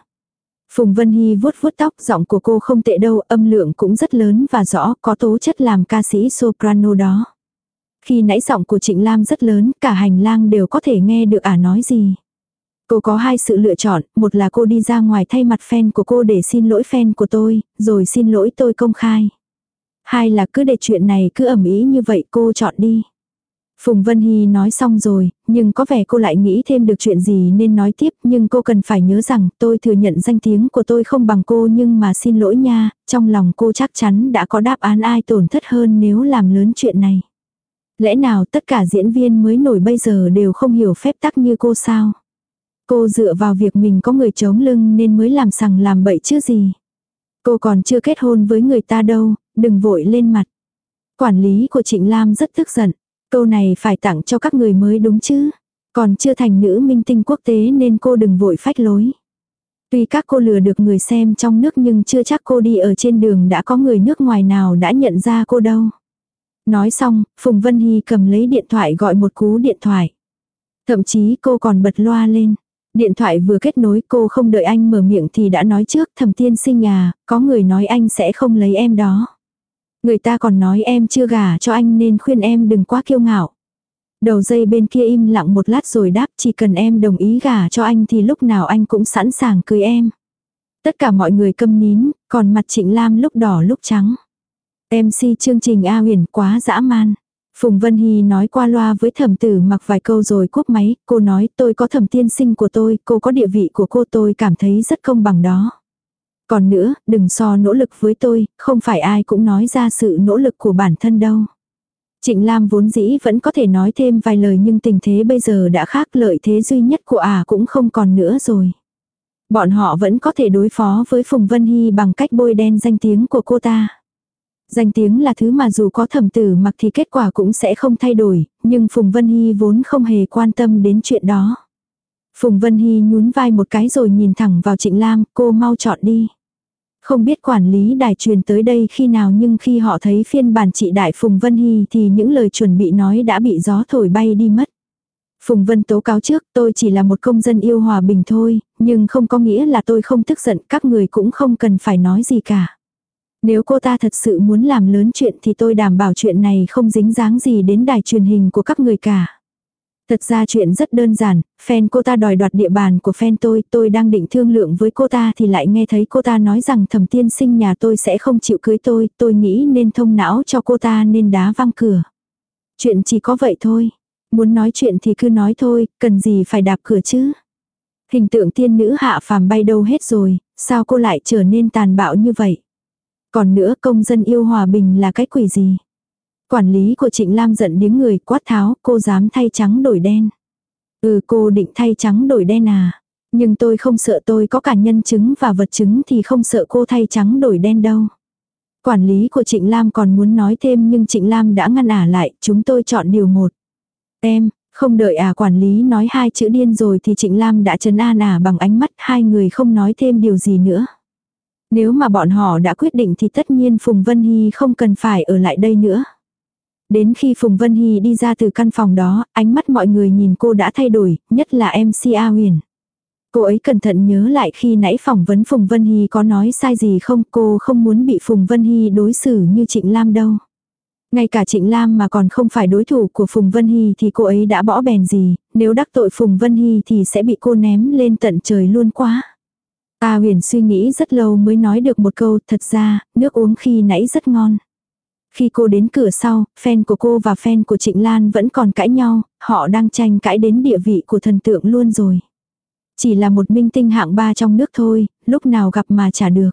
Phùng Vân Hy vuốt vuốt tóc, giọng của cô không tệ đâu, âm lượng cũng rất lớn và rõ, có tố chất làm ca sĩ soprano đó. Khi nãy giọng của Trịnh Lam rất lớn, cả hành lang đều có thể nghe được ả nói gì. Cô có hai sự lựa chọn, một là cô đi ra ngoài thay mặt fan của cô để xin lỗi fan của tôi, rồi xin lỗi tôi công khai. Hai là cứ để chuyện này cứ ẩm ý như vậy cô chọn đi. Phùng Vân Hy nói xong rồi, nhưng có vẻ cô lại nghĩ thêm được chuyện gì nên nói tiếp, nhưng cô cần phải nhớ rằng tôi thừa nhận danh tiếng của tôi không bằng cô nhưng mà xin lỗi nha, trong lòng cô chắc chắn đã có đáp án ai tổn thất hơn nếu làm lớn chuyện này. Lẽ nào tất cả diễn viên mới nổi bây giờ đều không hiểu phép tắc như cô sao? Cô dựa vào việc mình có người chống lưng nên mới làm sằng làm bậy chứ gì. Cô còn chưa kết hôn với người ta đâu, đừng vội lên mặt. Quản lý của Trịnh Lam rất tức giận. Câu này phải tặng cho các người mới đúng chứ. Còn chưa thành nữ minh tinh quốc tế nên cô đừng vội phách lối. Tuy các cô lừa được người xem trong nước nhưng chưa chắc cô đi ở trên đường đã có người nước ngoài nào đã nhận ra cô đâu. Nói xong, Phùng Vân Hy cầm lấy điện thoại gọi một cú điện thoại. Thậm chí cô còn bật loa lên. Điện thoại vừa kết nối cô không đợi anh mở miệng thì đã nói trước thầm tiên sinh à, có người nói anh sẽ không lấy em đó. Người ta còn nói em chưa gả cho anh nên khuyên em đừng quá kiêu ngạo. Đầu dây bên kia im lặng một lát rồi đáp chỉ cần em đồng ý gả cho anh thì lúc nào anh cũng sẵn sàng cưới em. Tất cả mọi người câm nín, còn mặt Trịnh Lam lúc đỏ lúc trắng. MC chương trình A huyền quá dã man. Phùng Vân Hy nói qua loa với thẩm tử mặc vài câu rồi cúp máy, cô nói tôi có thẩm tiên sinh của tôi, cô có địa vị của cô tôi cảm thấy rất công bằng đó. Còn nữa, đừng so nỗ lực với tôi, không phải ai cũng nói ra sự nỗ lực của bản thân đâu. Trịnh Lam vốn dĩ vẫn có thể nói thêm vài lời nhưng tình thế bây giờ đã khác lợi thế duy nhất của ả à cũng không còn nữa rồi. Bọn họ vẫn có thể đối phó với Phùng Vân Hy bằng cách bôi đen danh tiếng của cô ta. Danh tiếng là thứ mà dù có thẩm tử mặc thì kết quả cũng sẽ không thay đổi, nhưng Phùng Vân Hy vốn không hề quan tâm đến chuyện đó. Phùng Vân Hy nhún vai một cái rồi nhìn thẳng vào Trịnh Lam, cô mau chọn đi. Không biết quản lý đài truyền tới đây khi nào nhưng khi họ thấy phiên bản chị đại Phùng Vân Hy thì những lời chuẩn bị nói đã bị gió thổi bay đi mất. Phùng Vân tố cáo trước tôi chỉ là một công dân yêu hòa bình thôi, nhưng không có nghĩa là tôi không tức giận các người cũng không cần phải nói gì cả. Nếu cô ta thật sự muốn làm lớn chuyện thì tôi đảm bảo chuyện này không dính dáng gì đến đài truyền hình của các người cả. Thật ra chuyện rất đơn giản, fan cô ta đòi đoạt địa bàn của fan tôi, tôi đang định thương lượng với cô ta thì lại nghe thấy cô ta nói rằng thẩm tiên sinh nhà tôi sẽ không chịu cưới tôi, tôi nghĩ nên thông não cho cô ta nên đá văng cửa. Chuyện chỉ có vậy thôi. Muốn nói chuyện thì cứ nói thôi, cần gì phải đạp cửa chứ. Hình tượng tiên nữ hạ phàm bay đâu hết rồi, sao cô lại trở nên tàn bạo như vậy? Còn nữa công dân yêu hòa bình là cái quỷ gì? Quản lý của Trịnh Lam giận điếng người quát tháo cô dám thay trắng đổi đen. Ừ cô định thay trắng đổi đen à? Nhưng tôi không sợ tôi có cả nhân chứng và vật chứng thì không sợ cô thay trắng đổi đen đâu. Quản lý của Trịnh Lam còn muốn nói thêm nhưng Trịnh Lam đã ngăn ả lại, chúng tôi chọn điều một. Em, không đợi à quản lý nói hai chữ điên rồi thì Trịnh Lam đã trấn an ả bằng ánh mắt hai người không nói thêm điều gì nữa. Nếu mà bọn họ đã quyết định thì tất nhiên Phùng Vân Hy không cần phải ở lại đây nữa. Đến khi Phùng Vân Hy đi ra từ căn phòng đó, ánh mắt mọi người nhìn cô đã thay đổi, nhất là MC A Huyền. Cô ấy cẩn thận nhớ lại khi nãy phỏng vấn Phùng Vân Hy có nói sai gì không, cô không muốn bị Phùng Vân Hy đối xử như Trịnh Lam đâu. Ngay cả Trịnh Lam mà còn không phải đối thủ của Phùng Vân Hy thì cô ấy đã bỏ bèn gì, nếu đắc tội Phùng Vân Hy thì sẽ bị cô ném lên tận trời luôn quá. A huyền suy nghĩ rất lâu mới nói được một câu, thật ra, nước uống khi nãy rất ngon. Khi cô đến cửa sau, fan của cô và fan của Trịnh Lan vẫn còn cãi nhau, họ đang tranh cãi đến địa vị của thần tượng luôn rồi. Chỉ là một minh tinh hạng ba trong nước thôi, lúc nào gặp mà trả được.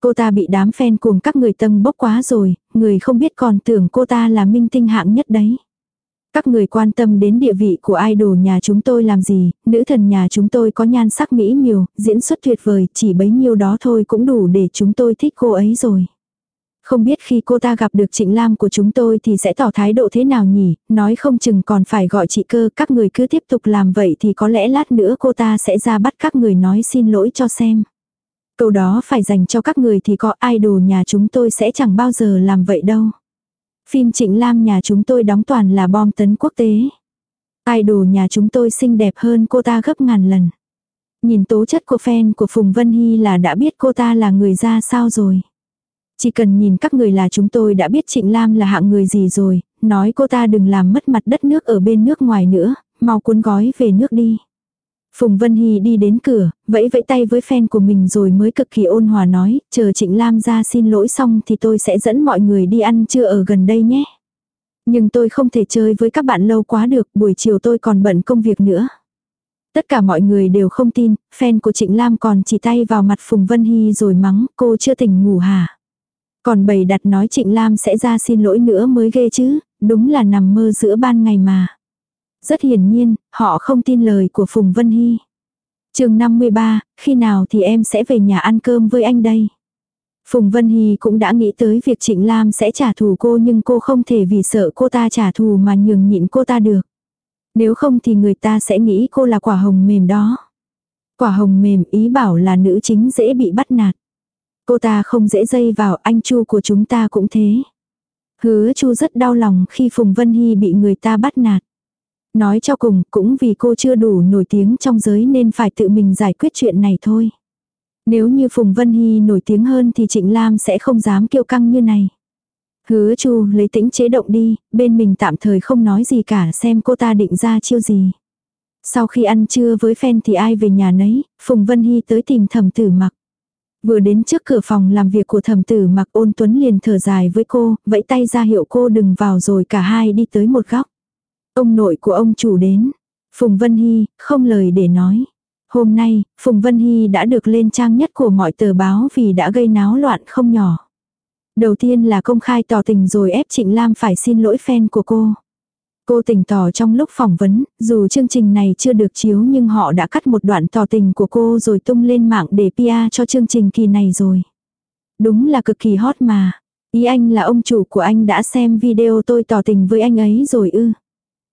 Cô ta bị đám fan cuồng các người tâm bốc quá rồi, người không biết còn tưởng cô ta là minh tinh hạng nhất đấy. Các người quan tâm đến địa vị của idol nhà chúng tôi làm gì, nữ thần nhà chúng tôi có nhan sắc mỹ miều, diễn xuất tuyệt vời, chỉ bấy nhiêu đó thôi cũng đủ để chúng tôi thích cô ấy rồi. Không biết khi cô ta gặp được Trịnh Lam của chúng tôi thì sẽ tỏ thái độ thế nào nhỉ, nói không chừng còn phải gọi chị cơ, các người cứ tiếp tục làm vậy thì có lẽ lát nữa cô ta sẽ ra bắt các người nói xin lỗi cho xem. Câu đó phải dành cho các người thì có idol nhà chúng tôi sẽ chẳng bao giờ làm vậy đâu. Phim Trịnh Lam nhà chúng tôi đóng toàn là bom tấn quốc tế. Idol nhà chúng tôi xinh đẹp hơn cô ta gấp ngàn lần. Nhìn tố chất của fan của Phùng Vân Hy là đã biết cô ta là người ra sao rồi. Chỉ cần nhìn các người là chúng tôi đã biết Trịnh Lam là hạng người gì rồi, nói cô ta đừng làm mất mặt đất nước ở bên nước ngoài nữa, mau cuốn gói về nước đi. Phùng Vân Hy đi đến cửa, vẫy vẫy tay với fan của mình rồi mới cực kỳ ôn hòa nói, chờ Trịnh Lam ra xin lỗi xong thì tôi sẽ dẫn mọi người đi ăn trưa ở gần đây nhé. Nhưng tôi không thể chơi với các bạn lâu quá được, buổi chiều tôi còn bận công việc nữa. Tất cả mọi người đều không tin, fan của Trịnh Lam còn chỉ tay vào mặt Phùng Vân Hy rồi mắng, cô chưa tỉnh ngủ hả? Còn bầy đặt nói Trịnh Lam sẽ ra xin lỗi nữa mới ghê chứ, đúng là nằm mơ giữa ban ngày mà. Rất hiển nhiên, họ không tin lời của Phùng Vân Hy. chương 53, khi nào thì em sẽ về nhà ăn cơm với anh đây? Phùng Vân Hy cũng đã nghĩ tới việc Trịnh Lam sẽ trả thù cô nhưng cô không thể vì sợ cô ta trả thù mà nhường nhịn cô ta được. Nếu không thì người ta sẽ nghĩ cô là quả hồng mềm đó. Quả hồng mềm ý bảo là nữ chính dễ bị bắt nạt. Cô ta không dễ dây vào anh Chu của chúng ta cũng thế. Hứa Chu rất đau lòng khi Phùng Vân Hy bị người ta bắt nạt. Nói cho cùng cũng vì cô chưa đủ nổi tiếng trong giới nên phải tự mình giải quyết chuyện này thôi. Nếu như Phùng Vân Hy nổi tiếng hơn thì Trịnh Lam sẽ không dám kiêu căng như này. Hứa Chu lấy tĩnh chế động đi, bên mình tạm thời không nói gì cả xem cô ta định ra chiêu gì. Sau khi ăn trưa với fan thì ai về nhà nấy, Phùng Vân Hy tới tìm thẩm tử mặc. Vừa đến trước cửa phòng làm việc của thẩm tử mặc ôn tuấn liền thở dài với cô, vẫy tay ra hiệu cô đừng vào rồi cả hai đi tới một góc. Ông nội của ông chủ đến. Phùng Vân Hy, không lời để nói. Hôm nay, Phùng Vân Hy đã được lên trang nhất của mọi tờ báo vì đã gây náo loạn không nhỏ. Đầu tiên là công khai tỏ tình rồi ép Trịnh Lam phải xin lỗi fan của cô. Cô tỉnh tỏ trong lúc phỏng vấn, dù chương trình này chưa được chiếu nhưng họ đã cắt một đoạn tỏ tình của cô rồi tung lên mạng để PR cho chương trình kỳ này rồi. Đúng là cực kỳ hot mà. Ý anh là ông chủ của anh đã xem video tôi tỏ tình với anh ấy rồi ư.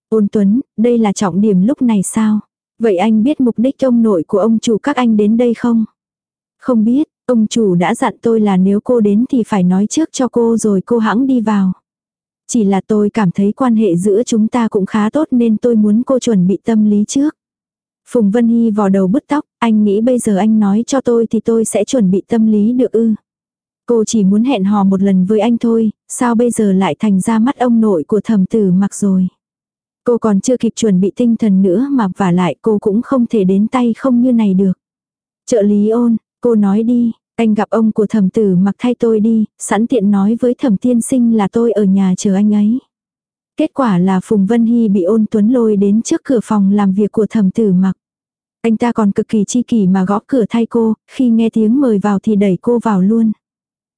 Ôn Tuấn, đây là trọng điểm lúc này sao? Vậy anh biết mục đích ông nội của ông chủ các anh đến đây không? Không biết, ông chủ đã dặn tôi là nếu cô đến thì phải nói trước cho cô rồi cô hãng đi vào. Chỉ là tôi cảm thấy quan hệ giữa chúng ta cũng khá tốt nên tôi muốn cô chuẩn bị tâm lý trước. Phùng Vân Hy vò đầu bứt tóc, anh nghĩ bây giờ anh nói cho tôi thì tôi sẽ chuẩn bị tâm lý được ư. Cô chỉ muốn hẹn hò một lần với anh thôi, sao bây giờ lại thành ra mắt ông nội của thẩm tử mặc rồi. Cô còn chưa kịp chuẩn bị tinh thần nữa mà vả lại cô cũng không thể đến tay không như này được. Trợ lý ôn, cô nói đi, anh gặp ông của thẩm tử mặc thay tôi đi, sẵn tiện nói với thẩm tiên sinh là tôi ở nhà chờ anh ấy. Kết quả là Phùng Vân Hy bị ôn tuấn lôi đến trước cửa phòng làm việc của thẩm tử mặc. Anh ta còn cực kỳ chi kỷ mà gõ cửa thay cô, khi nghe tiếng mời vào thì đẩy cô vào luôn.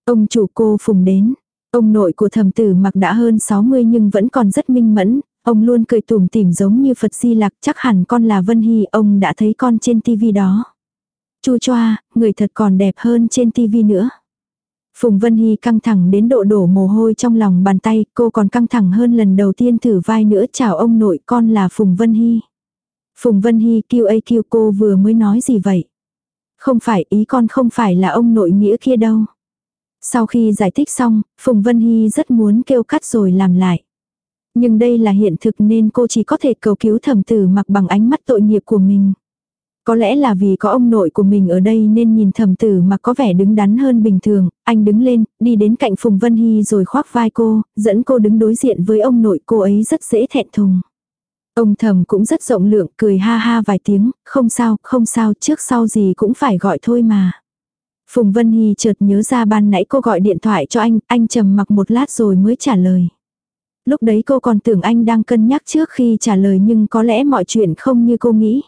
Ông chủ cô Phùng đến, Ông nội của thầm tử mặc đã hơn 60 nhưng vẫn còn rất minh mẫn, Ông luôn cười tủm tỉm giống như Phật Di Lặc, chắc hẳn con là Vân Hy, ông đã thấy con trên tivi đó. Chu choa, người thật còn đẹp hơn trên tivi nữa. Phùng Vân Hy căng thẳng đến độ đổ mồ hôi trong lòng bàn tay, cô còn căng thẳng hơn lần đầu tiên thử vai nữa chào ông nội con là Phùng Vân Hy. Phùng Vân Hy kêu ấy kêu cô vừa mới nói gì vậy? Không phải ý con không phải là ông nội nghĩa kia đâu. Sau khi giải thích xong, Phùng Vân Hy rất muốn kêu cắt rồi làm lại. Nhưng đây là hiện thực nên cô chỉ có thể cầu cứu thẩm tử mặc bằng ánh mắt tội nghiệp của mình. Có lẽ là vì có ông nội của mình ở đây nên nhìn thầm tử mà có vẻ đứng đắn hơn bình thường, anh đứng lên, đi đến cạnh Phùng Vân Hy rồi khoác vai cô, dẫn cô đứng đối diện với ông nội cô ấy rất dễ thẹn thùng. Ông thầm cũng rất rộng lượng, cười ha ha vài tiếng, không sao, không sao, trước sau gì cũng phải gọi thôi mà. Phùng Vân Hy chợt nhớ ra ban nãy cô gọi điện thoại cho anh, anh trầm mặc một lát rồi mới trả lời. Lúc đấy cô còn tưởng anh đang cân nhắc trước khi trả lời nhưng có lẽ mọi chuyện không như cô nghĩ.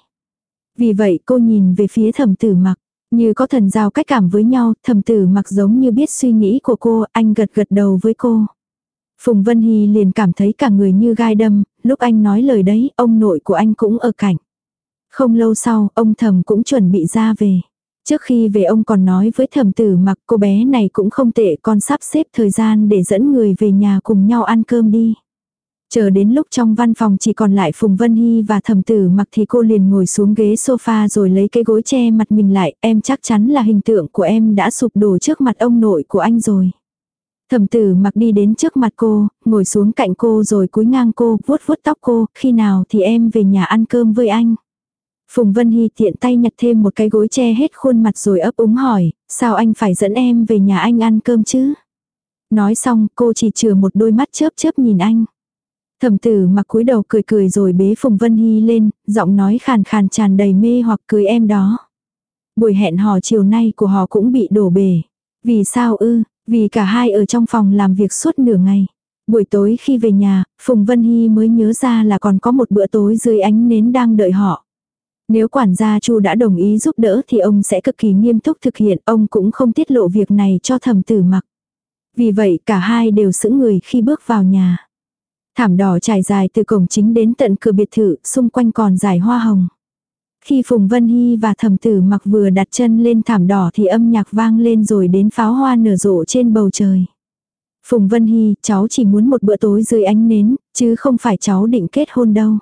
Vì vậy cô nhìn về phía thẩm tử mặc, như có thần giao cách cảm với nhau, thẩm tử mặc giống như biết suy nghĩ của cô, anh gật gật đầu với cô. Phùng Vân Hy liền cảm thấy cả người như gai đâm, lúc anh nói lời đấy, ông nội của anh cũng ở cạnh. Không lâu sau, ông thầm cũng chuẩn bị ra về. Trước khi về ông còn nói với thẩm tử mặc cô bé này cũng không tệ con sắp xếp thời gian để dẫn người về nhà cùng nhau ăn cơm đi. Chờ đến lúc trong văn phòng chỉ còn lại Phùng Vân Hy và thẩm tử mặc thì cô liền ngồi xuống ghế sofa rồi lấy cái gối che mặt mình lại, em chắc chắn là hình tượng của em đã sụp đổ trước mặt ông nội của anh rồi. Thẩm tử mặc đi đến trước mặt cô, ngồi xuống cạnh cô rồi cúi ngang cô, vuốt vuốt tóc cô, khi nào thì em về nhà ăn cơm với anh. Phùng Vân Hy tiện tay nhặt thêm một cái gối che hết khuôn mặt rồi ấp úng hỏi, sao anh phải dẫn em về nhà anh ăn cơm chứ? Nói xong cô chỉ chừa một đôi mắt chớp chớp nhìn anh. Thẩm tử mặc cúi đầu cười cười rồi bế Phùng Vân Hy lên, giọng nói khàn khàn tràn đầy mê hoặc cười em đó. Buổi hẹn hò chiều nay của họ cũng bị đổ bể. Vì sao ư, vì cả hai ở trong phòng làm việc suốt nửa ngày. Buổi tối khi về nhà, Phùng Vân Hy mới nhớ ra là còn có một bữa tối dưới ánh nến đang đợi họ. Nếu quản gia Chu đã đồng ý giúp đỡ thì ông sẽ cực kỳ nghiêm túc thực hiện, ông cũng không tiết lộ việc này cho thẩm tử mặc. Vì vậy cả hai đều sững người khi bước vào nhà. Thảm đỏ trải dài từ cổng chính đến tận cửa biệt thự, xung quanh còn dài hoa hồng. Khi Phùng Vân Hy và thẩm tử mặc vừa đặt chân lên thảm đỏ thì âm nhạc vang lên rồi đến pháo hoa nở rộ trên bầu trời. Phùng Vân Hy, cháu chỉ muốn một bữa tối dưới ánh nến, chứ không phải cháu định kết hôn đâu.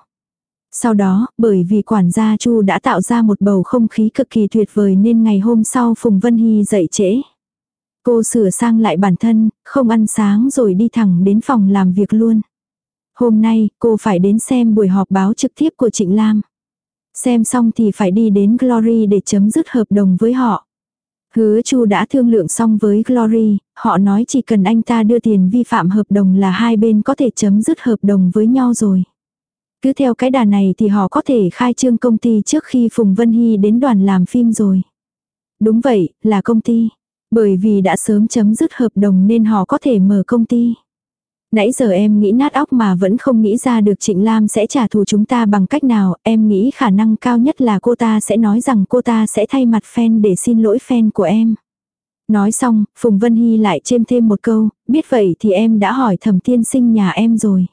Sau đó, bởi vì quản gia Chu đã tạo ra một bầu không khí cực kỳ tuyệt vời nên ngày hôm sau Phùng Vân Hy dậy trễ. Cô sửa sang lại bản thân, không ăn sáng rồi đi thẳng đến phòng làm việc luôn. Hôm nay, cô phải đến xem buổi họp báo trực tiếp của Trịnh Lam. Xem xong thì phải đi đến Glory để chấm dứt hợp đồng với họ. Hứa Chu đã thương lượng xong với Glory, họ nói chỉ cần anh ta đưa tiền vi phạm hợp đồng là hai bên có thể chấm dứt hợp đồng với nhau rồi. Cứ theo cái đà này thì họ có thể khai trương công ty trước khi Phùng Vân Hy đến đoàn làm phim rồi. Đúng vậy, là công ty. Bởi vì đã sớm chấm dứt hợp đồng nên họ có thể mở công ty. Nãy giờ em nghĩ nát óc mà vẫn không nghĩ ra được Trịnh Lam sẽ trả thù chúng ta bằng cách nào, em nghĩ khả năng cao nhất là cô ta sẽ nói rằng cô ta sẽ thay mặt fan để xin lỗi fan của em. Nói xong, Phùng Vân Hy lại chêm thêm một câu, biết vậy thì em đã hỏi thẩm tiên sinh nhà em rồi.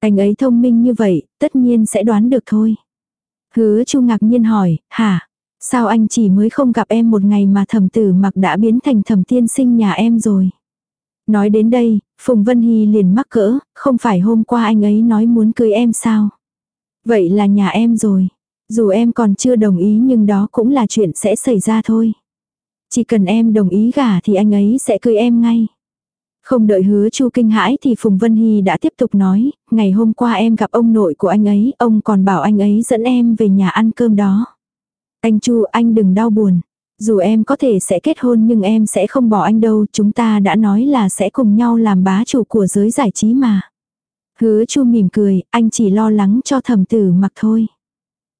Anh ấy thông minh như vậy, tất nhiên sẽ đoán được thôi. Hứa Chu ngạc nhiên hỏi, hả? Sao anh chỉ mới không gặp em một ngày mà thẩm tử mặc đã biến thành thẩm tiên sinh nhà em rồi? Nói đến đây, Phùng Vân Hy liền mắc cỡ, không phải hôm qua anh ấy nói muốn cưới em sao? Vậy là nhà em rồi. Dù em còn chưa đồng ý nhưng đó cũng là chuyện sẽ xảy ra thôi. Chỉ cần em đồng ý gả thì anh ấy sẽ cưới em ngay. Không đợi hứa chu kinh hãi thì Phùng Vân Hy đã tiếp tục nói, ngày hôm qua em gặp ông nội của anh ấy, ông còn bảo anh ấy dẫn em về nhà ăn cơm đó. Anh chu anh đừng đau buồn. Dù em có thể sẽ kết hôn nhưng em sẽ không bỏ anh đâu, chúng ta đã nói là sẽ cùng nhau làm bá chủ của giới giải trí mà. Hứa chu mỉm cười, anh chỉ lo lắng cho thầm tử mặc thôi.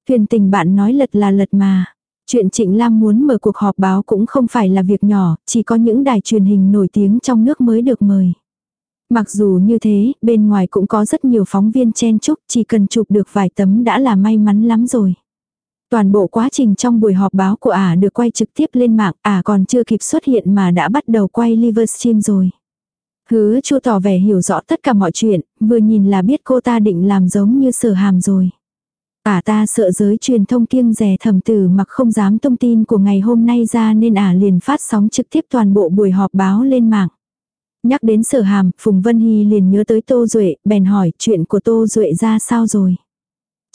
Thuyền tình bạn nói lật là lật mà. Chuyện Trịnh Lam muốn mở cuộc họp báo cũng không phải là việc nhỏ, chỉ có những đài truyền hình nổi tiếng trong nước mới được mời. Mặc dù như thế, bên ngoài cũng có rất nhiều phóng viên chen chúc, chỉ cần chụp được vài tấm đã là may mắn lắm rồi. Toàn bộ quá trình trong buổi họp báo của ả được quay trực tiếp lên mạng, ả còn chưa kịp xuất hiện mà đã bắt đầu quay Livestream rồi. Hứa chu tỏ vẻ hiểu rõ tất cả mọi chuyện, vừa nhìn là biết cô ta định làm giống như sở hàm rồi. Ả ta sợ giới truyền thông kiêng rẻ thầm tử mặc không dám thông tin của ngày hôm nay ra nên ả liền phát sóng trực tiếp toàn bộ buổi họp báo lên mạng. Nhắc đến sở hàm, Phùng Vân Hy liền nhớ tới Tô Duệ, bèn hỏi chuyện của Tô Duệ ra sao rồi.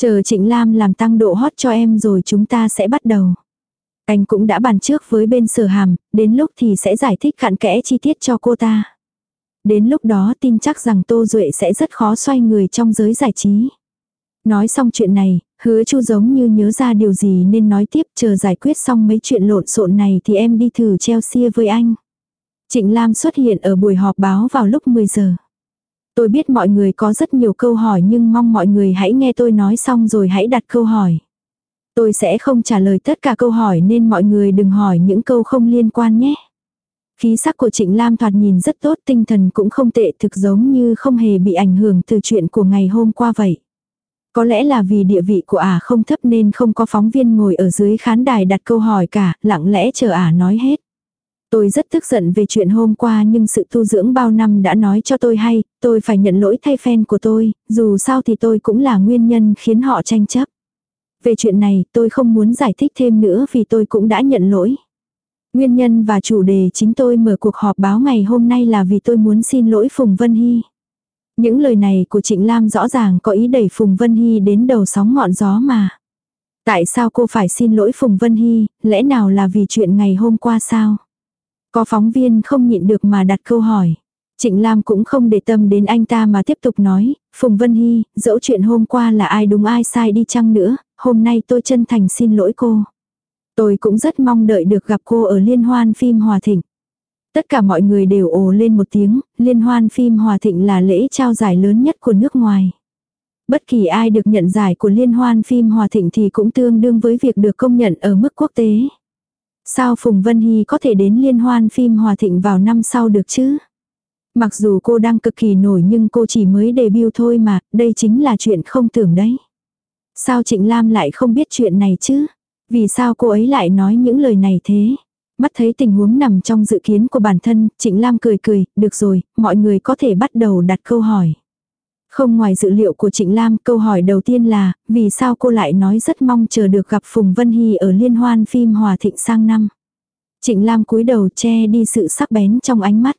Chờ Trịnh Lam làm tăng độ hot cho em rồi chúng ta sẽ bắt đầu. Anh cũng đã bàn trước với bên sở hàm, đến lúc thì sẽ giải thích cặn kẽ chi tiết cho cô ta. Đến lúc đó tin chắc rằng Tô Duệ sẽ rất khó xoay người trong giới giải trí. Nói xong chuyện này, hứa chu giống như nhớ ra điều gì nên nói tiếp chờ giải quyết xong mấy chuyện lộn xộn này thì em đi thử Chelsea với anh. Trịnh Lam xuất hiện ở buổi họp báo vào lúc 10 giờ. Tôi biết mọi người có rất nhiều câu hỏi nhưng mong mọi người hãy nghe tôi nói xong rồi hãy đặt câu hỏi. Tôi sẽ không trả lời tất cả câu hỏi nên mọi người đừng hỏi những câu không liên quan nhé. Khí sắc của Trịnh Lam thoạt nhìn rất tốt, tinh thần cũng không tệ thực giống như không hề bị ảnh hưởng từ chuyện của ngày hôm qua vậy. Có lẽ là vì địa vị của ả không thấp nên không có phóng viên ngồi ở dưới khán đài đặt câu hỏi cả, lặng lẽ chờ ả nói hết. Tôi rất tức giận về chuyện hôm qua nhưng sự tu dưỡng bao năm đã nói cho tôi hay, tôi phải nhận lỗi thay fan của tôi, dù sao thì tôi cũng là nguyên nhân khiến họ tranh chấp. Về chuyện này tôi không muốn giải thích thêm nữa vì tôi cũng đã nhận lỗi. Nguyên nhân và chủ đề chính tôi mở cuộc họp báo ngày hôm nay là vì tôi muốn xin lỗi Phùng Vân Hy. Những lời này của Trịnh Lam rõ ràng có ý đẩy Phùng Vân Hy đến đầu sóng ngọn gió mà. Tại sao cô phải xin lỗi Phùng Vân Hy, lẽ nào là vì chuyện ngày hôm qua sao? Có phóng viên không nhịn được mà đặt câu hỏi. Trịnh Lam cũng không để tâm đến anh ta mà tiếp tục nói, Phùng Vân Hy, dẫu chuyện hôm qua là ai đúng ai sai đi chăng nữa, hôm nay tôi chân thành xin lỗi cô. Tôi cũng rất mong đợi được gặp cô ở liên hoan phim Hòa Thịnh. Tất cả mọi người đều ồ lên một tiếng, liên hoan phim Hòa Thịnh là lễ trao giải lớn nhất của nước ngoài. Bất kỳ ai được nhận giải của liên hoan phim Hòa Thịnh thì cũng tương đương với việc được công nhận ở mức quốc tế. Sao Phùng Vân Hy có thể đến liên hoan phim Hòa Thịnh vào năm sau được chứ? Mặc dù cô đang cực kỳ nổi nhưng cô chỉ mới debut thôi mà, đây chính là chuyện không tưởng đấy. Sao Trịnh Lam lại không biết chuyện này chứ? Vì sao cô ấy lại nói những lời này thế? Mắt thấy tình huống nằm trong dự kiến của bản thân, Trịnh Lam cười cười, được rồi, mọi người có thể bắt đầu đặt câu hỏi. Không ngoài dự liệu của Trịnh Lam, câu hỏi đầu tiên là, vì sao cô lại nói rất mong chờ được gặp Phùng Vân Hy ở liên hoan phim Hòa Thịnh sang năm. Trịnh Lam cúi đầu che đi sự sắc bén trong ánh mắt.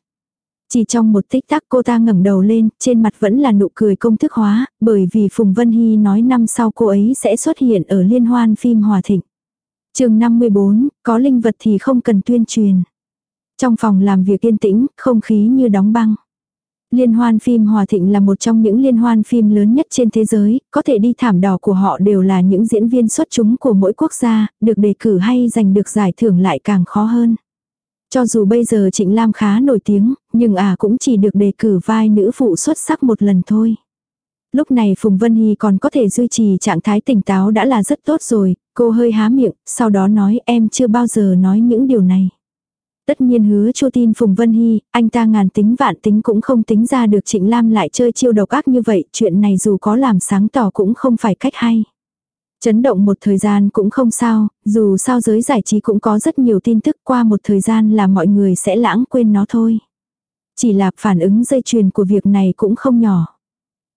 Chỉ trong một tích tắc cô ta ngẩng đầu lên, trên mặt vẫn là nụ cười công thức hóa, bởi vì Phùng Vân Hy nói năm sau cô ấy sẽ xuất hiện ở liên hoan phim Hòa Thịnh. chương 54, có linh vật thì không cần tuyên truyền. Trong phòng làm việc yên tĩnh, không khí như đóng băng. Liên hoan phim Hòa Thịnh là một trong những liên hoan phim lớn nhất trên thế giới, có thể đi thảm đỏ của họ đều là những diễn viên xuất chúng của mỗi quốc gia, được đề cử hay giành được giải thưởng lại càng khó hơn. Cho dù bây giờ Trịnh Lam khá nổi tiếng, nhưng à cũng chỉ được đề cử vai nữ phụ xuất sắc một lần thôi. Lúc này Phùng Vân Hy còn có thể duy trì trạng thái tỉnh táo đã là rất tốt rồi, cô hơi há miệng, sau đó nói em chưa bao giờ nói những điều này. Tất nhiên hứa chu tin Phùng Vân Hy, anh ta ngàn tính vạn tính cũng không tính ra được Trịnh Lam lại chơi chiêu độc ác như vậy, chuyện này dù có làm sáng tỏ cũng không phải cách hay. Chấn động một thời gian cũng không sao, dù sao giới giải trí cũng có rất nhiều tin tức qua một thời gian là mọi người sẽ lãng quên nó thôi. Chỉ là phản ứng dây chuyền của việc này cũng không nhỏ.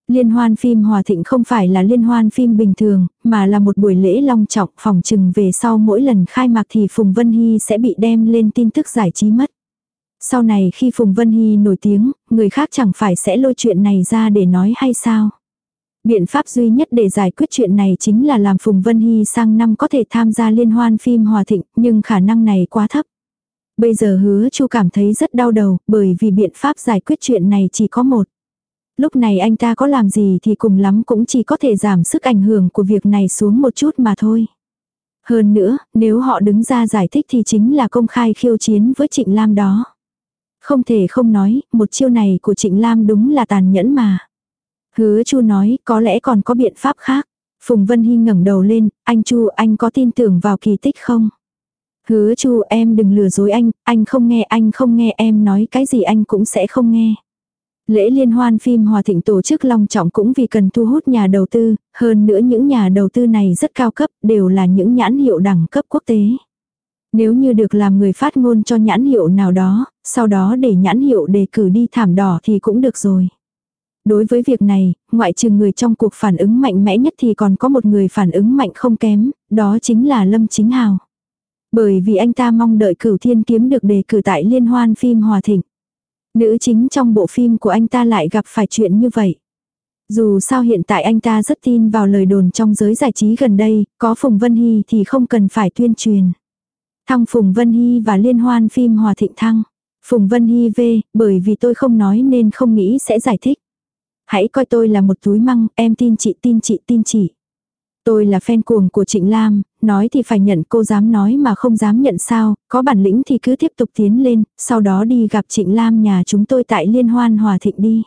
Liên hoan phim Hòa Thịnh không phải là liên hoan phim bình thường, mà là một buổi lễ long trọng phòng trừng về sau mỗi lần khai mạc thì Phùng Vân Hy sẽ bị đem lên tin tức giải trí mất. Sau này khi Phùng Vân Hy nổi tiếng, người khác chẳng phải sẽ lôi chuyện này ra để nói hay sao. Biện pháp duy nhất để giải quyết chuyện này chính là làm Phùng Vân Hy sang năm có thể tham gia liên hoan phim Hòa Thịnh, nhưng khả năng này quá thấp. Bây giờ hứa chu cảm thấy rất đau đầu, bởi vì biện pháp giải quyết chuyện này chỉ có một. Lúc này anh ta có làm gì thì cùng lắm cũng chỉ có thể giảm sức ảnh hưởng của việc này xuống một chút mà thôi. Hơn nữa, nếu họ đứng ra giải thích thì chính là công khai khiêu chiến với Trịnh Lam đó. Không thể không nói, một chiêu này của Trịnh Lam đúng là tàn nhẫn mà. Hứa Chu nói, có lẽ còn có biện pháp khác. Phùng Vân Hy ngẩng đầu lên, anh Chu, anh có tin tưởng vào kỳ tích không? Hứa Chu, em đừng lừa dối anh, anh không nghe, anh không nghe em nói cái gì anh cũng sẽ không nghe. Lễ liên hoan phim Hòa Thịnh tổ chức long trọng cũng vì cần thu hút nhà đầu tư, hơn nữa những nhà đầu tư này rất cao cấp, đều là những nhãn hiệu đẳng cấp quốc tế. Nếu như được làm người phát ngôn cho nhãn hiệu nào đó, sau đó để nhãn hiệu đề cử đi thảm đỏ thì cũng được rồi. Đối với việc này, ngoại trừ người trong cuộc phản ứng mạnh mẽ nhất thì còn có một người phản ứng mạnh không kém, đó chính là Lâm Chính Hào. Bởi vì anh ta mong đợi cửu thiên kiếm được đề cử tại liên hoan phim Hòa Thịnh. Nữ chính trong bộ phim của anh ta lại gặp phải chuyện như vậy. Dù sao hiện tại anh ta rất tin vào lời đồn trong giới giải trí gần đây, có Phùng Vân Hy thì không cần phải tuyên truyền. Thăng Phùng Vân Hy và liên hoan phim Hòa Thịnh Thăng. Phùng Vân Hy về, bởi vì tôi không nói nên không nghĩ sẽ giải thích. Hãy coi tôi là một túi măng, em tin chị tin chị tin chị. Tôi là fan cuồng của Trịnh Lam, nói thì phải nhận cô dám nói mà không dám nhận sao, có bản lĩnh thì cứ tiếp tục tiến lên, sau đó đi gặp Trịnh Lam nhà chúng tôi tại Liên Hoan Hòa Thịnh đi.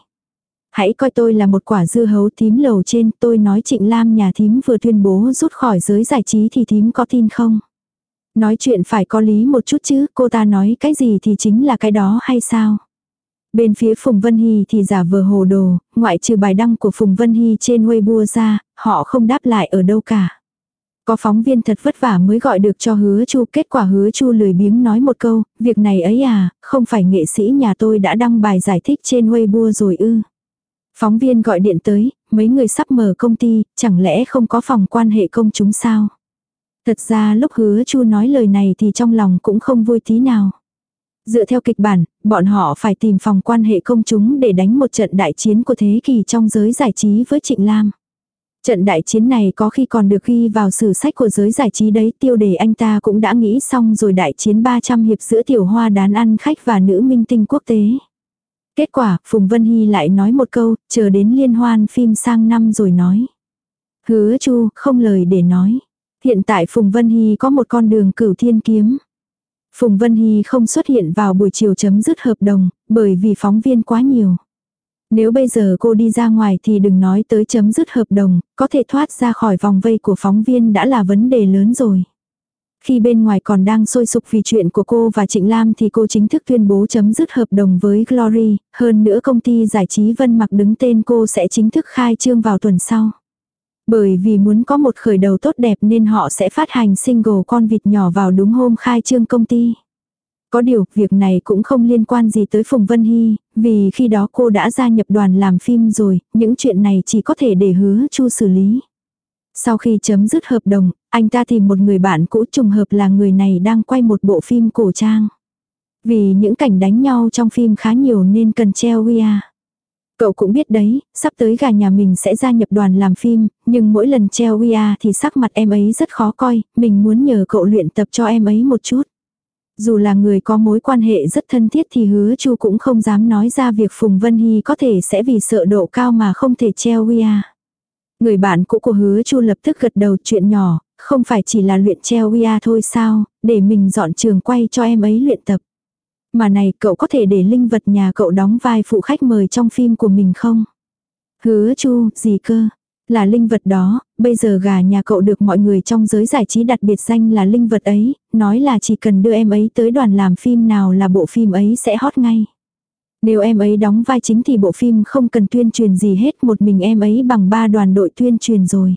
Hãy coi tôi là một quả dưa hấu thím lầu trên, tôi nói Trịnh Lam nhà thím vừa tuyên bố rút khỏi giới giải trí thì thím có tin không? Nói chuyện phải có lý một chút chứ, cô ta nói cái gì thì chính là cái đó hay sao? Bên phía Phùng Vân Hy thì giả vờ hồ đồ, ngoại trừ bài đăng của Phùng Vân Hy trên Weibo ra, họ không đáp lại ở đâu cả. Có phóng viên thật vất vả mới gọi được cho hứa chu, kết quả hứa chu lười biếng nói một câu, việc này ấy à, không phải nghệ sĩ nhà tôi đã đăng bài giải thích trên Weibo rồi ư. Phóng viên gọi điện tới, mấy người sắp mở công ty, chẳng lẽ không có phòng quan hệ công chúng sao? Thật ra lúc hứa chu nói lời này thì trong lòng cũng không vui tí nào. Dựa theo kịch bản, bọn họ phải tìm phòng quan hệ công chúng để đánh một trận đại chiến của thế kỷ trong giới giải trí với Trịnh Lam. Trận đại chiến này có khi còn được ghi vào sử sách của giới giải trí đấy tiêu đề anh ta cũng đã nghĩ xong rồi đại chiến 300 hiệp giữa tiểu hoa đán ăn khách và nữ minh tinh quốc tế. Kết quả, Phùng Vân Hy lại nói một câu, chờ đến liên hoan phim sang năm rồi nói. Hứa chu, không lời để nói. Hiện tại Phùng Vân Hy có một con đường cửu thiên kiếm. Phùng Vân Hy không xuất hiện vào buổi chiều chấm dứt hợp đồng, bởi vì phóng viên quá nhiều. Nếu bây giờ cô đi ra ngoài thì đừng nói tới chấm dứt hợp đồng, có thể thoát ra khỏi vòng vây của phóng viên đã là vấn đề lớn rồi. Khi bên ngoài còn đang sôi sục vì chuyện của cô và Trịnh Lam thì cô chính thức tuyên bố chấm dứt hợp đồng với Glory, hơn nữa công ty giải trí Vân Mặc đứng tên cô sẽ chính thức khai trương vào tuần sau. Bởi vì muốn có một khởi đầu tốt đẹp nên họ sẽ phát hành single con vịt nhỏ vào đúng hôm khai trương công ty. Có điều, việc này cũng không liên quan gì tới Phùng Vân Hy, vì khi đó cô đã gia nhập đoàn làm phim rồi, những chuyện này chỉ có thể để hứa chu xử lý. Sau khi chấm dứt hợp đồng, anh ta tìm một người bạn cũ trùng hợp là người này đang quay một bộ phim cổ trang. Vì những cảnh đánh nhau trong phim khá nhiều nên cần treo Wea Cậu cũng biết đấy, sắp tới gà nhà mình sẽ gia nhập đoàn làm phim, nhưng mỗi lần treo Wea thì sắc mặt em ấy rất khó coi, mình muốn nhờ cậu luyện tập cho em ấy một chút. Dù là người có mối quan hệ rất thân thiết thì hứa chu cũng không dám nói ra việc Phùng Vân Hy có thể sẽ vì sợ độ cao mà không thể treo WIA. Người bạn cũ của hứa chu lập tức gật đầu chuyện nhỏ, không phải chỉ là luyện treo WIA thôi sao, để mình dọn trường quay cho em ấy luyện tập. Mà này cậu có thể để linh vật nhà cậu đóng vai phụ khách mời trong phim của mình không? Hứa chu, gì cơ? Là linh vật đó, bây giờ gà nhà cậu được mọi người trong giới giải trí đặt biệt danh là linh vật ấy, nói là chỉ cần đưa em ấy tới đoàn làm phim nào là bộ phim ấy sẽ hot ngay. Nếu em ấy đóng vai chính thì bộ phim không cần tuyên truyền gì hết một mình em ấy bằng ba đoàn đội tuyên truyền rồi.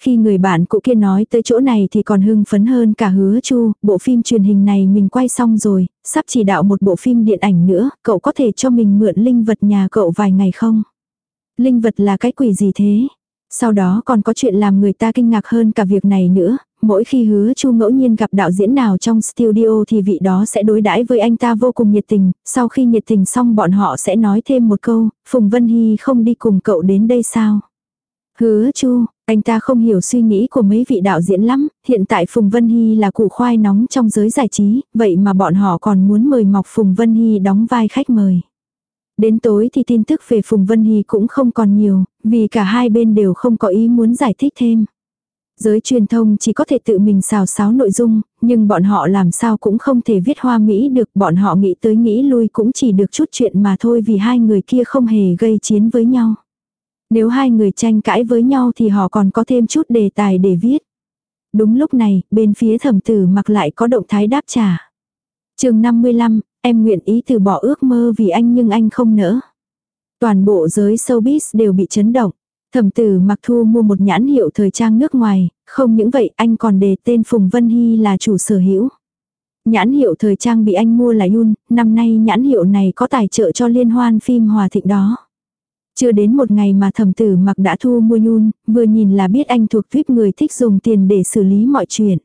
Khi người bạn cũ kia nói tới chỗ này thì còn hưng phấn hơn cả hứa chu, bộ phim truyền hình này mình quay xong rồi, sắp chỉ đạo một bộ phim điện ảnh nữa, cậu có thể cho mình mượn linh vật nhà cậu vài ngày không? Linh vật là cái quỷ gì thế? Sau đó còn có chuyện làm người ta kinh ngạc hơn cả việc này nữa, mỗi khi hứa chu ngẫu nhiên gặp đạo diễn nào trong studio thì vị đó sẽ đối đãi với anh ta vô cùng nhiệt tình, sau khi nhiệt tình xong bọn họ sẽ nói thêm một câu, Phùng Vân Hy không đi cùng cậu đến đây sao? Hứa chu, anh ta không hiểu suy nghĩ của mấy vị đạo diễn lắm, hiện tại Phùng Vân Hy là củ khoai nóng trong giới giải trí, vậy mà bọn họ còn muốn mời mọc Phùng Vân Hy đóng vai khách mời. Đến tối thì tin tức về Phùng Vân Hy cũng không còn nhiều, vì cả hai bên đều không có ý muốn giải thích thêm. Giới truyền thông chỉ có thể tự mình xào xáo nội dung, nhưng bọn họ làm sao cũng không thể viết hoa mỹ được, bọn họ nghĩ tới nghĩ lui cũng chỉ được chút chuyện mà thôi vì hai người kia không hề gây chiến với nhau. Nếu hai người tranh cãi với nhau thì họ còn có thêm chút đề tài để viết. Đúng lúc này, bên phía thẩm tử mặc lại có động thái đáp trả. chương 55, em nguyện ý từ bỏ ước mơ vì anh nhưng anh không nỡ. Toàn bộ giới showbiz đều bị chấn động. Thẩm tử mặc thu mua một nhãn hiệu thời trang nước ngoài, không những vậy anh còn đề tên Phùng Vân Hy là chủ sở hữu. Nhãn hiệu thời trang bị anh mua là Yun, năm nay nhãn hiệu này có tài trợ cho liên hoan phim hòa thịnh đó. Chưa đến một ngày mà thẩm tử mặc đã thu mua Yun, vừa nhìn là biết anh thuộc tuyếp người thích dùng tiền để xử lý mọi chuyện.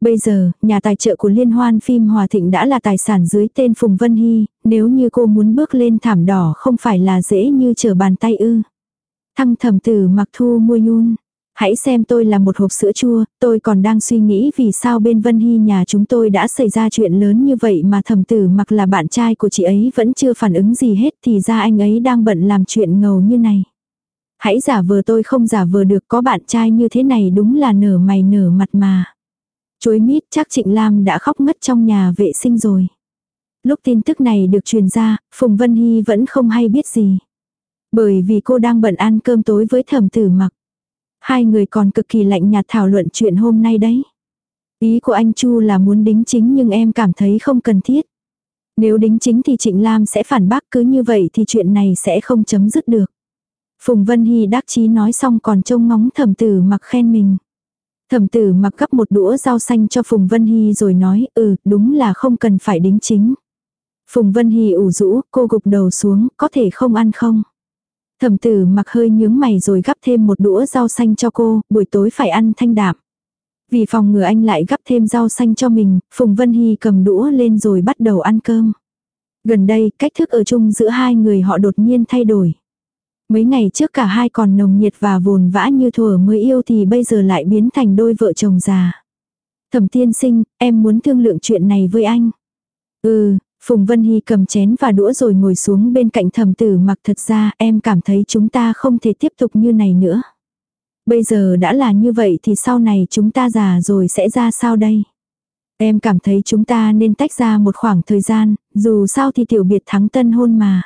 Bây giờ, nhà tài trợ của liên hoan phim Hòa Thịnh đã là tài sản dưới tên Phùng Vân Hy, nếu như cô muốn bước lên thảm đỏ không phải là dễ như trở bàn tay ư. Thăng thầm tử mặc thu mua nhun. Hãy xem tôi là một hộp sữa chua, tôi còn đang suy nghĩ vì sao bên Vân Hy nhà chúng tôi đã xảy ra chuyện lớn như vậy mà thầm tử mặc là bạn trai của chị ấy vẫn chưa phản ứng gì hết thì ra anh ấy đang bận làm chuyện ngầu như này. Hãy giả vờ tôi không giả vờ được có bạn trai như thế này đúng là nở mày nở mặt mà. Chuối mít chắc Trịnh Lam đã khóc ngất trong nhà vệ sinh rồi. Lúc tin tức này được truyền ra, Phùng Vân Hy vẫn không hay biết gì. Bởi vì cô đang bận ăn cơm tối với thẩm tử mặc. Hai người còn cực kỳ lạnh nhạt thảo luận chuyện hôm nay đấy. Ý của anh Chu là muốn đính chính nhưng em cảm thấy không cần thiết. Nếu đính chính thì Trịnh Lam sẽ phản bác cứ như vậy thì chuyện này sẽ không chấm dứt được. Phùng Vân Hy đắc chí nói xong còn trông ngóng thẩm tử mặc khen mình. Thẩm tử mặc gấp một đũa rau xanh cho Phùng Vân Hy rồi nói ừ đúng là không cần phải đính chính. Phùng Vân Hy ủ rũ cô gục đầu xuống có thể không ăn không. Thẩm tử mặc hơi nhướng mày rồi gắp thêm một đũa rau xanh cho cô, buổi tối phải ăn thanh đạm. Vì phòng ngừa anh lại gắp thêm rau xanh cho mình, Phùng Vân Hy cầm đũa lên rồi bắt đầu ăn cơm. Gần đây, cách thức ở chung giữa hai người họ đột nhiên thay đổi. Mấy ngày trước cả hai còn nồng nhiệt và vồn vã như thuở mới yêu thì bây giờ lại biến thành đôi vợ chồng già. Thẩm tiên sinh, em muốn thương lượng chuyện này với anh. Ừ, Phùng Vân Hy cầm chén và đũa rồi ngồi xuống bên cạnh thẩm tử mặc thật ra em cảm thấy chúng ta không thể tiếp tục như này nữa. Bây giờ đã là như vậy thì sau này chúng ta già rồi sẽ ra sao đây? Em cảm thấy chúng ta nên tách ra một khoảng thời gian, dù sao thì tiểu biệt thắng tân hôn mà.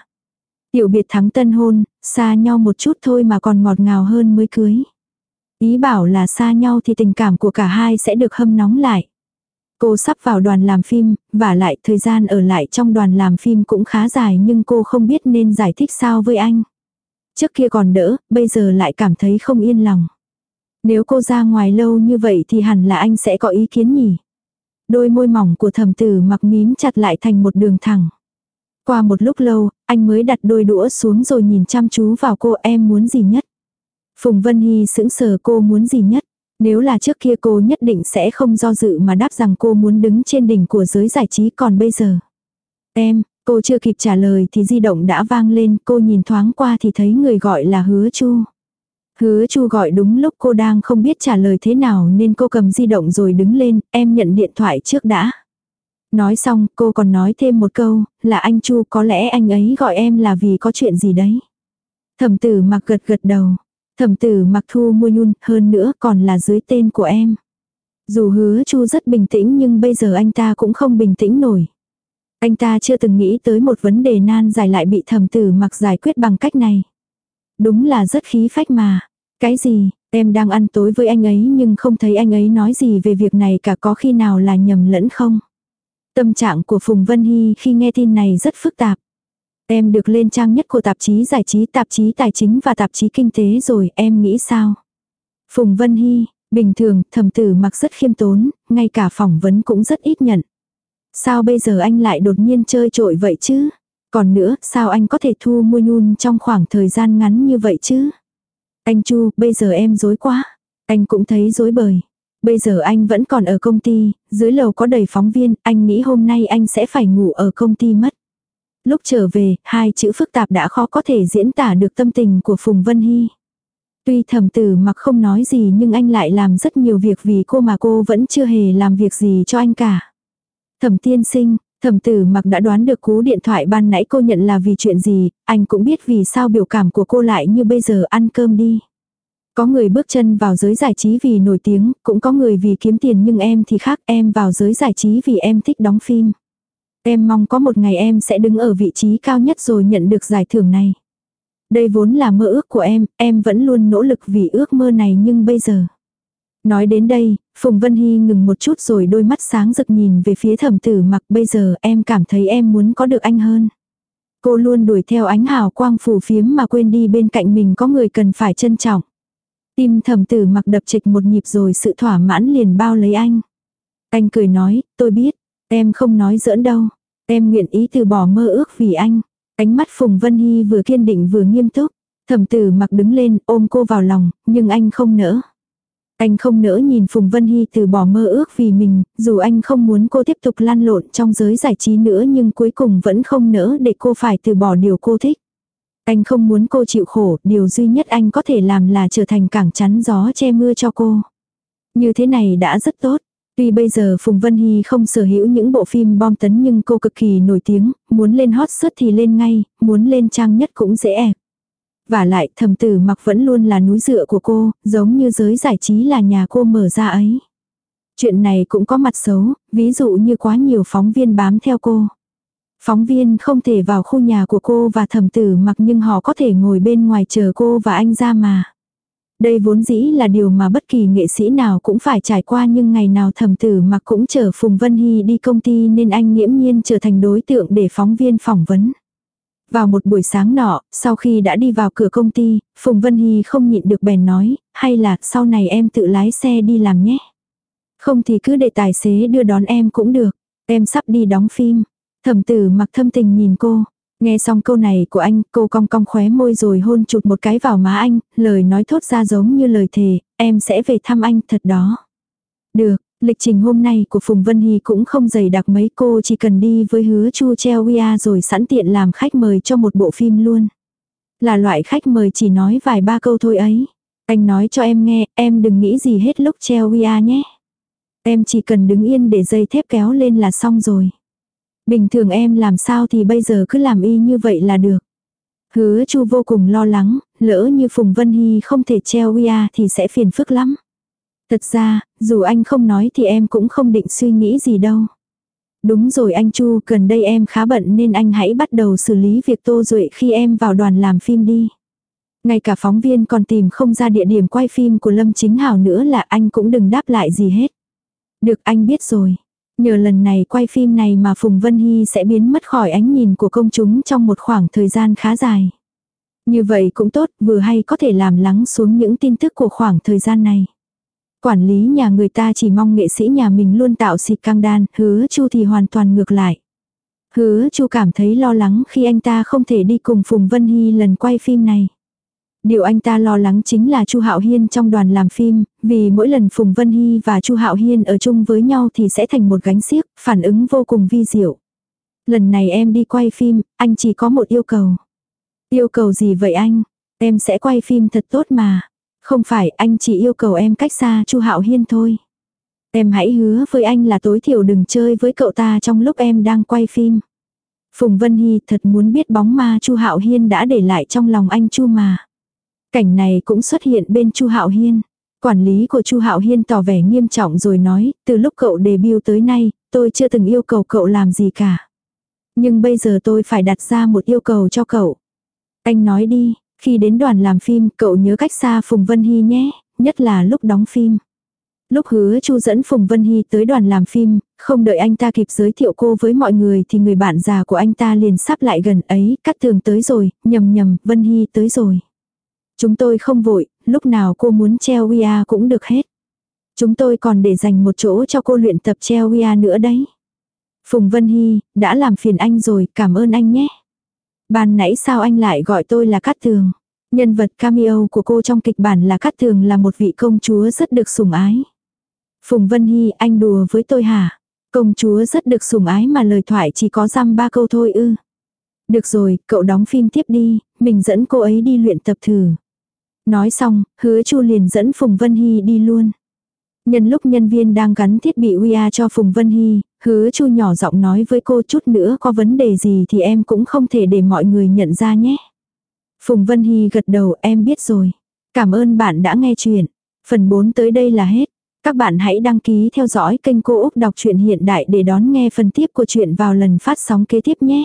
Tiểu biệt thắng tân hôn, xa nhau một chút thôi mà còn ngọt ngào hơn mới cưới. Ý bảo là xa nhau thì tình cảm của cả hai sẽ được hâm nóng lại. Cô sắp vào đoàn làm phim, và lại thời gian ở lại trong đoàn làm phim cũng khá dài nhưng cô không biết nên giải thích sao với anh. Trước kia còn đỡ, bây giờ lại cảm thấy không yên lòng. Nếu cô ra ngoài lâu như vậy thì hẳn là anh sẽ có ý kiến nhỉ. Đôi môi mỏng của thầm tử mặc mím chặt lại thành một đường thẳng. Qua một lúc lâu, anh mới đặt đôi đũa xuống rồi nhìn chăm chú vào cô em muốn gì nhất. Phùng Vân Hy sững sờ cô muốn gì nhất. Nếu là trước kia cô nhất định sẽ không do dự mà đáp rằng cô muốn đứng trên đỉnh của giới giải trí còn bây giờ. Em, cô chưa kịp trả lời thì di động đã vang lên, cô nhìn thoáng qua thì thấy người gọi là hứa chu. Hứa chu gọi đúng lúc cô đang không biết trả lời thế nào nên cô cầm di động rồi đứng lên, em nhận điện thoại trước đã. Nói xong, cô còn nói thêm một câu, là anh Chu có lẽ anh ấy gọi em là vì có chuyện gì đấy. Thẩm tử mặc gật gật đầu. Thẩm tử mặc thu mua nhun, hơn nữa còn là dưới tên của em. Dù hứa Chu rất bình tĩnh nhưng bây giờ anh ta cũng không bình tĩnh nổi. Anh ta chưa từng nghĩ tới một vấn đề nan giải lại bị thẩm tử mặc giải quyết bằng cách này. Đúng là rất khí phách mà. Cái gì, em đang ăn tối với anh ấy nhưng không thấy anh ấy nói gì về việc này cả có khi nào là nhầm lẫn không? Tâm trạng của Phùng Vân Hy khi nghe tin này rất phức tạp. Em được lên trang nhất của tạp chí giải trí, tạp chí tài chính và tạp chí kinh tế rồi, em nghĩ sao? Phùng Vân Hy, bình thường, thầm tử mặc rất khiêm tốn, ngay cả phỏng vấn cũng rất ít nhận. Sao bây giờ anh lại đột nhiên chơi trội vậy chứ? Còn nữa, sao anh có thể thu mua nhun trong khoảng thời gian ngắn như vậy chứ? Anh Chu, bây giờ em dối quá. Anh cũng thấy dối bời. Bây giờ anh vẫn còn ở công ty, dưới lầu có đầy phóng viên, anh nghĩ hôm nay anh sẽ phải ngủ ở công ty mất. Lúc trở về, hai chữ phức tạp đã khó có thể diễn tả được tâm tình của Phùng Vân Hy. Tuy thẩm tử mặc không nói gì nhưng anh lại làm rất nhiều việc vì cô mà cô vẫn chưa hề làm việc gì cho anh cả. Thẩm tiên sinh, thẩm tử mặc đã đoán được cú điện thoại ban nãy cô nhận là vì chuyện gì, anh cũng biết vì sao biểu cảm của cô lại như bây giờ ăn cơm đi. Có người bước chân vào giới giải trí vì nổi tiếng, cũng có người vì kiếm tiền nhưng em thì khác em vào giới giải trí vì em thích đóng phim. Em mong có một ngày em sẽ đứng ở vị trí cao nhất rồi nhận được giải thưởng này. Đây vốn là mơ ước của em, em vẫn luôn nỗ lực vì ước mơ này nhưng bây giờ. Nói đến đây, Phùng Vân Hy ngừng một chút rồi đôi mắt sáng rực nhìn về phía thẩm tử mặc bây giờ em cảm thấy em muốn có được anh hơn. Cô luôn đuổi theo ánh hào quang phù phiếm mà quên đi bên cạnh mình có người cần phải trân trọng. Tim thầm tử mặc đập trịch một nhịp rồi sự thỏa mãn liền bao lấy anh. Anh cười nói, tôi biết, Em không nói giỡn đâu. Em nguyện ý từ bỏ mơ ước vì anh. Ánh mắt Phùng Vân Hy vừa kiên định vừa nghiêm túc. Thẩm tử mặc đứng lên ôm cô vào lòng, nhưng anh không nỡ. Anh không nỡ nhìn Phùng Vân Hy từ bỏ mơ ước vì mình, dù anh không muốn cô tiếp tục lan lộn trong giới giải trí nữa nhưng cuối cùng vẫn không nỡ để cô phải từ bỏ điều cô thích. Anh không muốn cô chịu khổ, điều duy nhất anh có thể làm là trở thành cảng chắn gió che mưa cho cô. Như thế này đã rất tốt. Tuy bây giờ Phùng Vân Hy không sở hữu những bộ phim bom tấn nhưng cô cực kỳ nổi tiếng, muốn lên hot search thì lên ngay, muốn lên trang nhất cũng dễ ẹp. Và lại thầm tử mặc vẫn luôn là núi dựa của cô, giống như giới giải trí là nhà cô mở ra ấy. Chuyện này cũng có mặt xấu, ví dụ như quá nhiều phóng viên bám theo cô. Phóng viên không thể vào khu nhà của cô và thẩm tử mặc nhưng họ có thể ngồi bên ngoài chờ cô và anh ra mà. Đây vốn dĩ là điều mà bất kỳ nghệ sĩ nào cũng phải trải qua nhưng ngày nào thẩm tử mặc cũng chờ Phùng Vân Hy đi công ty nên anh nghiễm nhiên trở thành đối tượng để phóng viên phỏng vấn. Vào một buổi sáng nọ, sau khi đã đi vào cửa công ty, Phùng Vân Hy không nhịn được bèn nói, hay là sau này em tự lái xe đi làm nhé. Không thì cứ để tài xế đưa đón em cũng được, em sắp đi đóng phim. Thẩm tử mặc thâm tình nhìn cô. Nghe xong câu này của anh, cô cong cong khóe môi rồi hôn chụt một cái vào má anh, lời nói thốt ra giống như lời thề, em sẽ về thăm anh thật đó. Được, lịch trình hôm nay của Phùng Vân Hy cũng không dày đặc mấy cô chỉ cần đi với hứa Chu Treo Wia rồi sẵn tiện làm khách mời cho một bộ phim luôn. Là loại khách mời chỉ nói vài ba câu thôi ấy. Anh nói cho em nghe, em đừng nghĩ gì hết lúc Treo Wia nhé. Em chỉ cần đứng yên để dây thép kéo lên là xong rồi. Bình thường em làm sao thì bây giờ cứ làm y như vậy là được. Hứa chu vô cùng lo lắng, lỡ như Phùng Vân Hy không thể treo Wia thì sẽ phiền phức lắm. Thật ra, dù anh không nói thì em cũng không định suy nghĩ gì đâu. Đúng rồi anh Chu, gần đây em khá bận nên anh hãy bắt đầu xử lý việc Tô Duệ khi em vào đoàn làm phim đi. Ngay cả phóng viên còn tìm không ra địa điểm quay phim của Lâm Chính Hảo nữa là anh cũng đừng đáp lại gì hết. Được anh biết rồi. Nhờ lần này quay phim này mà Phùng Vân Hy sẽ biến mất khỏi ánh nhìn của công chúng trong một khoảng thời gian khá dài. Như vậy cũng tốt, vừa hay có thể làm lắng xuống những tin tức của khoảng thời gian này. Quản lý nhà người ta chỉ mong nghệ sĩ nhà mình luôn tạo xịt căng đan, hứa chu thì hoàn toàn ngược lại. Hứa chu cảm thấy lo lắng khi anh ta không thể đi cùng Phùng Vân Hy lần quay phim này. Điều anh ta lo lắng chính là Chu Hạo Hiên trong đoàn làm phim, vì mỗi lần Phùng Vân Hy và Chu Hạo Hiên ở chung với nhau thì sẽ thành một gánh xiếc, phản ứng vô cùng vi diệu. Lần này em đi quay phim, anh chỉ có một yêu cầu. Yêu cầu gì vậy anh? Em sẽ quay phim thật tốt mà. Không phải, anh chỉ yêu cầu em cách xa Chu Hạo Hiên thôi. Em hãy hứa với anh là tối thiểu đừng chơi với cậu ta trong lúc em đang quay phim. Phùng Vân Hy thật muốn biết bóng ma Chu Hạo Hiên đã để lại trong lòng anh Chu mà. Cảnh này cũng xuất hiện bên Chu Hạo Hiên. Quản lý của Chu Hạo Hiên tỏ vẻ nghiêm trọng rồi nói, từ lúc cậu debut tới nay, tôi chưa từng yêu cầu cậu làm gì cả. Nhưng bây giờ tôi phải đặt ra một yêu cầu cho cậu. Anh nói đi, khi đến đoàn làm phim, cậu nhớ cách xa Phùng Vân Hy nhé, nhất là lúc đóng phim. Lúc hứa Chu dẫn Phùng Vân Hy tới đoàn làm phim, không đợi anh ta kịp giới thiệu cô với mọi người thì người bạn già của anh ta liền sắp lại gần ấy, cắt thường tới rồi, nhầm nhầm, Vân Hy tới rồi. Chúng tôi không vội, lúc nào cô muốn treo WIA cũng được hết. Chúng tôi còn để dành một chỗ cho cô luyện tập treo WIA nữa đấy. Phùng Vân Hy, đã làm phiền anh rồi, cảm ơn anh nhé. Ban nãy sao anh lại gọi tôi là Cát Tường? Nhân vật cameo của cô trong kịch bản là Cát Tường là một vị công chúa rất được sủng ái. Phùng Vân Hy, anh đùa với tôi hả? Công chúa rất được sủng ái mà lời thoại chỉ có răm ba câu thôi ư. Được rồi, cậu đóng phim tiếp đi, mình dẫn cô ấy đi luyện tập thử. Nói xong, hứa chu liền dẫn Phùng Vân Hy đi luôn. Nhân lúc nhân viên đang gắn thiết bị UIA cho Phùng Vân Hy, hứa chu nhỏ giọng nói với cô chút nữa có vấn đề gì thì em cũng không thể để mọi người nhận ra nhé. Phùng Vân Hy gật đầu em biết rồi. Cảm ơn bạn đã nghe chuyện. Phần 4 tới đây là hết. Các bạn hãy đăng ký theo dõi kênh Cô Úc Đọc truyện Hiện Đại để đón nghe phần tiếp của chuyện vào lần phát sóng kế tiếp nhé.